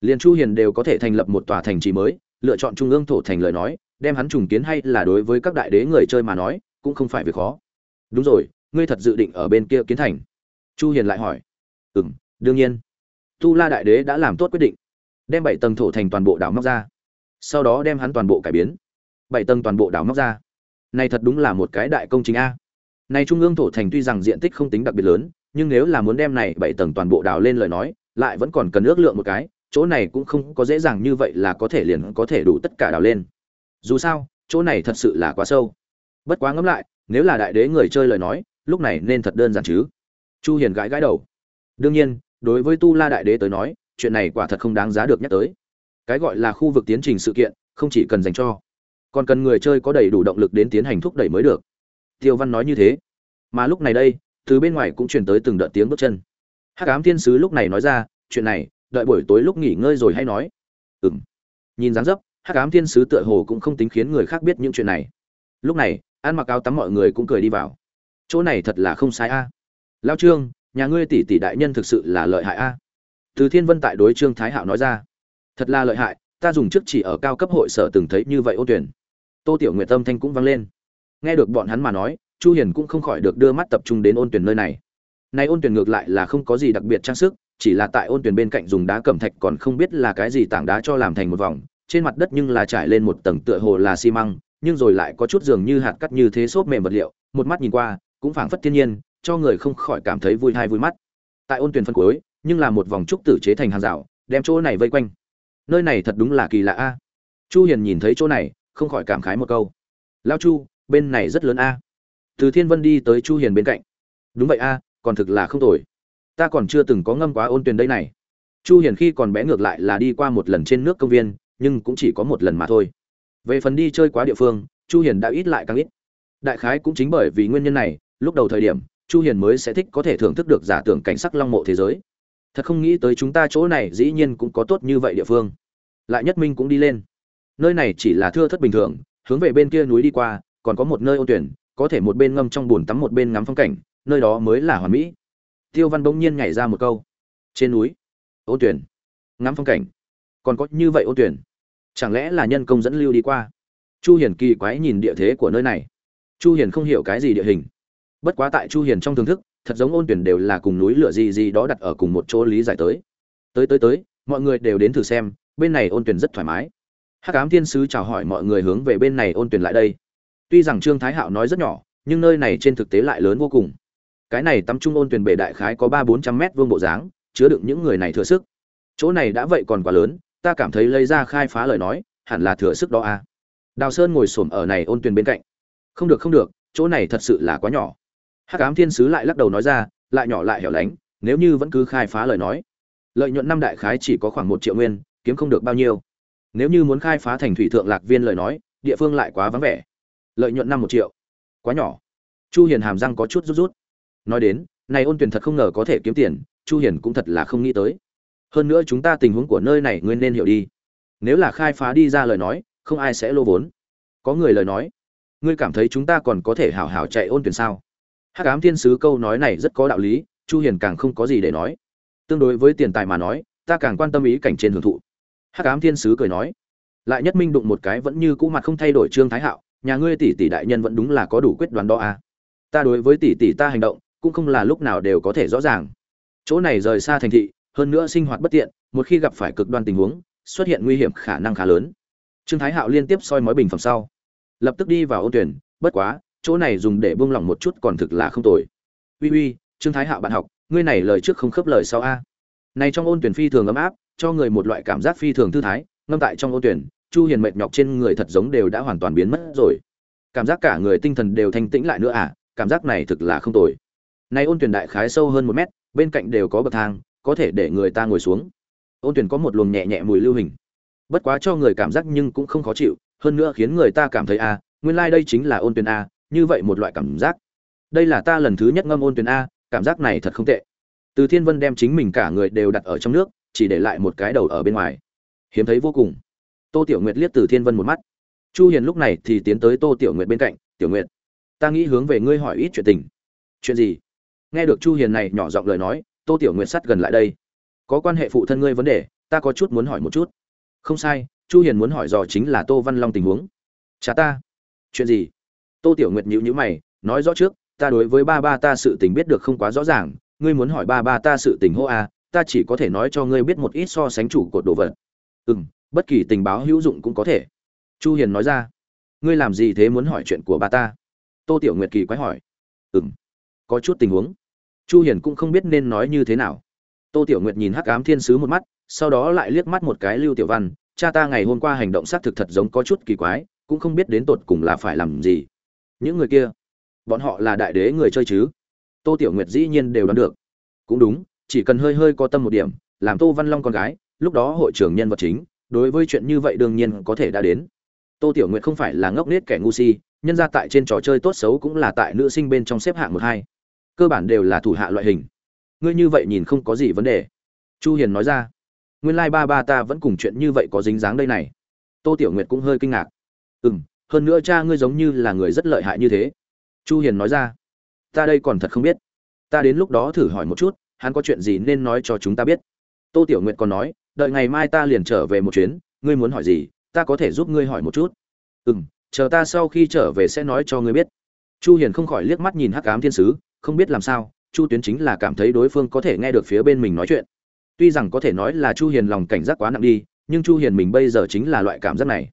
Liền chu hiền đều có thể thành lập một tòa thành trì mới, lựa chọn trung ương thổ thành lời nói, đem hắn trùng kiến hay là đối với các đại đế người chơi mà nói cũng không phải việc khó. Đúng rồi, ngươi thật dự định ở bên kia kiến thành? Chu hiền lại hỏi. Ừm, đương nhiên. Tu la đại đế đã làm tốt quyết định, đem bảy tầng thổ thành toàn bộ đảo móc ra. Sau đó đem hắn toàn bộ cải biến. Bảy tầng toàn bộ đảo móc ra. Này thật đúng là một cái đại công trình a. Này trung ương thổ thành tuy rằng diện tích không tính đặc biệt lớn, nhưng nếu là muốn đem này bảy tầng toàn bộ đào lên lời nói, lại vẫn còn cần ước lượng một cái, chỗ này cũng không có dễ dàng như vậy là có thể liền có thể đủ tất cả đào lên. Dù sao, chỗ này thật sự là quá sâu bất quá ngẫm lại, nếu là đại đế người chơi lời nói, lúc này nên thật đơn giản chứ. Chu hiền gãi gãi đầu. Đương nhiên, đối với tu la đại đế tới nói, chuyện này quả thật không đáng giá được nhắc tới. Cái gọi là khu vực tiến trình sự kiện, không chỉ cần dành cho, còn cần người chơi có đầy đủ động lực đến tiến hành thúc đẩy mới được. Tiêu văn nói như thế. Mà lúc này đây, từ bên ngoài cũng truyền tới từng đợt tiếng bước chân. Hắc ám thiên sứ lúc này nói ra, chuyện này, đợi buổi tối lúc nghỉ ngơi rồi hay nói. Ừm. Nhìn dáng dấp, hắc ám thiên sứ tựa hồ cũng không tính khiến người khác biết những chuyện này. Lúc này ăn mặc áo tắm mọi người cũng cười đi vào. Chỗ này thật là không sai a. À. lao trương, nhà ngươi tỷ tỷ đại nhân thực sự là lợi hại a. Từ thiên vân tại đối trương thái hạo nói ra. Thật là lợi hại, ta dùng trước chỉ ở cao cấp hội sở từng thấy như vậy ô tuyển. Tô tiểu nguyệt tâm thanh cũng vang lên. Nghe được bọn hắn mà nói, chu hiền cũng không khỏi được đưa mắt tập trung đến ôn tuyển nơi này. Nay ôn tuyển ngược lại là không có gì đặc biệt trang sức, chỉ là tại ôn tuyển bên cạnh dùng đá cẩm thạch còn không biết là cái gì tảng đá cho làm thành một vòng, trên mặt đất nhưng là trải lên một tầng tựa hồ là xi măng nhưng rồi lại có chút dường như hạt cắt như thế xốp mềm vật liệu, một mắt nhìn qua, cũng phảng phất thiên nhiên, cho người không khỏi cảm thấy vui thai vui mắt. Tại ôn tuyển phân cuối, nhưng là một vòng trúc tử chế thành hàng rào, đem chỗ này vây quanh. Nơi này thật đúng là kỳ lạ a. Chu hiền nhìn thấy chỗ này, không khỏi cảm khái một câu. Lao chu, bên này rất lớn a. Từ thiên vân đi tới chu hiền bên cạnh. Đúng vậy a, còn thực là không tồi. Ta còn chưa từng có ngâm quá ôn tuyển đây này. Chu hiền khi còn bé ngược lại là đi qua một lần trên nước công viên, nhưng cũng chỉ có một lần mà thôi về phần đi chơi quá địa phương, chu hiền đã ít lại càng ít. Đại khái cũng chính bởi vì nguyên nhân này, lúc đầu thời điểm, chu hiền mới sẽ thích có thể thưởng thức được giả tưởng cảnh sắc long mộ thế giới. Thật không nghĩ tới chúng ta chỗ này dĩ nhiên cũng có tốt như vậy địa phương. Lại nhất minh cũng đi lên. Nơi này chỉ là thưa thất bình thường, hướng về bên kia núi đi qua, còn có một nơi ôn tuyển, có thể một bên ngâm trong bùn tắm một bên ngắm phong cảnh, nơi đó mới là hoàn mỹ. Tiêu văn bỗng nhiên nhảy ra một câu. Trên núi, ôn tuyển, ngắm phong cảnh. Còn có như vậy ôn tuyển chẳng lẽ là nhân công dẫn lưu đi qua? Chu hiền kỳ quái nhìn địa thế của nơi này. Chu hiền không hiểu cái gì địa hình. Bất quá tại chu hiền trong thưởng thức, thật giống ôn tuyển đều là cùng núi lửa gì gì đó đặt ở cùng một chỗ lý giải tới. Tới tới tới, mọi người đều đến thử xem, bên này ôn tuyển rất thoải mái. Hắc ám thiên sứ chào hỏi mọi người hướng về bên này ôn tuyển lại đây. Tuy rằng trương thái hạo nói rất nhỏ, nhưng nơi này trên thực tế lại lớn vô cùng. Cái này tắm trung ôn tuyển bể đại khái có ba bốn trăm mét vuông bộ dáng, chứa đựng những người này thừa sức. Chỗ này đã vậy còn quá lớn ta cảm thấy lấy ra khai phá lời nói, hẳn là thừa sức đó a à. đào sơn ngồi xổm ở này ôn tuyền bên cạnh. Không được không được, chỗ này thật sự là quá nhỏ. Hắc ám thiên sứ lại lắc đầu nói ra, lại nhỏ lại hẻo lánh, nếu như vẫn cứ khai phá lời nói. Lợi nhuận năm đại khái chỉ có khoảng một triệu nguyên, kiếm không được bao nhiêu. Nếu như muốn khai phá thành thủy thượng lạc viên lời nói, địa phương lại quá vắng vẻ. Lợi nhuận năm một triệu. Quá nhỏ. Chu hiền hàm răng có chút rút rút. Nói đến, này ôn tuyển thật không ngờ có thể kiếm tiền, chu hiền cũng thật là không nghĩ tới hơn nữa chúng ta tình huống của nơi này nguyên nên hiểu đi. Nếu là khai phá đi ra lời nói, không ai sẽ lô vốn. Có người lời nói, ngươi cảm thấy chúng ta còn có thể hảo hảo chạy ôn tuyển sao? Hắc ám thiên sứ câu nói này rất có đạo lý, chu hiền càng không có gì để nói. Tương đối với tiền tài mà nói, ta càng quan tâm ý cảnh trên hưởng thụ. Hắc ám thiên sứ cười nói, lại nhất minh đụng một cái vẫn như cũ mặt không thay đổi trương thái hạo, nhà ngươi tỷ tỷ đại nhân vẫn đúng là có đủ quyết đoán đó à. ta đối với tỷ tỷ ta hành động, cũng không là lúc nào đều có thể rõ ràng. Chỗ này rời xa thành thị hơn nữa sinh hoạt bất tiện, một khi gặp phải cực đoan tình huống, xuất hiện nguy hiểm khả năng khá lớn. Trương thái hạo liên tiếp soi mói bình phẩm sau, lập tức đi vào ôn tuyển, bất quá, chỗ này dùng để buông lỏng một chút còn thực là không tồi. Uy uy, trương thái hạo bạn học, ngươi này lời trước không khớp lời sau a. Này trong ôn tuyển phi thường ấm áp, cho người một loại cảm giác phi thường thư thái, ngâm tại trong ôn tuyển, chu hiền mệt nhọc trên người thật giống đều đã hoàn toàn biến mất rồi. Cảm giác cả người tinh thần đều thanh tĩnh lại nữa à cảm giác này thực là không tồi. Này ôn tuyển đại khái sâu hơn một mét, bên cạnh đều có bậc thang có thể để người ta ngồi xuống. Ôn tuyển có một luồng nhẹ nhẹ mùi lưu hình. Bất quá cho người cảm giác nhưng cũng không khó chịu hơn nữa khiến người ta cảm thấy a à, nguyên lai đây chính là ôn tuyển a à, như vậy một loại cảm giác. Đây là ta lần thứ nhất ngâm ôn tuyển a à, cảm giác này thật không tệ. Từ thiên vân đem chính mình cả người đều đặt ở trong nước chỉ để lại một cái đầu ở bên ngoài. Hiếm thấy vô cùng. Tô tiểu nguyệt liếc từ thiên vân một mắt. Chu hiền lúc này thì tiến tới tô tiểu nguyệt bên cạnh tiểu nguyệt ta nghĩ hướng về ngươi hỏi ít chuyện tình. Chuyện gì? Nghe được chu hiền này nhỏ giọng lời nói tô tiểu nguyệt sát gần lại đây. Có quan hệ phụ thân ngươi vấn đề, ta có chút muốn hỏi một chút. Không sai, chu hiền muốn hỏi dò chính là tô văn long tình huống. Chả ta. Chuyện gì? Tô tiểu nguyệt nhíu nhíu mày, nói rõ trước, ta đối với ba ba ta sự tình biết được không quá rõ ràng, ngươi muốn hỏi ba ba ta sự tình hô a, ta chỉ có thể nói cho ngươi biết một ít so sánh chủ cột đồ vật. Ừm, bất kỳ tình báo hữu dụng cũng có thể. Chu hiền nói ra. Ngươi làm gì thế muốn hỏi chuyện của ba ta? Tô tiểu nguyệt kỳ quái hỏi. Ừm, có chút tình huống chu hiền cũng không biết nên nói như thế nào. Tô tiểu nguyệt nhìn hắc ám thiên sứ một mắt, sau đó lại liếc mắt một cái lưu tiểu văn, cha ta ngày hôm qua hành động xác thực thật giống có chút kỳ quái, cũng không biết đến tột cùng là phải làm gì. Những người kia, bọn họ là đại đế người chơi chứ? Tô tiểu nguyệt dĩ nhiên đều đoán được. Cũng đúng, chỉ cần hơi hơi có tâm một điểm, làm tô văn long con gái, lúc đó hội trưởng nhân vật chính, đối với chuyện như vậy đương nhiên có thể đã đến. Tô tiểu nguyệt không phải là ngốc nết kẻ ngu si, nhân ra tại trên trò chơi tốt xấu cũng là tại nữ sinh bên trong xếp hạng một hai cơ bản đều là thủ hạ loại hình. Ngươi như vậy nhìn không có gì vấn đề. Chu hiền nói ra. Nguyên lai ba ba ta vẫn cùng chuyện như vậy có dính dáng đây này. Tô tiểu nguyệt cũng hơi kinh ngạc. Ừm, hơn nữa cha ngươi giống như là người rất lợi hại như thế. Chu hiền nói ra. Ta đây còn thật không biết. Ta đến lúc đó thử hỏi một chút, hắn có chuyện gì nên nói cho chúng ta biết. Tô tiểu nguyệt còn nói, đợi ngày mai ta liền trở về một chuyến, ngươi muốn hỏi gì, ta có thể giúp ngươi hỏi một chút. Ừm, chờ ta sau khi trở về sẽ nói cho ngươi biết. Chu hiền không khỏi liếc mắt nhìn hắc ám thiên sứ không biết làm sao, chu tuyến chính là cảm thấy đối phương có thể nghe được phía bên mình nói chuyện. Tuy rằng có thể nói là chu hiền lòng cảnh giác quá nặng đi, nhưng chu hiền mình bây giờ chính là loại cảm giác này.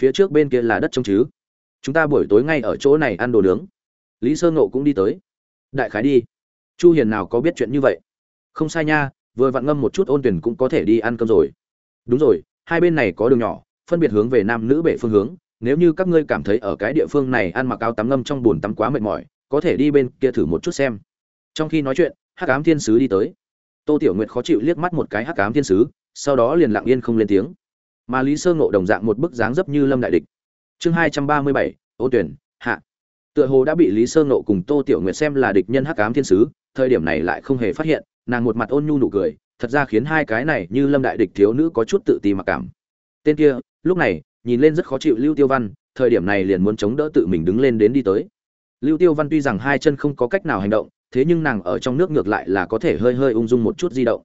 Phía trước bên kia là đất trông chứ? Chúng ta buổi tối ngay ở chỗ này ăn đồ nướng. Lý sơ ngộ cũng đi tới. Đại khái đi. Chu hiền nào có biết chuyện như vậy? Không sai nha, vừa vặn ngâm một chút ôn tuyển cũng có thể đi ăn cơm rồi. Đúng rồi, hai bên này có đường nhỏ, phân biệt hướng về nam nữ bể phương hướng. Nếu như các ngươi cảm thấy ở cái địa phương này ăn mặc áo tắm ngâm trong bùn tắm quá mệt mỏi có thể đi bên kia thử một chút xem. Trong khi nói chuyện, hắc ám thiên sứ đi tới. Tô tiểu nguyệt khó chịu liếc mắt một cái hắc ám thiên sứ, sau đó liền lặng yên không lên tiếng. Mà lý sơ ngộ đồng dạng một bức dáng dấp như lâm đại địch. Chương hai trăm ba mươi bảy, ô tuyển hạ. Tựa hồ đã bị lý sơ ngộ cùng tô tiểu nguyệt xem là địch nhân hắc ám thiên sứ, thời điểm này lại không hề phát hiện, nàng một mặt ôn nhu nụ cười, thật ra khiến hai cái này như lâm đại địch thiếu nữ có chút tự ti mặc cảm. Tên kia, lúc này, nhìn lên rất khó chịu lưu tiêu văn, thời điểm này liền muốn chống đỡ tự mình đứng lên đến đi tới lưu tiêu văn tuy rằng hai chân không có cách nào hành động, thế nhưng nàng ở trong nước ngược lại là có thể hơi hơi ung dung một chút di động.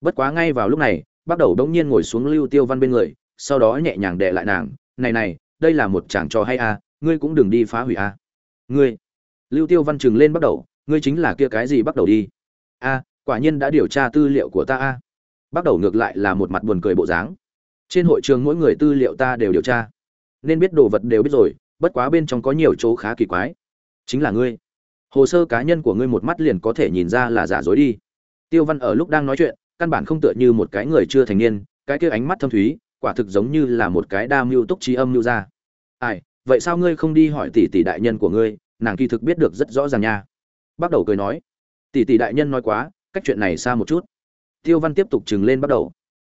Bất quá ngay vào lúc này bắt đầu đống nhiên ngồi xuống lưu tiêu văn bên người, sau đó nhẹ nhàng đè lại nàng, này này, đây là một chàng trò hay à ngươi cũng đừng đi phá hủy à. Ngươi? Lưu tiêu văn chừng lên bắt đầu, ngươi chính là kia cái gì bắt đầu đi? A, quả nhiên đã điều tra tư liệu của ta a. Bắt đầu ngược lại là một mặt buồn cười bộ dáng. Trên hội trường mỗi người tư liệu ta đều điều tra. Nên biết đồ vật đều biết rồi, bất quá bên trong có nhiều chỗ khá kỳ quái chính là ngươi. Hồ sơ cá nhân của ngươi một mắt liền có thể nhìn ra là giả dối đi. Tiêu văn ở lúc đang nói chuyện, căn bản không tựa như một cái người chưa thành niên, cái kia ánh mắt thâm thúy, quả thực giống như là một cái đa mưu túc trí âm mưu ra. Ai, vậy sao ngươi không đi hỏi tỷ tỷ đại nhân của ngươi, nàng kỳ thực biết được rất rõ ràng nha. Bắt đầu cười nói. Tỷ tỷ đại nhân nói quá, cách chuyện này xa một chút. Tiêu văn tiếp tục chừng lên bắt đầu.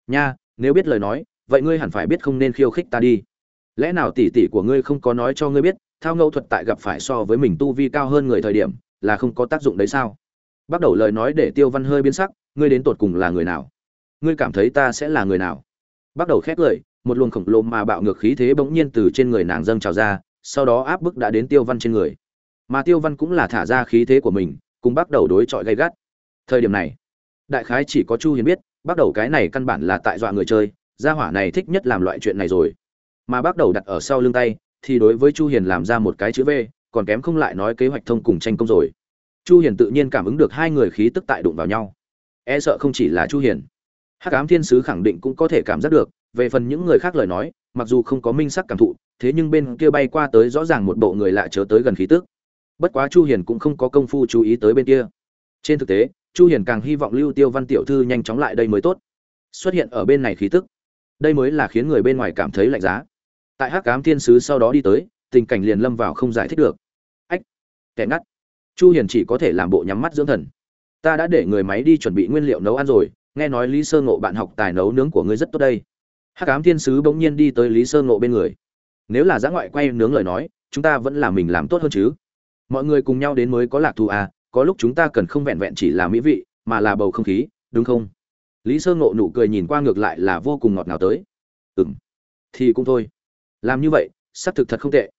Nha, nếu biết lời nói, vậy ngươi hẳn phải biết không nên khiêu khích ta đi lẽ nào tỷ tỷ của ngươi không có nói cho ngươi biết, thao ngẫu thuật tại gặp phải so với mình tu vi cao hơn người thời điểm, là không có tác dụng đấy sao? Bắt đầu lời nói để tiêu văn hơi biến sắc, ngươi đến tột cùng là người nào? Ngươi cảm thấy ta sẽ là người nào? Bắt đầu khét lời, một luồng khổng lồ mà bạo ngược khí thế bỗng nhiên từ trên người nàng dâng trào ra, sau đó áp bức đã đến tiêu văn trên người. Mà tiêu văn cũng là thả ra khí thế của mình, cùng bắt đầu đối chọi gay gắt. Thời điểm này, đại khái chỉ có chu hiền biết, bắt đầu cái này căn bản là tại dọa người chơi, gia hỏa này thích nhất làm loại chuyện này rồi mà bắt đầu đặt ở sau lưng tay, thì đối với chu hiền làm ra một cái chữ v, còn kém không lại nói kế hoạch thông cùng tranh công rồi. Chu hiền tự nhiên cảm ứng được hai người khí tức tại đụng vào nhau. E sợ không chỉ là chu hiền. Hắc ám thiên sứ khẳng định cũng có thể cảm giác được, về phần những người khác lời nói, mặc dù không có minh sắc cảm thụ, thế nhưng bên kia bay qua tới rõ ràng một bộ người lạ chớ tới gần khí tức. Bất quá chu hiền cũng không có công phu chú ý tới bên kia. Trên thực tế, chu hiền càng hy vọng lưu tiêu văn tiểu thư nhanh chóng lại đây mới tốt. Xuất hiện ở bên này khí tức. Đây mới là khiến người bên ngoài cảm thấy lạnh giá tại hắc ám thiên sứ sau đó đi tới, tình cảnh liền lâm vào không giải thích được. Ách, kẻ ngắt. Chu hiền chỉ có thể làm bộ nhắm mắt dưỡng thần. Ta đã để người máy đi chuẩn bị nguyên liệu nấu ăn rồi, nghe nói lý sơ ngộ bạn học tài nấu nướng của ngươi rất tốt đây. Hắc ám thiên sứ bỗng nhiên đi tới lý sơ ngộ bên người. Nếu là giã ngoại quay nướng lời nói, chúng ta vẫn là mình làm tốt hơn chứ. Mọi người cùng nhau đến mới có lạc thù à có lúc chúng ta cần không vẹn vẹn chỉ là mỹ vị, mà là bầu không khí, đúng không? Lý sơ ngộ nụ cười nhìn qua ngược lại là vô cùng ngọt ngào tới. Ừm, thì cũng thôi làm như vậy, xác thực thật không tệ.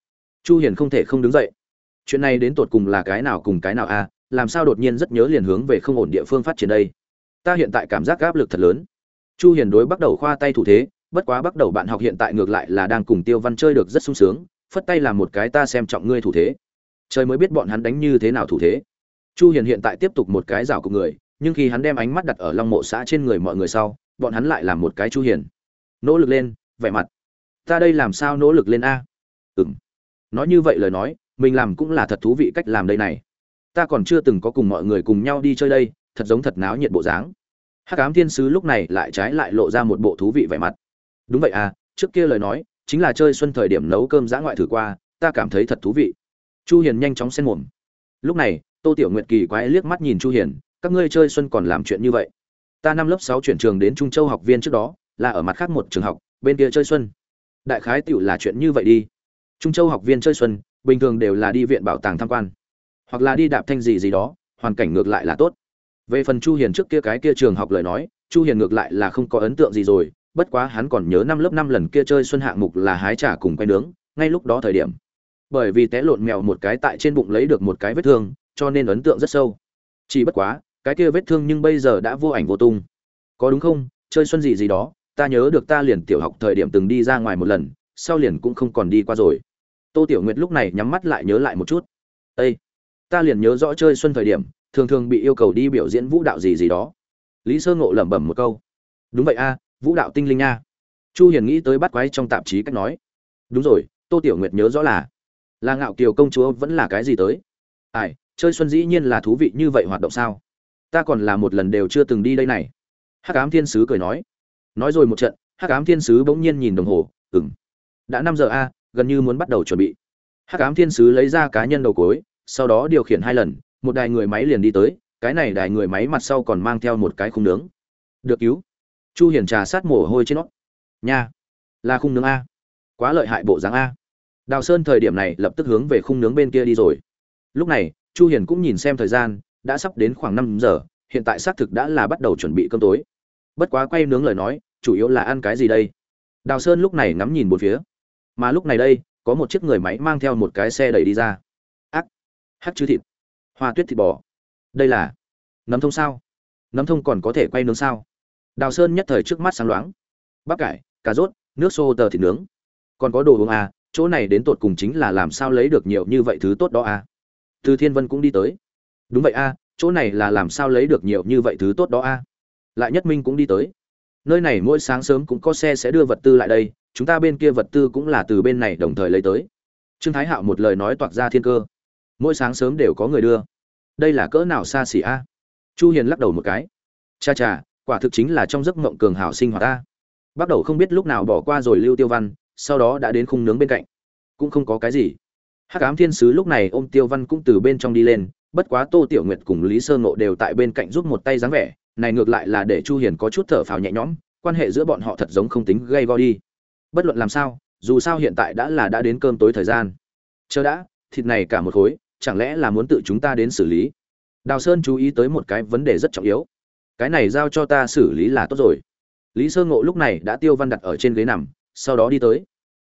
Chu hiền không thể không đứng dậy. Chuyện này đến tột cùng là cái nào cùng cái nào à làm sao đột nhiên rất nhớ liền hướng về không ổn địa phương phát triển đây? Ta hiện tại cảm giác áp lực thật lớn. Chu hiền đối bắt đầu khoa tay thủ thế, bất quá bắt đầu bạn học hiện tại ngược lại là đang cùng tiêu văn chơi được rất sung sướng, phất tay làm một cái ta xem trọng ngươi thủ thế. Trời mới biết bọn hắn đánh như thế nào thủ thế. Chu hiền hiện tại tiếp tục một cái rào của người, nhưng khi hắn đem ánh mắt đặt ở long mộ xã trên người mọi người sau, bọn hắn lại làm một cái chu hiền. Nỗ lực lên, vẻ mặt ta đây làm sao nỗ lực lên a? Ừng nói như vậy lời nói, mình làm cũng là thật thú vị cách làm đây này. Ta còn chưa từng có cùng mọi người cùng nhau đi chơi đây, thật giống thật náo nhiệt bộ dáng. Hắc ám thiên sứ lúc này lại trái lại lộ ra một bộ thú vị vẻ mặt. Đúng vậy à trước kia lời nói, chính là chơi xuân thời điểm nấu cơm giã ngoại thử qua, ta cảm thấy thật thú vị. Chu hiền nhanh chóng xen mồm. Lúc này, tô tiểu nguyệt kỳ quái liếc mắt nhìn chu hiền, các ngươi chơi xuân còn làm chuyện như vậy? Ta năm lớp 6 chuyển trường đến trung châu học viên trước đó, là ở mặt khác một trường học, bên kia chơi xuân đại khái tiểu là chuyện như vậy đi. Trung châu học viên chơi xuân, bình thường đều là đi viện bảo tàng tham quan, hoặc là đi đạp thanh gì gì đó, hoàn cảnh ngược lại là tốt. Về phần chu hiền trước kia cái kia trường học lời nói, chu hiền ngược lại là không có ấn tượng gì rồi, bất quá hắn còn nhớ năm lớp năm lần kia chơi xuân hạng mục là hái trà cùng quay nướng, ngay lúc đó thời điểm. Bởi vì té lộn mèo một cái tại trên bụng lấy được một cái vết thương, cho nên ấn tượng rất sâu. Chỉ bất quá, cái kia vết thương nhưng bây giờ đã vô ảnh vô tung. Có đúng không? Chơi xuân gì gì đó ta nhớ được ta liền tiểu học thời điểm từng đi ra ngoài một lần, sau liền cũng không còn đi qua rồi. Tô tiểu nguyệt lúc này nhắm mắt lại nhớ lại một chút. Ây ta liền nhớ rõ chơi xuân thời điểm, thường thường bị yêu cầu đi biểu diễn vũ đạo gì gì đó. Lý sơ ngộ lẩm bẩm một câu. Đúng vậy a, vũ đạo tinh linh nha. Chu hiền nghĩ tới bắt quái trong tạp chí cách nói. Đúng rồi, tô tiểu nguyệt nhớ rõ là. Là ngạo kiều công chúa vẫn là cái gì tới? Ai, chơi xuân dĩ nhiên là thú vị như vậy hoạt động sao? Ta còn là một lần đều chưa từng đi đây này. Hắc ám thiên sứ cười nói nói rồi một trận, hắc ám thiên sứ bỗng nhiên nhìn đồng hồ ừng đã năm giờ a, gần như muốn bắt đầu chuẩn bị. Hắc ám thiên sứ lấy ra cá nhân đầu cối, sau đó điều khiển hai lần, một đài người máy liền đi tới, cái này đài người máy mặt sau còn mang theo một cái khung nướng. Được cứu. Chu hiển trà sát mồ hôi trên nó. Nha, là khung nướng a. Quá lợi hại bộ dáng a. Đào sơn thời điểm này lập tức hướng về khung nướng bên kia đi rồi. Lúc này, chu hiển cũng nhìn xem thời gian, đã sắp đến khoảng năm giờ, hiện tại xác thực đã là bắt đầu chuẩn bị cơm tối. Bất quá quay nướng lời nói chủ yếu là ăn cái gì đây? Đào sơn lúc này ngắm nhìn một phía. Mà lúc này đây có một chiếc người máy mang theo một cái xe đẩy đi ra. Ác! Hắc chứ thịt. Hoa tuyết thịt bò. Đây là nấm thông sao? Nấm thông còn có thể quay nướng sao? Đào sơn nhất thời trước mắt sáng loáng. Bắp cải cà rốt nước xô tờ thịt nướng. Còn có đồ uống à, chỗ này đến tột cùng chính là làm sao lấy được nhiều như vậy thứ tốt đó à. từ thiên vân cũng đi tới. Đúng vậy à, chỗ này là làm sao lấy được nhiều như vậy thứ tốt đó à. lại nhất minh cũng đi tới nơi này mỗi sáng sớm cũng có xe sẽ đưa vật tư lại đây, chúng ta bên kia vật tư cũng là từ bên này đồng thời lấy tới. Trương thái hạo một lời nói toạc ra thiên cơ. Mỗi sáng sớm đều có người đưa. Đây là cỡ nào xa xỉ a? Chu hiền lắc đầu một cái. Cha cha, quả thực chính là trong giấc mộng cường hảo sinh hoạt ta. Bắt đầu không biết lúc nào bỏ qua rồi lưu tiêu văn, sau đó đã đến khung nướng bên cạnh. Cũng không có cái gì. Hắc ám thiên sứ lúc này ôm tiêu văn cũng từ bên trong đi lên, bất quá tô tiểu nguyệt cùng lý sơ ngộ đều tại bên cạnh giúp một tay dáng vẻ này ngược lại là để chu hiền có chút thở phào nhẹ nhõm, quan hệ giữa bọn họ thật giống không tính gây go đi. Bất luận làm sao, dù sao hiện tại đã là đã đến cơm tối thời gian. Chờ đã, thịt này cả một khối, chẳng lẽ là muốn tự chúng ta đến xử lý? Đào sơn chú ý tới một cái vấn đề rất trọng yếu. Cái này giao cho ta xử lý là tốt rồi. Lý sơ ngộ lúc này đã tiêu văn đặt ở trên ghế nằm, sau đó đi tới.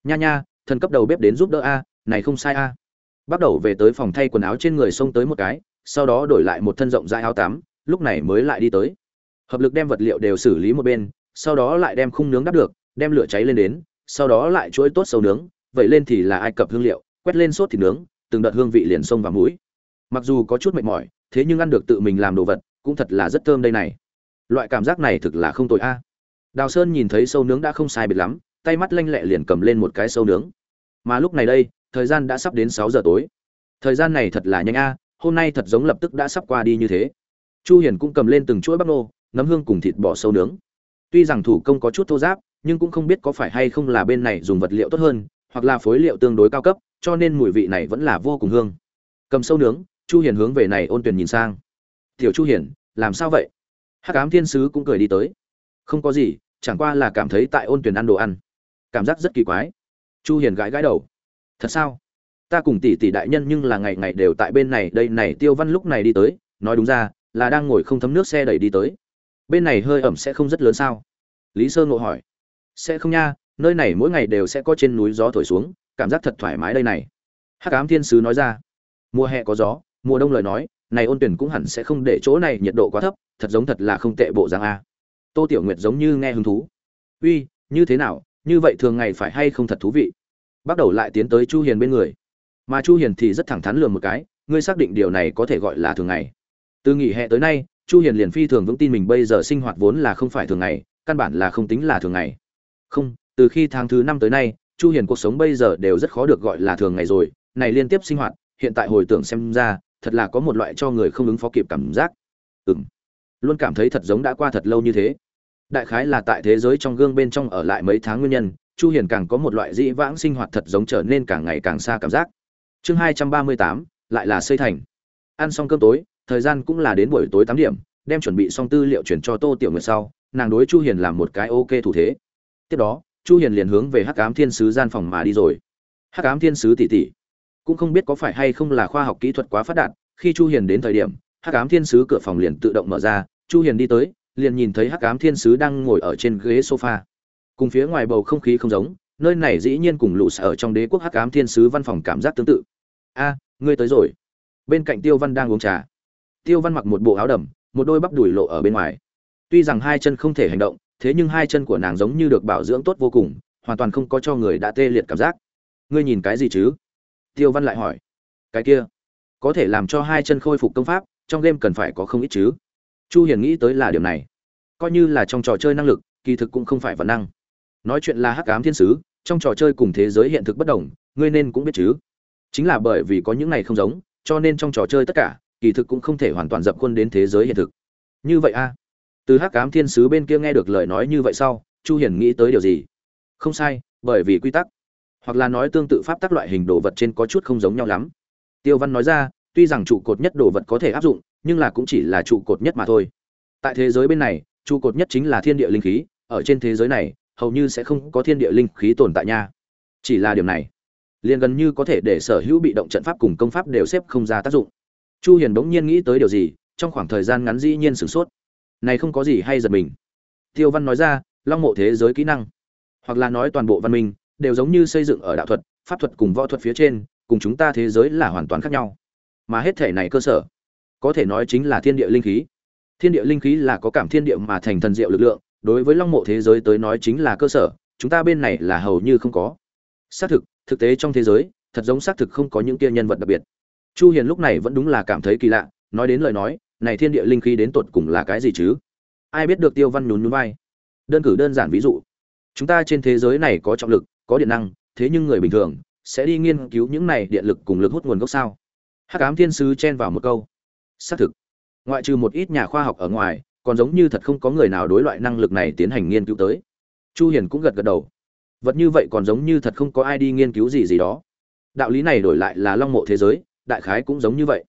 Nha nha, thần cấp đầu bếp đến giúp đỡ a, này không sai a. Bắt đầu về tới phòng thay quần áo trên người xông tới một cái, sau đó đổi lại một thân rộng dài áo tắm lúc này mới lại đi tới. Hợp lực đem vật liệu đều xử lý một bên, sau đó lại đem khung nướng đắp được, đem lửa cháy lên đến, sau đó lại chuỗi tốt sâu nướng vậy lên thì là ai cập hương liệu, quét lên sốt thịt nướng, từng đợt hương vị liền sông vào mũi. Mặc dù có chút mệt mỏi, thế nhưng ăn được tự mình làm đồ vật, cũng thật là rất thơm đây này. Loại cảm giác này thực là không tồi a. Đào sơn nhìn thấy sâu nướng đã không sai biệt lắm, tay mắt lanh lẹ liền cầm lên một cái sâu nướng. Mà lúc này đây, thời gian đã sắp đến sáu giờ tối. Thời gian này thật là nhanh a, hôm nay thật giống lập tức đã sắp qua đi như thế chu hiền cũng cầm lên từng chuỗi bắp nô nấm hương cùng thịt bò sâu nướng. Tuy rằng thủ công có chút thô giáp, nhưng cũng không biết có phải hay không là bên này dùng vật liệu tốt hơn, hoặc là phối liệu tương đối cao cấp, cho nên mùi vị này vẫn là vô cùng hương. Cầm sâu nướng, chu hiền hướng về này ôn Tuyền nhìn sang. Tiểu chu hiền, làm sao vậy? Hắc ám thiên sứ cũng cười đi tới. Không có gì, chẳng qua là cảm thấy tại ôn Tuyền ăn đồ ăn. Cảm giác rất kỳ quái. Chu hiền gãi gãi đầu. Thật sao? Ta cùng tỷ tỷ đại nhân nhưng là ngày ngày đều tại bên này, đây này tiêu văn lúc này đi tới, nói đúng ra là đang ngồi không thấm nước xe đẩy đi tới. Bên này hơi ẩm sẽ không rất lớn sao? Lý sơ ngộ hỏi. Sẽ không nha, nơi này mỗi ngày đều sẽ có trên núi gió thổi xuống, cảm giác thật thoải mái đây này. Hắc ám thiên sứ nói ra. Mùa hè có gió, mùa đông lời nói, này ôn tuyển cũng hẳn sẽ không để chỗ này nhiệt độ quá thấp, thật giống thật là không tệ bộ dáng a. Tô tiểu nguyệt giống như nghe hứng thú. Uy, như thế nào, như vậy thường ngày phải hay không thật thú vị? Bắt đầu lại tiến tới chu hiền bên người. Mà chu hiền thì rất thẳng thắn lườm một cái, ngươi xác định điều này có thể gọi là thường ngày từ nghỉ hè tới nay chu hiền liền phi thường vững tin mình bây giờ sinh hoạt vốn là không phải thường ngày căn bản là không tính là thường ngày. Không từ khi tháng thứ năm tới nay chu hiền cuộc sống bây giờ đều rất khó được gọi là thường ngày rồi. Này liên tiếp sinh hoạt hiện tại hồi tưởng xem ra thật là có một loại cho người không ứng phó kịp cảm giác. Ừm luôn cảm thấy thật giống đã qua thật lâu như thế. Đại khái là tại thế giới trong gương bên trong ở lại mấy tháng nguyên nhân chu hiền càng có một loại dĩ vãng sinh hoạt thật giống trở nên càng ngày càng xa cảm giác. Chương 238, lại là xây thành. Ăn xong cơm tối thời gian cũng là đến buổi tối 8 điểm, đem chuẩn bị xong tư liệu chuyển cho tô tiểu nguyệt sau, nàng đối chu hiền làm một cái ok thủ thế. Tiếp đó, chu hiền liền hướng về hắc ám thiên sứ gian phòng mà đi rồi. Hắc ám thiên sứ tỷ tỷ, cũng không biết có phải hay không là khoa học kỹ thuật quá phát đạt, khi chu hiền đến thời điểm, hắc ám thiên sứ cửa phòng liền tự động mở ra, chu hiền đi tới, liền nhìn thấy hắc ám thiên sứ đang ngồi ở trên ghế sofa. Cùng phía ngoài bầu không khí không giống, nơi này dĩ nhiên cùng lũ ở trong đế quốc hắc ám thiên sứ văn phòng cảm giác tương tự. A, ngươi tới rồi. Bên cạnh tiêu văn đang uống trà tiêu văn mặc một bộ áo đầm, một đôi bắp đùi lộ ở bên ngoài. Tuy rằng hai chân không thể hành động, thế nhưng hai chân của nàng giống như được bảo dưỡng tốt vô cùng, hoàn toàn không có cho người đã tê liệt cảm giác. Ngươi nhìn cái gì chứ? Tiêu văn lại hỏi. Cái kia, có thể làm cho hai chân khôi phục công pháp, trong game cần phải có không ít chứ? Chu hiền nghĩ tới là điều này. Coi như là trong trò chơi năng lực, kỳ thực cũng không phải vật năng. Nói chuyện là hắc ám thiên sứ, trong trò chơi cùng thế giới hiện thực bất đồng, ngươi nên cũng biết chứ. Chính là bởi vì có những này không giống, cho nên trong trò chơi tất cả kỳ thực cũng không thể hoàn toàn dập khuôn đến thế giới hiện thực. Như vậy a? Từ hắc ám thiên sứ bên kia nghe được lời nói như vậy sau, chu hiền nghĩ tới điều gì? Không sai, bởi vì quy tắc. Hoặc là nói tương tự pháp tắc loại hình đồ vật trên có chút không giống nhau lắm. Tiêu văn nói ra, tuy rằng trụ cột nhất đồ vật có thể áp dụng, nhưng là cũng chỉ là trụ cột nhất mà thôi. Tại thế giới bên này, trụ cột nhất chính là thiên địa linh khí, ở trên thế giới này, hầu như sẽ không có thiên địa linh khí tồn tại nha. Chỉ là điều này, liền gần như có thể để sở hữu bị động trận pháp cùng công pháp đều xếp không ra tác dụng chu hiền bỗng nhiên nghĩ tới điều gì, trong khoảng thời gian ngắn dĩ nhiên sửng sốt. Này không có gì hay giật mình. Tiêu văn nói ra, long mộ thế giới kỹ năng, hoặc là nói toàn bộ văn minh, đều giống như xây dựng ở đạo thuật, pháp thuật cùng võ thuật phía trên, cùng chúng ta thế giới là hoàn toàn khác nhau. Mà hết thể này cơ sở, có thể nói chính là thiên địa linh khí. Thiên địa linh khí là có cảm thiên địa mà thành thần diệu lực lượng, đối với long mộ thế giới tới nói chính là cơ sở, chúng ta bên này là hầu như không có. Xác thực thực tế trong thế giới, thật giống xác thực không có những kia nhân vật đặc biệt chu hiền lúc này vẫn đúng là cảm thấy kỳ lạ, nói đến lời nói, này thiên địa linh khí đến tột cùng là cái gì chứ? Ai biết được tiêu văn nhún nhún vai. Đơn cử đơn giản ví dụ, chúng ta trên thế giới này có trọng lực, có điện năng, thế nhưng người bình thường sẽ đi nghiên cứu những này điện lực cùng lực hút nguồn gốc sao? Hắc ám thiên sứ chen vào một câu. Xác thực, ngoại trừ một ít nhà khoa học ở ngoài, còn giống như thật không có người nào đối loại năng lực này tiến hành nghiên cứu tới. Chu hiền cũng gật gật đầu. Vật như vậy còn giống như thật không có ai đi nghiên cứu gì gì đó. Đạo lý này đổi lại là long mộ thế giới đại khái cũng giống như vậy.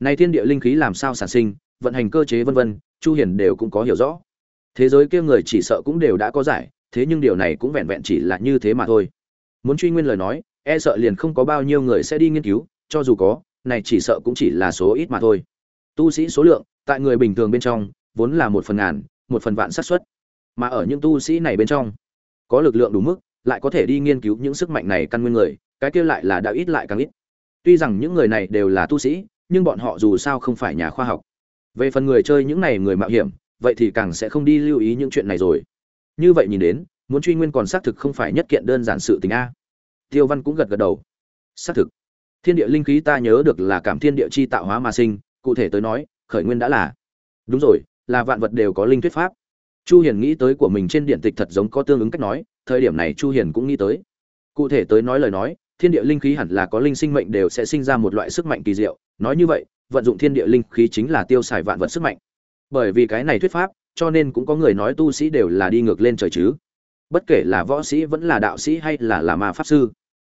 Này thiên địa linh khí làm sao sản sinh, vận hành cơ chế vân vân, chu hiền đều cũng có hiểu rõ. Thế giới kia người chỉ sợ cũng đều đã có giải, thế nhưng điều này cũng vẹn vẹn chỉ là như thế mà thôi. Muốn truy nguyên lời nói e sợ liền không có bao nhiêu người sẽ đi nghiên cứu, cho dù có, này chỉ sợ cũng chỉ là số ít mà thôi. Tu sĩ số lượng, tại người bình thường bên trong, vốn là một phần ngàn, một phần vạn xác suất. Mà ở những tu sĩ này bên trong, có lực lượng đủ mức, lại có thể đi nghiên cứu những sức mạnh này căn nguyên người, cái kia lại là đã ít lại càng ít tuy rằng những người này đều là tu sĩ, nhưng bọn họ dù sao không phải nhà khoa học. Về phần người chơi những này người mạo hiểm, vậy thì càng sẽ không đi lưu ý những chuyện này rồi. Như vậy nhìn đến, muốn truy nguyên còn xác thực không phải nhất kiện đơn giản sự tình a. Tiêu văn cũng gật gật đầu. Xác thực. Thiên địa linh khí ta nhớ được là cảm thiên địa chi tạo hóa mà sinh, cụ thể tới nói, khởi nguyên đã là. Đúng rồi, là vạn vật đều có linh thuyết pháp. Chu hiền nghĩ tới của mình trên điện tịch thật giống có tương ứng cách nói, thời điểm này chu hiền cũng nghĩ tới. Cụ thể tới nói lời nói thiên địa linh khí hẳn là có linh sinh mệnh đều sẽ sinh ra một loại sức mạnh kỳ diệu. Nói như vậy, vận dụng thiên địa linh khí chính là tiêu xài vạn vật sức mạnh. Bởi vì cái này thuyết pháp, cho nên cũng có người nói tu sĩ đều là đi ngược lên trời chứ. Bất kể là võ sĩ vẫn là đạo sĩ hay là là ma pháp sư.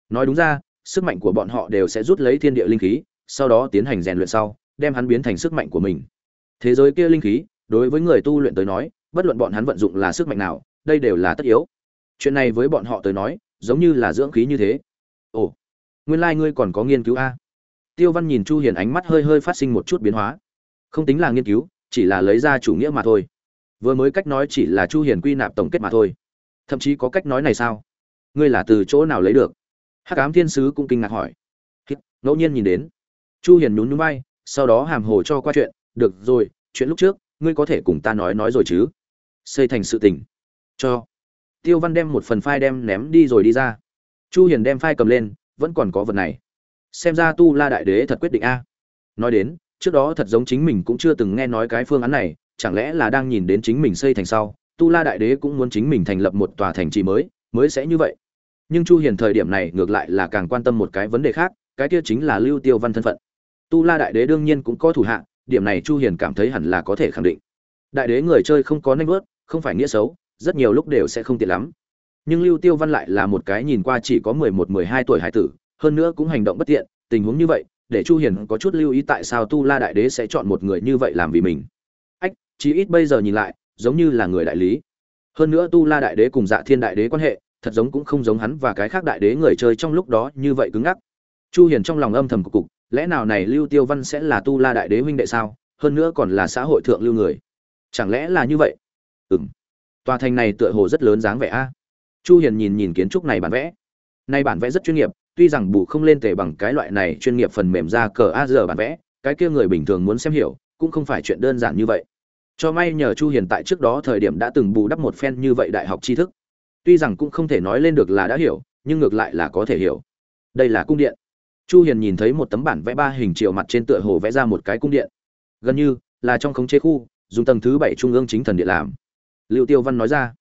Nói đúng ra, sức mạnh của bọn họ đều sẽ rút lấy thiên địa linh khí, sau đó tiến hành rèn luyện sau, đem hắn biến thành sức mạnh của mình. Thế giới kia linh khí, đối với người tu luyện tới nói, bất luận bọn hắn vận dụng là sức mạnh nào, đây đều là tất yếu. Chuyện này với bọn họ tới nói, giống như là dưỡng khí như thế ồ, nguyên lai、like、ngươi còn có nghiên cứu a. Tiêu văn nhìn chu hiền ánh mắt hơi hơi phát sinh một chút biến hóa. Không tính là nghiên cứu, chỉ là lấy ra chủ nghĩa mà thôi. Vừa mới cách nói chỉ là chu hiền quy nạp tổng kết mà thôi. Thậm chí có cách nói này sao? Ngươi là từ chỗ nào lấy được? Hắc ám thiên sứ cũng kinh ngạc hỏi. Ngẫu nhiên nhìn đến. Chu hiền nhún nhún vai, sau đó hàm hồ cho qua chuyện. Được rồi, chuyện lúc trước, ngươi có thể cùng ta nói nói rồi chứ? Xây thành sự tình. Cho. Tiêu văn đem một phần file đem ném đi rồi đi ra chu hiền đem phai cầm lên, vẫn còn có vật này. Xem ra tu la đại đế thật quyết định a. Nói đến, trước đó thật giống chính mình cũng chưa từng nghe nói cái phương án này, chẳng lẽ là đang nhìn đến chính mình xây thành sau, tu la đại đế cũng muốn chính mình thành lập một tòa thành trì mới mới sẽ như vậy. Nhưng chu hiền thời điểm này ngược lại là càng quan tâm một cái vấn đề khác, cái kia chính là lưu tiêu văn thân phận. Tu la đại đế đương nhiên cũng có thủ hạ, điểm này chu hiền cảm thấy hẳn là có thể khẳng định. Đại đế người chơi không có nanh vớt không phải nghĩa xấu, rất nhiều lúc đều sẽ không tiện lắm nhưng lưu tiêu văn lại là một cái nhìn qua chỉ có 11-12 tuổi hải tử, hơn nữa cũng hành động bất tiện, tình huống như vậy, để chu hiền có chút lưu ý tại sao tu la đại đế sẽ chọn một người như vậy làm vì mình. Ách, chí ít bây giờ nhìn lại, giống như là người đại lý. Hơn nữa tu la đại đế cùng dạ thiên đại đế quan hệ, thật giống cũng không giống hắn và cái khác đại đế người chơi trong lúc đó như vậy cứng ngắc. Chu hiền trong lòng âm thầm cục cục, lẽ nào này lưu tiêu văn sẽ là tu la đại đế huynh đệ sao, hơn nữa còn là xã hội thượng lưu người? Chẳng lẽ là như vậy? Ừm. Tòa thành này tựa hồ rất lớn dáng vẻ a chu hiền nhìn nhìn kiến trúc này bản vẽ. Nay bản vẽ rất chuyên nghiệp, tuy rằng bù không lên tề bằng cái loại này chuyên nghiệp phần mềm ra cờ a giờ bản vẽ, cái kia người bình thường muốn xem hiểu, cũng không phải chuyện đơn giản như vậy. Cho may nhờ chu hiền tại trước đó thời điểm đã từng bù đắp một phen như vậy đại học tri thức. Tuy rằng cũng không thể nói lên được là đã hiểu, nhưng ngược lại là có thể hiểu. Đây là cung điện. Chu hiền nhìn thấy một tấm bản vẽ ba hình triệu mặt trên tựa hồ vẽ ra một cái cung điện. Gần như là trong khống chế khu, dùng tầng thứ bảy trung ương chính thần điện làm. Lưu tiêu văn nói ra.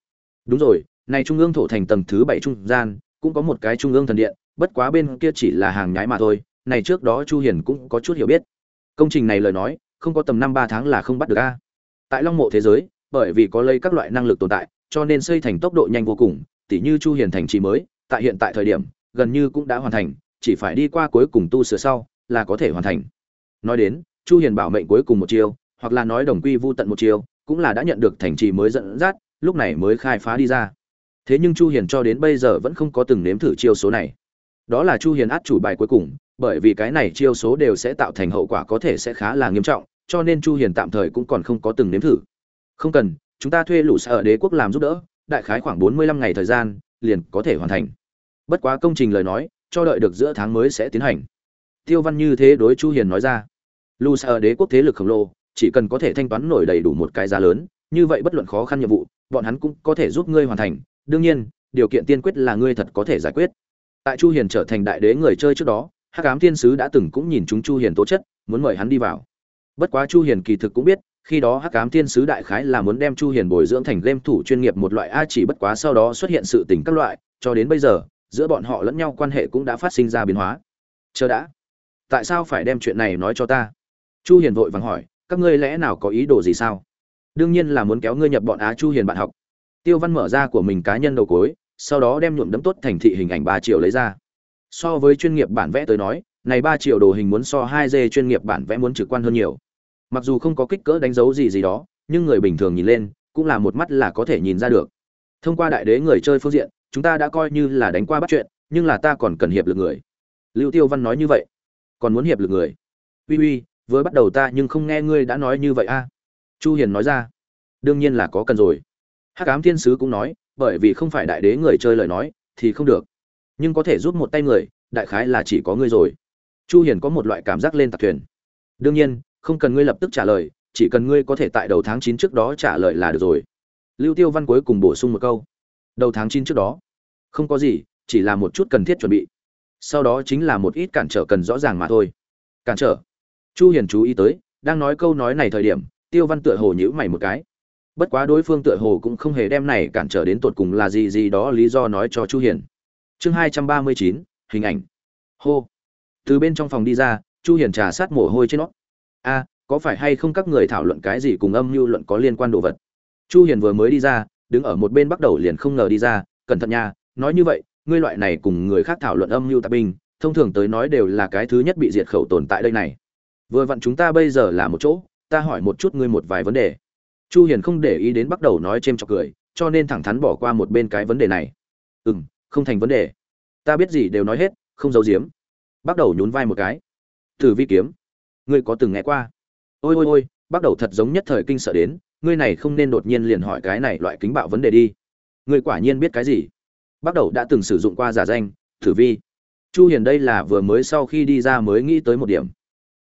Đúng rồi này trung ương thổ thành tầng thứ bảy trung gian, cũng có một cái trung ương thần điện, bất quá bên kia chỉ là hàng nhái mà thôi, này trước đó chu hiền cũng có chút hiểu biết. Công trình này lời nói, không có tầm năm ba tháng là không bắt được a. Tại long mộ thế giới, bởi vì có lấy các loại năng lực tồn tại, cho nên xây thành tốc độ nhanh vô cùng, tỉ như chu hiền thành trì mới, tại hiện tại thời điểm, gần như cũng đã hoàn thành, chỉ phải đi qua cuối cùng tu sửa sau, là có thể hoàn thành. Nói đến, chu hiền bảo mệnh cuối cùng một chiêu, hoặc là nói đồng quy vu tận một chiêu, cũng là đã nhận được thành trì mới dẫn dắt, lúc này mới khai phá đi ra thế nhưng chu hiền cho đến bây giờ vẫn không có từng nếm thử chiêu số này. Đó là chu hiền át chủ bài cuối cùng, bởi vì cái này chiêu số đều sẽ tạo thành hậu quả có thể sẽ khá là nghiêm trọng, cho nên chu hiền tạm thời cũng còn không có từng nếm thử. Không cần, chúng ta thuê lũ sở đế quốc làm giúp đỡ, đại khái khoảng 45 ngày thời gian, liền có thể hoàn thành. Bất quá công trình lời nói, cho đợi được giữa tháng mới sẽ tiến hành. Tiêu văn như thế đối chu hiền nói ra. Lũ sở đế quốc thế lực khổng lồ, chỉ cần có thể thanh toán nổi đầy đủ một cái giá lớn, như vậy bất luận khó khăn nhiệm vụ, bọn hắn cũng có thể giúp ngươi hoàn thành đương nhiên, điều kiện tiên quyết là ngươi thật có thể giải quyết. Tại chu hiền trở thành đại đế người chơi trước đó, hắc ám thiên sứ đã từng cũng nhìn chúng chu hiền tố chất, muốn mời hắn đi vào. Bất quá chu hiền kỳ thực cũng biết, khi đó hắc ám thiên sứ đại khái là muốn đem chu hiền bồi dưỡng thành game thủ chuyên nghiệp một loại a chỉ bất quá sau đó xuất hiện sự tình các loại, cho đến bây giờ, giữa bọn họ lẫn nhau quan hệ cũng đã phát sinh ra biến hóa. Chờ đã. Tại sao phải đem chuyện này nói cho ta? Chu hiền vội vàng hỏi, các ngươi lẽ nào có ý đồ gì sao? Đương nhiên là muốn kéo ngươi nhập bọn á chu hiền bạn học tiêu văn mở ra của mình cá nhân đầu cối, sau đó đem nhuộm đấm tốt thành thị hình ảnh ba triệu lấy ra. So với chuyên nghiệp bản vẽ tới nói, này ba triệu đồ hình muốn so hai d chuyên nghiệp bản vẽ muốn trực quan hơn nhiều. Mặc dù không có kích cỡ đánh dấu gì gì đó, nhưng người bình thường nhìn lên, cũng là một mắt là có thể nhìn ra được. Thông qua đại đế người chơi phương diện, chúng ta đã coi như là đánh qua bắt chuyện, nhưng là ta còn cần hiệp lực người. Lưu tiêu văn nói như vậy. Còn muốn hiệp lực người. Uy uy, vừa bắt đầu ta nhưng không nghe ngươi đã nói như vậy a. Chu hiền nói ra. Đương nhiên là có cần rồi hắc ám thiên sứ cũng nói, bởi vì không phải đại đế người chơi lời nói, thì không được. Nhưng có thể giúp một tay người, đại khái là chỉ có ngươi rồi. Chu hiền có một loại cảm giác lên tạc thuyền. Đương nhiên, không cần ngươi lập tức trả lời, chỉ cần ngươi có thể tại đầu tháng 9 trước đó trả lời là được rồi. Lưu tiêu văn cuối cùng bổ sung một câu. Đầu tháng 9 trước đó. Không có gì, chỉ là một chút cần thiết chuẩn bị. Sau đó chính là một ít cản trở cần rõ ràng mà thôi. Cản trở. Chu hiền chú ý tới, đang nói câu nói này thời điểm, tiêu văn tựa hồ nhíu mày một cái bất quá đối phương tựa hồ cũng không hề đem này cản trở đến tột cùng là gì gì đó lý do nói cho chu hiền. Chương 239, hình ảnh. Hô. Từ bên trong phòng đi ra chu hiền trà sát mồ hôi trên nó. A có phải hay không các người thảo luận cái gì cùng âm mưu luận có liên quan đồ vật? Chu hiền vừa mới đi ra đứng ở một bên bắt đầu liền không ngờ đi ra. Cẩn thận nha nói như vậy ngươi loại này cùng người khác thảo luận âm mưu tạp binh thông thường tới nói đều là cái thứ nhất bị diệt khẩu tồn tại đây này. Vừa vặn chúng ta bây giờ là một chỗ ta hỏi một chút ngươi một vài vấn đề chu hiền không để ý đến bắt đầu nói chêm chọc cười cho nên thẳng thắn bỏ qua một bên cái vấn đề này. Ừ, không thành vấn đề. Ta biết gì đều nói hết không giấu giếm. Bắt đầu nhún vai một cái. Tử vi kiếm. Ngươi có từng nghe qua? Ôi ôi ôi bắt đầu thật giống nhất thời kinh sợ đến ngươi này không nên đột nhiên liền hỏi cái này loại kính bạo vấn đề đi. Ngươi quả nhiên biết cái gì? Bắt đầu đã từng sử dụng qua giả danh tử vi. Chu hiền đây là vừa mới sau khi đi ra mới nghĩ tới một điểm.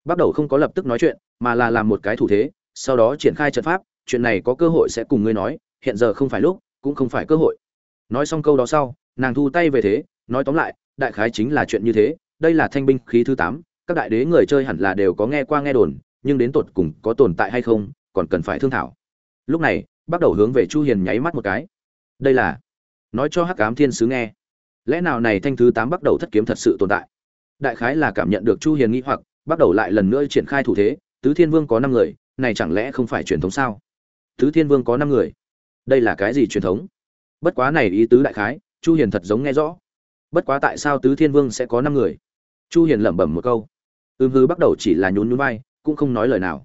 Bắt đầu không có lập tức nói chuyện mà là làm một cái thủ thế sau đó triển khai trận pháp chuyện này có cơ hội sẽ cùng ngươi nói, hiện giờ không phải lúc, cũng không phải cơ hội. Nói xong câu đó sau, nàng thu tay về thế, nói tóm lại, đại khái chính là chuyện như thế, đây là thanh binh khí thứ tám, các đại đế người chơi hẳn là đều có nghe qua nghe đồn, nhưng đến tột cùng có tồn tại hay không, còn cần phải thương thảo. Lúc này, bắt đầu hướng về chu hiền nháy mắt một cái. Đây là, nói cho hắc ám thiên sứ nghe. Lẽ nào này thanh thứ 8 bắt đầu thất kiếm thật sự tồn tại? Đại khái là cảm nhận được chu hiền nghĩ hoặc, bắt đầu lại lần nữa triển khai thủ thế, tứ thiên vương có 5 người, này chẳng lẽ không phải truyền thống sao? Tứ thiên vương có 5 người. Đây là cái gì truyền thống? Bất quá này ý tứ đại khái, chu hiền thật giống nghe rõ. Bất quá tại sao tứ thiên vương sẽ có 5 người? Chu hiền lẩm bẩm một câu. Ưm hư bắt đầu chỉ là nhún nhún vai, cũng không nói lời nào.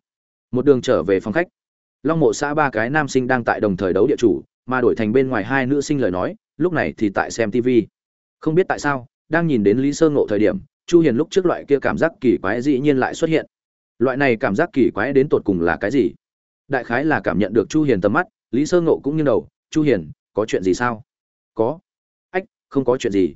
Một đường trở về phòng khách. Long mộ xã ba cái nam sinh đang tại đồng thời đấu địa chủ, mà đổi thành bên ngoài hai nữ sinh lời nói, lúc này thì tại xem tv không biết tại sao, đang nhìn đến lý sơ ngộ thời điểm, chu hiền lúc trước loại kia cảm giác kỳ quái dĩ nhiên lại xuất hiện. Loại này cảm giác kỳ quái đến tột cùng là cái gì? Đại khái là cảm nhận được chu hiền tầm mắt lý sơ ngộ cũng như đầu chu hiền có chuyện gì sao? Có. Ách không có chuyện gì.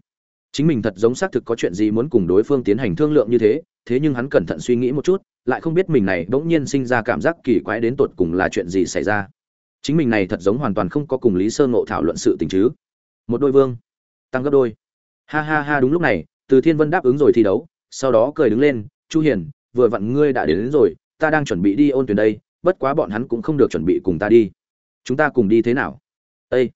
Chính mình thật giống xác thực có chuyện gì muốn cùng đối phương tiến hành thương lượng như thế thế nhưng hắn cẩn thận suy nghĩ một chút lại không biết mình này bỗng nhiên sinh ra cảm giác kỳ quái đến tột cùng là chuyện gì xảy ra. Chính mình này thật giống hoàn toàn không có cùng lý sơ ngộ thảo luận sự tình chứ. Một đôi vương tăng gấp đôi. Ha ha ha đúng lúc này từ thiên vân đáp ứng rồi thi đấu sau đó cười đứng lên chu hiền vừa vặn ngươi đã đến, đến rồi ta đang chuẩn bị đi ôn tuyển đây bất quá bọn hắn cũng không được chuẩn bị cùng ta đi. Chúng ta cùng đi thế nào? Ê!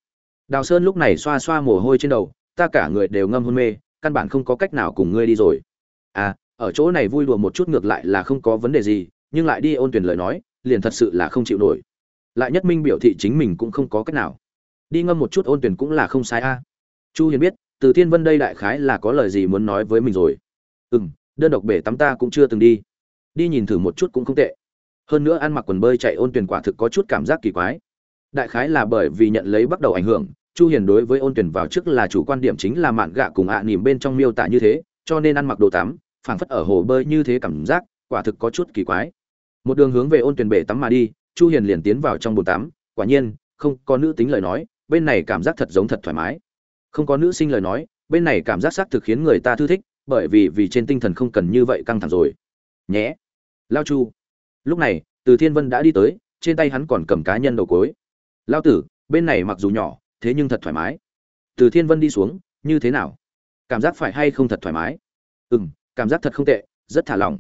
đào sơn lúc này xoa xoa mồ hôi trên đầu, ta cả người đều ngâm hôn mê, căn bản không có cách nào cùng ngươi đi rồi. À ở chỗ này vui đùa một chút ngược lại là không có vấn đề gì, nhưng lại đi ôn tuyển lời nói, liền thật sự là không chịu nổi. Lại nhất minh biểu thị chính mình cũng không có cách nào. Đi ngâm một chút ôn tuyển cũng là không sai a. Chu hiền biết, từ thiên vân đây đại khái là có lời gì muốn nói với mình rồi. Ừm, đơn độc bể tắm ta cũng chưa từng đi. Đi nhìn thử một chút cũng không tệ hơn nữa ăn mặc quần bơi chạy ôn tuyển quả thực có chút cảm giác kỳ quái. Đại khái là bởi vì nhận lấy bắt đầu ảnh hưởng, chu hiền đối với ôn tuyển vào trước là chủ quan điểm chính là mạn gạ cùng ạ à nỉm bên trong miêu tả như thế, cho nên ăn mặc đồ tắm, phảng phất ở hồ bơi như thế cảm giác, quả thực có chút kỳ quái. Một đường hướng về ôn tuyển bể tắm mà đi, chu hiền liền tiến vào trong bồn tắm. Quả nhiên, không có nữ tính lời nói, bên này cảm giác thật giống thật thoải mái. Không có nữ sinh lời nói, bên này cảm giác xác thực khiến người ta thư thích, bởi vì vì trên tinh thần không cần như vậy căng thẳng rồi. Nhé. Lao chu lúc này, từ thiên vân đã đi tới, trên tay hắn còn cầm cá nhân đầu cối. Lao tử, bên này mặc dù nhỏ, thế nhưng thật thoải mái. Từ thiên vân đi xuống, như thế nào? Cảm giác phải hay không thật thoải mái? Ừ m cảm giác thật không tệ, rất thả lỏng.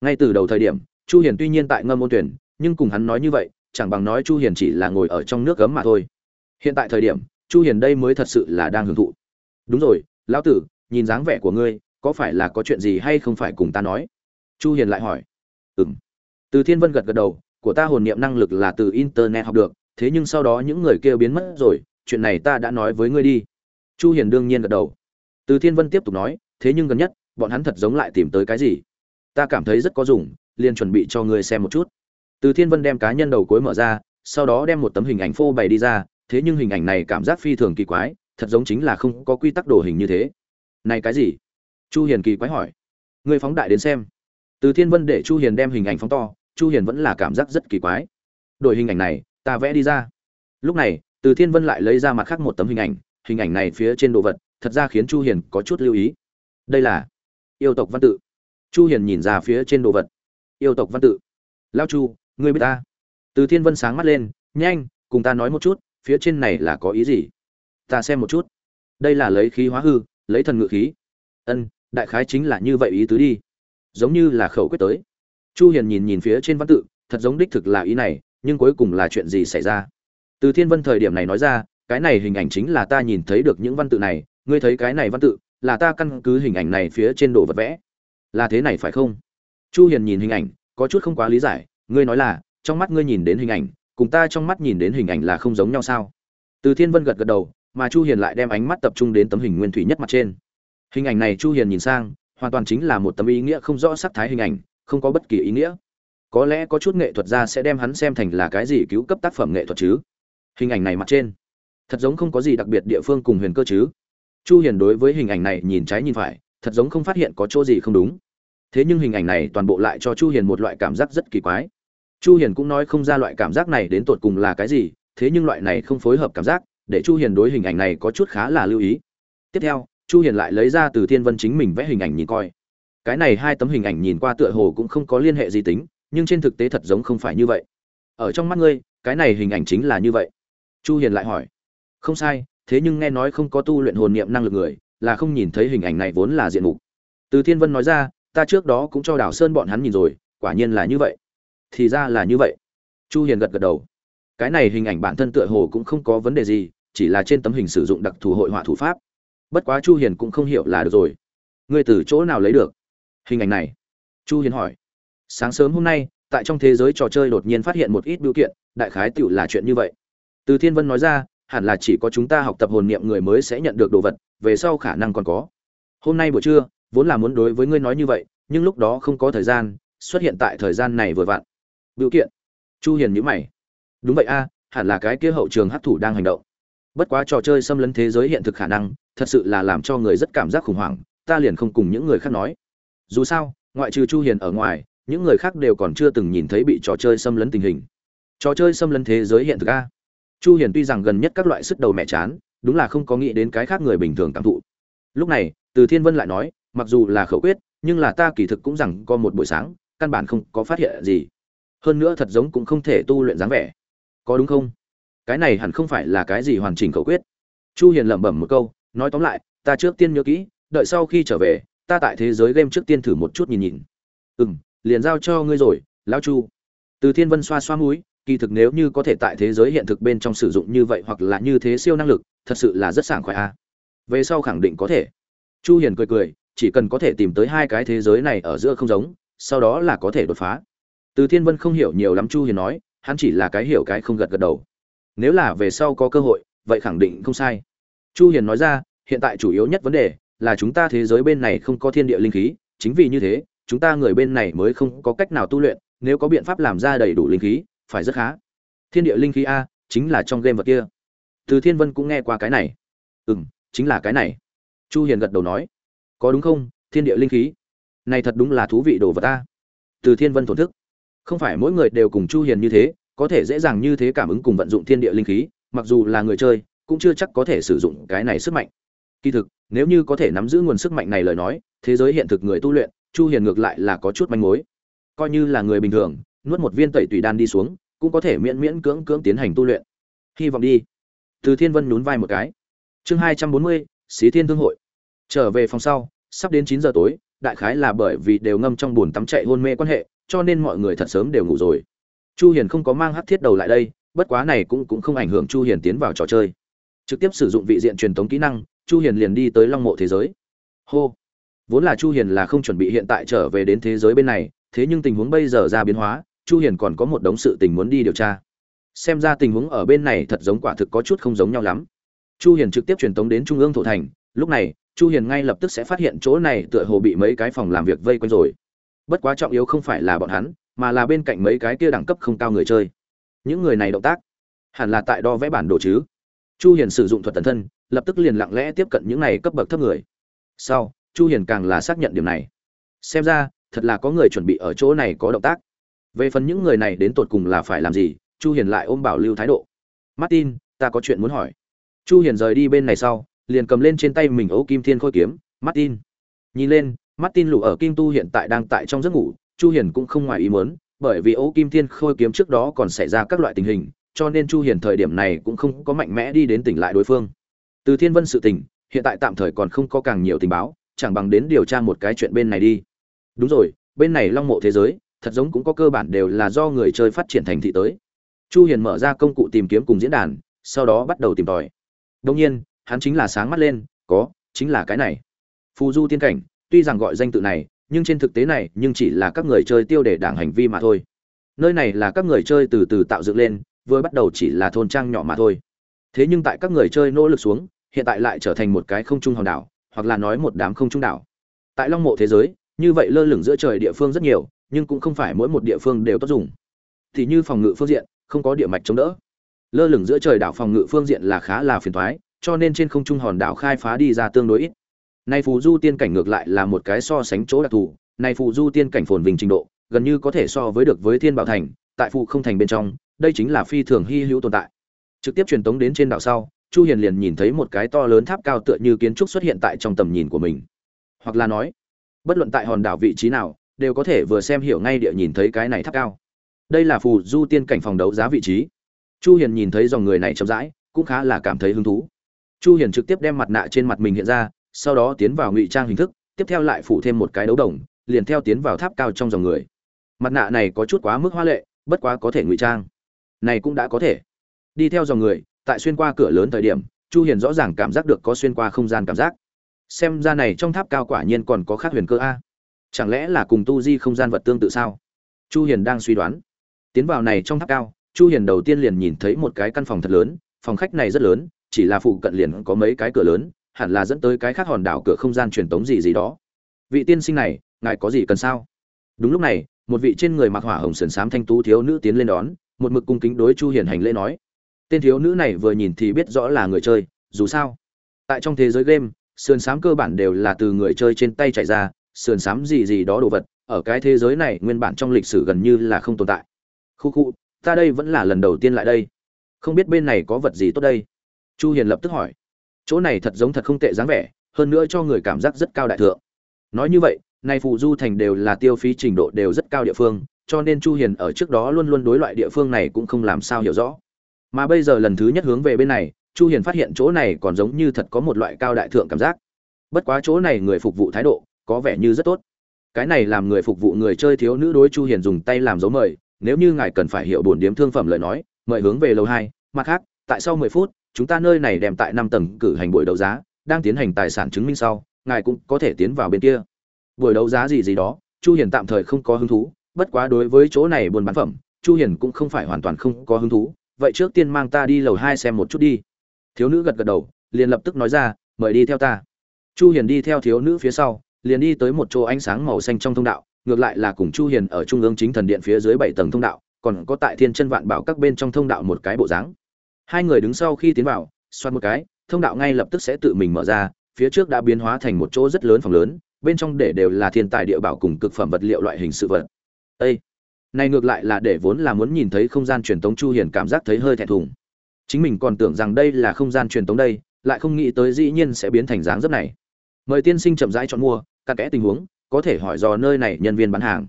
Ngay từ đầu thời điểm, chu hiền tuy nhiên tại ngâm môn tuyển, nhưng cùng hắn nói như vậy, chẳng bằng nói chu hiền chỉ là ngồi ở trong nước gấm mà thôi. Hiện tại thời điểm, chu hiền đây mới thật sự là đang hưởng thụ. Đúng rồi, lão tử, nhìn dáng vẻ của ngươi, có phải là có chuyện gì hay không phải cùng ta nói? Chu hiền lại hỏi. Ừm từ thiên vân gật gật đầu, của ta hồn niệm năng lực là từ internet học được, thế nhưng sau đó những người kia biến mất rồi, chuyện này ta đã nói với ngươi đi. Chu hiền đương nhiên gật đầu. Từ thiên vân tiếp tục nói, thế nhưng gần nhất, bọn hắn thật giống lại tìm tới cái gì? Ta cảm thấy rất có dùng, liền chuẩn bị cho ngươi xem một chút. Từ thiên vân đem cá nhân đầu cuối mở ra, sau đó đem một tấm hình ảnh phô bày đi ra, thế nhưng hình ảnh này cảm giác phi thường kỳ quái, thật giống chính là không có quy tắc đồ hình như thế. Này cái gì? Chu hiền kỳ quái hỏi. Ngươi phóng đại đến xem từ thiên vân để chu hiền đem hình ảnh phóng to, chu hiền vẫn là cảm giác rất kỳ quái. Đổi hình ảnh này, ta vẽ đi ra. Lúc này, từ thiên vân lại lấy ra mặt khác một tấm hình ảnh hình ảnh này phía trên đồ vật, thật ra khiến chu hiền có chút lưu ý. Đây là yêu tộc văn tự. Chu hiền nhìn ra phía trên đồ vật. Yêu tộc văn tự. Lao chu, ngươi biết ta? Từ thiên vân sáng mắt lên, nhanh, cùng ta nói một chút, phía trên này là có ý gì? Ta xem một chút. Đây là lấy khí hóa hư, lấy thần ngự khí. Ân, đại khái chính là như vậy ý tứ đi giống như là khẩu quyết tới. Chu hiền nhìn nhìn phía trên văn tự, thật giống đích thực là ý này, nhưng cuối cùng là chuyện gì xảy ra? Từ thiên vân thời điểm này nói ra, cái này hình ảnh chính là ta nhìn thấy được những văn tự này, ngươi thấy cái này văn tự, là ta căn cứ hình ảnh này phía trên đồ vật vẽ. Là thế này phải không? Chu hiền nhìn hình ảnh, có chút không quá lý giải, ngươi nói là, trong mắt ngươi nhìn đến hình ảnh, cùng ta trong mắt nhìn đến hình ảnh là không giống nhau sao? Từ thiên vân gật gật đầu, mà chu hiền lại đem ánh mắt tập trung đến tấm hình nguyên thủy nhất mặt trên. Hình ảnh này chu hiền nhìn sang hoàn toàn chính là một tấm ý nghĩa không rõ sắc thái hình ảnh, không có bất kỳ ý nghĩa. Có lẽ có chút nghệ thuật gia sẽ đem hắn xem thành là cái gì cứu cấp tác phẩm nghệ thuật chứ? Hình ảnh này mặt trên, thật giống không có gì đặc biệt địa phương cùng huyền cơ chứ? Chu hiền đối với hình ảnh này nhìn trái nhìn phải, thật giống không phát hiện có chỗ gì không đúng. Thế nhưng hình ảnh này toàn bộ lại cho chu hiền một loại cảm giác rất kỳ quái. Chu hiền cũng nói không ra loại cảm giác này đến tột cùng là cái gì, thế nhưng loại này không phối hợp cảm giác, để chu hiền đối hình ảnh này có chút khá là lưu ý. Tiếp theo chu hiền lại lấy ra từ thiên vân chính mình vẽ hình ảnh nhìn coi. Cái này hai tấm hình ảnh nhìn qua tựa hồ cũng không có liên hệ gì tính, nhưng trên thực tế thật giống không phải như vậy. Ở trong mắt ngươi, cái này hình ảnh chính là như vậy. Chu hiền lại hỏi. Không sai, thế nhưng nghe nói không có tu luyện hồn niệm năng lực người, là không nhìn thấy hình ảnh này vốn là diện mục. Từ thiên vân nói ra, ta trước đó cũng cho đào sơn bọn hắn nhìn rồi, quả nhiên là như vậy. Thì ra là như vậy. Chu hiền gật gật đầu. Cái này hình ảnh bản thân tựa hồ cũng không có vấn đề gì, chỉ là trên tấm hình sử dụng đặc thù hội họa thủ pháp bất quá chu hiền cũng không hiểu là được rồi. Ngươi từ chỗ nào lấy được? Hình ảnh này. Chu hiền hỏi. Sáng sớm hôm nay, tại trong thế giới trò chơi đột nhiên phát hiện một ít biểu kiện, đại khái tựu là chuyện như vậy. Từ thiên vân nói ra, hẳn là chỉ có chúng ta học tập hồn niệm người mới sẽ nhận được đồ vật, về sau khả năng còn có. Hôm nay buổi trưa, vốn là muốn đối với ngươi nói như vậy, nhưng lúc đó không có thời gian, xuất hiện tại thời gian này vừa vặn. Biểu kiện. Chu hiền nhíu mày. Đúng vậy a, hẳn là cái kia hậu trường hấp thụ đang hành động bất quá trò chơi xâm lấn thế giới hiện thực khả năng, thật sự là làm cho người rất cảm giác khủng hoảng, ta liền không cùng những người khác nói. Dù sao, ngoại trừ chu hiền ở ngoài, những người khác đều còn chưa từng nhìn thấy bị trò chơi xâm lấn tình hình. Trò chơi xâm lấn thế giới hiện thực a? Chu hiền tuy rằng gần nhất các loại sức đầu mẹ chán, đúng là không có nghĩ đến cái khác người bình thường cảm thụ. Lúc này, từ thiên vân lại nói, mặc dù là khẩu quyết, nhưng là ta kỳ thực cũng rằng có một buổi sáng, căn bản không có phát hiện gì. Hơn nữa thật giống cũng không thể tu luyện dáng vẻ. Có đúng không? Cái này hẳn không phải là cái gì hoàn chỉnh khẩu quyết. Chu hiền lẩm bẩm một câu, nói tóm lại, ta trước tiên nhớ kỹ, đợi sau khi trở về, ta tại thế giới game trước tiên thử một chút nhìn nhìn. Ừm, liền giao cho ngươi rồi, lão chu. Từ thiên vân xoa xoa mũi, kỳ thực nếu như có thể tại thế giới hiện thực bên trong sử dụng như vậy hoặc là như thế siêu năng lực, thật sự là rất sảng khoái a. Về sau khẳng định có thể. Chu hiền cười cười, chỉ cần có thể tìm tới hai cái thế giới này ở giữa không giống, sau đó là có thể đột phá. Từ thiên vân không hiểu nhiều lắm chu hiền nói, hắn chỉ là cái hiểu cái không gật gật đầu nếu là về sau có cơ hội vậy khẳng định không sai. Chu hiền nói ra hiện tại chủ yếu nhất vấn đề là chúng ta thế giới bên này không có thiên địa linh khí chính vì như thế chúng ta người bên này mới không có cách nào tu luyện nếu có biện pháp làm ra đầy đủ linh khí phải rất khá. Thiên địa linh khí a chính là trong game vật kia. Từ thiên vân cũng nghe qua cái này. Ừm, chính là cái này. Chu hiền gật đầu nói có đúng không thiên địa linh khí? Này thật đúng là thú vị đồ vật ta từ thiên vân thổn thức. Không phải mỗi người đều cùng chu hiền như thế có thể dễ dàng như thế cảm ứng cùng vận dụng thiên địa linh khí, mặc dù là người chơi, cũng chưa chắc có thể sử dụng cái này sức mạnh. Kỳ thực, nếu như có thể nắm giữ nguồn sức mạnh này lời nói, thế giới hiện thực người tu luyện, chu hiền ngược lại là có chút manh mối. Coi như là người bình thường, nuốt một viên tẩy tùy đan đi xuống, cũng có thể miễn miễn cưỡng cưỡng tiến hành tu luyện. Hy vọng đi. Từ thiên vân nhún vai một cái. Chương hai trăm bốn mươi, xí thiên thương hội. Trở về phòng sau, sắp đến chín giờ tối, đại khái là bởi vì đều ngâm trong buồn tắm chạy hôn mê quan hệ, cho nên mọi người thật sớm đều ngủ rồi chu hiền không có mang hắc thiết đầu lại đây, bất quá này cũng cũng không ảnh hưởng chu hiền tiến vào trò chơi. Trực tiếp sử dụng vị diện truyền thống kỹ năng, chu hiền liền đi tới long mộ thế giới. Hô! Vốn là chu hiền là không chuẩn bị hiện tại trở về đến thế giới bên này, thế nhưng tình huống bây giờ ra biến hóa, chu hiền còn có một đống sự tình muốn đi điều tra. Xem ra tình huống ở bên này thật giống quả thực có chút không giống nhau lắm. Chu hiền trực tiếp truyền tống đến trung ương thổ thành, lúc này, chu hiền ngay lập tức sẽ phát hiện chỗ này tựa hồ bị mấy cái phòng làm việc vây quanh rồi. Bất quá trọng yếu không phải là bọn hắn mà là bên cạnh mấy cái kia đẳng cấp không cao người chơi. Những người này động tác, hẳn là tại đo vẽ bản đồ chứ. Chu hiền sử dụng thuật tần thân, lập tức liền lặng lẽ tiếp cận những này cấp bậc thấp người. Sau, chu hiền càng là xác nhận điểm này. Xem ra, thật là có người chuẩn bị ở chỗ này có động tác. Về phần những người này đến tột cùng là phải làm gì, chu hiền lại ôm bảo lưu thái độ. Martin, ta có chuyện muốn hỏi. Chu hiền rời đi bên này sau, liền cầm lên trên tay mình ấu kim thiên khôi kiếm. Martin. Nhìn lên, martin lù ở kim tu hiện tại đang tại trong giấc ngủ chu hiền cũng không ngoài ý muốn, bởi vì Ô kim thiên khôi kiếm trước đó còn xảy ra các loại tình hình, cho nên chu hiền thời điểm này cũng không có mạnh mẽ đi đến tỉnh lại đối phương. Từ thiên vân sự tình, hiện tại tạm thời còn không có càng nhiều tình báo, chẳng bằng đến điều tra một cái chuyện bên này đi. Đúng rồi, bên này long mộ thế giới, thật giống cũng có cơ bản đều là do người chơi phát triển thành thị tới. Chu hiền mở ra công cụ tìm kiếm cùng diễn đàn, sau đó bắt đầu tìm tòi. Đương nhiên, hắn chính là sáng mắt lên, có, chính là cái này. Phù du tiên cảnh, tuy rằng gọi danh tự này nhưng trên thực tế này nhưng chỉ là các người chơi tiêu để đảng hành vi mà thôi. Nơi này là các người chơi từ từ tạo dựng lên, vừa bắt đầu chỉ là thôn trang nhỏ mà thôi. Thế nhưng tại các người chơi nỗ lực xuống, hiện tại lại trở thành một cái không trung hòn đảo, hoặc là nói một đám không trung đảo. Tại long mộ thế giới, như vậy lơ lửng giữa trời địa phương rất nhiều, nhưng cũng không phải mỗi một địa phương đều tốt dùng. Thì như phòng ngự phương diện, không có địa mạch chống đỡ. Lơ lửng giữa trời đảo phòng ngự phương diện là khá là phiền thoái cho nên trên không trung hòn đảo khai phá đi ra tương đối ít nay phù du tiên cảnh ngược lại là một cái so sánh chỗ đặc thù, nay phù du tiên cảnh phồn vinh trình độ, gần như có thể so với được với thiên bảo thành, tại phù không thành bên trong, đây chính là phi thường hy hữu tồn tại. Trực tiếp truyền tống đến trên đảo sau, chu hiền liền nhìn thấy một cái to lớn tháp cao tựa như kiến trúc xuất hiện tại trong tầm nhìn của mình. Hoặc là nói, bất luận tại hòn đảo vị trí nào, đều có thể vừa xem hiểu ngay địa nhìn thấy cái này tháp cao. Đây là phù du tiên cảnh phòng đấu giá vị trí. Chu hiền nhìn thấy dòng người này chậm rãi, cũng khá là cảm thấy hứng thú. Chu hiền trực tiếp đem mặt nạ trên mặt mình hiện ra sau đó tiến vào ngụy trang hình thức, tiếp theo lại phủ thêm một cái đấu đồng, liền theo tiến vào tháp cao trong dòng người. Mặt nạ này có chút quá mức hoa lệ, bất quá có thể ngụy trang. Này cũng đã có thể. Đi theo dòng người, tại xuyên qua cửa lớn thời điểm, chu hiền rõ ràng cảm giác được có xuyên qua không gian cảm giác. Xem ra này trong tháp cao quả nhiên còn có khác huyền cơ a. Chẳng lẽ là cùng tu di không gian vật tương tự sao? Chu hiền đang suy đoán. Tiến vào này trong tháp cao, chu hiền đầu tiên liền nhìn thấy một cái căn phòng thật lớn, phòng khách này rất lớn, chỉ là phụ cận liền có mấy cái cửa lớn hẳn là dẫn tới cái khác hòn đảo cửa không gian truyền tống gì gì đó. Vị tiên sinh này, ngài có gì cần sao? Đúng lúc này, một vị trên người mặc hỏa hồng sườn xám thanh tú thiếu nữ tiến lên đón, một mực cung kính đối chu hiền hành lễ nói. Tên thiếu nữ này vừa nhìn thì biết rõ là người chơi, dù sao. Tại trong thế giới game, sườn xám cơ bản đều là từ người chơi trên tay chạy ra, sườn xám gì gì đó đồ vật, ở cái thế giới này nguyên bản trong lịch sử gần như là không tồn tại. Khu khu, ta đây vẫn là lần đầu tiên lại đây. Không biết bên này có vật gì tốt đây? Chu hiền lập tức hỏi chỗ này thật giống thật không tệ dáng vẻ hơn nữa cho người cảm giác rất cao đại thượng. Nói như vậy nay phù du thành đều là tiêu phí trình độ đều rất cao địa phương cho nên chu hiền ở trước đó luôn luôn đối loại địa phương này cũng không làm sao hiểu rõ. Mà bây giờ lần thứ nhất hướng về bên này chu hiền phát hiện chỗ này còn giống như thật có một loại cao đại thượng cảm giác. Bất quá chỗ này người phục vụ thái độ có vẻ như rất tốt. Cái này làm người phục vụ người chơi thiếu nữ đối chu hiền dùng tay làm dấu mời nếu như ngài cần phải hiểu buồn điếm thương phẩm lời nói mời hướng về lầu 2, mặt khác tại sau 10 phút chúng ta nơi này đem tại năm tầng cử hành buổi đấu giá, đang tiến hành tài sản chứng minh sau, ngài cũng có thể tiến vào bên kia. Buổi đấu giá gì gì đó, chu hiền tạm thời không có hứng thú, bất quá đối với chỗ này buôn bán phẩm, chu hiền cũng không phải hoàn toàn không có hứng thú, vậy trước tiên mang ta đi lầu 2 xem một chút đi. Thiếu nữ gật gật đầu, liền lập tức nói ra, mời đi theo ta. Chu hiền đi theo thiếu nữ phía sau, liền đi tới một chỗ ánh sáng màu xanh trong thông đạo, ngược lại là cùng chu hiền ở trung ương chính thần điện phía dưới bảy tầng thông đạo, còn có tại thiên chân vạn bảo các bên trong thông đạo một cái bộ dáng hai người đứng sau khi tiến vào xoan một cái, thông đạo ngay lập tức sẽ tự mình mở ra, phía trước đã biến hóa thành một chỗ rất lớn phòng lớn, bên trong để đều là thiên tài địa bảo cùng cực phẩm vật liệu loại hình sự vật. Ê! này ngược lại là để vốn là muốn nhìn thấy không gian truyền tống chu hiền cảm giác thấy hơi thẹn thùng. Chính mình còn tưởng rằng đây là không gian truyền tống đây, lại không nghĩ tới dĩ nhiên sẽ biến thành dáng dấp này. Mời tiên sinh chậm rãi chọn mua cặn kẽ tình huống, có thể hỏi dò nơi này nhân viên bán hàng.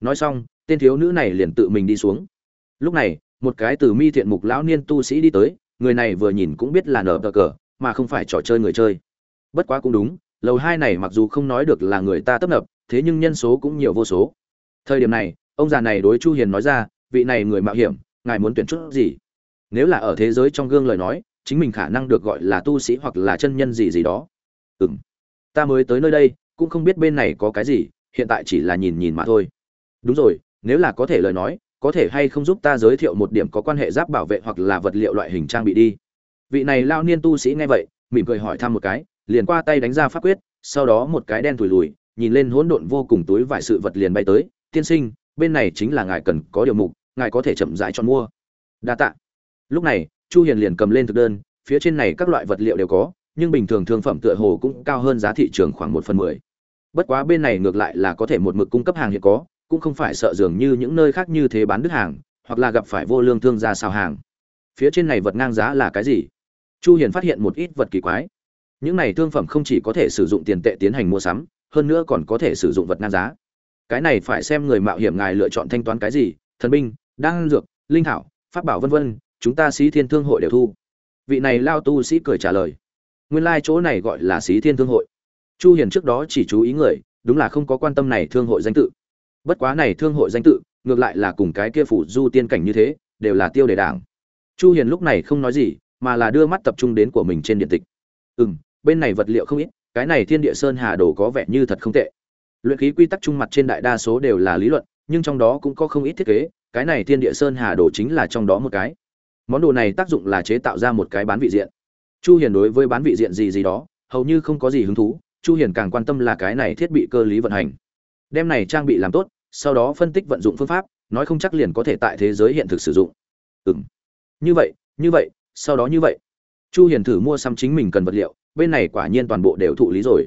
Nói xong, tên thiếu nữ này liền tự mình đi xuống. Lúc này một cái từ mi thiện mục lão niên tu sĩ đi tới, người này vừa nhìn cũng biết là nở tờ cờ, mà không phải trò chơi người chơi. Bất quá cũng đúng, lầu hai này mặc dù không nói được là người ta tấp nập, thế nhưng nhân số cũng nhiều vô số. Thời điểm này, ông già này đối chu hiền nói ra, vị này người mạo hiểm, ngài muốn tuyển chút gì? Nếu là ở thế giới trong gương lời nói, chính mình khả năng được gọi là tu sĩ hoặc là chân nhân gì gì đó. Ừm, ta mới tới nơi đây, cũng không biết bên này có cái gì, hiện tại chỉ là nhìn nhìn mà thôi. Đúng rồi, nếu là có thể lời nói có thể hay không giúp ta giới thiệu một điểm có quan hệ giáp bảo vệ hoặc là vật liệu loại hình trang bị đi? Vị này lao niên tu sĩ nghe vậy, mỉm cười hỏi thăm một cái, liền qua tay đánh ra pháp quyết, sau đó một cái đen thùi lùi, nhìn lên hỗn độn vô cùng túi vài sự vật liền bay tới, tiên sinh, bên này chính là ngài cần có điều mục, ngài có thể chậm rãi chọn mua. Đa tạ. Lúc này, chu hiền liền cầm lên thực đơn, phía trên này các loại vật liệu đều có, nhưng bình thường thương phẩm tựa hồ cũng cao hơn giá thị trường khoảng một phần mười. Bất quá bên này ngược lại là có thể một mực cung cấp hàng hiện có cũng không phải sợ dường như những nơi khác như thế bán đứt hàng, hoặc là gặp phải vô lương thương gia xào hàng. Phía trên này vật ngang giá là cái gì? Chu hiền phát hiện một ít vật kỳ quái. Những này thương phẩm không chỉ có thể sử dụng tiền tệ tiến hành mua sắm, hơn nữa còn có thể sử dụng vật ngang giá. Cái này phải xem người mạo hiểm ngài lựa chọn thanh toán cái gì, thần binh, đan dược, linh thảo, pháp bảo vân vân, chúng ta sĩ thiên thương hội đều thu. Vị này lao tu sĩ cười trả lời. Nguyên lai chỗ này gọi là sĩ thiên thương hội. Chu hiền trước đó chỉ chú ý người, đúng là không có quan tâm này thương hội danh tự bất quá này thương hội danh tự, ngược lại là cùng cái kia phủ du tiên cảnh như thế, đều là tiêu đề đảng. Chu hiền lúc này không nói gì, mà là đưa mắt tập trung đến của mình trên điện tịch. Ừm, bên này vật liệu không ít, cái này thiên địa sơn hà đồ có vẻ như thật không tệ. Luyện khí quy tắc trung mặt trên đại đa số đều là lý luận, nhưng trong đó cũng có không ít thiết kế, cái này thiên địa sơn hà đồ chính là trong đó một cái. Món đồ này tác dụng là chế tạo ra một cái bán vị diện. Chu hiền đối với bán vị diện gì gì đó, hầu như không có gì hứng thú, chu hiền càng quan tâm là cái này thiết bị cơ lý vận hành đem này trang bị làm tốt, sau đó phân tích vận dụng phương pháp, nói không chắc liền có thể tại thế giới hiện thực sử dụng. Ừm. Như vậy như vậy, sau đó như vậy. Chu hiền thử mua xăm chính mình cần vật liệu, bên này quả nhiên toàn bộ đều thụ lý rồi.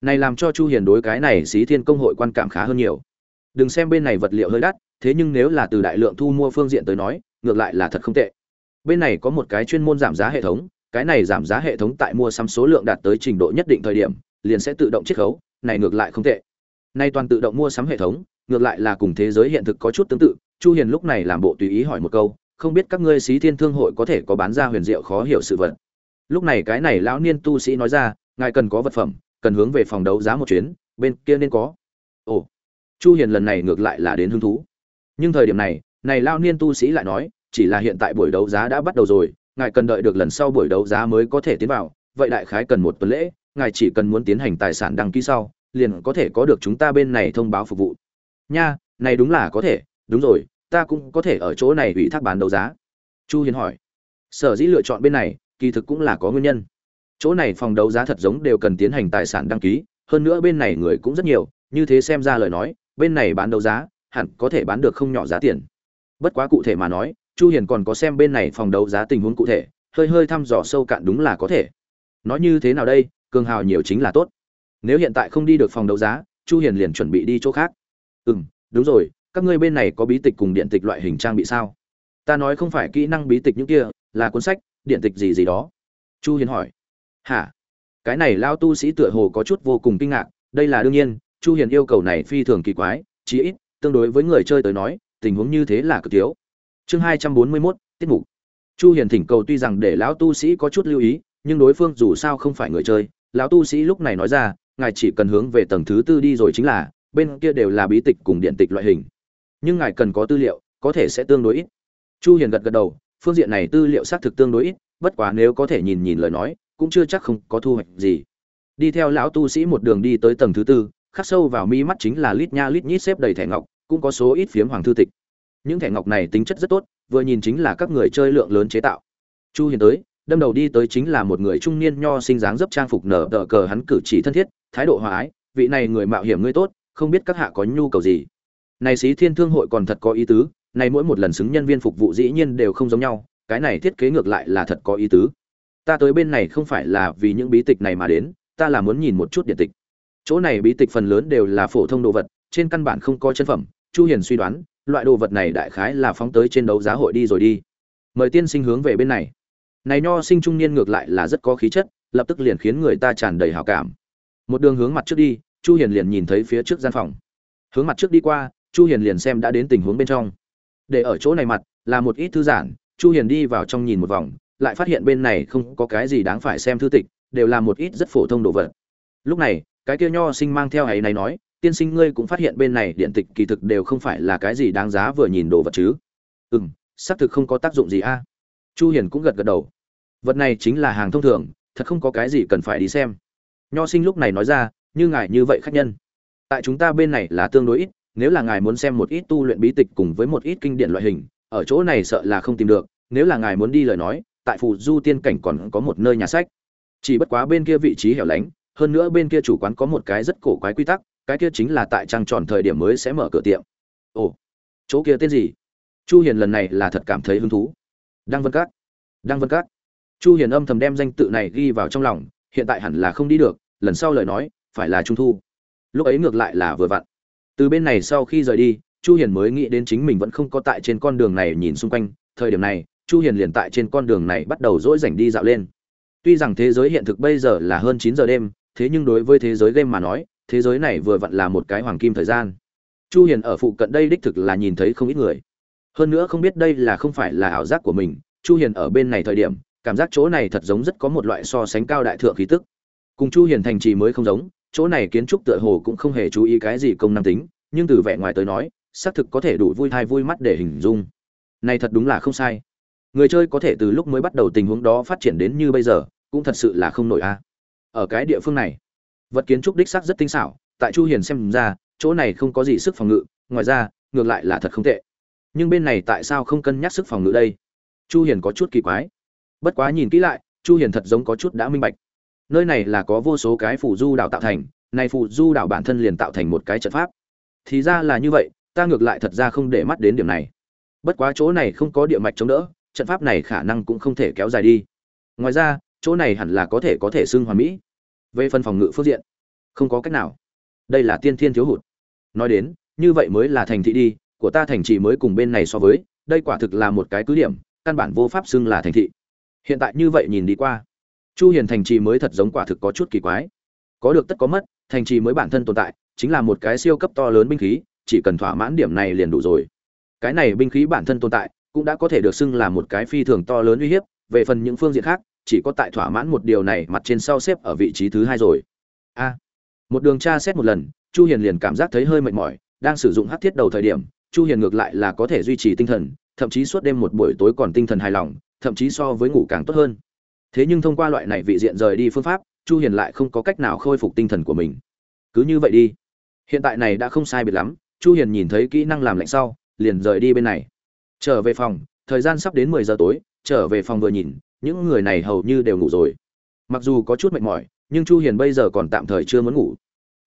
Này làm cho chu hiền đối cái này xí thiên công hội quan cảm khá hơn nhiều. Đừng xem bên này vật liệu hơi đắt, thế nhưng nếu là từ đại lượng thu mua phương diện tới nói, ngược lại là thật không tệ. Bên này có một cái chuyên môn giảm giá hệ thống, cái này giảm giá hệ thống tại mua xăm số lượng đạt tới trình độ nhất định thời điểm, liền sẽ tự động chiết khấu, này ngược lại không tệ nay toàn tự động mua sắm hệ thống, ngược lại là cùng thế giới hiện thực có chút tương tự. Chu hiền lúc này làm bộ tùy ý hỏi một câu, không biết các ngươi xí thiên thương hội có thể có bán ra huyền diệu khó hiểu sự vật. Lúc này cái này lão niên tu sĩ nói ra, ngài cần có vật phẩm, cần hướng về phòng đấu giá một chuyến, bên kia nên có. Ồ. Chu hiền lần này ngược lại là đến hứng thú. Nhưng thời điểm này này lão niên tu sĩ lại nói, chỉ là hiện tại buổi đấu giá đã bắt đầu rồi, ngài cần đợi được lần sau buổi đấu giá mới có thể tiến vào, vậy đại khái cần một tuần lễ, ngài chỉ cần muốn tiến hành tài sản đăng ký sau liền có thể có được chúng ta bên này thông báo phục vụ. Nha, này đúng là có thể, đúng rồi, ta cũng có thể ở chỗ này ủy thác bán đấu giá. Chu hiền hỏi. Sở dĩ lựa chọn bên này, kỳ thực cũng là có nguyên nhân. Chỗ này phòng đấu giá thật giống đều cần tiến hành tài sản đăng ký, hơn nữa bên này người cũng rất nhiều, như thế xem ra lời nói, bên này bán đấu giá, hẳn có thể bán được không nhỏ giá tiền. Bất quá cụ thể mà nói, chu hiền còn có xem bên này phòng đấu giá tình huống cụ thể, hơi hơi thăm dò sâu cạn đúng là có thể. Nói như thế nào đây, cường hào nhiều chính là tốt nếu hiện tại không đi được phòng đấu giá chu hiền liền chuẩn bị đi chỗ khác. Ừm đúng rồi các ngươi bên này có bí tịch cùng điện tịch loại hình trang bị sao? Ta nói không phải kỹ năng bí tịch những kia là cuốn sách điện tịch gì gì đó. Chu hiền hỏi. Hả? Cái này lao tu sĩ tựa hồ có chút vô cùng kinh ngạc đây là đương nhiên chu hiền yêu cầu này phi thường kỳ quái chí ít tương đối với người chơi tới nói tình huống như thế là cực thiếu chương 241, tiết mục. Chu hiền thỉnh cầu tuy rằng để lão tu sĩ có chút lưu ý nhưng đối phương dù sao không phải người chơi lão tu sĩ lúc này nói ra ngài chỉ cần hướng về tầng thứ tư đi rồi chính là, bên kia đều là bí tịch cùng điện tịch loại hình. Nhưng ngài cần có tư liệu, có thể sẽ tương đối ít. Chu hiền gật gật đầu, phương diện này tư liệu xác thực tương đối ít, bất quá nếu có thể nhìn nhìn lời nói, cũng chưa chắc không có thu hoạch gì. Đi theo lão tu sĩ một đường đi tới tầng thứ tư, khắc sâu vào mi mắt chính là lít nha lít nhít xếp đầy thẻ ngọc, cũng có số ít phiếm hoàng thư tịch. Những thẻ ngọc này tính chất rất tốt, vừa nhìn chính là các người chơi lượng lớn chế tạo. Chu hiền tới đâm đầu đi tới chính là một người trung niên nho sinh dáng dấp trang phục nở tờ cờ hắn cử chỉ thân thiết, thái độ hòa ái, vị này người mạo hiểm ngươi tốt, không biết các hạ có nhu cầu gì. Này sĩ thiên thương hội còn thật có ý tứ, này mỗi một lần xứng nhân viên phục vụ dĩ nhiên đều không giống nhau, cái này thiết kế ngược lại là thật có ý tứ. Ta tới bên này không phải là vì những bí tịch này mà đến, ta là muốn nhìn một chút điện tịch. Chỗ này bí tịch phần lớn đều là phổ thông đồ vật, trên căn bản không có chân phẩm, chu hiền suy đoán, loại đồ vật này đại khái là phóng tới trên đấu giá hội đi rồi đi. Mời tiên sinh hướng về bên này này nho sinh trung niên ngược lại là rất có khí chất lập tức liền khiến người ta tràn đầy hào cảm. Một đường hướng mặt trước đi chu hiền liền nhìn thấy phía trước gian phòng. Hướng mặt trước đi qua chu hiền liền xem đã đến tình huống bên trong. Để ở chỗ này mặt là một ít thư giản, chu hiền đi vào trong nhìn một vòng lại phát hiện bên này không có cái gì đáng phải xem thư tịch đều là một ít rất phổ thông đồ vật. Lúc này cái kia nho sinh mang theo ấy này nói tiên sinh ngươi cũng phát hiện bên này điện tịch kỳ thực đều không phải là cái gì đáng giá vừa nhìn đồ vật chứ? Ừm xác thực không có tác dụng gì a chu hiền cũng gật gật đầu. Vật này chính là hàng thông thường, thật không có cái gì cần phải đi xem. Nho sinh lúc này nói ra, như ngài như vậy khách nhân, tại chúng ta bên này là tương đối ít, nếu là ngài muốn xem một ít tu luyện bí tịch cùng với một ít kinh điển loại hình, ở chỗ này sợ là không tìm được, nếu là ngài muốn đi lời nói, tại phù du tiên cảnh còn có một nơi nhà sách. Chỉ bất quá bên kia vị trí hẻo lánh, hơn nữa bên kia chủ quán có một cái rất cổ quái quy tắc, cái kia chính là tại trăng tròn thời điểm mới sẽ mở cửa tiệm. Ồ, chỗ kia tên gì? Chu hiền lần này là thật cảm thấy hứng thú đăng vân các. Đăng vân các. Chu hiền âm thầm đem danh tự này ghi vào trong lòng, hiện tại hẳn là không đi được, lần sau lời nói, phải là trung thu. Lúc ấy ngược lại là vừa vặn. Từ bên này sau khi rời đi, chu hiền mới nghĩ đến chính mình vẫn không có tại trên con đường này nhìn xung quanh. Thời điểm này, chu hiền liền tại trên con đường này bắt đầu dỗi rảnh đi dạo lên. Tuy rằng thế giới hiện thực bây giờ là hơn 9 giờ đêm, thế nhưng đối với thế giới game mà nói, thế giới này vừa vặn là một cái hoàng kim thời gian. Chu hiền ở phụ cận đây đích thực là nhìn thấy không ít người hơn nữa không biết đây là không phải là ảo giác của mình, chu hiền ở bên này thời điểm, cảm giác chỗ này thật giống rất có một loại so sánh cao đại thượng khí tức. Cùng chu hiền thành trì mới không giống, chỗ này kiến trúc tựa hồ cũng không hề chú ý cái gì công năng tính, nhưng từ vẻ ngoài tới nói, xác thực có thể đủ vui thai vui mắt để hình dung. Này thật đúng là không sai. Người chơi có thể từ lúc mới bắt đầu tình huống đó phát triển đến như bây giờ, cũng thật sự là không nổi a. Ở cái địa phương này, vật kiến trúc đích xác rất tinh xảo, tại chu hiền xem ra, chỗ này không có gì sức phòng ngự, ngoài ra, ngược lại là thật không tệ nhưng bên này tại sao không cân nhắc sức phòng ngự đây? Chu hiền có chút kỳ quái. Bất quá nhìn kỹ lại, chu hiền thật giống có chút đã minh bạch. Nơi này là có vô số cái phù du đảo tạo thành, này phù du đảo bản thân liền tạo thành một cái trận pháp. Thì ra là như vậy, ta ngược lại thật ra không để mắt đến điểm này. Bất quá chỗ này không có địa mạch chống đỡ, trận pháp này khả năng cũng không thể kéo dài đi. Ngoài ra, chỗ này hẳn là có thể có thể xưng hoàn mỹ. Về phần phòng ngự phương diện, không có cách nào. Đây là tiên thiên thiếu hụt. Nói đến, như vậy mới là thành thị đi của ta thành trì mới cùng bên này so với, đây quả thực là một cái cứ điểm, căn bản vô pháp xưng là thành thị. Hiện tại như vậy nhìn đi qua, chu hiền thành trì mới thật giống quả thực có chút kỳ quái. Có được tất có mất, thành trì mới bản thân tồn tại, chính là một cái siêu cấp to lớn binh khí, chỉ cần thỏa mãn điểm này liền đủ rồi. Cái này binh khí bản thân tồn tại, cũng đã có thể được xưng là một cái phi thường to lớn uy hiếp, về phần những phương diện khác, chỉ có tại thỏa mãn một điều này mặt trên sau xếp ở vị trí thứ hai rồi. A. Một đường tra xét một lần, chu hiền liền cảm giác thấy hơi mệt mỏi, đang sử dụng hắc thiết đầu thời điểm chu hiền ngược lại là có thể duy trì tinh thần, thậm chí suốt đêm một buổi tối còn tinh thần hài lòng, thậm chí so với ngủ càng tốt hơn. Thế nhưng thông qua loại này vị diện rời đi phương pháp, chu hiền lại không có cách nào khôi phục tinh thần của mình. Cứ như vậy đi. Hiện tại này đã không sai biệt lắm, chu hiền nhìn thấy kỹ năng làm lạnh sau, liền rời đi bên này. Trở về phòng, thời gian sắp đến 10 giờ tối, trở về phòng vừa nhìn, những người này hầu như đều ngủ rồi. Mặc dù có chút mệt mỏi, nhưng chu hiền bây giờ còn tạm thời chưa muốn ngủ.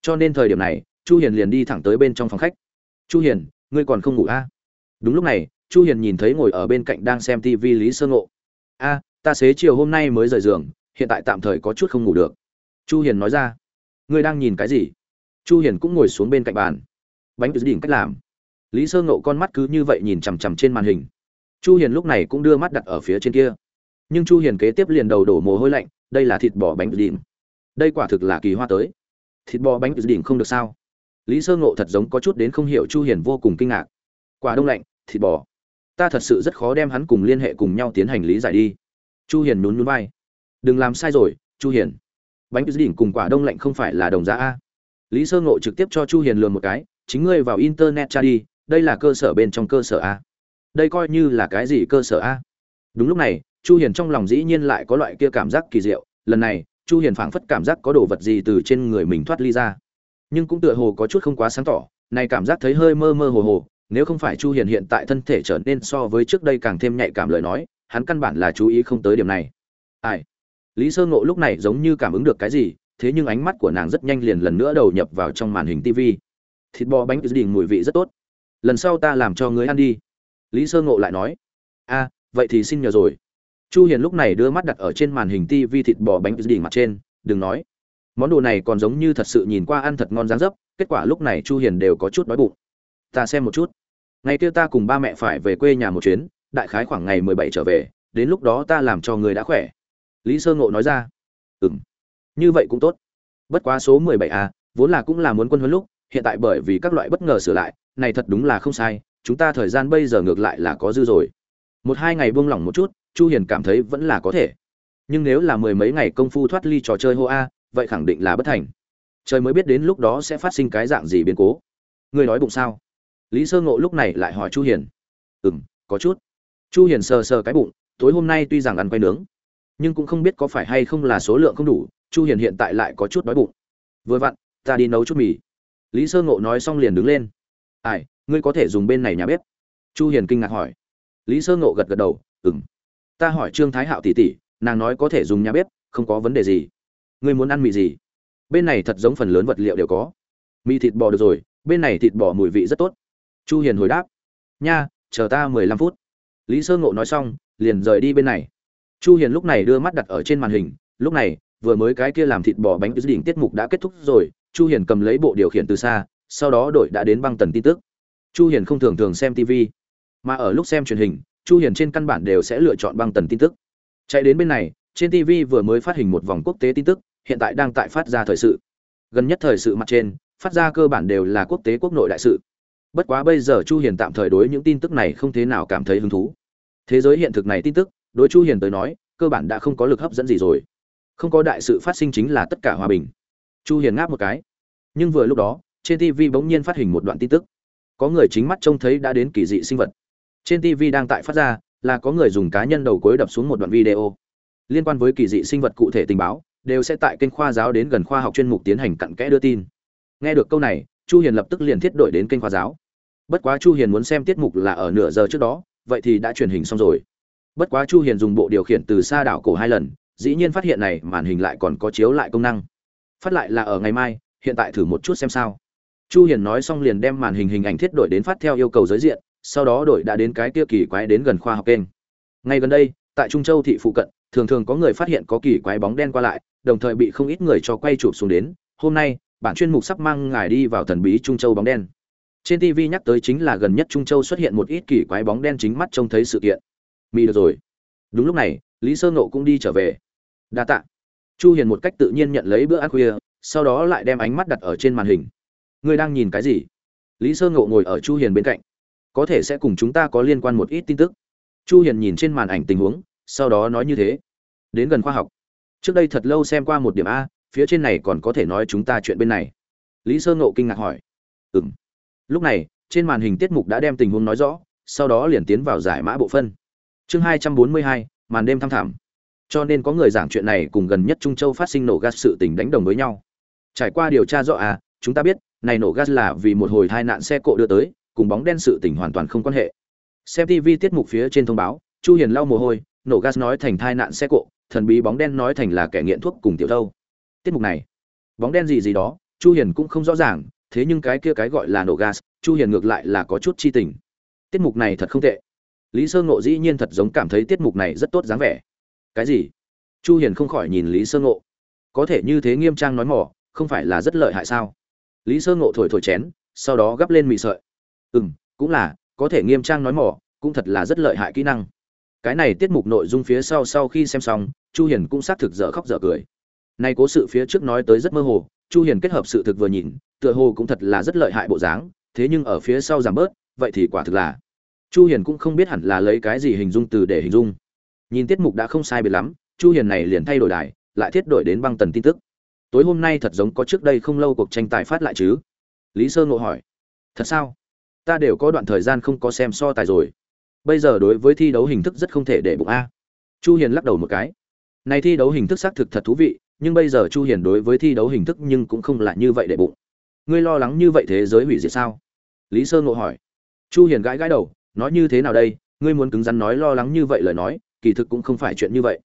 Cho nên thời điểm này, chu hiền liền đi thẳng tới bên trong phòng khách. Chu hiền ngươi còn không ngủ a à? đúng lúc này, chu hiền nhìn thấy ngồi ở bên cạnh đang xem TV lý sơ ngộ. A, ta xế chiều hôm nay mới rời giường, hiện tại tạm thời có chút không ngủ được. Chu hiền nói ra. Ngươi đang nhìn cái gì? Chu hiền cũng ngồi xuống bên cạnh bàn. Bánh tự đỉnh cách làm. Lý sơ ngộ con mắt cứ như vậy nhìn chằm chằm trên màn hình. Chu hiền lúc này cũng đưa mắt đặt ở phía trên kia. Nhưng chu hiền kế tiếp liền đầu đổ mồ hôi lạnh, đây là thịt bò bánh tự đỉnh. Đây quả thực là kỳ hoa tới. Thịt bò bánh tự đỉnh không được sao? Lý sơ ngộ thật giống có chút đến không hiểu chu hiền vô cùng kinh ngạc. Quả đông lạnh, thịt bò. Ta thật sự rất khó đem hắn cùng liên hệ cùng nhau tiến hành lý giải đi. Chu hiền nhún nhún vai. Đừng làm sai rồi, chu hiền. Bánh đỉnh cùng quả đông lạnh không phải là đồng giá a. Lý sơ ngộ trực tiếp cho chu hiền lừa một cái, chính ngươi vào internet tra đi, đây là cơ sở bên trong cơ sở a. Đây coi như là cái gì cơ sở a? Đúng lúc này, chu hiền trong lòng dĩ nhiên lại có loại kia cảm giác kỳ diệu. Lần này, chu hiền phảng phất cảm giác có đồ vật gì từ trên người mình thoát ly ra nhưng cũng tựa hồ có chút không quá sáng tỏ, này cảm giác thấy hơi mơ mơ hồ hồ, nếu không phải chu hiền hiện tại thân thể trở nên so với trước đây càng thêm nhạy cảm lời nói, hắn căn bản là chú ý không tới điểm này. Ai? Lý sơ ngộ lúc này giống như cảm ứng được cái gì, thế nhưng ánh mắt của nàng rất nhanh liền lần nữa đầu nhập vào trong màn hình tv thịt bò bánh đình mùi vị rất tốt. Lần sau ta làm cho ngươi ăn đi. Lý sơ ngộ lại nói. A, vậy thì xin nhờ rồi. Chu hiền lúc này đưa mắt đặt ở trên màn hình tv thịt bò bánh đình mặt trên, đừng nói món đồ này còn giống như thật sự nhìn qua ăn thật ngon dáng dấp, kết quả lúc này chu hiền đều có chút đói bụng. Ta xem một chút. Ngày kia ta cùng ba mẹ phải về quê nhà một chuyến, đại khái khoảng ngày 17 trở về, đến lúc đó ta làm cho người đã khỏe. Lý sơ ngộ nói ra. Ừm, như vậy cũng tốt. Bất quá số 17 a, vốn là cũng là muốn quân huấn lúc, hiện tại bởi vì các loại bất ngờ sửa lại, này thật đúng là không sai, chúng ta thời gian bây giờ ngược lại là có dư rồi. Một hai ngày buông lỏng một chút, chu hiền cảm thấy vẫn là có thể. Nhưng nếu là mười mấy ngày công phu thoát ly trò chơi hô a vậy khẳng định là bất thành. Trời mới biết đến lúc đó sẽ phát sinh cái dạng gì biến cố. Ngươi nói bụng sao? Lý sơ ngộ lúc này lại hỏi chu hiền. Ừm, có chút. Chu hiền sờ sờ cái bụng, tối hôm nay tuy rằng ăn quay nướng, nhưng cũng không biết có phải hay không là số lượng không đủ, chu hiền hiện tại lại có chút đói bụng. Vừa vặn, ta đi nấu chút mì. Lý sơ ngộ nói xong liền đứng lên. Ai, ngươi có thể dùng bên này nhà bếp? Chu hiền kinh ngạc hỏi. Lý sơ ngộ gật gật đầu, ừm. Ta hỏi trương thái hạo tỷ tỷ, nàng nói có thể dùng nhà bếp, không có vấn đề gì ngươi muốn ăn mì gì? Bên này thật giống phần lớn vật liệu đều có. Mì thịt bò được rồi, bên này thịt bò mùi vị rất tốt. Chu hiền hồi đáp. Nha, chờ ta 15 phút. Lý sơ ngộ nói xong, liền rời đi bên này. Chu hiền lúc này đưa mắt đặt ở trên màn hình, lúc này, vừa mới cái kia làm thịt bò bánh đỉnh tiết mục đã kết thúc rồi, chu hiền cầm lấy bộ điều khiển từ xa, sau đó đội đã đến băng tần tin tức. Chu hiền không thường thường xem tv mà ở lúc xem truyền hình, chu hiền trên căn bản đều sẽ lựa chọn băng tần tin tức. Chạy đến bên này trên tv vừa mới phát hình một vòng quốc tế tin tức, hiện tại đang tại phát ra thời sự. Gần nhất thời sự mặt trên, phát ra cơ bản đều là quốc tế quốc nội đại sự. Bất quá bây giờ chu hiền tạm thời đối những tin tức này không thế nào cảm thấy hứng thú. Thế giới hiện thực này tin tức, đối chu hiền tới nói, cơ bản đã không có lực hấp dẫn gì rồi. Không có đại sự phát sinh chính là tất cả hòa bình. Chu hiền ngáp một cái. Nhưng vừa lúc đó, trên tv bỗng nhiên phát hình một đoạn tin tức. Có người chính mắt trông thấy đã đến kỳ dị sinh vật. Trên tv đang tại phát ra, là có người dùng cá nhân đầu cuối đập xuống một đoạn video liên quan với kỳ dị sinh vật cụ thể tình báo, đều sẽ tại kênh khoa giáo đến gần khoa học chuyên mục tiến hành cặn kẽ đưa tin. Nghe được câu này, chu hiền lập tức liền thiết đổi đến kênh khoa giáo. Bất quá chu hiền muốn xem tiết mục là ở nửa giờ trước đó, vậy thì đã truyền hình xong rồi. Bất quá chu hiền dùng bộ điều khiển từ xa đảo cổ hai lần, dĩ nhiên phát hiện này màn hình lại còn có chiếu lại công năng. Phát lại là ở ngày mai, hiện tại thử một chút xem sao. Chu hiền nói xong liền đem màn hình hình ảnh thiết đổi đến phát theo yêu cầu giới diện, sau đó đổi đã đến cái kia kỳ quái đến gần khoa học kênh. Ngay gần đây, tại trung châu thị phụ cận thường thường có người phát hiện có kỳ quái bóng đen qua lại, đồng thời bị không ít người cho quay chụp xuống đến. Hôm nay, bản chuyên mục sắp mang ngài đi vào thần bí trung châu bóng đen. Trên tv nhắc tới chính là gần nhất trung châu xuất hiện một ít kỳ quái bóng đen chính mắt trông thấy sự kiện. Mì được rồi. Đúng lúc này, lý sơ nộ cũng đi trở về. Đa tạ. Chu hiền một cách tự nhiên nhận lấy bữa ăn khuya, sau đó lại đem ánh mắt đặt ở trên màn hình. Ngươi đang nhìn cái gì? Lý sơ ngộ ngồi ở chu hiền bên cạnh. Có thể sẽ cùng chúng ta có liên quan một ít tin tức. Chu hiền nhìn trên màn ảnh tình huống sau đó nói như thế. Đến gần khoa học. Trước đây thật lâu xem qua một điểm a phía trên này còn có thể nói chúng ta chuyện bên này. Lý sơ ngộ kinh ngạc hỏi. Ừm. Lúc này trên màn hình tiết mục đã đem tình huống nói rõ sau đó liền tiến vào giải mã bộ phân. Chương 242, màn đêm thăm thẳm. Cho nên có người giảng chuyện này cùng gần nhất trung châu phát sinh nổ gas sự tình đánh đồng với nhau. Trải qua điều tra rõ à chúng ta biết này nổ gas là vì một hồi tai nạn xe cộ đưa tới cùng bóng đen sự tình hoàn toàn không quan hệ. Xem tv tiết mục phía trên thông báo chu hiền lau mồ hôi nổ gas nói thành tai nạn xe cộ, thần bí bóng đen nói thành là kẻ nghiện thuốc cùng tiểu thâu. Tiết mục này, bóng đen gì gì đó, chu hiền cũng không rõ ràng, thế nhưng cái kia cái gọi là nổ gas, chu hiền ngược lại là có chút chi tình. Tiết mục này thật không tệ. Lý sơ ngộ dĩ nhiên thật giống cảm thấy tiết mục này rất tốt dáng vẻ. Cái gì? Chu hiền không khỏi nhìn lý sơ ngộ. Có thể như thế nghiêm trang nói mỏ không phải là rất lợi hại sao? Lý sơ ngộ thổi thổi chén, sau đó gấp lên mì sợi. Ừm, cũng là, có thể nghiêm trang nói mỏ cũng thật là rất lợi hại kỹ năng cái này tiết mục nội dung phía sau sau khi xem xong, chu hiền cũng xác thực dở khóc dở cười. Nay cố sự phía trước nói tới rất mơ hồ, chu hiền kết hợp sự thực vừa nhìn, tựa hồ cũng thật là rất lợi hại bộ dáng, thế nhưng ở phía sau giảm bớt, vậy thì quả thực là. Chu hiền cũng không biết hẳn là lấy cái gì hình dung từ để hình dung. Nhìn tiết mục đã không sai biệt lắm, chu hiền này liền thay đổi đài, lại thiết đổi đến băng tần tin tức. Tối hôm nay thật giống có trước đây không lâu cuộc tranh tài phát lại chứ? Lý sơ ngộ hỏi. Thật sao? Ta đều có đoạn thời gian không có xem so tài rồi bây giờ đối với thi đấu hình thức rất không thể để bụng a. Chu hiền lắc đầu một cái. Này thi đấu hình thức xác thực thật thú vị, nhưng bây giờ chu hiền đối với thi đấu hình thức nhưng cũng không là như vậy để bụng. Ngươi lo lắng như vậy thế giới hủy diệt sao? Lý sơ ngộ hỏi. Chu hiền gãi gãi đầu, nói như thế nào đây? Ngươi muốn cứng rắn nói lo lắng như vậy lời nói, kỳ thực cũng không phải chuyện như vậy.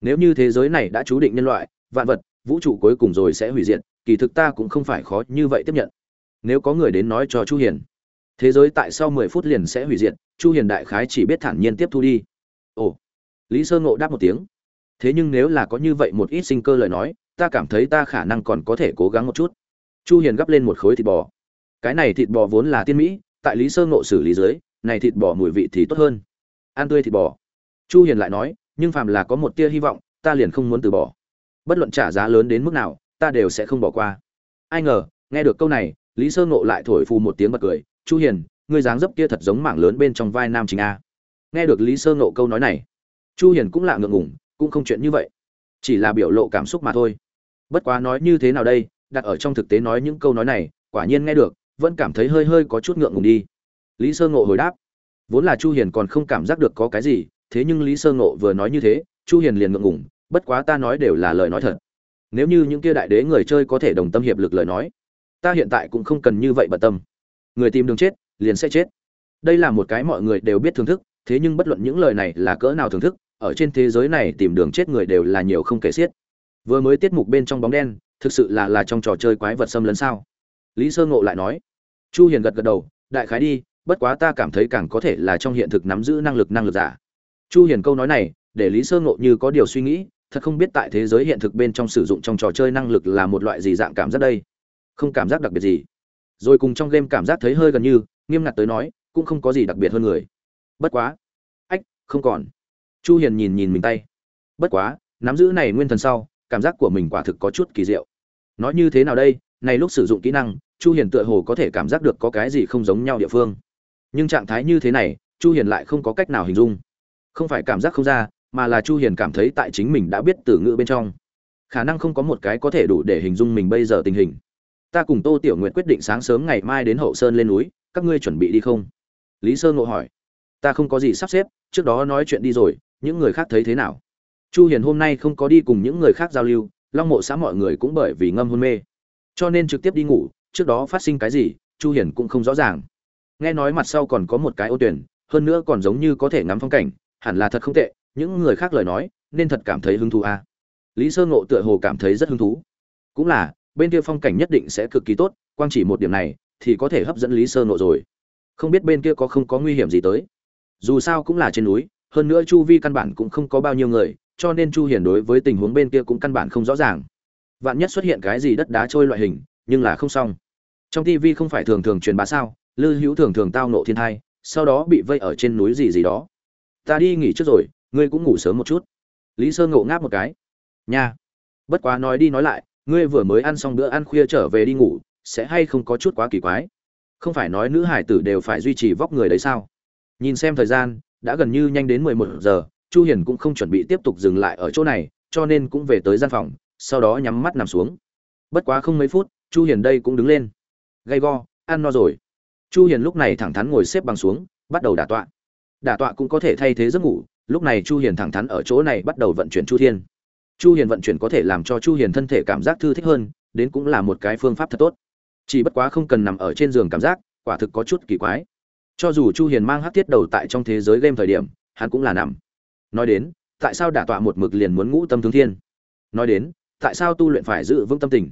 Nếu như thế giới này đã chú định nhân loại, vạn vật, vũ trụ cuối cùng rồi sẽ hủy diệt, kỳ thực ta cũng không phải khó như vậy tiếp nhận. Nếu có người đến nói cho chu hiền thế giới tại sau 10 phút liền sẽ hủy diệt, chu hiền đại khái chỉ biết thản nhiên tiếp thu đi. Ồ, lý sơ ngộ đáp một tiếng. Thế nhưng nếu là có như vậy một ít sinh cơ lời nói, ta cảm thấy ta khả năng còn có thể cố gắng một chút. Chu hiền gấp lên một khối thịt bò. Cái này thịt bò vốn là tiên mỹ, tại lý sơ ngộ xử lý dưới, này thịt bò mùi vị thì tốt hơn. Ăn tươi thịt bò. Chu hiền lại nói, nhưng phàm là có một tia hy vọng, ta liền không muốn từ bỏ. Bất luận trả giá lớn đến mức nào, ta đều sẽ không bỏ qua. Ai ngờ, nghe được câu này, lý sơ ngộ lại thổi phù một tiếng bật cười chu hiền, ngươi dáng dấp kia thật giống mảng lớn bên trong vai nam chính a. Nghe được lý sơ ngộ câu nói này, chu hiền cũng lạ ngượng ngùng, cũng không chuyện như vậy. Chỉ là biểu lộ cảm xúc mà thôi. Bất quá nói như thế nào đây, đặt ở trong thực tế nói những câu nói này, quả nhiên nghe được, vẫn cảm thấy hơi hơi có chút ngượng ngùng đi. Lý sơ ngộ hồi đáp. Vốn là chu hiền còn không cảm giác được có cái gì, thế nhưng lý sơ ngộ vừa nói như thế, chu hiền liền ngượng ngùng, bất quá ta nói đều là lời nói thật. Nếu như những kia đại đế người chơi có thể đồng tâm hiệp lực lời nói, ta hiện tại cũng không cần như vậy bận tâm người tìm đường chết, liền sẽ chết. Đây là một cái mọi người đều biết thưởng thức, thế nhưng bất luận những lời này là cỡ nào thưởng thức, ở trên thế giới này tìm đường chết người đều là nhiều không kể xiết. Vừa mới tiết mục bên trong bóng đen, thực sự là là trong trò chơi quái vật xâm lấn sao? Lý sơ ngộ lại nói. Chu hiền gật gật đầu, đại khái đi, bất quá ta cảm thấy càng có thể là trong hiện thực nắm giữ năng lực năng lực giả. Chu hiền câu nói này, để lý sơ ngộ như có điều suy nghĩ, thật không biết tại thế giới hiện thực bên trong sử dụng trong trò chơi năng lực là một loại gì dạng cảm giác đây. Không cảm giác đặc biệt gì rồi cùng trong game cảm giác thấy hơi gần như, nghiêm ngặt tới nói, cũng không có gì đặc biệt hơn người. Bất quá. Ách, không còn. Chu hiền nhìn nhìn mình tay. Bất quá, nắm giữ này nguyên thần sau, cảm giác của mình quả thực có chút kỳ diệu. Nói như thế nào đây? Này lúc sử dụng kỹ năng, chu hiền tựa hồ có thể cảm giác được có cái gì không giống nhau địa phương. Nhưng trạng thái như thế này, chu hiền lại không có cách nào hình dung. Không phải cảm giác không ra, mà là chu hiền cảm thấy tại chính mình đã biết từ ngữ bên trong. Khả năng không có một cái có thể đủ để hình dung mình bây giờ tình hình ta cùng tô tiểu nguyệt quyết định sáng sớm ngày mai đến hậu sơn lên núi, các ngươi chuẩn bị đi không? Lý sơ ngộ hỏi. Ta không có gì sắp xếp, trước đó nói chuyện đi rồi, những người khác thấy thế nào? Chu hiền hôm nay không có đi cùng những người khác giao lưu, long mộ xã mọi người cũng bởi vì ngâm hôn mê. Cho nên trực tiếp đi ngủ, trước đó phát sinh cái gì, chu hiền cũng không rõ ràng. Nghe nói mặt sau còn có một cái ô tuyển, hơn nữa còn giống như có thể ngắm phong cảnh, hẳn là thật không tệ, những người khác lời nói, nên thật cảm thấy hứng thú à. lý sơ ngộ tựa hồ cảm thấy rất hứng thú. Cũng là bên kia phong cảnh nhất định sẽ cực kỳ tốt, quang chỉ một điểm này thì có thể hấp dẫn lý sơ Nộ rồi. Không biết bên kia có không có nguy hiểm gì tới. Dù sao cũng là trên núi, hơn nữa chu vi căn bản cũng không có bao nhiêu người, cho nên chu hiền đối với tình huống bên kia cũng căn bản không rõ ràng. Vạn nhất xuất hiện cái gì đất đá trôi loại hình, nhưng là không xong. Trong tv không phải thường thường truyền bá sao, lư hữu thường thường tao nộ thiên thai, sau đó bị vây ở trên núi gì gì đó. Ta đi nghỉ trước rồi, ngươi cũng ngủ sớm một chút. Lý sơ ngộ ngáp một cái. Nha. Bất quá nói đi nói lại ngươi vừa mới ăn xong bữa ăn khuya trở về đi ngủ, sẽ hay không có chút quá kỳ quái? Không phải nói nữ hải tử đều phải duy trì vóc người đấy sao? Nhìn xem thời gian, đã gần như nhanh đến mười một giờ, chu hiền cũng không chuẩn bị tiếp tục dừng lại ở chỗ này, cho nên cũng về tới gian phòng, sau đó nhắm mắt nằm xuống. Bất quá không mấy phút, chu hiền đây cũng đứng lên. Gay go, ăn no rồi. Chu hiền lúc này thẳng thắn ngồi xếp bằng xuống, bắt đầu đả tọa. Đả tọa cũng có thể thay thế giấc ngủ, lúc này chu hiền thẳng thắn ở chỗ này bắt đầu vận chuyển chu thiên chu hiền vận chuyển có thể làm cho chu hiền thân thể cảm giác thư thích hơn, đến cũng là một cái phương pháp thật tốt. Chỉ bất quá không cần nằm ở trên giường cảm giác, quả thực có chút kỳ quái. Cho dù chu hiền mang hắc tiết đầu tại trong thế giới game thời điểm, hắn cũng là nằm. Nói đến, tại sao đả tọa một mực liền muốn ngũ tâm thương thiên? Nói đến, tại sao tu luyện phải giữ vững tâm tình?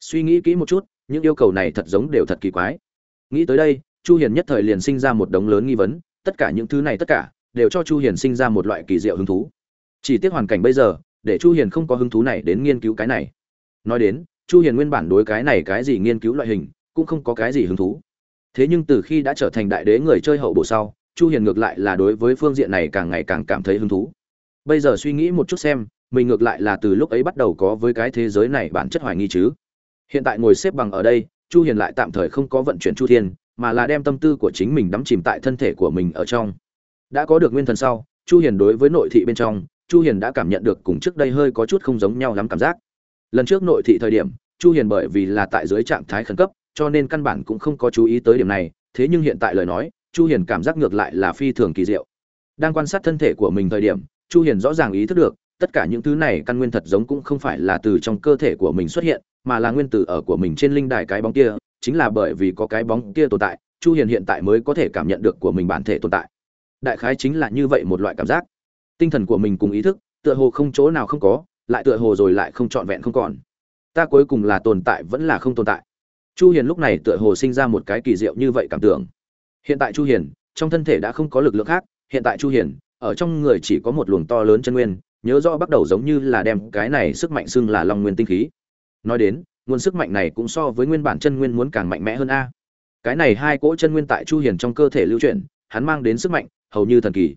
Suy nghĩ kỹ một chút, những yêu cầu này thật giống đều thật kỳ quái. Nghĩ tới đây, chu hiền nhất thời liền sinh ra một đống lớn nghi vấn, tất cả những thứ này tất cả, đều cho chu hiền sinh ra một loại kỳ diệu hứng thú. Chỉ tiếc hoàn cảnh bây giờ để chu hiền không có hứng thú này đến nghiên cứu cái này. Nói đến, chu hiền nguyên bản đối cái này cái gì nghiên cứu loại hình, cũng không có cái gì hứng thú. Thế nhưng từ khi đã trở thành đại đế người chơi hậu bộ sau, chu hiền ngược lại là đối với phương diện này càng ngày càng cảm thấy hứng thú. Bây giờ suy nghĩ một chút xem, mình ngược lại là từ lúc ấy bắt đầu có với cái thế giới này bản chất hoài nghi chứ. Hiện tại ngồi xếp bằng ở đây, chu hiền lại tạm thời không có vận chuyển chu thiên, mà là đem tâm tư của chính mình đắm chìm tại thân thể của mình ở trong. Đã có được nguyên thần sau, chu hiền đối với nội thị bên trong chu hiền đã cảm nhận được cùng trước đây hơi có chút không giống nhau lắm cảm giác. Lần trước nội thị thời điểm, chu hiền bởi vì là tại dưới trạng thái khẩn cấp, cho nên căn bản cũng không có chú ý tới điểm này, thế nhưng hiện tại lời nói, chu hiền cảm giác ngược lại là phi thường kỳ diệu. Đang quan sát thân thể của mình thời điểm, chu hiền rõ ràng ý thức được, tất cả những thứ này căn nguyên thật giống cũng không phải là từ trong cơ thể của mình xuất hiện, mà là nguyên tử ở của mình trên linh đài cái bóng kia, chính là bởi vì có cái bóng kia tồn tại, chu hiền hiện tại mới có thể cảm nhận được của mình bản thể tồn tại. Đại khái chính là như vậy một loại cảm giác tinh thần của mình cùng ý thức, tựa hồ không chỗ nào không có, lại tựa hồ rồi lại không trọn vẹn không còn. Ta cuối cùng là tồn tại vẫn là không tồn tại. Chu hiền lúc này tựa hồ sinh ra một cái kỳ diệu như vậy cảm tưởng. Hiện tại chu hiền, trong thân thể đã không có lực lượng khác, hiện tại chu hiền, ở trong người chỉ có một luồng to lớn chân nguyên, nhớ rõ bắt đầu giống như là đem cái này sức mạnh xưng là long nguyên tinh khí. Nói đến, nguồn sức mạnh này cũng so với nguyên bản chân nguyên muốn càng mạnh mẽ hơn a. Cái này hai cỗ chân nguyên tại chu hiền trong cơ thể lưu chuyển, hắn mang đến sức mạnh, hầu như thần kỳ.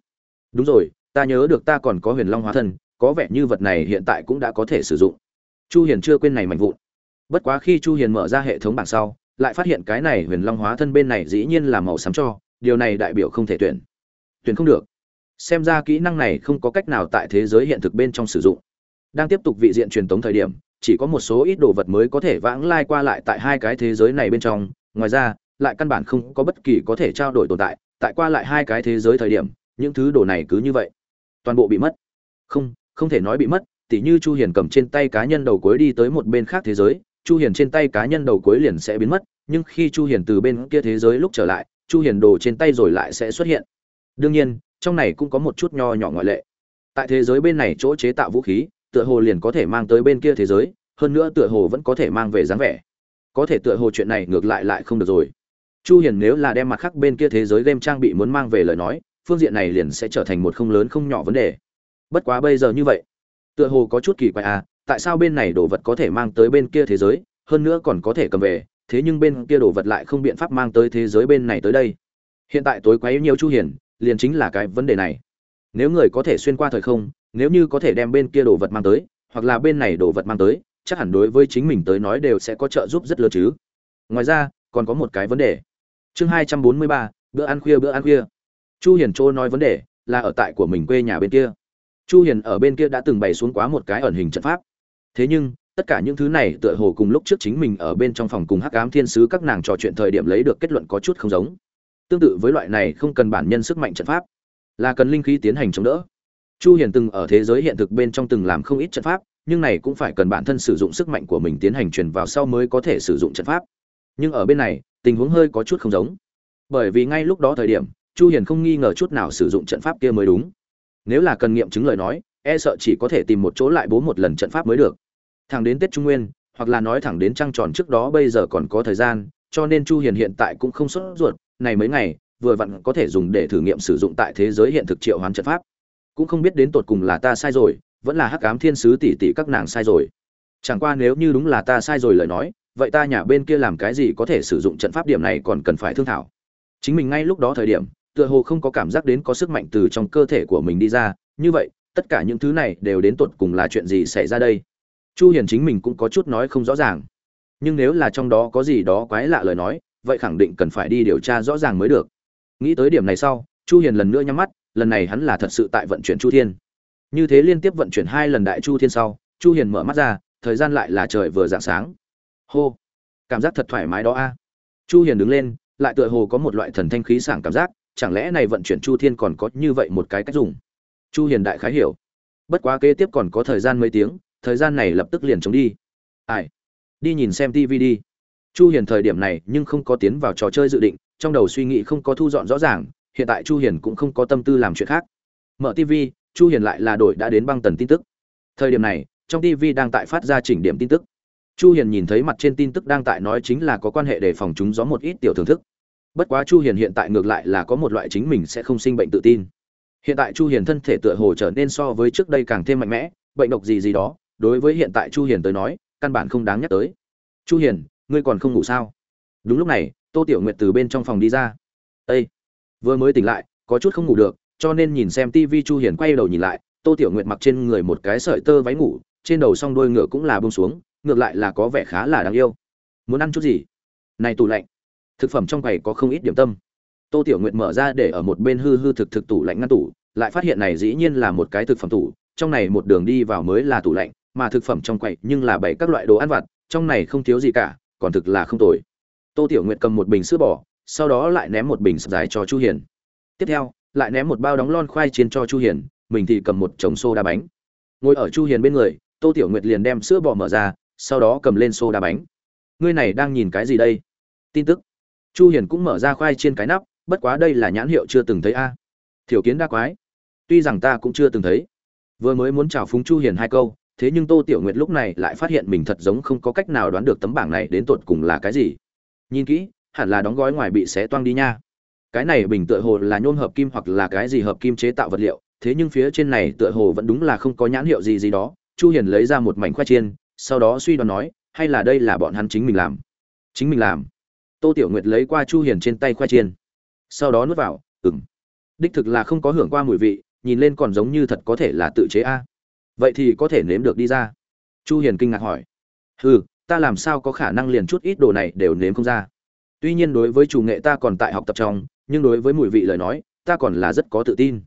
Đúng rồi ta nhớ được ta còn có huyền long hóa thân, có vẻ như vật này hiện tại cũng đã có thể sử dụng. Chu hiền chưa quên này mạnh vụn. Bất quá khi chu hiền mở ra hệ thống bảng sau, lại phát hiện cái này huyền long hóa thân bên này dĩ nhiên là màu xám cho, điều này đại biểu không thể tuyển. Tuyển không được. Xem ra kỹ năng này không có cách nào tại thế giới hiện thực bên trong sử dụng. Đang tiếp tục vị diện truyền tống thời điểm, chỉ có một số ít đồ vật mới có thể vãng lai qua lại tại hai cái thế giới này bên trong. Ngoài ra, lại căn bản không có bất kỳ có thể trao đổi tồn tại tại qua lại hai cái thế giới thời điểm, những thứ đồ này cứ như vậy toàn bộ bị mất. Không không thể nói bị mất, tỉ như chu hiền cầm trên tay cá nhân đầu cuối đi tới một bên khác thế giới, chu hiền trên tay cá nhân đầu cuối liền sẽ biến mất, nhưng khi chu hiền từ bên kia thế giới lúc trở lại, chu hiền đồ trên tay rồi lại sẽ xuất hiện. Đương nhiên, trong này cũng có một chút nho nhỏ ngoại lệ. Tại thế giới bên này chỗ chế tạo vũ khí, tựa hồ liền có thể mang tới bên kia thế giới, hơn nữa tựa hồ vẫn có thể mang về dáng vẻ. Có thể tựa hồ chuyện này ngược lại lại không được rồi. Chu hiền nếu là đem mặt khác bên kia thế giới game trang bị muốn mang về lời nói phương diện này liền sẽ trở thành một không lớn không nhỏ vấn đề. Bất quá bây giờ như vậy, tựa hồ có chút kỳ quái à tại sao bên này đồ vật có thể mang tới bên kia thế giới, hơn nữa còn có thể cầm về, thế nhưng bên kia đồ vật lại không biện pháp mang tới thế giới bên này tới đây. Hiện tại tối quấy nhiều chu hiền, liền chính là cái vấn đề này. Nếu người có thể xuyên qua thời không, nếu như có thể đem bên kia đồ vật mang tới, hoặc là bên này đồ vật mang tới, chắc hẳn đối với chính mình tới nói đều sẽ có trợ giúp rất lớn chứ. Ngoài ra, còn có một cái vấn đề. Chương hai trăm bốn mươi ba, bữa ăn khuya, bữa ăn khuya chu hiền châu nói vấn đề là ở tại của mình quê nhà bên kia. Chu hiền ở bên kia đã từng bày xuống quá một cái ẩn hình trận pháp. Thế nhưng, tất cả những thứ này tựa hồ cùng lúc trước chính mình ở bên trong phòng cùng hắc ám thiên sứ các nàng trò chuyện thời điểm lấy được kết luận có chút không giống. Tương tự với loại này không cần bản nhân sức mạnh trận pháp, là cần linh khí tiến hành chống đỡ. Chu hiền từng ở thế giới hiện thực bên trong từng làm không ít trận pháp, nhưng này cũng phải cần bản thân sử dụng sức mạnh của mình tiến hành truyền vào sau mới có thể sử dụng trận pháp. Nhưng ở bên này, tình huống hơi có chút không giống. Bởi vì ngay lúc đó thời điểm chu hiền không nghi ngờ chút nào sử dụng trận pháp kia mới đúng. Nếu là cần nghiệm chứng lời nói e sợ chỉ có thể tìm một chỗ lại bố một lần trận pháp mới được. Thẳng đến tết trung nguyên, hoặc là nói thẳng đến trăng tròn trước đó bây giờ còn có thời gian, cho nên chu hiền hiện tại cũng không sốt ruột, này mấy ngày, vừa vặn có thể dùng để thử nghiệm sử dụng tại thế giới hiện thực triệu hoán trận pháp. Cũng không biết đến tột cùng là ta sai rồi, vẫn là hắc ám thiên sứ tỷ tỷ các nàng sai rồi. Chẳng qua nếu như đúng là ta sai rồi lời nói, vậy ta nhà bên kia làm cái gì có thể sử dụng trận pháp điểm này còn cần phải thương thảo. Chính mình ngay lúc đó thời điểm tựa hồ không có cảm giác đến có sức mạnh từ trong cơ thể của mình đi ra. Như vậy, tất cả những thứ này đều đến tột cùng là chuyện gì xảy ra đây? Chu hiền chính mình cũng có chút nói không rõ ràng. Nhưng nếu là trong đó có gì đó quái lạ lời nói, vậy khẳng định cần phải đi điều tra rõ ràng mới được. Nghĩ tới điểm này sau, chu hiền lần nữa nhắm mắt, lần này hắn là thật sự tại vận chuyển chu thiên. Như thế liên tiếp vận chuyển hai lần đại chu thiên sau, chu hiền mở mắt ra, thời gian lại là trời vừa dạng sáng. Hô! Cảm giác thật thoải mái đó a. Chu hiền đứng lên, lại tựa hồ có một loại thần thanh khí sảng cảm giác chẳng lẽ này vận chuyển chu thiên còn có như vậy một cái cách dùng? Chu hiền đại khái hiểu. Bất quá kế tiếp còn có thời gian mấy tiếng, thời gian này lập tức liền chống đi. Ai? Đi nhìn xem tivi đi. Chu hiền thời điểm này nhưng không có tiến vào trò chơi dự định, trong đầu suy nghĩ không có thu dọn rõ ràng, hiện tại chu hiền cũng không có tâm tư làm chuyện khác. Mở tivi chu hiền lại là đổi đã đến băng tần tin tức. Thời điểm này, trong tivi đang tại phát ra chỉnh điểm tin tức. Chu hiền nhìn thấy mặt trên tin tức đang tại nói chính là có quan hệ để phòng chúng gió một ít tiểu thưởng thức bất quá chu hiền hiện tại ngược lại là có một loại chính mình sẽ không sinh bệnh tự tin. Hiện tại chu hiền thân thể tựa hồ trở nên so với trước đây càng thêm mạnh mẽ, bệnh độc gì gì đó, đối với hiện tại chu hiền tới nói, căn bản không đáng nhắc tới. Chu hiền, ngươi còn không ngủ sao? Đúng lúc này, tô tiểu nguyệt từ bên trong phòng đi ra. Ê! vừa mới tỉnh lại, có chút không ngủ được, cho nên nhìn xem tivi chu hiền quay đầu nhìn lại, tô tiểu nguyệt mặc trên người một cái sợi tơ váy ngủ, trên đầu song đôi ngựa cũng là buông xuống, ngược lại là có vẻ khá là đáng yêu. Muốn ăn chút gì? Này tủ lạnh thực phẩm trong quầy có không ít điểm tâm. Tô tiểu nguyệt mở ra để ở một bên hư hư thực thực tủ lạnh ngăn tủ, lại phát hiện này dĩ nhiên là một cái thực phẩm tủ, trong này một đường đi vào mới là tủ lạnh, mà thực phẩm trong quầy nhưng là bảy các loại đồ ăn vặt, trong này không thiếu gì cả, còn thực là không tồi. Tô tiểu nguyệt cầm một bình sữa bò, sau đó lại ném một bình sập dài cho chu hiền. Tiếp theo, lại ném một bao đóng lon khoai chiên cho chu hiền, mình thì cầm một chồng xô đa bánh. Ngồi ở chu hiền bên người, tô tiểu nguyệt liền đem sữa bò mở ra, sau đó cầm lên xô đa bánh. Ngươi này đang nhìn cái gì đây? Tin tức chu hiền cũng mở ra khoai trên cái nắp, bất quá đây là nhãn hiệu chưa từng thấy a. À. thiểu kiến đa quái. Tuy rằng ta cũng chưa từng thấy. Vừa mới muốn chào phúng chu hiền hai câu, thế nhưng tô tiểu nguyệt lúc này lại phát hiện mình thật giống không có cách nào đoán được tấm bảng này đến tột cùng là cái gì. Nhìn kỹ, hẳn là đóng gói ngoài bị xé toang đi nha. Cái này bình tựa hồ là nhôm hợp kim hoặc là cái gì hợp kim chế tạo vật liệu, thế nhưng phía trên này tựa hồ vẫn đúng là không có nhãn hiệu gì gì đó. Chu hiền lấy ra một mảnh khoai chiên, sau đó suy đoán nói, hay là đây là bọn hắn chính mình làm. Chính mình làm tô tiểu nguyệt lấy qua chu hiền trên tay khoai chiên. Sau đó nuốt vào ừng đích thực là không có hưởng qua mùi vị, nhìn lên còn giống như thật có thể là tự chế a. Vậy thì có thể nếm được đi ra. Chu hiền kinh ngạc hỏi. Hừ, ta làm sao có khả năng liền chút ít đồ này đều nếm không ra? Tuy nhiên đối với chủ nghệ ta còn tại học tập trong, nhưng đối với mùi vị lời nói, ta còn là rất có tự tin.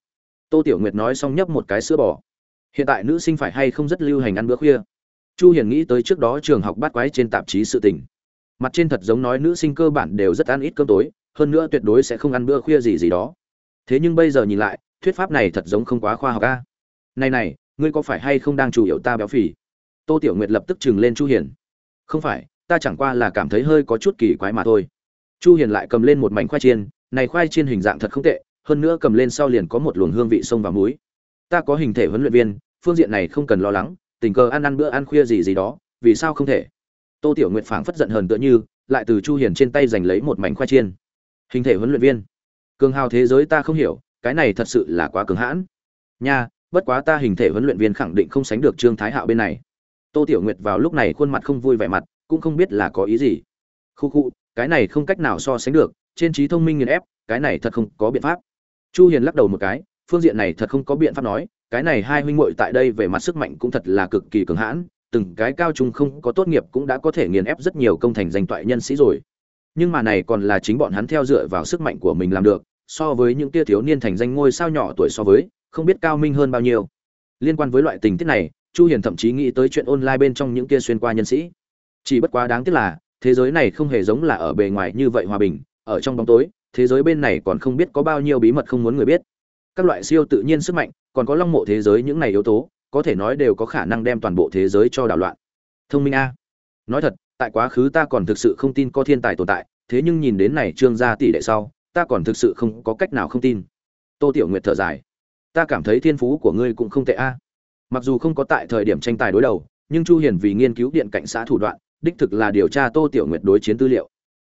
Tô tiểu nguyệt nói xong nhấp một cái sữa bò. Hiện tại nữ sinh phải hay không rất lưu hành ăn bữa khuya? Chu hiền nghĩ tới trước đó trường học bắt quái trên tạp chí sự tình mặt trên thật giống nói nữ sinh cơ bản đều rất ăn ít cơm tối, hơn nữa tuyệt đối sẽ không ăn bữa khuya gì gì đó. Thế nhưng bây giờ nhìn lại, thuyết pháp này thật giống không quá khoa học a. Này này, ngươi có phải hay không đang chủ yếu ta béo phì? Tô tiểu nguyệt lập tức chừng lên chu hiền. Không phải, ta chẳng qua là cảm thấy hơi có chút kỳ quái mà thôi. Chu hiền lại cầm lên một mảnh khoai chiên, này khoai chiên hình dạng thật không tệ, hơn nữa cầm lên sau liền có một luồng hương vị sông và muối. Ta có hình thể huấn luyện viên, phương diện này không cần lo lắng, tình cờ ăn ăn bữa ăn khuya gì gì đó, vì sao không thể? Tô tiểu nguyệt phảng phất giận hờn tựa như, lại từ chu hiền trên tay giành lấy một mảnh khoai chiên. Hình thể huấn luyện viên. Cường hào thế giới ta không hiểu, cái này thật sự là quá cường hãn. Nha, bất quá ta hình thể huấn luyện viên khẳng định không sánh được trương thái hạo bên này. Tô tiểu nguyệt vào lúc này khuôn mặt không vui vẻ mặt, cũng không biết là có ý gì. Khu khu, cái này không cách nào so sánh được, trên trí thông minh nghiền ép, cái này thật không có biện pháp. Chu hiền lắc đầu một cái, phương diện này thật không có biện pháp nói, cái này hai huynh muội tại đây về mặt sức mạnh cũng thật là cực kỳ cường hãn từng cái cao trung không có tốt nghiệp cũng đã có thể nghiền ép rất nhiều công thành danh toại nhân sĩ rồi. Nhưng mà này còn là chính bọn hắn theo dựa vào sức mạnh của mình làm được, so với những tia thiếu niên thành danh ngôi sao nhỏ tuổi so với, không biết cao minh hơn bao nhiêu. Liên quan với loại tình tiết này, chu hiền thậm chí nghĩ tới chuyện online bên trong những tia xuyên qua nhân sĩ. Chỉ bất quá đáng tiếc là, thế giới này không hề giống là ở bề ngoài như vậy hòa bình, ở trong bóng tối, thế giới bên này còn không biết có bao nhiêu bí mật không muốn người biết. Các loại siêu tự nhiên sức mạnh, còn có long mộ thế giới những này yếu tố có thể nói đều có khả năng đem toàn bộ thế giới cho đảo loạn. Thông minh a. Nói thật, tại quá khứ ta còn thực sự không tin có thiên tài tồn tại, thế nhưng nhìn đến này trương gia tỷ đệ sau, ta còn thực sự không có cách nào không tin. Tô tiểu nguyệt thở dài. Ta cảm thấy thiên phú của ngươi cũng không tệ a. Mặc dù không có tại thời điểm tranh tài đối đầu, nhưng chu hiền vì nghiên cứu điện cảnh xã thủ đoạn, đích thực là điều tra tô tiểu nguyệt đối chiến tư liệu.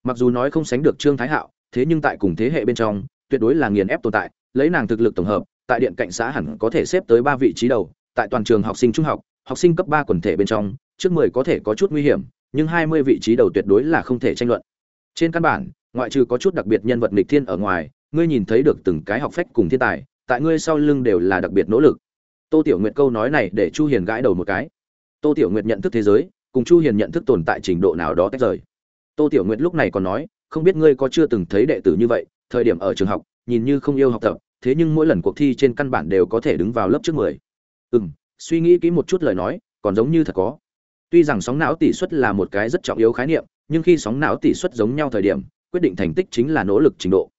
Mặc dù nói không sánh được trương thái hạo, thế nhưng tại cùng thế hệ bên trong, tuyệt đối là nghiền ép tồn tại, lấy nàng thực lực tổng hợp, tại điện cảnh xã hẳn có thể xếp tới ba vị trí đầu tại toàn trường học sinh trung học học sinh cấp ba quần thể bên trong, trước 10 có thể có chút nguy hiểm, nhưng 20 vị trí đầu tuyệt đối là không thể tranh luận. Trên căn bản, ngoại trừ có chút đặc biệt nhân vật nghịch thiên ở ngoài, ngươi nhìn thấy được từng cái học phách cùng thiên tài, tại ngươi sau lưng đều là đặc biệt nỗ lực. Tô tiểu nguyệt câu nói này để chu hiền gãi đầu một cái. Tô tiểu nguyệt nhận thức thế giới, cùng chu hiền nhận thức tồn tại trình độ nào đó tách rời. Tô tiểu nguyệt lúc này còn nói, không biết ngươi có chưa từng thấy đệ tử như vậy, thời điểm ở trường học, nhìn như không yêu học tập, thế nhưng mỗi lần cuộc thi trên căn bản đều có thể đứng vào lớp trước mười ừm, suy nghĩ kỹ một chút lời nói, còn giống như thật có. Tuy rằng sóng não tỷ suất là một cái rất trọng yếu khái niệm, nhưng khi sóng não tỷ suất giống nhau thời điểm, quyết định thành tích chính là nỗ lực trình độ.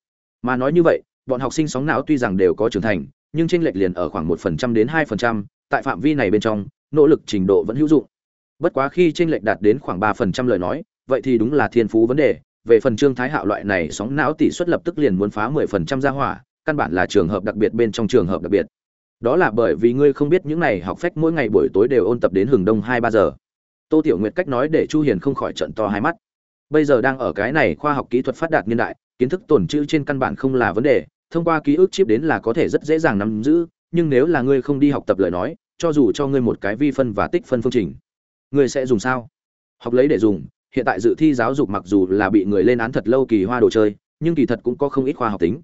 Mà nói như vậy, bọn học sinh sóng não tuy rằng đều có trưởng thành, nhưng chênh lệch liền ở khoảng một phần trăm đến hai phần trăm, tại phạm vi này bên trong, nỗ lực trình độ vẫn hữu dụng. Bất quá khi chênh lệch đạt đến khoảng ba phần trăm lời nói, vậy thì đúng là thiên phú vấn đề. Về phần trương thái hạo loại này sóng não tỷ suất lập tức liền muốn phá mười phần trăm ra hỏa, căn bản là trường hợp đặc biệt bên trong trường hợp đặc biệt đó là bởi vì ngươi không biết những này học phách mỗi ngày buổi tối đều ôn tập đến hừng đông hai ba giờ. Tô tiểu nguyệt cách nói để chu hiền không khỏi trận to hai mắt. Bây giờ đang ở cái này khoa học kỹ thuật phát đạt niên đại, kiến thức tồn trữ trên căn bản không là vấn đề, thông qua ký ức chip đến là có thể rất dễ dàng nắm giữ, nhưng nếu là ngươi không đi học tập lời nói, cho dù cho ngươi một cái vi phân và tích phân phương trình, ngươi sẽ dùng sao? Học lấy để dùng, hiện tại dự thi giáo dục mặc dù là bị người lên án thật lâu kỳ hoa đồ chơi, nhưng kỳ thật cũng có không ít khoa học tính.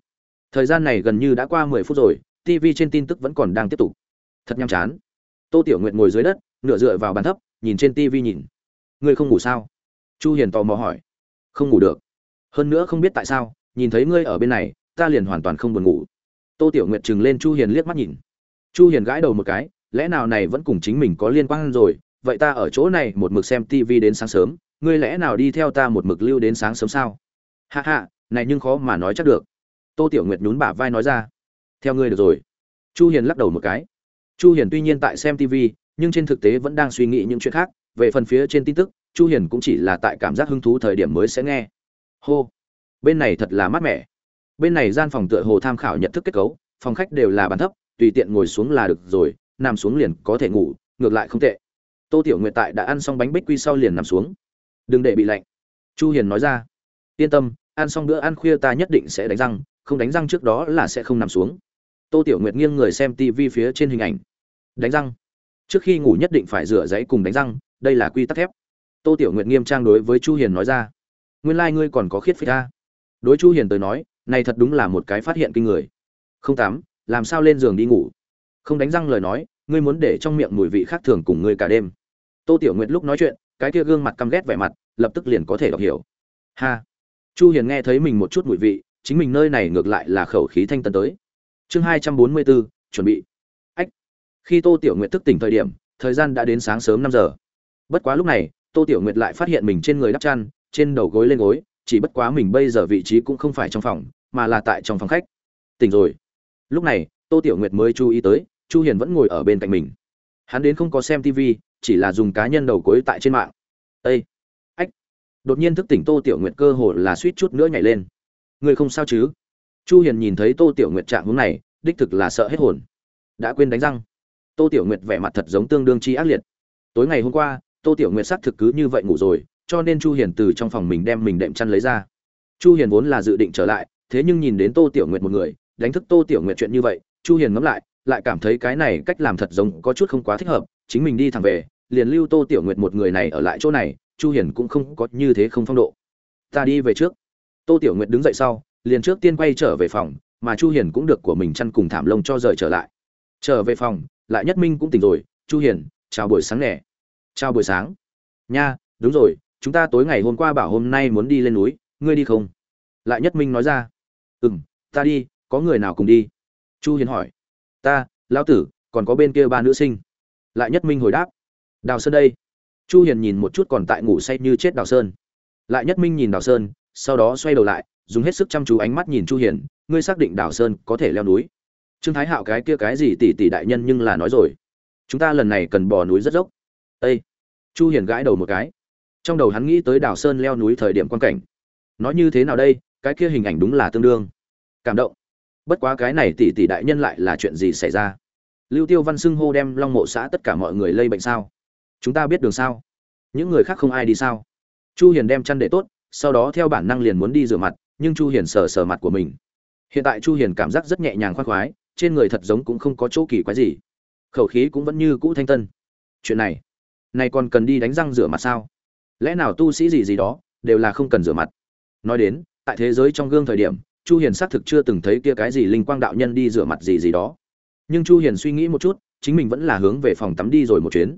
Thời gian này gần như đã qua mười phút rồi tv trên tin tức vẫn còn đang tiếp tục. Thật nhàm chán. Tô tiểu nguyện ngồi dưới đất, nửa dựa vào bàn thấp, nhìn trên tv nhìn. Ngươi không ngủ sao? Chu hiền tò mò hỏi. Không ngủ được. Hơn nữa không biết tại sao, nhìn thấy ngươi ở bên này, ta liền hoàn toàn không buồn ngủ. Tô tiểu nguyệt chừng lên chu hiền liếc mắt nhìn. Chu hiền gãi đầu một cái, lẽ nào này vẫn cùng chính mình có liên quan rồi? Vậy ta ở chỗ này một mực xem tivi đến sáng sớm, ngươi lẽ nào đi theo ta một mực lưu đến sáng sớm sao? Hạ hạ này nhưng khó mà nói chắc được. Tô tiểu nguyệt nhún bả vai nói ra theo ngươi được rồi. Chu hiền lắc đầu một cái. Chu hiền tuy nhiên tại xem TV nhưng trên thực tế vẫn đang suy nghĩ những chuyện khác. Về phần phía trên tin tức, chu hiền cũng chỉ là tại cảm giác hứng thú thời điểm mới sẽ nghe. Hô. Bên này thật là mát mẻ. Bên này gian phòng tựa hồ tham khảo nhận thức kết cấu, phòng khách đều là bàn thấp, tùy tiện ngồi xuống là được rồi, nằm xuống liền có thể ngủ, ngược lại không tệ. Tô tiểu nguyệt tại đã ăn xong bánh bích quy sau liền nằm xuống. Đừng để bị lạnh. Chu hiền nói ra. Yên tâm, ăn xong bữa ăn khuya ta nhất định sẽ đánh răng, không đánh răng trước đó là sẽ không nằm xuống tô tiểu nguyệt nghiêng người xem TV phía trên hình ảnh. Đánh răng. Trước khi ngủ nhất định phải rửa giấy cùng đánh răng, đây là quy tắc thép. Tô tiểu nguyệt nghiêm trang đối với chu hiền nói ra. Nguyên lai like ngươi còn có khiết phích ta. Đối chu hiền tới nói, này thật đúng là một cái phát hiện kinh người. Không tám, làm sao lên giường đi ngủ? Không đánh răng lời nói, ngươi muốn để trong miệng mùi vị khác thường cùng ngươi cả đêm. Tô tiểu nguyệt lúc nói chuyện, cái kia gương mặt căm ghét vẻ mặt, lập tức liền có thể đọc hiểu. Ha. Chu hiền nghe thấy mình một chút mùi vị, chính mình nơi này ngược lại là khẩu khí thanh tân tới chương 244, chuẩn bị. Ách khi tô tiểu nguyệt thức tỉnh thời điểm thời gian đã đến sáng sớm 5 giờ. Bất quá lúc này tô tiểu nguyệt lại phát hiện mình trên người đắp chăn trên đầu gối lên gối chỉ bất quá mình bây giờ vị trí cũng không phải trong phòng mà là tại trong phòng khách. Tỉnh rồi. Lúc này tô tiểu nguyệt mới chú ý tới chu hiền vẫn ngồi ở bên cạnh mình. Hắn đến không có xem tv chỉ là dùng cá nhân đầu cuối tại trên mạng. Ây ách! Đột nhiên thức tỉnh tô tiểu nguyệt cơ hồ là suýt chút nữa nhảy lên. Người không sao chứ? Chu hiền nhìn thấy tô tiểu nguyệt trạng hướng này, đích thực là sợ hết hồn. Đã quên đánh răng. Tô tiểu nguyệt vẻ mặt thật giống tương đương chi ác liệt. Tối ngày hôm qua, tô tiểu nguyệt xác thực cứ như vậy ngủ rồi, cho nên chu hiền từ trong phòng mình đem mình đệm chăn lấy ra. Chu hiền vốn là dự định trở lại, thế nhưng nhìn đến tô tiểu nguyệt một người, đánh thức tô tiểu nguyệt chuyện như vậy, chu hiền ngẫm lại lại cảm thấy cái này cách làm thật giống có chút không quá thích hợp, chính mình đi thẳng về, liền lưu tô tiểu nguyệt một người này ở lại chỗ này, chu hiền cũng không có như thế không phong độ. Ta đi về trước. Tô tiểu nguyệt đứng dậy sau liền trước tiên quay trở về phòng, mà chu hiền cũng được của mình chăn cùng thảm lông cho rời trở lại. Trở về phòng, lại nhất minh cũng tỉnh rồi. Chu hiền, chào buổi sáng nè. Chào buổi sáng. Nha, đúng rồi, chúng ta tối ngày hôm qua bảo hôm nay muốn đi lên núi, ngươi đi không? Lại nhất minh nói ra. Ừ ta đi, có người nào cùng đi? Chu hiền hỏi. Ta, lão tử, còn có bên kia ba nữ sinh. Lại nhất minh hồi đáp. Đào sơn đây. Chu hiền nhìn một chút còn tại ngủ say như chết đào sơn. Lại nhất minh nhìn đào sơn, sau đó xoay đầu lại dùng hết sức chăm chú ánh mắt nhìn chu hiền, ngươi xác định đào sơn có thể leo núi. Trương thái hạo cái kia cái gì tỷ tỷ đại nhân nhưng là nói rồi. Chúng ta lần này cần bò núi rất dốc. Ê! chu hiền gãi đầu một cái. Trong đầu hắn nghĩ tới đào sơn leo núi thời điểm quan cảnh. Nói như thế nào đây? Cái kia hình ảnh đúng là tương đương. Cảm động. Bất quá cái này tỷ tỷ đại nhân lại là chuyện gì xảy ra? Lưu tiêu văn xưng hô đem long mộ xã tất cả mọi người lây bệnh sao? Chúng ta biết đường sao? Những người khác không ai đi sao? Chu hiền đem chăn để tốt, sau đó theo bản năng liền muốn đi rửa mặt nhưng chu hiền sờ sờ mặt của mình. Hiện tại chu hiền cảm giác rất nhẹ nhàng khoan khoái, trên người thật giống cũng không có chỗ kỳ quái gì. Khẩu khí cũng vẫn như cũ thanh tân. Chuyện này này còn cần đi đánh răng rửa mặt sao? Lẽ nào tu sĩ gì gì đó đều là không cần rửa mặt? Nói đến, tại thế giới trong gương thời điểm, chu hiền xác thực chưa từng thấy kia cái gì linh quang đạo nhân đi rửa mặt gì gì đó. Nhưng chu hiền suy nghĩ một chút, chính mình vẫn là hướng về phòng tắm đi rồi một chuyến.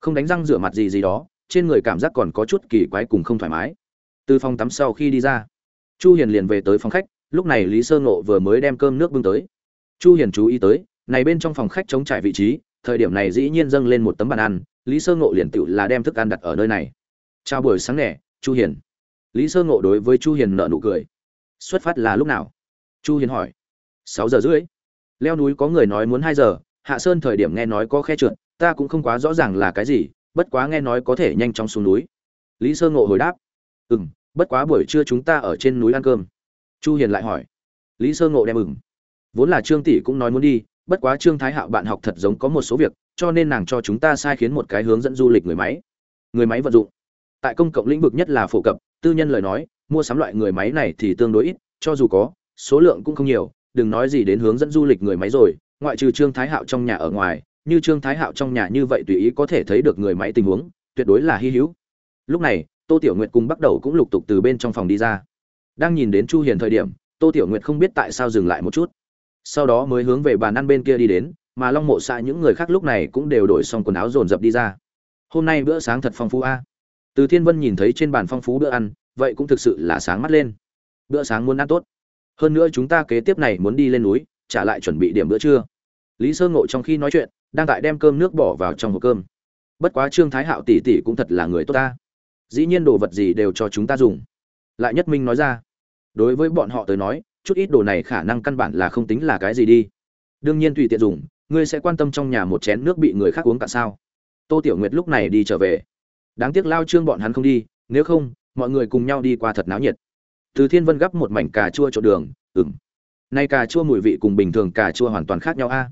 Không đánh răng rửa mặt gì gì đó, trên người cảm giác còn có chút kỳ quái cùng không thoải mái. Từ phòng tắm sau khi đi ra chu hiền liền về tới phòng khách, lúc này lý sơ ngộ vừa mới đem cơm nước bưng tới. Chu hiền chú ý tới, này bên trong phòng khách chống trải vị trí, thời điểm này dĩ nhiên dâng lên một tấm bàn ăn, lý sơ ngộ liền tự là đem thức ăn đặt ở nơi này. Chào buổi sáng nè, chu hiền. Lý sơ ngộ đối với chu hiền nở nụ cười. Xuất phát là lúc nào? Chu hiền hỏi. 6 giờ rưỡi. Leo núi có người nói muốn 2 giờ, hạ sơn thời điểm nghe nói có khe trượt, ta cũng không quá rõ ràng là cái gì, bất quá nghe nói có thể nhanh chóng xuống núi. Lý sơ ngộ hồi đáp. Ừm bất quá buổi trưa chúng ta ở trên núi ăn cơm. Chu hiền lại hỏi. Lý sơ ngộ đem mừng. vốn là trương tỷ cũng nói muốn đi, bất quá trương thái hạo bạn học thật giống có một số việc, cho nên nàng cho chúng ta sai khiến một cái hướng dẫn du lịch người máy. Người máy vận dụng. Tại công cộng lĩnh vực nhất là phổ cập, tư nhân lời nói, mua sắm loại người máy này thì tương đối ít, cho dù có, số lượng cũng không nhiều, đừng nói gì đến hướng dẫn du lịch người máy rồi, ngoại trừ trương thái hạo trong nhà ở ngoài, như trương thái hạo trong nhà như vậy tùy ý có thể thấy được người máy tình huống, tuyệt đối là hy hữu. Lúc này tô tiểu nguyệt cùng bắt đầu cũng lục tục từ bên trong phòng đi ra. Đang nhìn đến chu hiền thời điểm, tô tiểu nguyệt không biết tại sao dừng lại một chút. Sau đó mới hướng về bàn ăn bên kia đi đến, mà long mộ xạ những người khác lúc này cũng đều đổi xong quần áo dồn dập đi ra. Hôm nay bữa sáng thật phong phú a. Từ thiên vân nhìn thấy trên bàn phong phú bữa ăn, vậy cũng thực sự là sáng mắt lên. Bữa sáng muốn ăn tốt. Hơn nữa chúng ta kế tiếp này muốn đi lên núi, trả lại chuẩn bị điểm bữa trưa. Lý sơ ngộ trong khi nói chuyện, đang tại đem cơm nước bỏ vào trong hộp cơm. Bất quá trương thái hạo tỷ tỷ cũng thật là người tốt ta dĩ nhiên đồ vật gì đều cho chúng ta dùng. Lại nhất minh nói ra, đối với bọn họ tới nói, chút ít đồ này khả năng căn bản là không tính là cái gì đi. Đương nhiên tùy tiện dùng, ngươi sẽ quan tâm trong nhà một chén nước bị người khác uống cả sao. Tô tiểu nguyệt lúc này đi trở về. Đáng tiếc lao trương bọn hắn không đi, nếu không, mọi người cùng nhau đi qua thật náo nhiệt. Từ thiên vân gấp một mảnh cà chua trộn đường ừng nay cà chua mùi vị cùng bình thường cà chua hoàn toàn khác nhau a.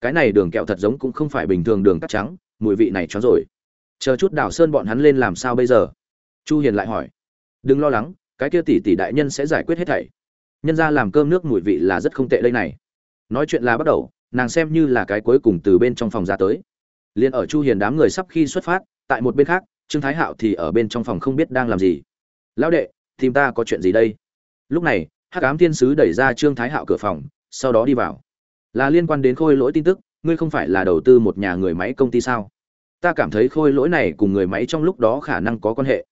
Cái này đường kẹo thật giống cũng không phải bình thường đường cắt trắng, mùi vị này chó rồi. Chờ chút đào sơn bọn hắn lên làm sao bây giờ? Chu hiền lại hỏi, đừng lo lắng, cái kia tỷ tỷ đại nhân sẽ giải quyết hết thảy. Nhân ra làm cơm nước mùi vị là rất không tệ đây này. Nói chuyện là bắt đầu, nàng xem như là cái cuối cùng từ bên trong phòng ra tới. Liền ở chu hiền đám người sắp khi xuất phát, tại một bên khác, trương thái hạo thì ở bên trong phòng không biết đang làm gì. Lão đệ, tìm ta có chuyện gì đây? Lúc này, hắc ám thiên sứ đẩy ra trương thái hạo cửa phòng, sau đó đi vào. Là liên quan đến khôi lỗi tin tức, ngươi không phải là đầu tư một nhà người máy công ty sao? Ta cảm thấy khôi lỗi này cùng người máy trong lúc đó khả năng có quan hệ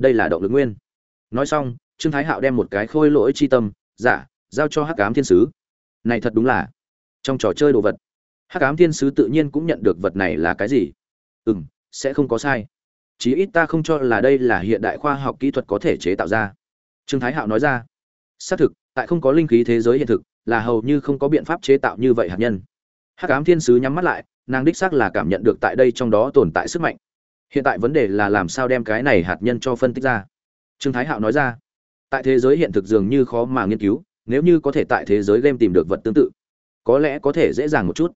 đây là động lực nguyên. Nói xong, trương thái hạo đem một cái khôi lỗi chi tâm, giả, giao cho hắc ám thiên sứ. Này thật đúng là trong trò chơi đồ vật. Hắc ám thiên sứ tự nhiên cũng nhận được vật này là cái gì? Ừ m sẽ không có sai. Chí ít ta không cho là đây là hiện đại khoa học kỹ thuật có thể chế tạo ra. Trương thái hạo nói ra. Xác thực, tại không có linh khí thế giới hiện thực, là hầu như không có biện pháp chế tạo như vậy hạt nhân. Hắc ám thiên sứ nhắm mắt lại, nàng đích xác là cảm nhận được tại đây trong đó tồn tại sức mạnh hiện tại vấn đề là làm sao đem cái này hạt nhân cho phân tích ra. Trương thái hạo nói ra, tại thế giới hiện thực dường như khó mà nghiên cứu, nếu như có thể tại thế giới game tìm được vật tương tự, có lẽ có thể dễ dàng một chút.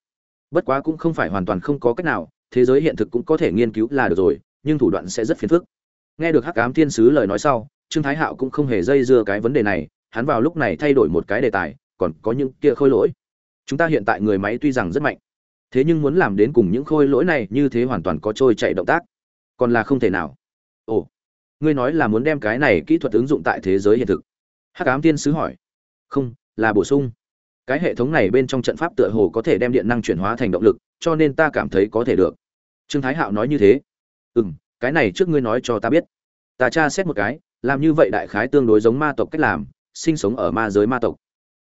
Bất quá cũng không phải hoàn toàn không có cách nào, thế giới hiện thực cũng có thể nghiên cứu là được rồi, nhưng thủ đoạn sẽ rất phiền phức. Nghe được hắc ám thiên sứ lời nói sau, trương thái hạo cũng không hề dây dưa cái vấn đề này, hắn vào lúc này thay đổi một cái đề tài, còn có những kia khôi lỗi. Chúng ta hiện tại người máy tuy rằng rất mạnh, thế nhưng muốn làm đến cùng những khôi lỗi này như thế hoàn toàn có trôi chạy động tác còn là không thể nào. Ồ, ngươi nói là muốn đem cái này kỹ thuật ứng dụng tại thế giới hiện thực. Hắc ám tiên sứ hỏi. Không, là bổ sung. Cái hệ thống này bên trong trận pháp tựa hồ có thể đem điện năng chuyển hóa thành động lực, cho nên ta cảm thấy có thể được. Trương thái hạo nói như thế. Ừ m cái này trước ngươi nói cho ta biết. Ta tra xét một cái, làm như vậy đại khái tương đối giống ma tộc cách làm, sinh sống ở ma giới ma tộc.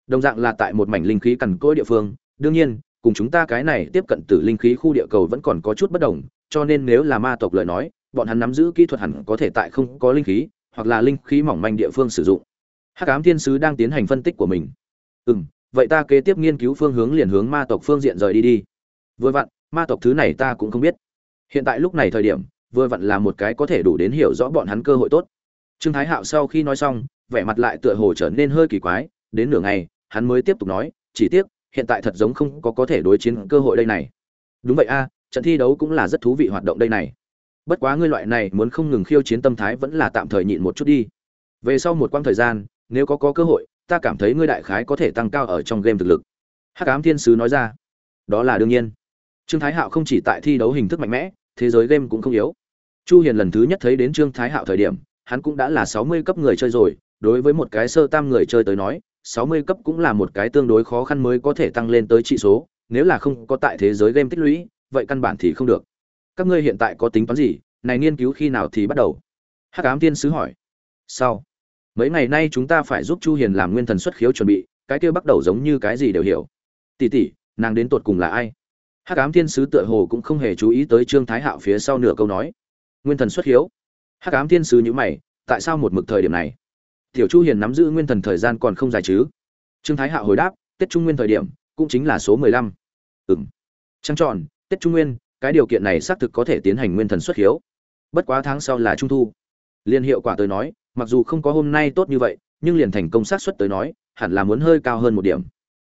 Đồng dạng là tại một mảnh linh khí cằn cỗi địa phương, đương nhiên, cùng chúng ta cái này tiếp cận từ linh khí khu địa cầu vẫn còn có chút bất đồng cho nên nếu là ma tộc lời nói bọn hắn nắm giữ kỹ thuật hẳn có thể tại không có linh khí hoặc là linh khí mỏng manh địa phương sử dụng. Hắc ám thiên sứ đang tiến hành phân tích của mình. Ừm, vậy ta kế tiếp nghiên cứu phương hướng liền hướng ma tộc phương diện rời đi đi. Vừa vặn ma tộc thứ này ta cũng không biết. Hiện tại lúc này thời điểm vừa vặn là một cái có thể đủ đến hiểu rõ bọn hắn cơ hội tốt. Trương thái hạo sau khi nói xong vẻ mặt lại tựa hồ trở nên hơi kỳ quái đến nửa ngày hắn mới tiếp tục nói chỉ tiếc hiện tại thật giống không có có thể đối chiến cơ hội đây này. Đúng vậy a trận thi đấu cũng là rất thú vị hoạt động đây này. Bất quá ngươi loại này muốn không ngừng khiêu chiến tâm thái vẫn là tạm thời nhịn một chút đi. Về sau một quãng thời gian, nếu có có cơ hội, ta cảm thấy ngươi đại khái có thể tăng cao ở trong game thực lực. Hắc ám thiên sứ nói ra. Đó là đương nhiên. Trương thái hạo không chỉ tại thi đấu hình thức mạnh mẽ, thế giới game cũng không yếu. Chu hiền lần thứ nhất thấy đến trương thái hạo thời điểm, hắn cũng đã là 60 cấp người chơi rồi, đối với một cái sơ tam người chơi tới nói 60 cấp cũng là một cái tương đối khó khăn mới có thể tăng lên tới trị số, nếu là không có tại thế giới game tích lũy vậy căn bản thì không được. Các ngươi hiện tại có tính toán gì? Này nghiên cứu khi nào thì bắt đầu? Hắc ám tiên sứ hỏi. Sau. Mấy ngày nay chúng ta phải giúp chu hiền làm nguyên thần xuất khiếu chuẩn bị, cái kia bắt đầu giống như cái gì đều hiểu. Tỷ tỷ, nàng đến tột cùng là ai? Hắc ám thiên sứ tựa hồ cũng không hề chú ý tới trương thái hạo phía sau nửa câu nói. Nguyên thần xuất hiếu hắc ám thiên sứ nhữ mày, tại sao một mực thời điểm này? Tiểu chu hiền nắm giữ nguyên thần thời gian còn không dài chứ? Trương thái hạo hồi đáp, tết trung nguyên thời điểm, cũng chính là số 15. ừm. Trăng tròn tết trung nguyên cái điều kiện này xác thực có thể tiến hành nguyên thần xuất hiếu. Bất quá tháng sau là trung thu. Liên hiệu quả tới nói mặc dù không có hôm nay tốt như vậy nhưng liền thành công xác suất tới nói hẳn là muốn hơi cao hơn một điểm.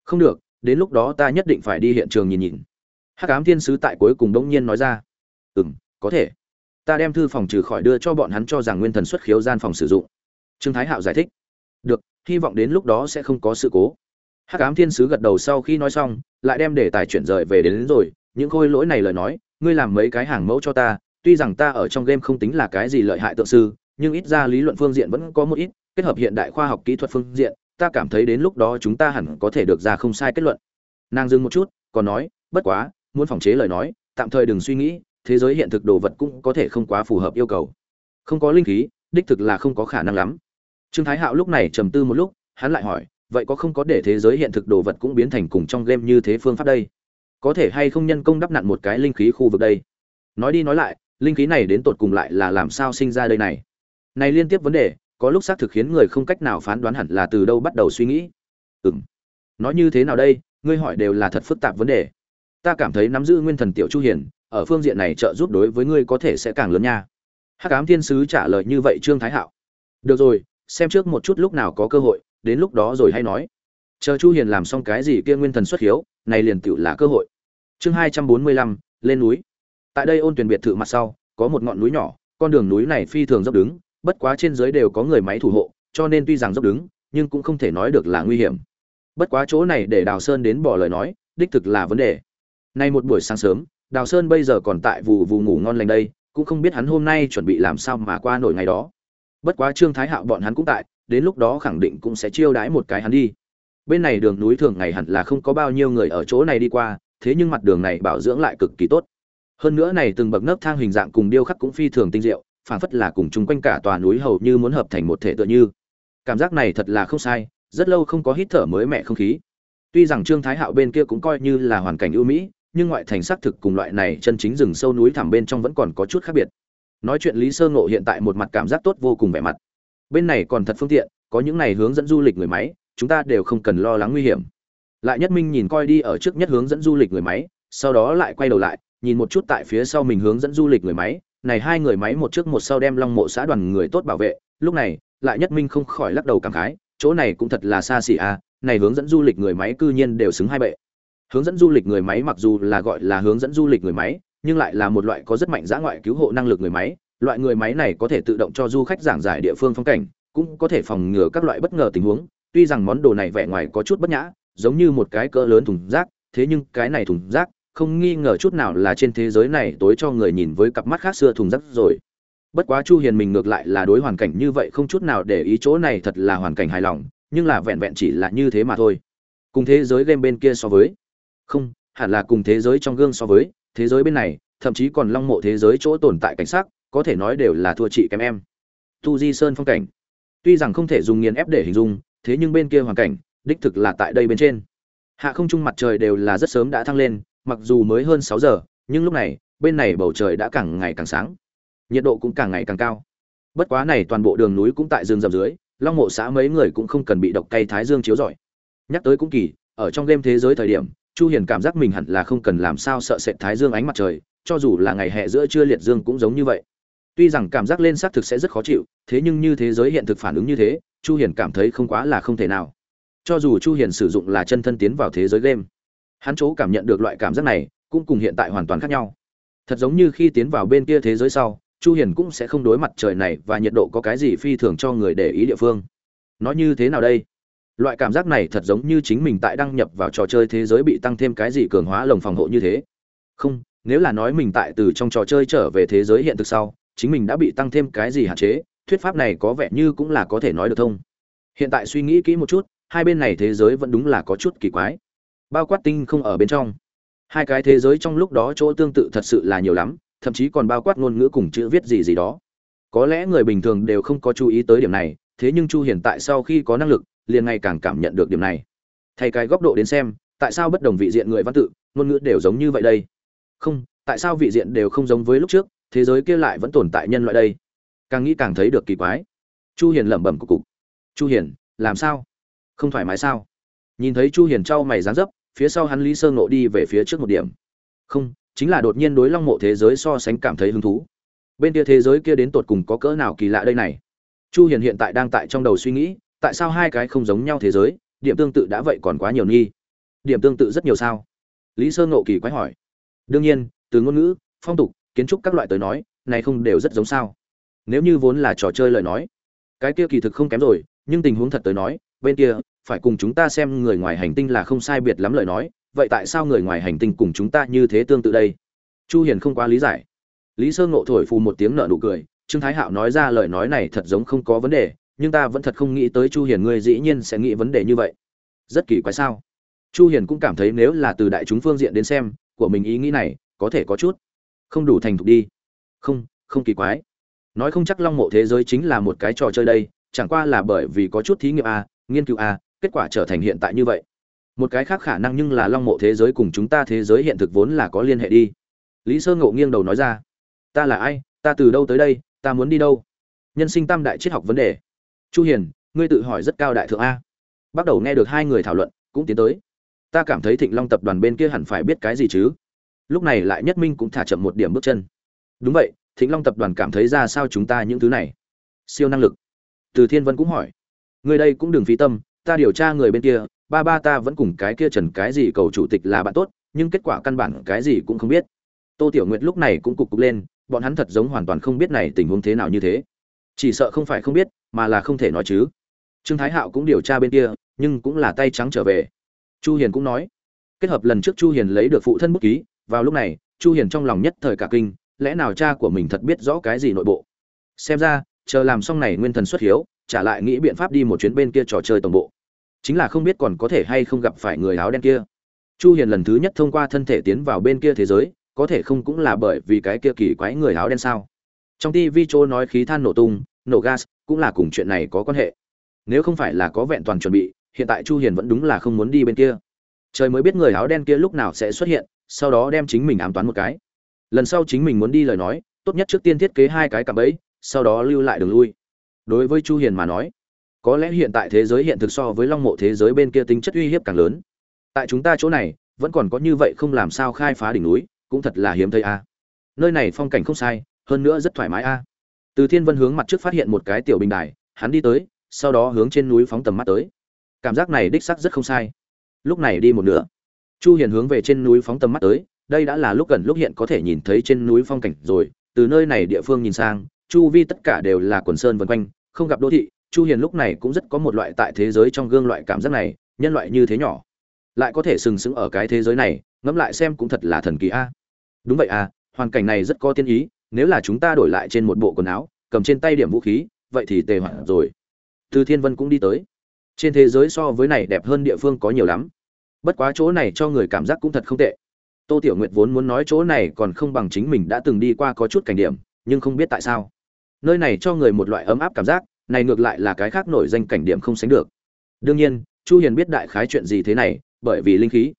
Không được đến lúc đó ta nhất định phải đi hiện trường nhìn nhìn. Hắc ám thiên sứ tại cuối cùng đống nhiên nói ra. Ừ m có thể. Ta đem thư phòng trừ khỏi đưa cho bọn hắn cho rằng nguyên thần xuất khiếu gian phòng sử dụng. Trương thái hạo giải thích. Được hy vọng đến lúc đó sẽ không có sự cố. Hắc ám thiên sứ gật đầu sau khi nói xong lại đem đề tài chuyển rời về đến, đến rồi những khôi lỗi này lời nói, ngươi làm mấy cái hàng mẫu cho ta, tuy rằng ta ở trong game không tính là cái gì lợi hại tượng sư, nhưng ít ra lý luận phương diện vẫn có một ít, kết hợp hiện đại khoa học kỹ thuật phương diện, ta cảm thấy đến lúc đó chúng ta hẳn có thể được ra không sai kết luận. Nàng dừng một chút, còn nói, bất quá, muốn phòng chế lời nói, tạm thời đừng suy nghĩ, thế giới hiện thực đồ vật cũng có thể không quá phù hợp yêu cầu. Không có linh khí, đích thực là không có khả năng lắm. Trương thái hạo lúc này trầm tư một lúc, hắn lại hỏi, vậy có không có để thế giới hiện thực đồ vật cũng biến thành cùng trong game như thế phương pháp đây? Có thể hay không nhân công đắp nặn một cái linh khí khu vực đây? Nói đi nói lại, linh khí này đến tột cùng lại là làm sao sinh ra đây này? Này liên tiếp vấn đề, có lúc xác thực khiến người không cách nào phán đoán hẳn là từ đâu bắt đầu suy nghĩ. Ừm. Nói như thế nào đây? Ngươi hỏi đều là thật phức tạp vấn đề. Ta cảm thấy nắm giữ nguyên thần tiểu chu hiền, ở phương diện này trợ giúp đối với ngươi có thể sẽ càng lớn nha. Hắc ám thiên sứ trả lời như vậy trương thái hạo. Được rồi, xem trước một chút lúc nào có cơ hội, đến lúc đó rồi hay nói chờ chu hiền làm xong cái gì kia nguyên thần xuất hiếu này liền tựu là cơ hội. Chương 245, lên núi. Tại đây ôn tuyển biệt thự mặt sau có một ngọn núi nhỏ con đường núi này phi thường dốc đứng bất quá trên dưới đều có người máy thủ hộ cho nên tuy rằng dốc đứng nhưng cũng không thể nói được là nguy hiểm. Bất quá chỗ này để đào sơn đến bỏ lời nói đích thực là vấn đề. Nay một buổi sáng sớm đào sơn bây giờ còn tại vụ vụ ngủ ngon lành đây cũng không biết hắn hôm nay chuẩn bị làm sao mà qua nổi ngày đó. Bất quá trương thái hạo bọn hắn cũng tại đến lúc đó khẳng định cũng sẽ chiêu đãi một cái hắn đi bên này đường núi thường ngày hẳn là không có bao nhiêu người ở chỗ này đi qua, thế nhưng mặt đường này bảo dưỡng lại cực kỳ tốt. Hơn nữa này từng bậc nấc thang hình dạng cùng điêu khắc cũng phi thường tinh diệu, phảng phất là cùng chung quanh cả tòa núi hầu như muốn hợp thành một thể tựa như. Cảm giác này thật là không sai, rất lâu không có hít thở mới mẻ không khí. Tuy rằng trương thái hạo bên kia cũng coi như là hoàn cảnh ưu mỹ, nhưng ngoại thành xác thực cùng loại này chân chính rừng sâu núi thẳm bên trong vẫn còn có chút khác biệt. Nói chuyện lý sơ ngộ hiện tại một mặt cảm giác tốt vô cùng vẻ mặt. Bên này còn thật phương tiện, có những này hướng dẫn du lịch người máy chúng ta đều không cần lo lắng nguy hiểm. Lại nhất minh nhìn coi đi ở trước nhất hướng dẫn du lịch người máy, sau đó lại quay đầu lại, nhìn một chút tại phía sau mình hướng dẫn du lịch người máy. Này hai người máy một trước một sau đem long mộ xã đoàn người tốt bảo vệ. Lúc này, lại nhất minh không khỏi lắc đầu cảm khái, chỗ này cũng thật là xa xỉ à này hướng dẫn du lịch người máy cư nhiên đều xứng hai bệ. Hướng dẫn du lịch người máy mặc dù là gọi là hướng dẫn du lịch người máy, nhưng lại là một loại có rất mạnh giã ngoại cứu hộ năng lực người máy. Loại người máy này có thể tự động cho du khách giảng giải địa phương phong cảnh, cũng có thể phòng ngừa các loại bất ngờ tình huống tuy rằng món đồ này vẻ ngoài có chút bất nhã, giống như một cái cỡ lớn thùng rác, thế nhưng cái này thùng rác, không nghi ngờ chút nào là trên thế giới này tối cho người nhìn với cặp mắt khác xưa thùng rác rồi. Bất quá chu hiền mình ngược lại là đối hoàn cảnh như vậy không chút nào để ý chỗ này thật là hoàn cảnh hài lòng, nhưng là vẹn vẹn chỉ là như thế mà thôi. Cùng thế giới game bên kia so với. Không, hẳn là cùng thế giới trong gương so với, thế giới bên này, thậm chí còn long mộ thế giới chỗ tồn tại cảnh sát có thể nói đều là thua chị kém em. Tu di sơn phong cảnh. Tuy rằng không thể dùng nghiền ép để hình dung thế nhưng bên kia hoàn cảnh, đích thực là tại đây bên trên. Hạ không trung mặt trời đều là rất sớm đã thăng lên, mặc dù mới hơn sáu giờ, nhưng lúc này, bên này bầu trời đã càng ngày càng sáng. Nhiệt độ cũng càng ngày càng cao. Bất quá này toàn bộ đường núi cũng tại rừng rậm dưới, long mộ xã mấy người cũng không cần bị độc cay thái dương chiếu rọi. Nhắc tới cũng kỳ, ở trong game thế giới thời điểm, chu hiền cảm giác mình hẳn là không cần làm sao sợ sệt thái dương ánh mặt trời, cho dù là ngày hè giữa trưa liệt dương cũng giống như vậy. Tuy rằng cảm giác lên xác thực sẽ rất khó chịu, thế nhưng như thế giới hiện thực phản ứng như thế chu hiền cảm thấy không quá là không thể nào. Cho dù chu hiền sử dụng là chân thân tiến vào thế giới game, hắn chỗ cảm nhận được loại cảm giác này cũng cùng hiện tại hoàn toàn khác nhau. Thật giống như khi tiến vào bên kia thế giới sau, chu hiền cũng sẽ không đối mặt trời này và nhiệt độ có cái gì phi thường cho người để ý địa phương. Nó như thế nào đây? Loại cảm giác này thật giống như chính mình tại đăng nhập vào trò chơi thế giới bị tăng thêm cái gì cường hóa lồng phòng hộ như thế. Không, nếu là nói mình tại từ trong trò chơi trở về thế giới hiện thực sau, chính mình đã bị tăng thêm cái gì hạn chế thuyết pháp này có vẻ như cũng là có thể nói được thông. Hiện tại suy nghĩ kỹ một chút, hai bên này thế giới vẫn đúng là có chút kỳ quái. Bao quát tinh không ở bên trong. Hai cái thế giới trong lúc đó chỗ tương tự thật sự là nhiều lắm, thậm chí còn bao quát ngôn ngữ cùng chữ viết gì gì đó. Có lẽ người bình thường đều không có chú ý tới điểm này, thế nhưng chu hiện tại sau khi có năng lực, liền ngày càng cảm nhận được điểm này. Thay cái góc độ đến xem, tại sao bất đồng vị diện người văn tự, ngôn ngữ đều giống như vậy đây? Không, tại sao vị diện đều không giống với lúc trước, thế giới kia lại vẫn tồn tại nhân loại đây? Càng nghĩ càng thấy được kỳ quái. Chu hiền lẩm bẩm cục cục. Chu hiền, làm sao? Không thoải mái sao? Nhìn thấy chu hiền trao mày dáng dấp, phía sau hắn lý sơ ngộ đi về phía trước một điểm. Không, chính là đột nhiên đối long mộ thế giới so sánh cảm thấy hứng thú. Bên kia thế giới kia đến tột cùng có cỡ nào kỳ lạ đây này? Chu hiền hiện tại đang tại trong đầu suy nghĩ, tại sao hai cái không giống nhau thế giới, điểm tương tự đã vậy còn quá nhiều nghi? Điểm tương tự rất nhiều sao? Lý sơ ngộ kỳ quái hỏi. Đương nhiên, từ ngôn ngữ, phong tục, kiến trúc các loại tới nói, này không đều rất giống sao? Nếu như vốn là trò chơi lời nói, cái kia kỳ thực không kém rồi, nhưng tình huống thật tới nói, bên kia, phải cùng chúng ta xem người ngoài hành tinh là không sai biệt lắm lời nói, vậy tại sao người ngoài hành tinh cùng chúng ta như thế tương tự đây? Chu hiền không quá lý giải. Lý sơ ngộ thổi phù một tiếng nợ nụ cười, trương thái hạo nói ra lời nói này thật giống không có vấn đề, nhưng ta vẫn thật không nghĩ tới chu hiền ngươi dĩ nhiên sẽ nghĩ vấn đề như vậy. Rất kỳ quái sao? Chu hiền cũng cảm thấy nếu là từ đại chúng phương diện đến xem, của mình ý nghĩ này có thể có chút không đủ thành thục đi. Không không kỳ quái nói không chắc long mộ thế giới chính là một cái trò chơi đây, chẳng qua là bởi vì có chút thí nghiệm a, nghiên cứu a, kết quả trở thành hiện tại như vậy. Một cái khác khả năng nhưng là long mộ thế giới cùng chúng ta thế giới hiện thực vốn là có liên hệ đi. Lý sơ ngộ nghiêng đầu nói ra, ta là ai? Ta từ đâu tới đây? Ta muốn đi đâu? Nhân sinh tam đại triết học vấn đề. Chu hiền, ngươi tự hỏi rất cao đại thượng a. Bắt đầu nghe được hai người thảo luận, cũng tiến tới. Ta cảm thấy thịnh long tập đoàn bên kia hẳn phải biết cái gì chứ? Lúc này lại nhất minh cũng thả chậm một điểm bước chân. Đúng vậy thịnh long tập đoàn cảm thấy ra sao chúng ta những thứ này? Siêu năng lực. Từ thiên vân cũng hỏi. Người đây cũng đừng phí tâm, ta điều tra người bên kia, ba ba ta vẫn cùng cái kia trần cái gì cầu chủ tịch là bạn tốt, nhưng kết quả căn bản cái gì cũng không biết. Tô tiểu nguyệt lúc này cũng cục cục lên, bọn hắn thật giống hoàn toàn không biết này tình huống thế nào như thế. Chỉ sợ không phải không biết, mà là không thể nói chứ. Trương thái hạo cũng điều tra bên kia, nhưng cũng là tay trắng trở về. Chu hiền cũng nói. Kết hợp lần trước chu hiền lấy được phụ thân bút ký, vào lúc này, chu hiền trong lòng nhất thời cả kinh lẽ nào cha của mình thật biết rõ cái gì nội bộ? Xem ra, chờ làm xong này nguyên thần xuất hiếu trả lại nghĩ biện pháp đi một chuyến bên kia trò chơi tổng bộ. Chính là không biết còn có thể hay không gặp phải người áo đen kia. Chu hiền lần thứ nhất thông qua thân thể tiến vào bên kia thế giới, có thể không cũng là bởi vì cái kia kỳ quái người áo đen sao? Trong TV chỗ nói khí than nổ tung, nổ gas, cũng là cùng chuyện này có quan hệ. Nếu không phải là có vẹn toàn chuẩn bị, hiện tại chu hiền vẫn đúng là không muốn đi bên kia. Trời mới biết người áo đen kia lúc nào sẽ xuất hiện, sau đó đem chính mình ám toán một cái lần sau chính mình muốn đi lời nói, tốt nhất trước tiên thiết kế hai cái cạm bẫy, sau đó lưu lại đường lui. Đối với chu hiền mà nói, có lẽ hiện tại thế giới hiện thực so với long mộ thế giới bên kia tính chất uy hiếp càng lớn. Tại chúng ta chỗ này, vẫn còn có như vậy không làm sao khai phá đỉnh núi, cũng thật là hiếm thấy a. Nơi này phong cảnh không sai, hơn nữa rất thoải mái a. Từ thiên vân hướng mặt trước phát hiện một cái tiểu bình đài, hắn đi tới, sau đó hướng trên núi phóng tầm mắt tới. Cảm giác này đích xác rất không sai. Lúc này đi một nửa. Chu hiền hướng về trên núi phóng tầm mắt tới đây đã là lúc gần lúc hiện có thể nhìn thấy trên núi phong cảnh rồi. Từ nơi này địa phương nhìn sang, chu vi tất cả đều là quần sơn vân quanh, không gặp đô thị. Chu hiền lúc này cũng rất có một loại tại thế giới trong gương loại cảm giác này, nhân loại như thế nhỏ, lại có thể sừng sững ở cái thế giới này, ngẫm lại xem cũng thật là thần kỳ a. Đúng vậy à hoàn cảnh này rất có tiên ý, nếu là chúng ta đổi lại trên một bộ quần áo, cầm trên tay điểm vũ khí, vậy thì tề hoạn rồi. Từ thiên vân cũng đi tới. Trên thế giới so với này đẹp hơn địa phương có nhiều lắm. Bất quá chỗ này cho người cảm giác cũng thật không tệ tô tiểu nguyệt vốn muốn nói chỗ này còn không bằng chính mình đã từng đi qua có chút cảnh điểm, nhưng không biết tại sao. Nơi này cho người một loại ấm áp cảm giác, này ngược lại là cái khác nổi danh cảnh điểm không sánh được. Đương nhiên, chu hiền biết đại khái chuyện gì thế này, bởi vì linh khí.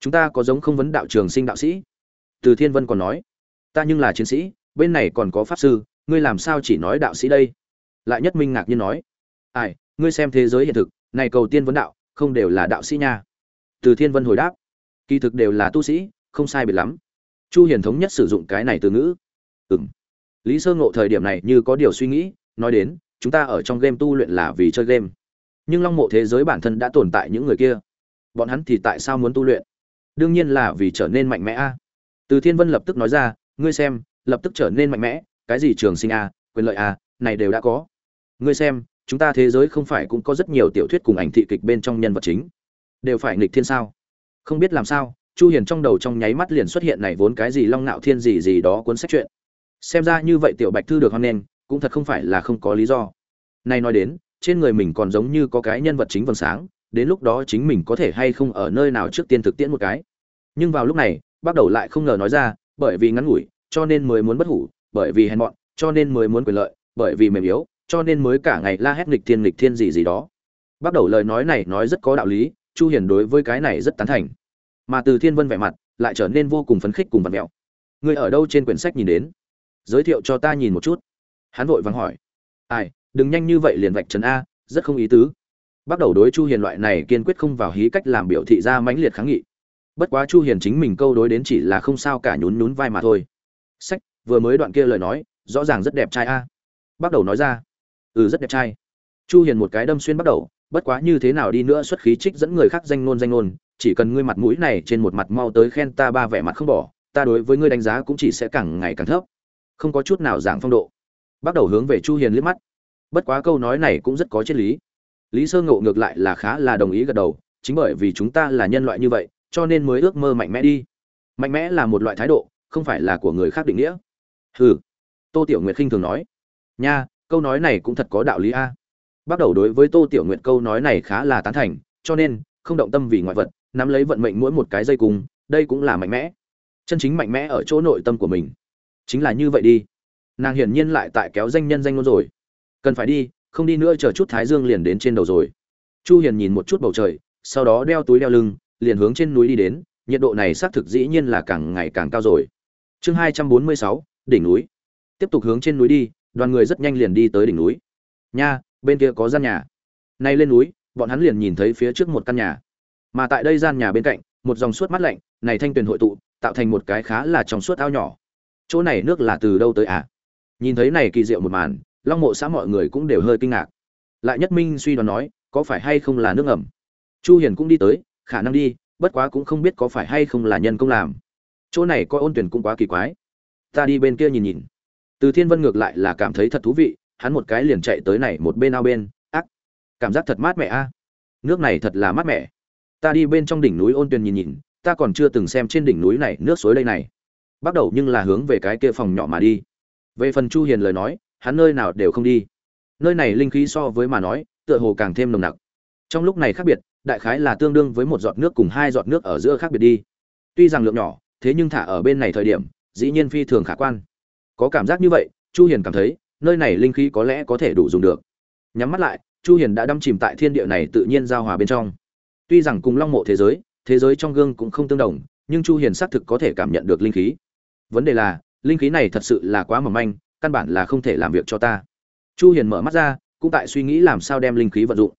Chúng ta có giống không vấn đạo trường sinh đạo sĩ. Từ thiên vân còn nói, ta nhưng là chiến sĩ, bên này còn có pháp sư, ngươi làm sao chỉ nói đạo sĩ đây? Lại nhất minh ngạc nhiên nói, ai, ngươi xem thế giới hiện thực, này cầu tiên vấn đạo, không đều là đạo sĩ nha. Từ thiên vân hồi đáp, kỳ thực đều là tu sĩ không sai biệt lắm. Chu hiền thống nhất sử dụng cái này từ ngữ. Ừm. Lý sơ ngộ thời điểm này như có điều suy nghĩ, nói đến, chúng ta ở trong game tu luyện là vì chơi game. Nhưng long mộ thế giới bản thân đã tồn tại những người kia. Bọn hắn thì tại sao muốn tu luyện? Đương nhiên là vì trở nên mạnh mẽ a. Từ thiên vân lập tức nói ra, ngươi xem, lập tức trở nên mạnh mẽ, cái gì trường sinh a, quyền lợi a, này đều đã có. Ngươi xem, chúng ta thế giới không phải cũng có rất nhiều tiểu thuyết cùng ảnh thị kịch bên trong nhân vật chính. Đều phải nghịch thiên sao? Không biết làm sao chu hiền trong đầu trong nháy mắt liền xuất hiện này vốn cái gì long nạo thiên gì gì đó cuốn sách chuyện. Xem ra như vậy tiểu bạch thư được hoan nghênh, cũng thật không phải là không có lý do. Này nói đến, trên người mình còn giống như có cái nhân vật chính vầng sáng, đến lúc đó chính mình có thể hay không ở nơi nào trước tiên thực tiễn một cái. Nhưng vào lúc này, bắt đầu lại không ngờ nói ra, bởi vì ngắn ngủi, cho nên mới muốn bất hủ, bởi vì hèn mọn, cho nên mới muốn quyền lợi, bởi vì mềm yếu, cho nên mới cả ngày la hét nghịch thiên nghịch thiên gì gì đó. Bắt đầu lời nói này nói rất có đạo lý, chu hiền đối với cái này rất tán thành mà từ thiên vân vẻ mặt lại trở nên vô cùng phấn khích cùng vật mẹo người ở đâu trên quyển sách nhìn đến? Giới thiệu cho ta nhìn một chút. Hắn vội vàng hỏi. Ai, đừng nhanh như vậy liền vạch trần a, rất không ý tứ. Bắt đầu đối chu hiền loại này kiên quyết không vào hí cách làm biểu thị ra mãnh liệt kháng nghị. Bất quá chu hiền chính mình câu đối đến chỉ là không sao cả nhún nhún vai mà thôi. Sách, vừa mới đoạn kia lời nói, rõ ràng rất đẹp trai a. Bắt đầu nói ra. Ừ rất đẹp trai. Chu hiền một cái đâm xuyên bắt đầu, bất quá như thế nào đi nữa xuất khí trích dẫn người khác danh nôn danh nôn chỉ cần ngươi mặt mũi này trên một mặt mau tới khen ta ba vẻ mặt không bỏ, ta đối với ngươi đánh giá cũng chỉ sẽ càng ngày càng thấp. Không có chút nào dạng phong độ. Bắt đầu hướng về chu hiền liếc mắt. Bất quá câu nói này cũng rất có triết lý. Lý sơ ngộ ngược lại là khá là đồng ý gật đầu, chính bởi vì chúng ta là nhân loại như vậy, cho nên mới ước mơ mạnh mẽ đi. Mạnh mẽ là một loại thái độ, không phải là của người khác định nghĩa. Hừ, tô tiểu nguyệt khinh thường nói. Nha, câu nói này cũng thật có đạo lý a. Bắt đầu đối với tô tiểu nguyệt câu nói này khá là tán thành, cho nên không động tâm vì ngoại vật nắm lấy vận mệnh mỗi một cái dây cùng đây cũng là mạnh mẽ. Chân chính mạnh mẽ ở chỗ nội tâm của mình. Chính là như vậy đi. Nàng hiển nhiên lại tại kéo danh nhân danh luôn rồi. Cần phải đi không đi nữa chờ chút thái dương liền đến trên đầu rồi. Chu hiền nhìn một chút bầu trời sau đó đeo túi đeo lưng liền hướng trên núi đi đến nhiệt độ này xác thực dĩ nhiên là càng ngày càng cao rồi. Chương 246, đỉnh núi. Tiếp tục hướng trên núi đi đoàn người rất nhanh liền đi tới đỉnh núi. Nha bên kia có gian nhà. Nay lên núi bọn hắn liền nhìn thấy phía trước một căn nhà mà tại đây gian nhà bên cạnh, một dòng suốt mắt lạnh, này thanh tuyền hội tụ, tạo thành một cái khá là trong suốt ao nhỏ. Chỗ này nước là từ đâu tới à? Nhìn thấy này kỳ diệu một màn, long mộ xã mọi người cũng đều hơi kinh ngạc. Lại nhất minh suy đoán nói, có phải hay không là nước ẩm chu hiền cũng đi tới, khả năng đi, bất quá cũng không biết có phải hay không là nhân công làm. Chỗ này coi ôn tuyển cũng quá kỳ quái. Ta đi bên kia nhìn nhìn. Từ thiên vân ngược lại là cảm thấy thật thú vị, hắn một cái liền chạy tới này một bên ao bên. Ác, cảm giác thật mát mẻ a. Nước này thật là mát mẻ ta đi bên trong đỉnh núi ôn tuyền nhìn nhìn, ta còn chưa từng xem trên đỉnh núi này nước suối đây này. Bắt đầu nhưng là hướng về cái kia phòng nhỏ mà đi. Về phần chu hiền lời nói, hắn nơi nào đều không đi. Nơi này linh khí so với mà nói, tựa hồ càng thêm nồng nặc. Trong lúc này khác biệt, đại khái là tương đương với một giọt nước cùng hai giọt nước ở giữa khác biệt đi. Tuy rằng lượng nhỏ, thế nhưng thả ở bên này thời điểm, dĩ nhiên phi thường khả quan. Có cảm giác như vậy, chu hiền cảm thấy, nơi này linh khí có lẽ có thể đủ dùng được. Nhắm mắt lại, chu hiền đã đâm chìm tại thiên địa này tự nhiên giao hòa bên trong tuy rằng cùng long mộ thế giới thế giới trong gương cũng không tương đồng, nhưng chu hiền xác thực có thể cảm nhận được linh khí. Vấn đề là, linh khí này thật sự là quá mỏng manh, căn bản là không thể làm việc cho ta. Chu hiền mở mắt ra, cũng tại suy nghĩ làm sao đem linh khí vận dụng.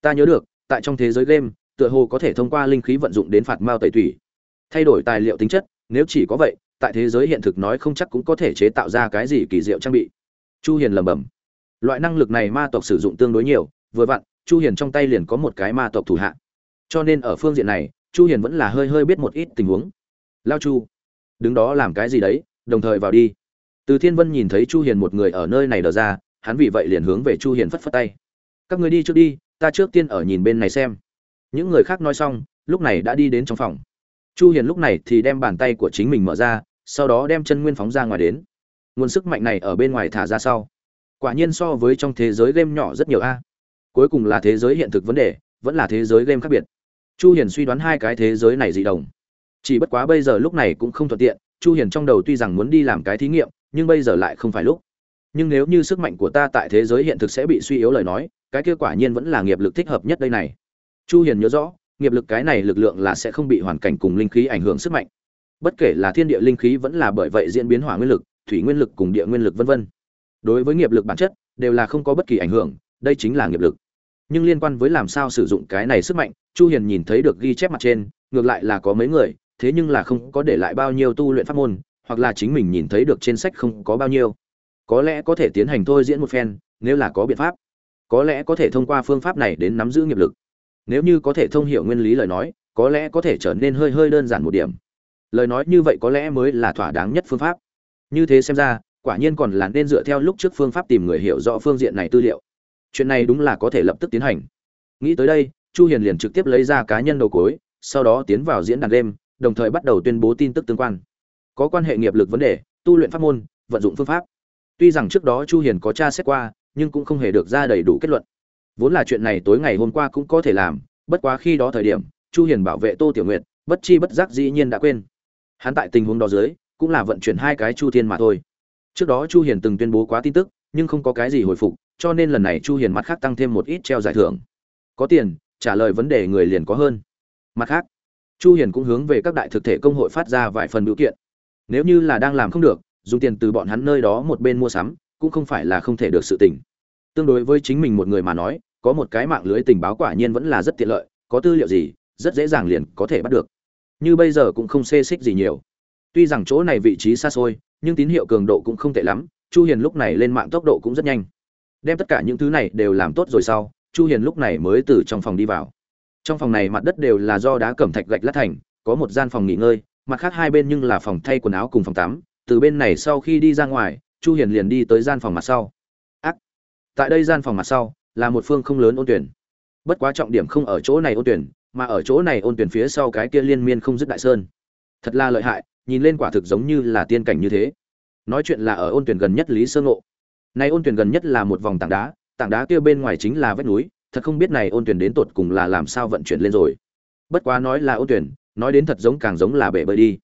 Ta nhớ được, tại trong thế giới game, tựa hồ có thể thông qua linh khí vận dụng đến phạt mao tẩy thủy thay đổi tài liệu tính chất, nếu chỉ có vậy, tại thế giới hiện thực nói không chắc cũng có thể chế tạo ra cái gì kỳ diệu trang bị. Chu hiền lẩm bẩm. Loại năng lực này ma tộc sử dụng tương đối nhiều, vừa vặn, chu hiền trong tay liền có một cái ma tộc thủ hạ cho nên ở phương diện này, chu hiền vẫn là hơi hơi biết một ít tình huống. Lao chu, đứng đó làm cái gì đấy, đồng thời vào đi. Từ thiên vân nhìn thấy chu hiền một người ở nơi này đờ ra, hắn vì vậy liền hướng về chu hiền phất phất tay. Các người đi trước đi, ta trước tiên ở nhìn bên này xem. Những người khác nói xong, lúc này đã đi đến trong phòng. Chu hiền lúc này thì đem bàn tay của chính mình mở ra, sau đó đem chân nguyên phóng ra ngoài đến. Nguồn sức mạnh này ở bên ngoài thả ra sau. Quả nhiên so với trong thế giới game nhỏ rất nhiều a. Cuối cùng là thế giới hiện thực vấn đề, vẫn là thế giới game khác biệt chu hiền suy đoán hai cái thế giới này dị đồng. Chỉ bất quá bây giờ lúc này cũng không thuận tiện, chu hiền trong đầu tuy rằng muốn đi làm cái thí nghiệm, nhưng bây giờ lại không phải lúc. Nhưng nếu như sức mạnh của ta tại thế giới hiện thực sẽ bị suy yếu lời nói, cái kia quả nhiên vẫn là nghiệp lực thích hợp nhất đây này. Chu hiền nhớ rõ, nghiệp lực cái này lực lượng là sẽ không bị hoàn cảnh cùng linh khí ảnh hưởng sức mạnh. Bất kể là thiên địa linh khí vẫn là bởi vậy diễn biến hỏa nguyên lực, thủy nguyên lực cùng địa nguyên lực vân vân. Đối với nghiệp lực bản chất, đều là không có bất kỳ ảnh hưởng, đây chính là nghiệp lực. Nhưng liên quan với làm sao sử dụng cái này sức mạnh chu hiền nhìn thấy được ghi chép mặt trên, ngược lại là có mấy người, thế nhưng là không có để lại bao nhiêu tu luyện pháp môn, hoặc là chính mình nhìn thấy được trên sách không có bao nhiêu. Có lẽ có thể tiến hành thôi diễn một phen, nếu là có biện pháp. Có lẽ có thể thông qua phương pháp này đến nắm giữ nghiệp lực. Nếu như có thể thông hiểu nguyên lý lời nói, có lẽ có thể trở nên hơi hơi đơn giản một điểm. Lời nói như vậy có lẽ mới là thỏa đáng nhất phương pháp. Như thế xem ra, quả nhiên còn là nên dựa theo lúc trước phương pháp tìm người hiểu rõ phương diện này tư liệu. Chuyện này đúng là có thể lập tức tiến hành. Nghĩ tới đây chu hiền liền trực tiếp lấy ra cá nhân đầu cuối sau đó tiến vào diễn đàn đêm đồng thời bắt đầu tuyên bố tin tức tương quan. Có quan hệ nghiệp lực vấn đề, tu luyện pháp môn, vận dụng phương pháp. Tuy rằng trước đó chu hiền có tra xét qua, nhưng cũng không hề được ra đầy đủ kết luận. Vốn là chuyện này tối ngày hôm qua cũng có thể làm, bất quá khi đó thời điểm, chu hiền bảo vệ tô tiểu nguyệt, bất chi bất giác dĩ nhiên đã quên. Hắn tại tình huống đó dưới, cũng là vận chuyển hai cái chu thiên mà thôi. Trước đó chu hiền từng tuyên bố quá tin tức, nhưng không có cái gì hồi phục, cho nên lần này chu hiền mặt khác tăng thêm một ít treo giải thưởng. Có tiền trả lời vấn đề người liền có hơn. Mặt khác, chu hiền cũng hướng về các đại thực thể công hội phát ra vài phần biểu kiện. Nếu như là đang làm không được, dùng tiền từ bọn hắn nơi đó một bên mua sắm, cũng không phải là không thể được sự tình. Tương đối với chính mình một người mà nói, có một cái mạng lưới tình báo quả nhiên vẫn là rất tiện lợi, có tư liệu gì, rất dễ dàng liền có thể bắt được. Như bây giờ cũng không xê xích gì nhiều. Tuy rằng chỗ này vị trí xa xôi, nhưng tín hiệu cường độ cũng không tệ lắm, chu hiền lúc này lên mạng tốc độ cũng rất nhanh. Đem tất cả những thứ này đều làm tốt rồi sau chu hiền lúc này mới từ trong phòng đi vào. Trong phòng này mặt đất đều là do đá cẩm thạch gạch lát thành, có một gian phòng nghỉ ngơi, mặt khác hai bên nhưng là phòng thay quần áo cùng phòng tắm. Từ bên này sau khi đi ra ngoài, chu hiền liền đi tới gian phòng mặt sau. Ác! Tại đây gian phòng mặt sau, là một phương không lớn ôn tuyển. Bất quá trọng điểm không ở chỗ này ôn tuyển, mà ở chỗ này ôn tuyển phía sau cái kia liên miên không dứt đại sơn. Thật là lợi hại, nhìn lên quả thực giống như là tiên cảnh như thế. Nói chuyện là ở ôn tuyển gần nhất lý sơ ngộ. Này ôn tuyển gần nhất là một vòng tảng đá tảng đá kia bên ngoài chính là vách núi, thật không biết này ôn tuyển đến tột cùng là làm sao vận chuyển lên rồi. Bất quá nói là ôn tuyển, nói đến thật giống càng giống là bể bơi đi.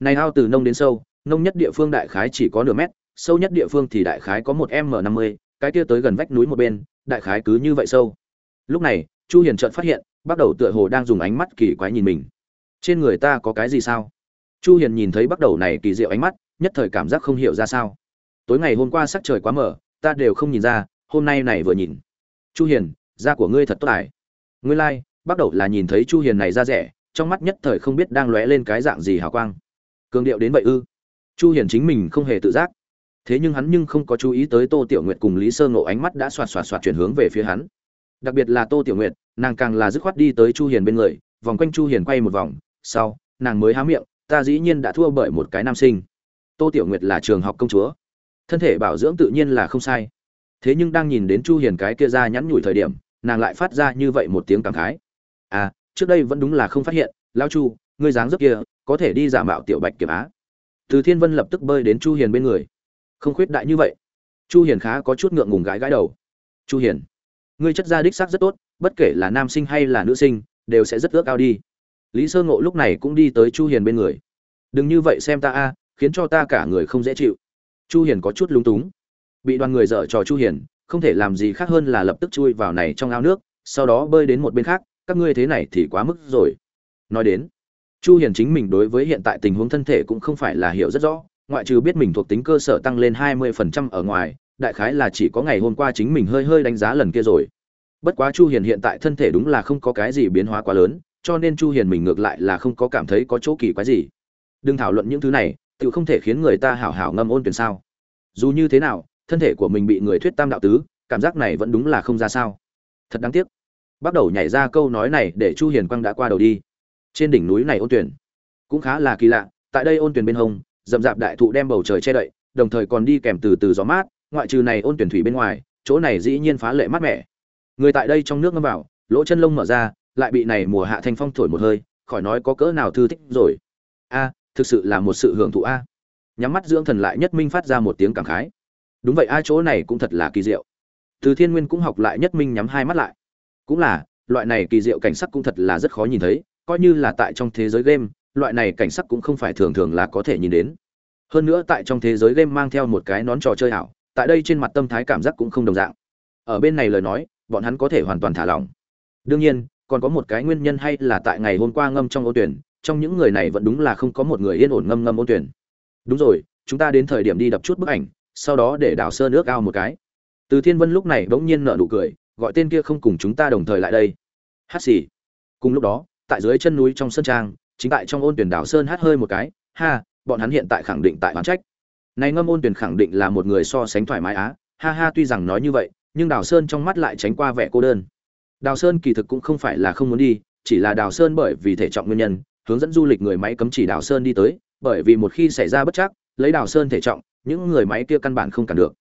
Này ao từ nông đến sâu, nông nhất địa phương đại khái chỉ có nửa mét, sâu nhất địa phương thì đại khái có một m năm mươi, cái kia tới gần vách núi một bên, đại khái cứ như vậy sâu. Lúc này, chu hiền chợt phát hiện, bắt đầu tựa hồ đang dùng ánh mắt kỳ quái nhìn mình. Trên người ta có cái gì sao? Chu hiền nhìn thấy bắt đầu này kỳ diệu ánh mắt, nhất thời cảm giác không hiểu ra sao. Tối ngày hôm qua sắc trời quá mở ta đều không nhìn ra hôm nay này vừa nhìn. Chu hiền da của ngươi thật tốt tài ngươi lai like, bắt đầu là nhìn thấy chu hiền này da rẻ trong mắt nhất thời không biết đang lóe lên cái dạng gì hào quang. Cường điệu đến vậy ư? Chu hiền chính mình không hề tự giác. Thế nhưng hắn nhưng không có chú ý tới tô tiểu nguyệt cùng lý sơ ngộ ánh mắt đã xoạt xoạt xoạt chuyển hướng về phía hắn. Đặc biệt là tô tiểu nguyệt nàng càng là dứt khoát đi tới chu hiền bên người vòng quanh chu hiền quay một vòng sau nàng mới há miệng ta dĩ nhiên đã thua bởi một cái nam sinh. Tô tiểu nguyệt là trường học công chúa. Thân thể bảo dưỡng tự nhiên là không sai thế nhưng đang nhìn đến chu hiền cái kia ra nhắn nhủi thời điểm, nàng lại phát ra như vậy một tiếng cảm khái. À trước đây vẫn đúng là không phát hiện lão chu, ngươi dáng dấp kia, có thể đi giả mạo tiểu bạch kiểm á. Từ thiên vân lập tức bơi đến chu hiền bên người. Không khuyết đại như vậy. Chu hiền khá có chút ngượng ngùng gãi gãi đầu. Chu hiền, ngươi chất gia đích xác rất tốt, bất kể là nam sinh hay là nữ sinh, đều sẽ rất ước ao đi. Lý sơ ngộ lúc này cũng đi tới chu hiền bên người. Đừng như vậy xem ta a, khiến cho ta cả người không dễ chịu. Chu hiền có chút lúng túng bị đoàn người dở trò chu hiền, không thể làm gì khác hơn là lập tức chui vào này trong ao nước, sau đó bơi đến một bên khác, các ngươi thế này thì quá mức rồi. Nói đến, chu hiền chính mình đối với hiện tại tình huống thân thể cũng không phải là hiểu rất rõ, ngoại trừ biết mình thuộc tính cơ sở tăng lên 20% ở ngoài, đại khái là chỉ có ngày hôm qua chính mình hơi hơi đánh giá lần kia rồi. Bất quá chu hiền hiện tại thân thể đúng là không có cái gì biến hóa quá lớn, cho nên chu hiền mình ngược lại là không có cảm thấy có chỗ kỳ quái gì. Đừng thảo luận những thứ này tự không thể khiến người ta hảo hảo ngâm ôn tuyển sao. Dù như thế nào thân thể của mình bị người thuyết tam đạo tứ, cảm giác này vẫn đúng là không ra sao. Thật đáng tiếc. Bắt đầu nhảy ra câu nói này để chu hiền quang đã qua đầu đi. Trên đỉnh núi này ôn tuyển. Cũng khá là kỳ lạ, tại đây ôn tuyển bên hông, rậm rạp đại thụ đem bầu trời che đậy, đồng thời còn đi kèm từ từ gió mát, ngoại trừ này ôn tuyển thủy bên ngoài, chỗ này dĩ nhiên phá lệ mát mẻ. Người tại đây trong nước ngâm vào, lỗ chân lông mở ra, lại bị này mùa hạ thanh phong thổi một hơi, khỏi nói có cỡ nào thư thích rồi. A, thực sự là một sự hưởng thụ a. Nhắm mắt dưỡng thần lại nhất minh phát ra một tiếng cảm khái đúng vậy a chỗ này cũng thật là kỳ diệu. Từ thiên nguyên cũng học lại nhất minh nhắm hai mắt lại. Cũng là, loại này kỳ diệu cảnh sắc cũng thật là rất khó nhìn thấy, coi như là tại trong thế giới game, loại này cảnh sắc cũng không phải thường thường là có thể nhìn đến. Hơn nữa tại trong thế giới game mang theo một cái nón trò chơi ảo, tại đây trên mặt tâm thái cảm giác cũng không đồng dạng. Ở bên này lời nói, bọn hắn có thể hoàn toàn thả lỏng. Đương nhiên, còn có một cái nguyên nhân hay là tại ngày hôm qua ngâm trong ô tuyển, trong những người này vẫn đúng là không có một người yên ổn ngâm ngâm ô tuyển. Đúng rồi, chúng ta đến thời điểm đi đập chút bức ảnh sau đó để đào sơ nước ao một cái. Từ thiên vân lúc này bỗng nhiên nở nụ cười, gọi tên kia không cùng chúng ta đồng thời lại đây. Hát xì. Cùng lúc đó, tại dưới chân núi trong sơn trang, chính tại trong ôn tuyển đào sơn hát hơi một cái, ha, bọn hắn hiện tại khẳng định tại oán trách. Này ngâm ôn tuyển khẳng định là một người so sánh thoải mái á, ha ha, tuy rằng nói như vậy, nhưng đào sơn trong mắt lại tránh qua vẻ cô đơn. Đào sơn kỳ thực cũng không phải là không muốn đi, chỉ là đào sơn bởi vì thể trọng nguyên nhân, hướng dẫn du lịch người máy cấm chỉ đào sơn đi tới, bởi vì một khi xảy ra bất chắc, lấy đào sơn thể trọng những người máy kia căn bản không cản được.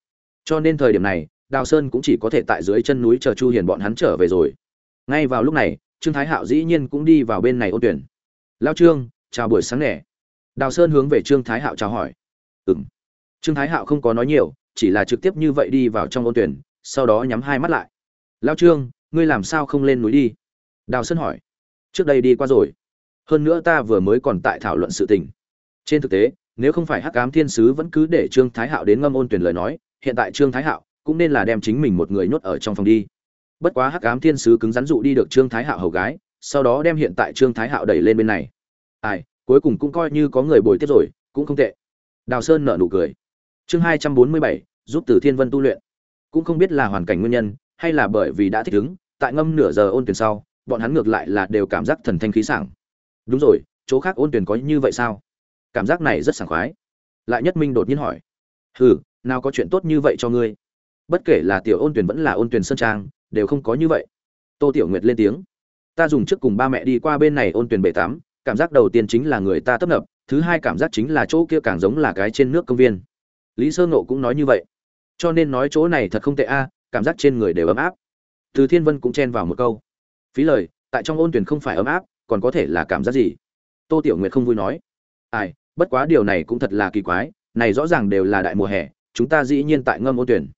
Cho nên thời điểm này, đào sơn cũng chỉ có thể tại dưới chân núi chờ chu hiền bọn hắn trở về rồi. Ngay vào lúc này, trương thái hạo dĩ nhiên cũng đi vào bên này ôn tuyển. Lao trương, chào buổi sáng nè. Đào sơn hướng về trương thái hạo chào hỏi. Ừm. Trương thái hạo không có nói nhiều, chỉ là trực tiếp như vậy đi vào trong ôn tuyển, sau đó nhắm hai mắt lại. Lao trương, ngươi làm sao không lên núi đi? Đào sơn hỏi. Trước đây đi qua rồi. Hơn nữa ta vừa mới còn tại thảo luận sự tình. Trên thực tế nếu không phải hắc ám thiên sứ vẫn cứ để trương thái hạo đến ngâm ôn tuyển lời nói, hiện tại trương thái hạo cũng nên là đem chính mình một người nhốt ở trong phòng đi. Bất quá hắc ám thiên sứ cứng rắn dụ đi được trương thái hạo hầu gái, sau đó đem hiện tại trương thái hạo đẩy lên bên này. Ai, cuối cùng cũng coi như có người bồi tiếp rồi, cũng không tệ. Đào sơn nở nụ cười. Chương hai trăm bốn mươi bảy, giúp tử thiên vân tu luyện. Cũng không biết là hoàn cảnh nguyên nhân, hay là bởi vì đã thích ứng, tại ngâm nửa giờ ôn tuyển sau, bọn hắn ngược lại là đều cảm giác thần thanh khí sảng. Đúng rồi, chỗ khác ôn tuyển có như vậy sao? Cảm giác này rất sảng khoái. Lại nhất minh đột nhiên hỏi, hừ, nào có chuyện tốt như vậy cho ngươi? Bất kể là tiểu ôn tuyển vẫn là ôn tuyển sơn trang, đều không có như vậy. Tô tiểu nguyệt lên tiếng, ta dùng trước cùng ba mẹ đi qua bên này ôn tuyển bể tắm, cảm giác đầu tiên chính là người ta tấp nập, thứ hai cảm giác chính là chỗ kia càng giống là cái trên nước công viên. Lý sơ nộ cũng nói như vậy. Cho nên nói chỗ này thật không tệ a, cảm giác trên người đều ấm áp. Từ thiên vân cũng chen vào một câu, phí lời, tại trong ôn tuyển không phải ấm áp, còn có thể là cảm giác gì? Tô tiểu nguyệt không vui nói, ai bất quá điều này cũng thật là kỳ quái, này rõ ràng đều là đại mùa hè, chúng ta dĩ nhiên tại ngâm ôn tuyển.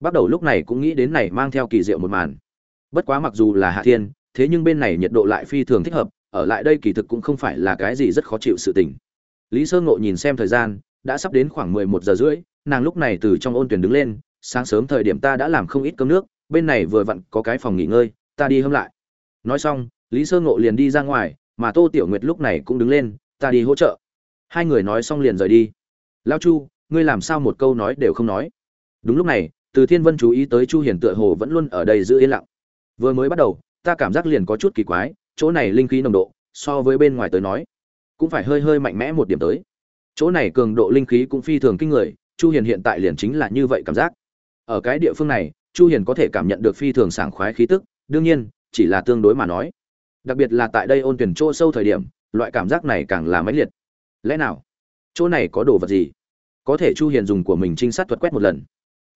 Bắt đầu lúc này cũng nghĩ đến này mang theo kỳ diệu một màn. Bất quá mặc dù là hạ thiên, thế nhưng bên này nhiệt độ lại phi thường thích hợp, ở lại đây kỳ thực cũng không phải là cái gì rất khó chịu sự tình. Lý sơ ngộ nhìn xem thời gian, đã sắp đến khoảng mười một giờ rưỡi, nàng lúc này từ trong ôn tuyển đứng lên, sáng sớm thời điểm ta đã làm không ít cơm nước, bên này vừa vặn có cái phòng nghỉ ngơi, ta đi hâm lại. Nói xong, lý sơ ngộ liền đi ra ngoài, mà tô tiểu nguyệt lúc này cũng đứng lên, ta đi hỗ trợ hai người nói xong liền rời đi. Lao chu, ngươi làm sao một câu nói đều không nói? Đúng lúc này, từ thiên vân chú ý tới chu hiền tựa hồ vẫn luôn ở đây giữ yên lặng. Vừa mới bắt đầu, ta cảm giác liền có chút kỳ quái, chỗ này linh khí nồng độ, so với bên ngoài tới nói, cũng phải hơi hơi mạnh mẽ một điểm tới. Chỗ này cường độ linh khí cũng phi thường kinh người, chu hiền hiện tại liền chính là như vậy cảm giác. Ở cái địa phương này, chu hiền có thể cảm nhận được phi thường sảng khoái khí tức, đương nhiên, chỉ là tương đối mà nói. Đặc biệt là tại đây ôn tuyển chỗ sâu thời điểm, loại cảm giác này càng là mãnh liệt lẽ nào? Chỗ này có đồ vật gì? Có thể chu hiền dùng của mình trinh sát thuật quét một lần.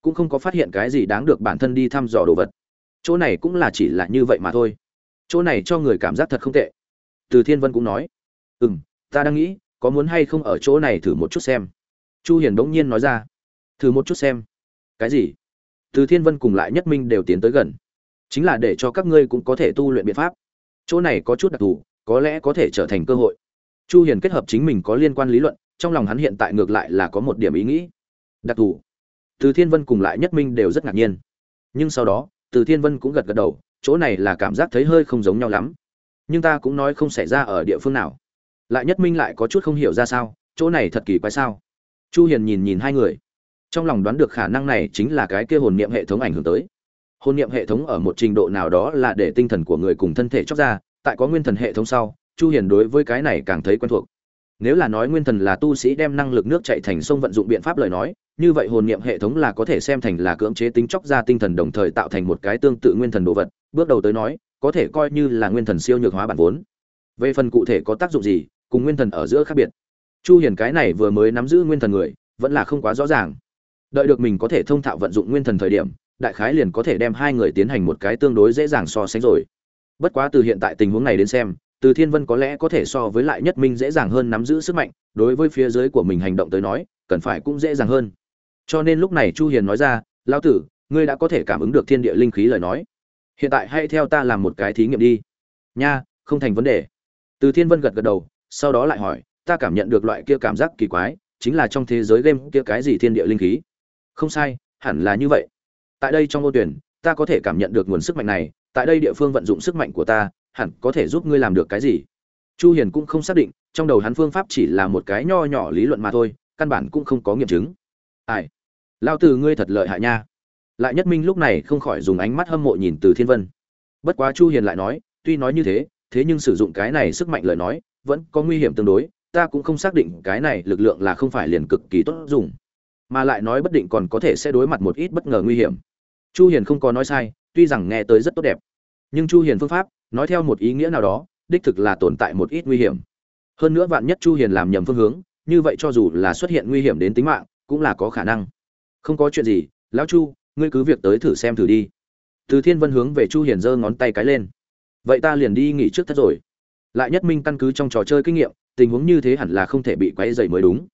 Cũng không có phát hiện cái gì đáng được bản thân đi thăm dò đồ vật. Chỗ này cũng là chỉ là như vậy mà thôi. Chỗ này cho người cảm giác thật không tệ. Từ thiên vân cũng nói. Ừ m ta đang nghĩ, có muốn hay không ở chỗ này thử một chút xem. Chu hiền bỗng nhiên nói ra. Thử một chút xem. Cái gì? Từ thiên vân cùng lại nhất minh đều tiến tới gần. Chính là để cho các ngươi cũng có thể tu luyện biện pháp. Chỗ này có chút đặc thù, có lẽ có thể trở thành cơ hội chu hiền kết hợp chính mình có liên quan lý luận, trong lòng hắn hiện tại ngược lại là có một điểm ý nghĩ. Đặc thù, từ thiên vân cùng lại nhất minh đều rất ngạc nhiên. Nhưng sau đó, từ thiên vân cũng gật gật đầu, chỗ này là cảm giác thấy hơi không giống nhau lắm. Nhưng ta cũng nói không xảy ra ở địa phương nào. Lại nhất minh lại có chút không hiểu ra sao, chỗ này thật kỳ quái sao? Chu hiền nhìn nhìn hai người. Trong lòng đoán được khả năng này chính là cái kia hồn niệm hệ thống ảnh hưởng tới. Hồn niệm hệ thống ở một trình độ nào đó là để tinh thần của người cùng thân thể chóc ra, tại có nguyên thần hệ thống sau chu hiền đối với cái này càng thấy quen thuộc. Nếu là nói nguyên thần là tu sĩ đem năng lực nước chạy thành sông vận dụng biện pháp lời nói, như vậy hồn niệm hệ thống là có thể xem thành là cưỡng chế tính chóc ra tinh thần đồng thời tạo thành một cái tương tự nguyên thần đồ vật. Bước đầu tới nói, có thể coi như là nguyên thần siêu nhược hóa bản vốn. Về phần cụ thể có tác dụng gì, cùng nguyên thần ở giữa khác biệt. Chu hiền cái này vừa mới nắm giữ nguyên thần người, vẫn là không quá rõ ràng. Đợi được mình có thể thông thạo vận dụng nguyên thần thời điểm, đại khái liền có thể đem hai người tiến hành một cái tương đối dễ dàng so sánh rồi. Bất quá từ hiện tại tình huống này đến xem từ thiên vân có lẽ có thể so với lại nhất minh dễ dàng hơn nắm giữ sức mạnh, đối với phía dưới của mình hành động tới nói, cần phải cũng dễ dàng hơn. Cho nên lúc này chu hiền nói ra, lão tử, ngươi đã có thể cảm ứng được thiên địa linh khí lời nói. Hiện tại hãy theo ta làm một cái thí nghiệm đi. Nha, không thành vấn đề. Từ thiên vân gật gật đầu, sau đó lại hỏi, ta cảm nhận được loại kia cảm giác kỳ quái, chính là trong thế giới game kia cái gì thiên địa linh khí? Không sai, hẳn là như vậy. Tại đây trong ô tuyển, ta có thể cảm nhận được nguồn sức mạnh này, tại đây địa phương vận dụng sức mạnh của ta hẳn có thể giúp ngươi làm được cái gì? Chu hiền cũng không xác định, trong đầu hắn phương pháp chỉ là một cái nho nhỏ lý luận mà thôi, căn bản cũng không có nghiệm chứng. Ai? Lao từ ngươi thật lợi hại nha. Lại nhất minh lúc này không khỏi dùng ánh mắt hâm mộ nhìn từ thiên vân. Bất quá chu hiền lại nói, tuy nói như thế thế nhưng sử dụng cái này sức mạnh lời nói, vẫn có nguy hiểm tương đối, ta cũng không xác định cái này lực lượng là không phải liền cực kỳ tốt dùng. Mà lại nói bất định còn có thể sẽ đối mặt một ít bất ngờ nguy hiểm. Chu hiền không có nói sai, tuy rằng nghe tới rất tốt đẹp. Nhưng chu hiền phương pháp nói theo một ý nghĩa nào đó, đích thực là tồn tại một ít nguy hiểm. Hơn nữa vạn nhất chu hiền làm nhầm phương hướng, như vậy cho dù là xuất hiện nguy hiểm đến tính mạng, cũng là có khả năng. Không có chuyện gì, lão chu, ngươi cứ việc tới thử xem thử đi. Từ thiên vân hướng về chu hiền giơ ngón tay cái lên. Vậy ta liền đi nghỉ trước thất rồi. Lại nhất minh căn cứ trong trò chơi kinh nghiệm, tình huống như thế hẳn là không thể bị quấy rầy mới đúng.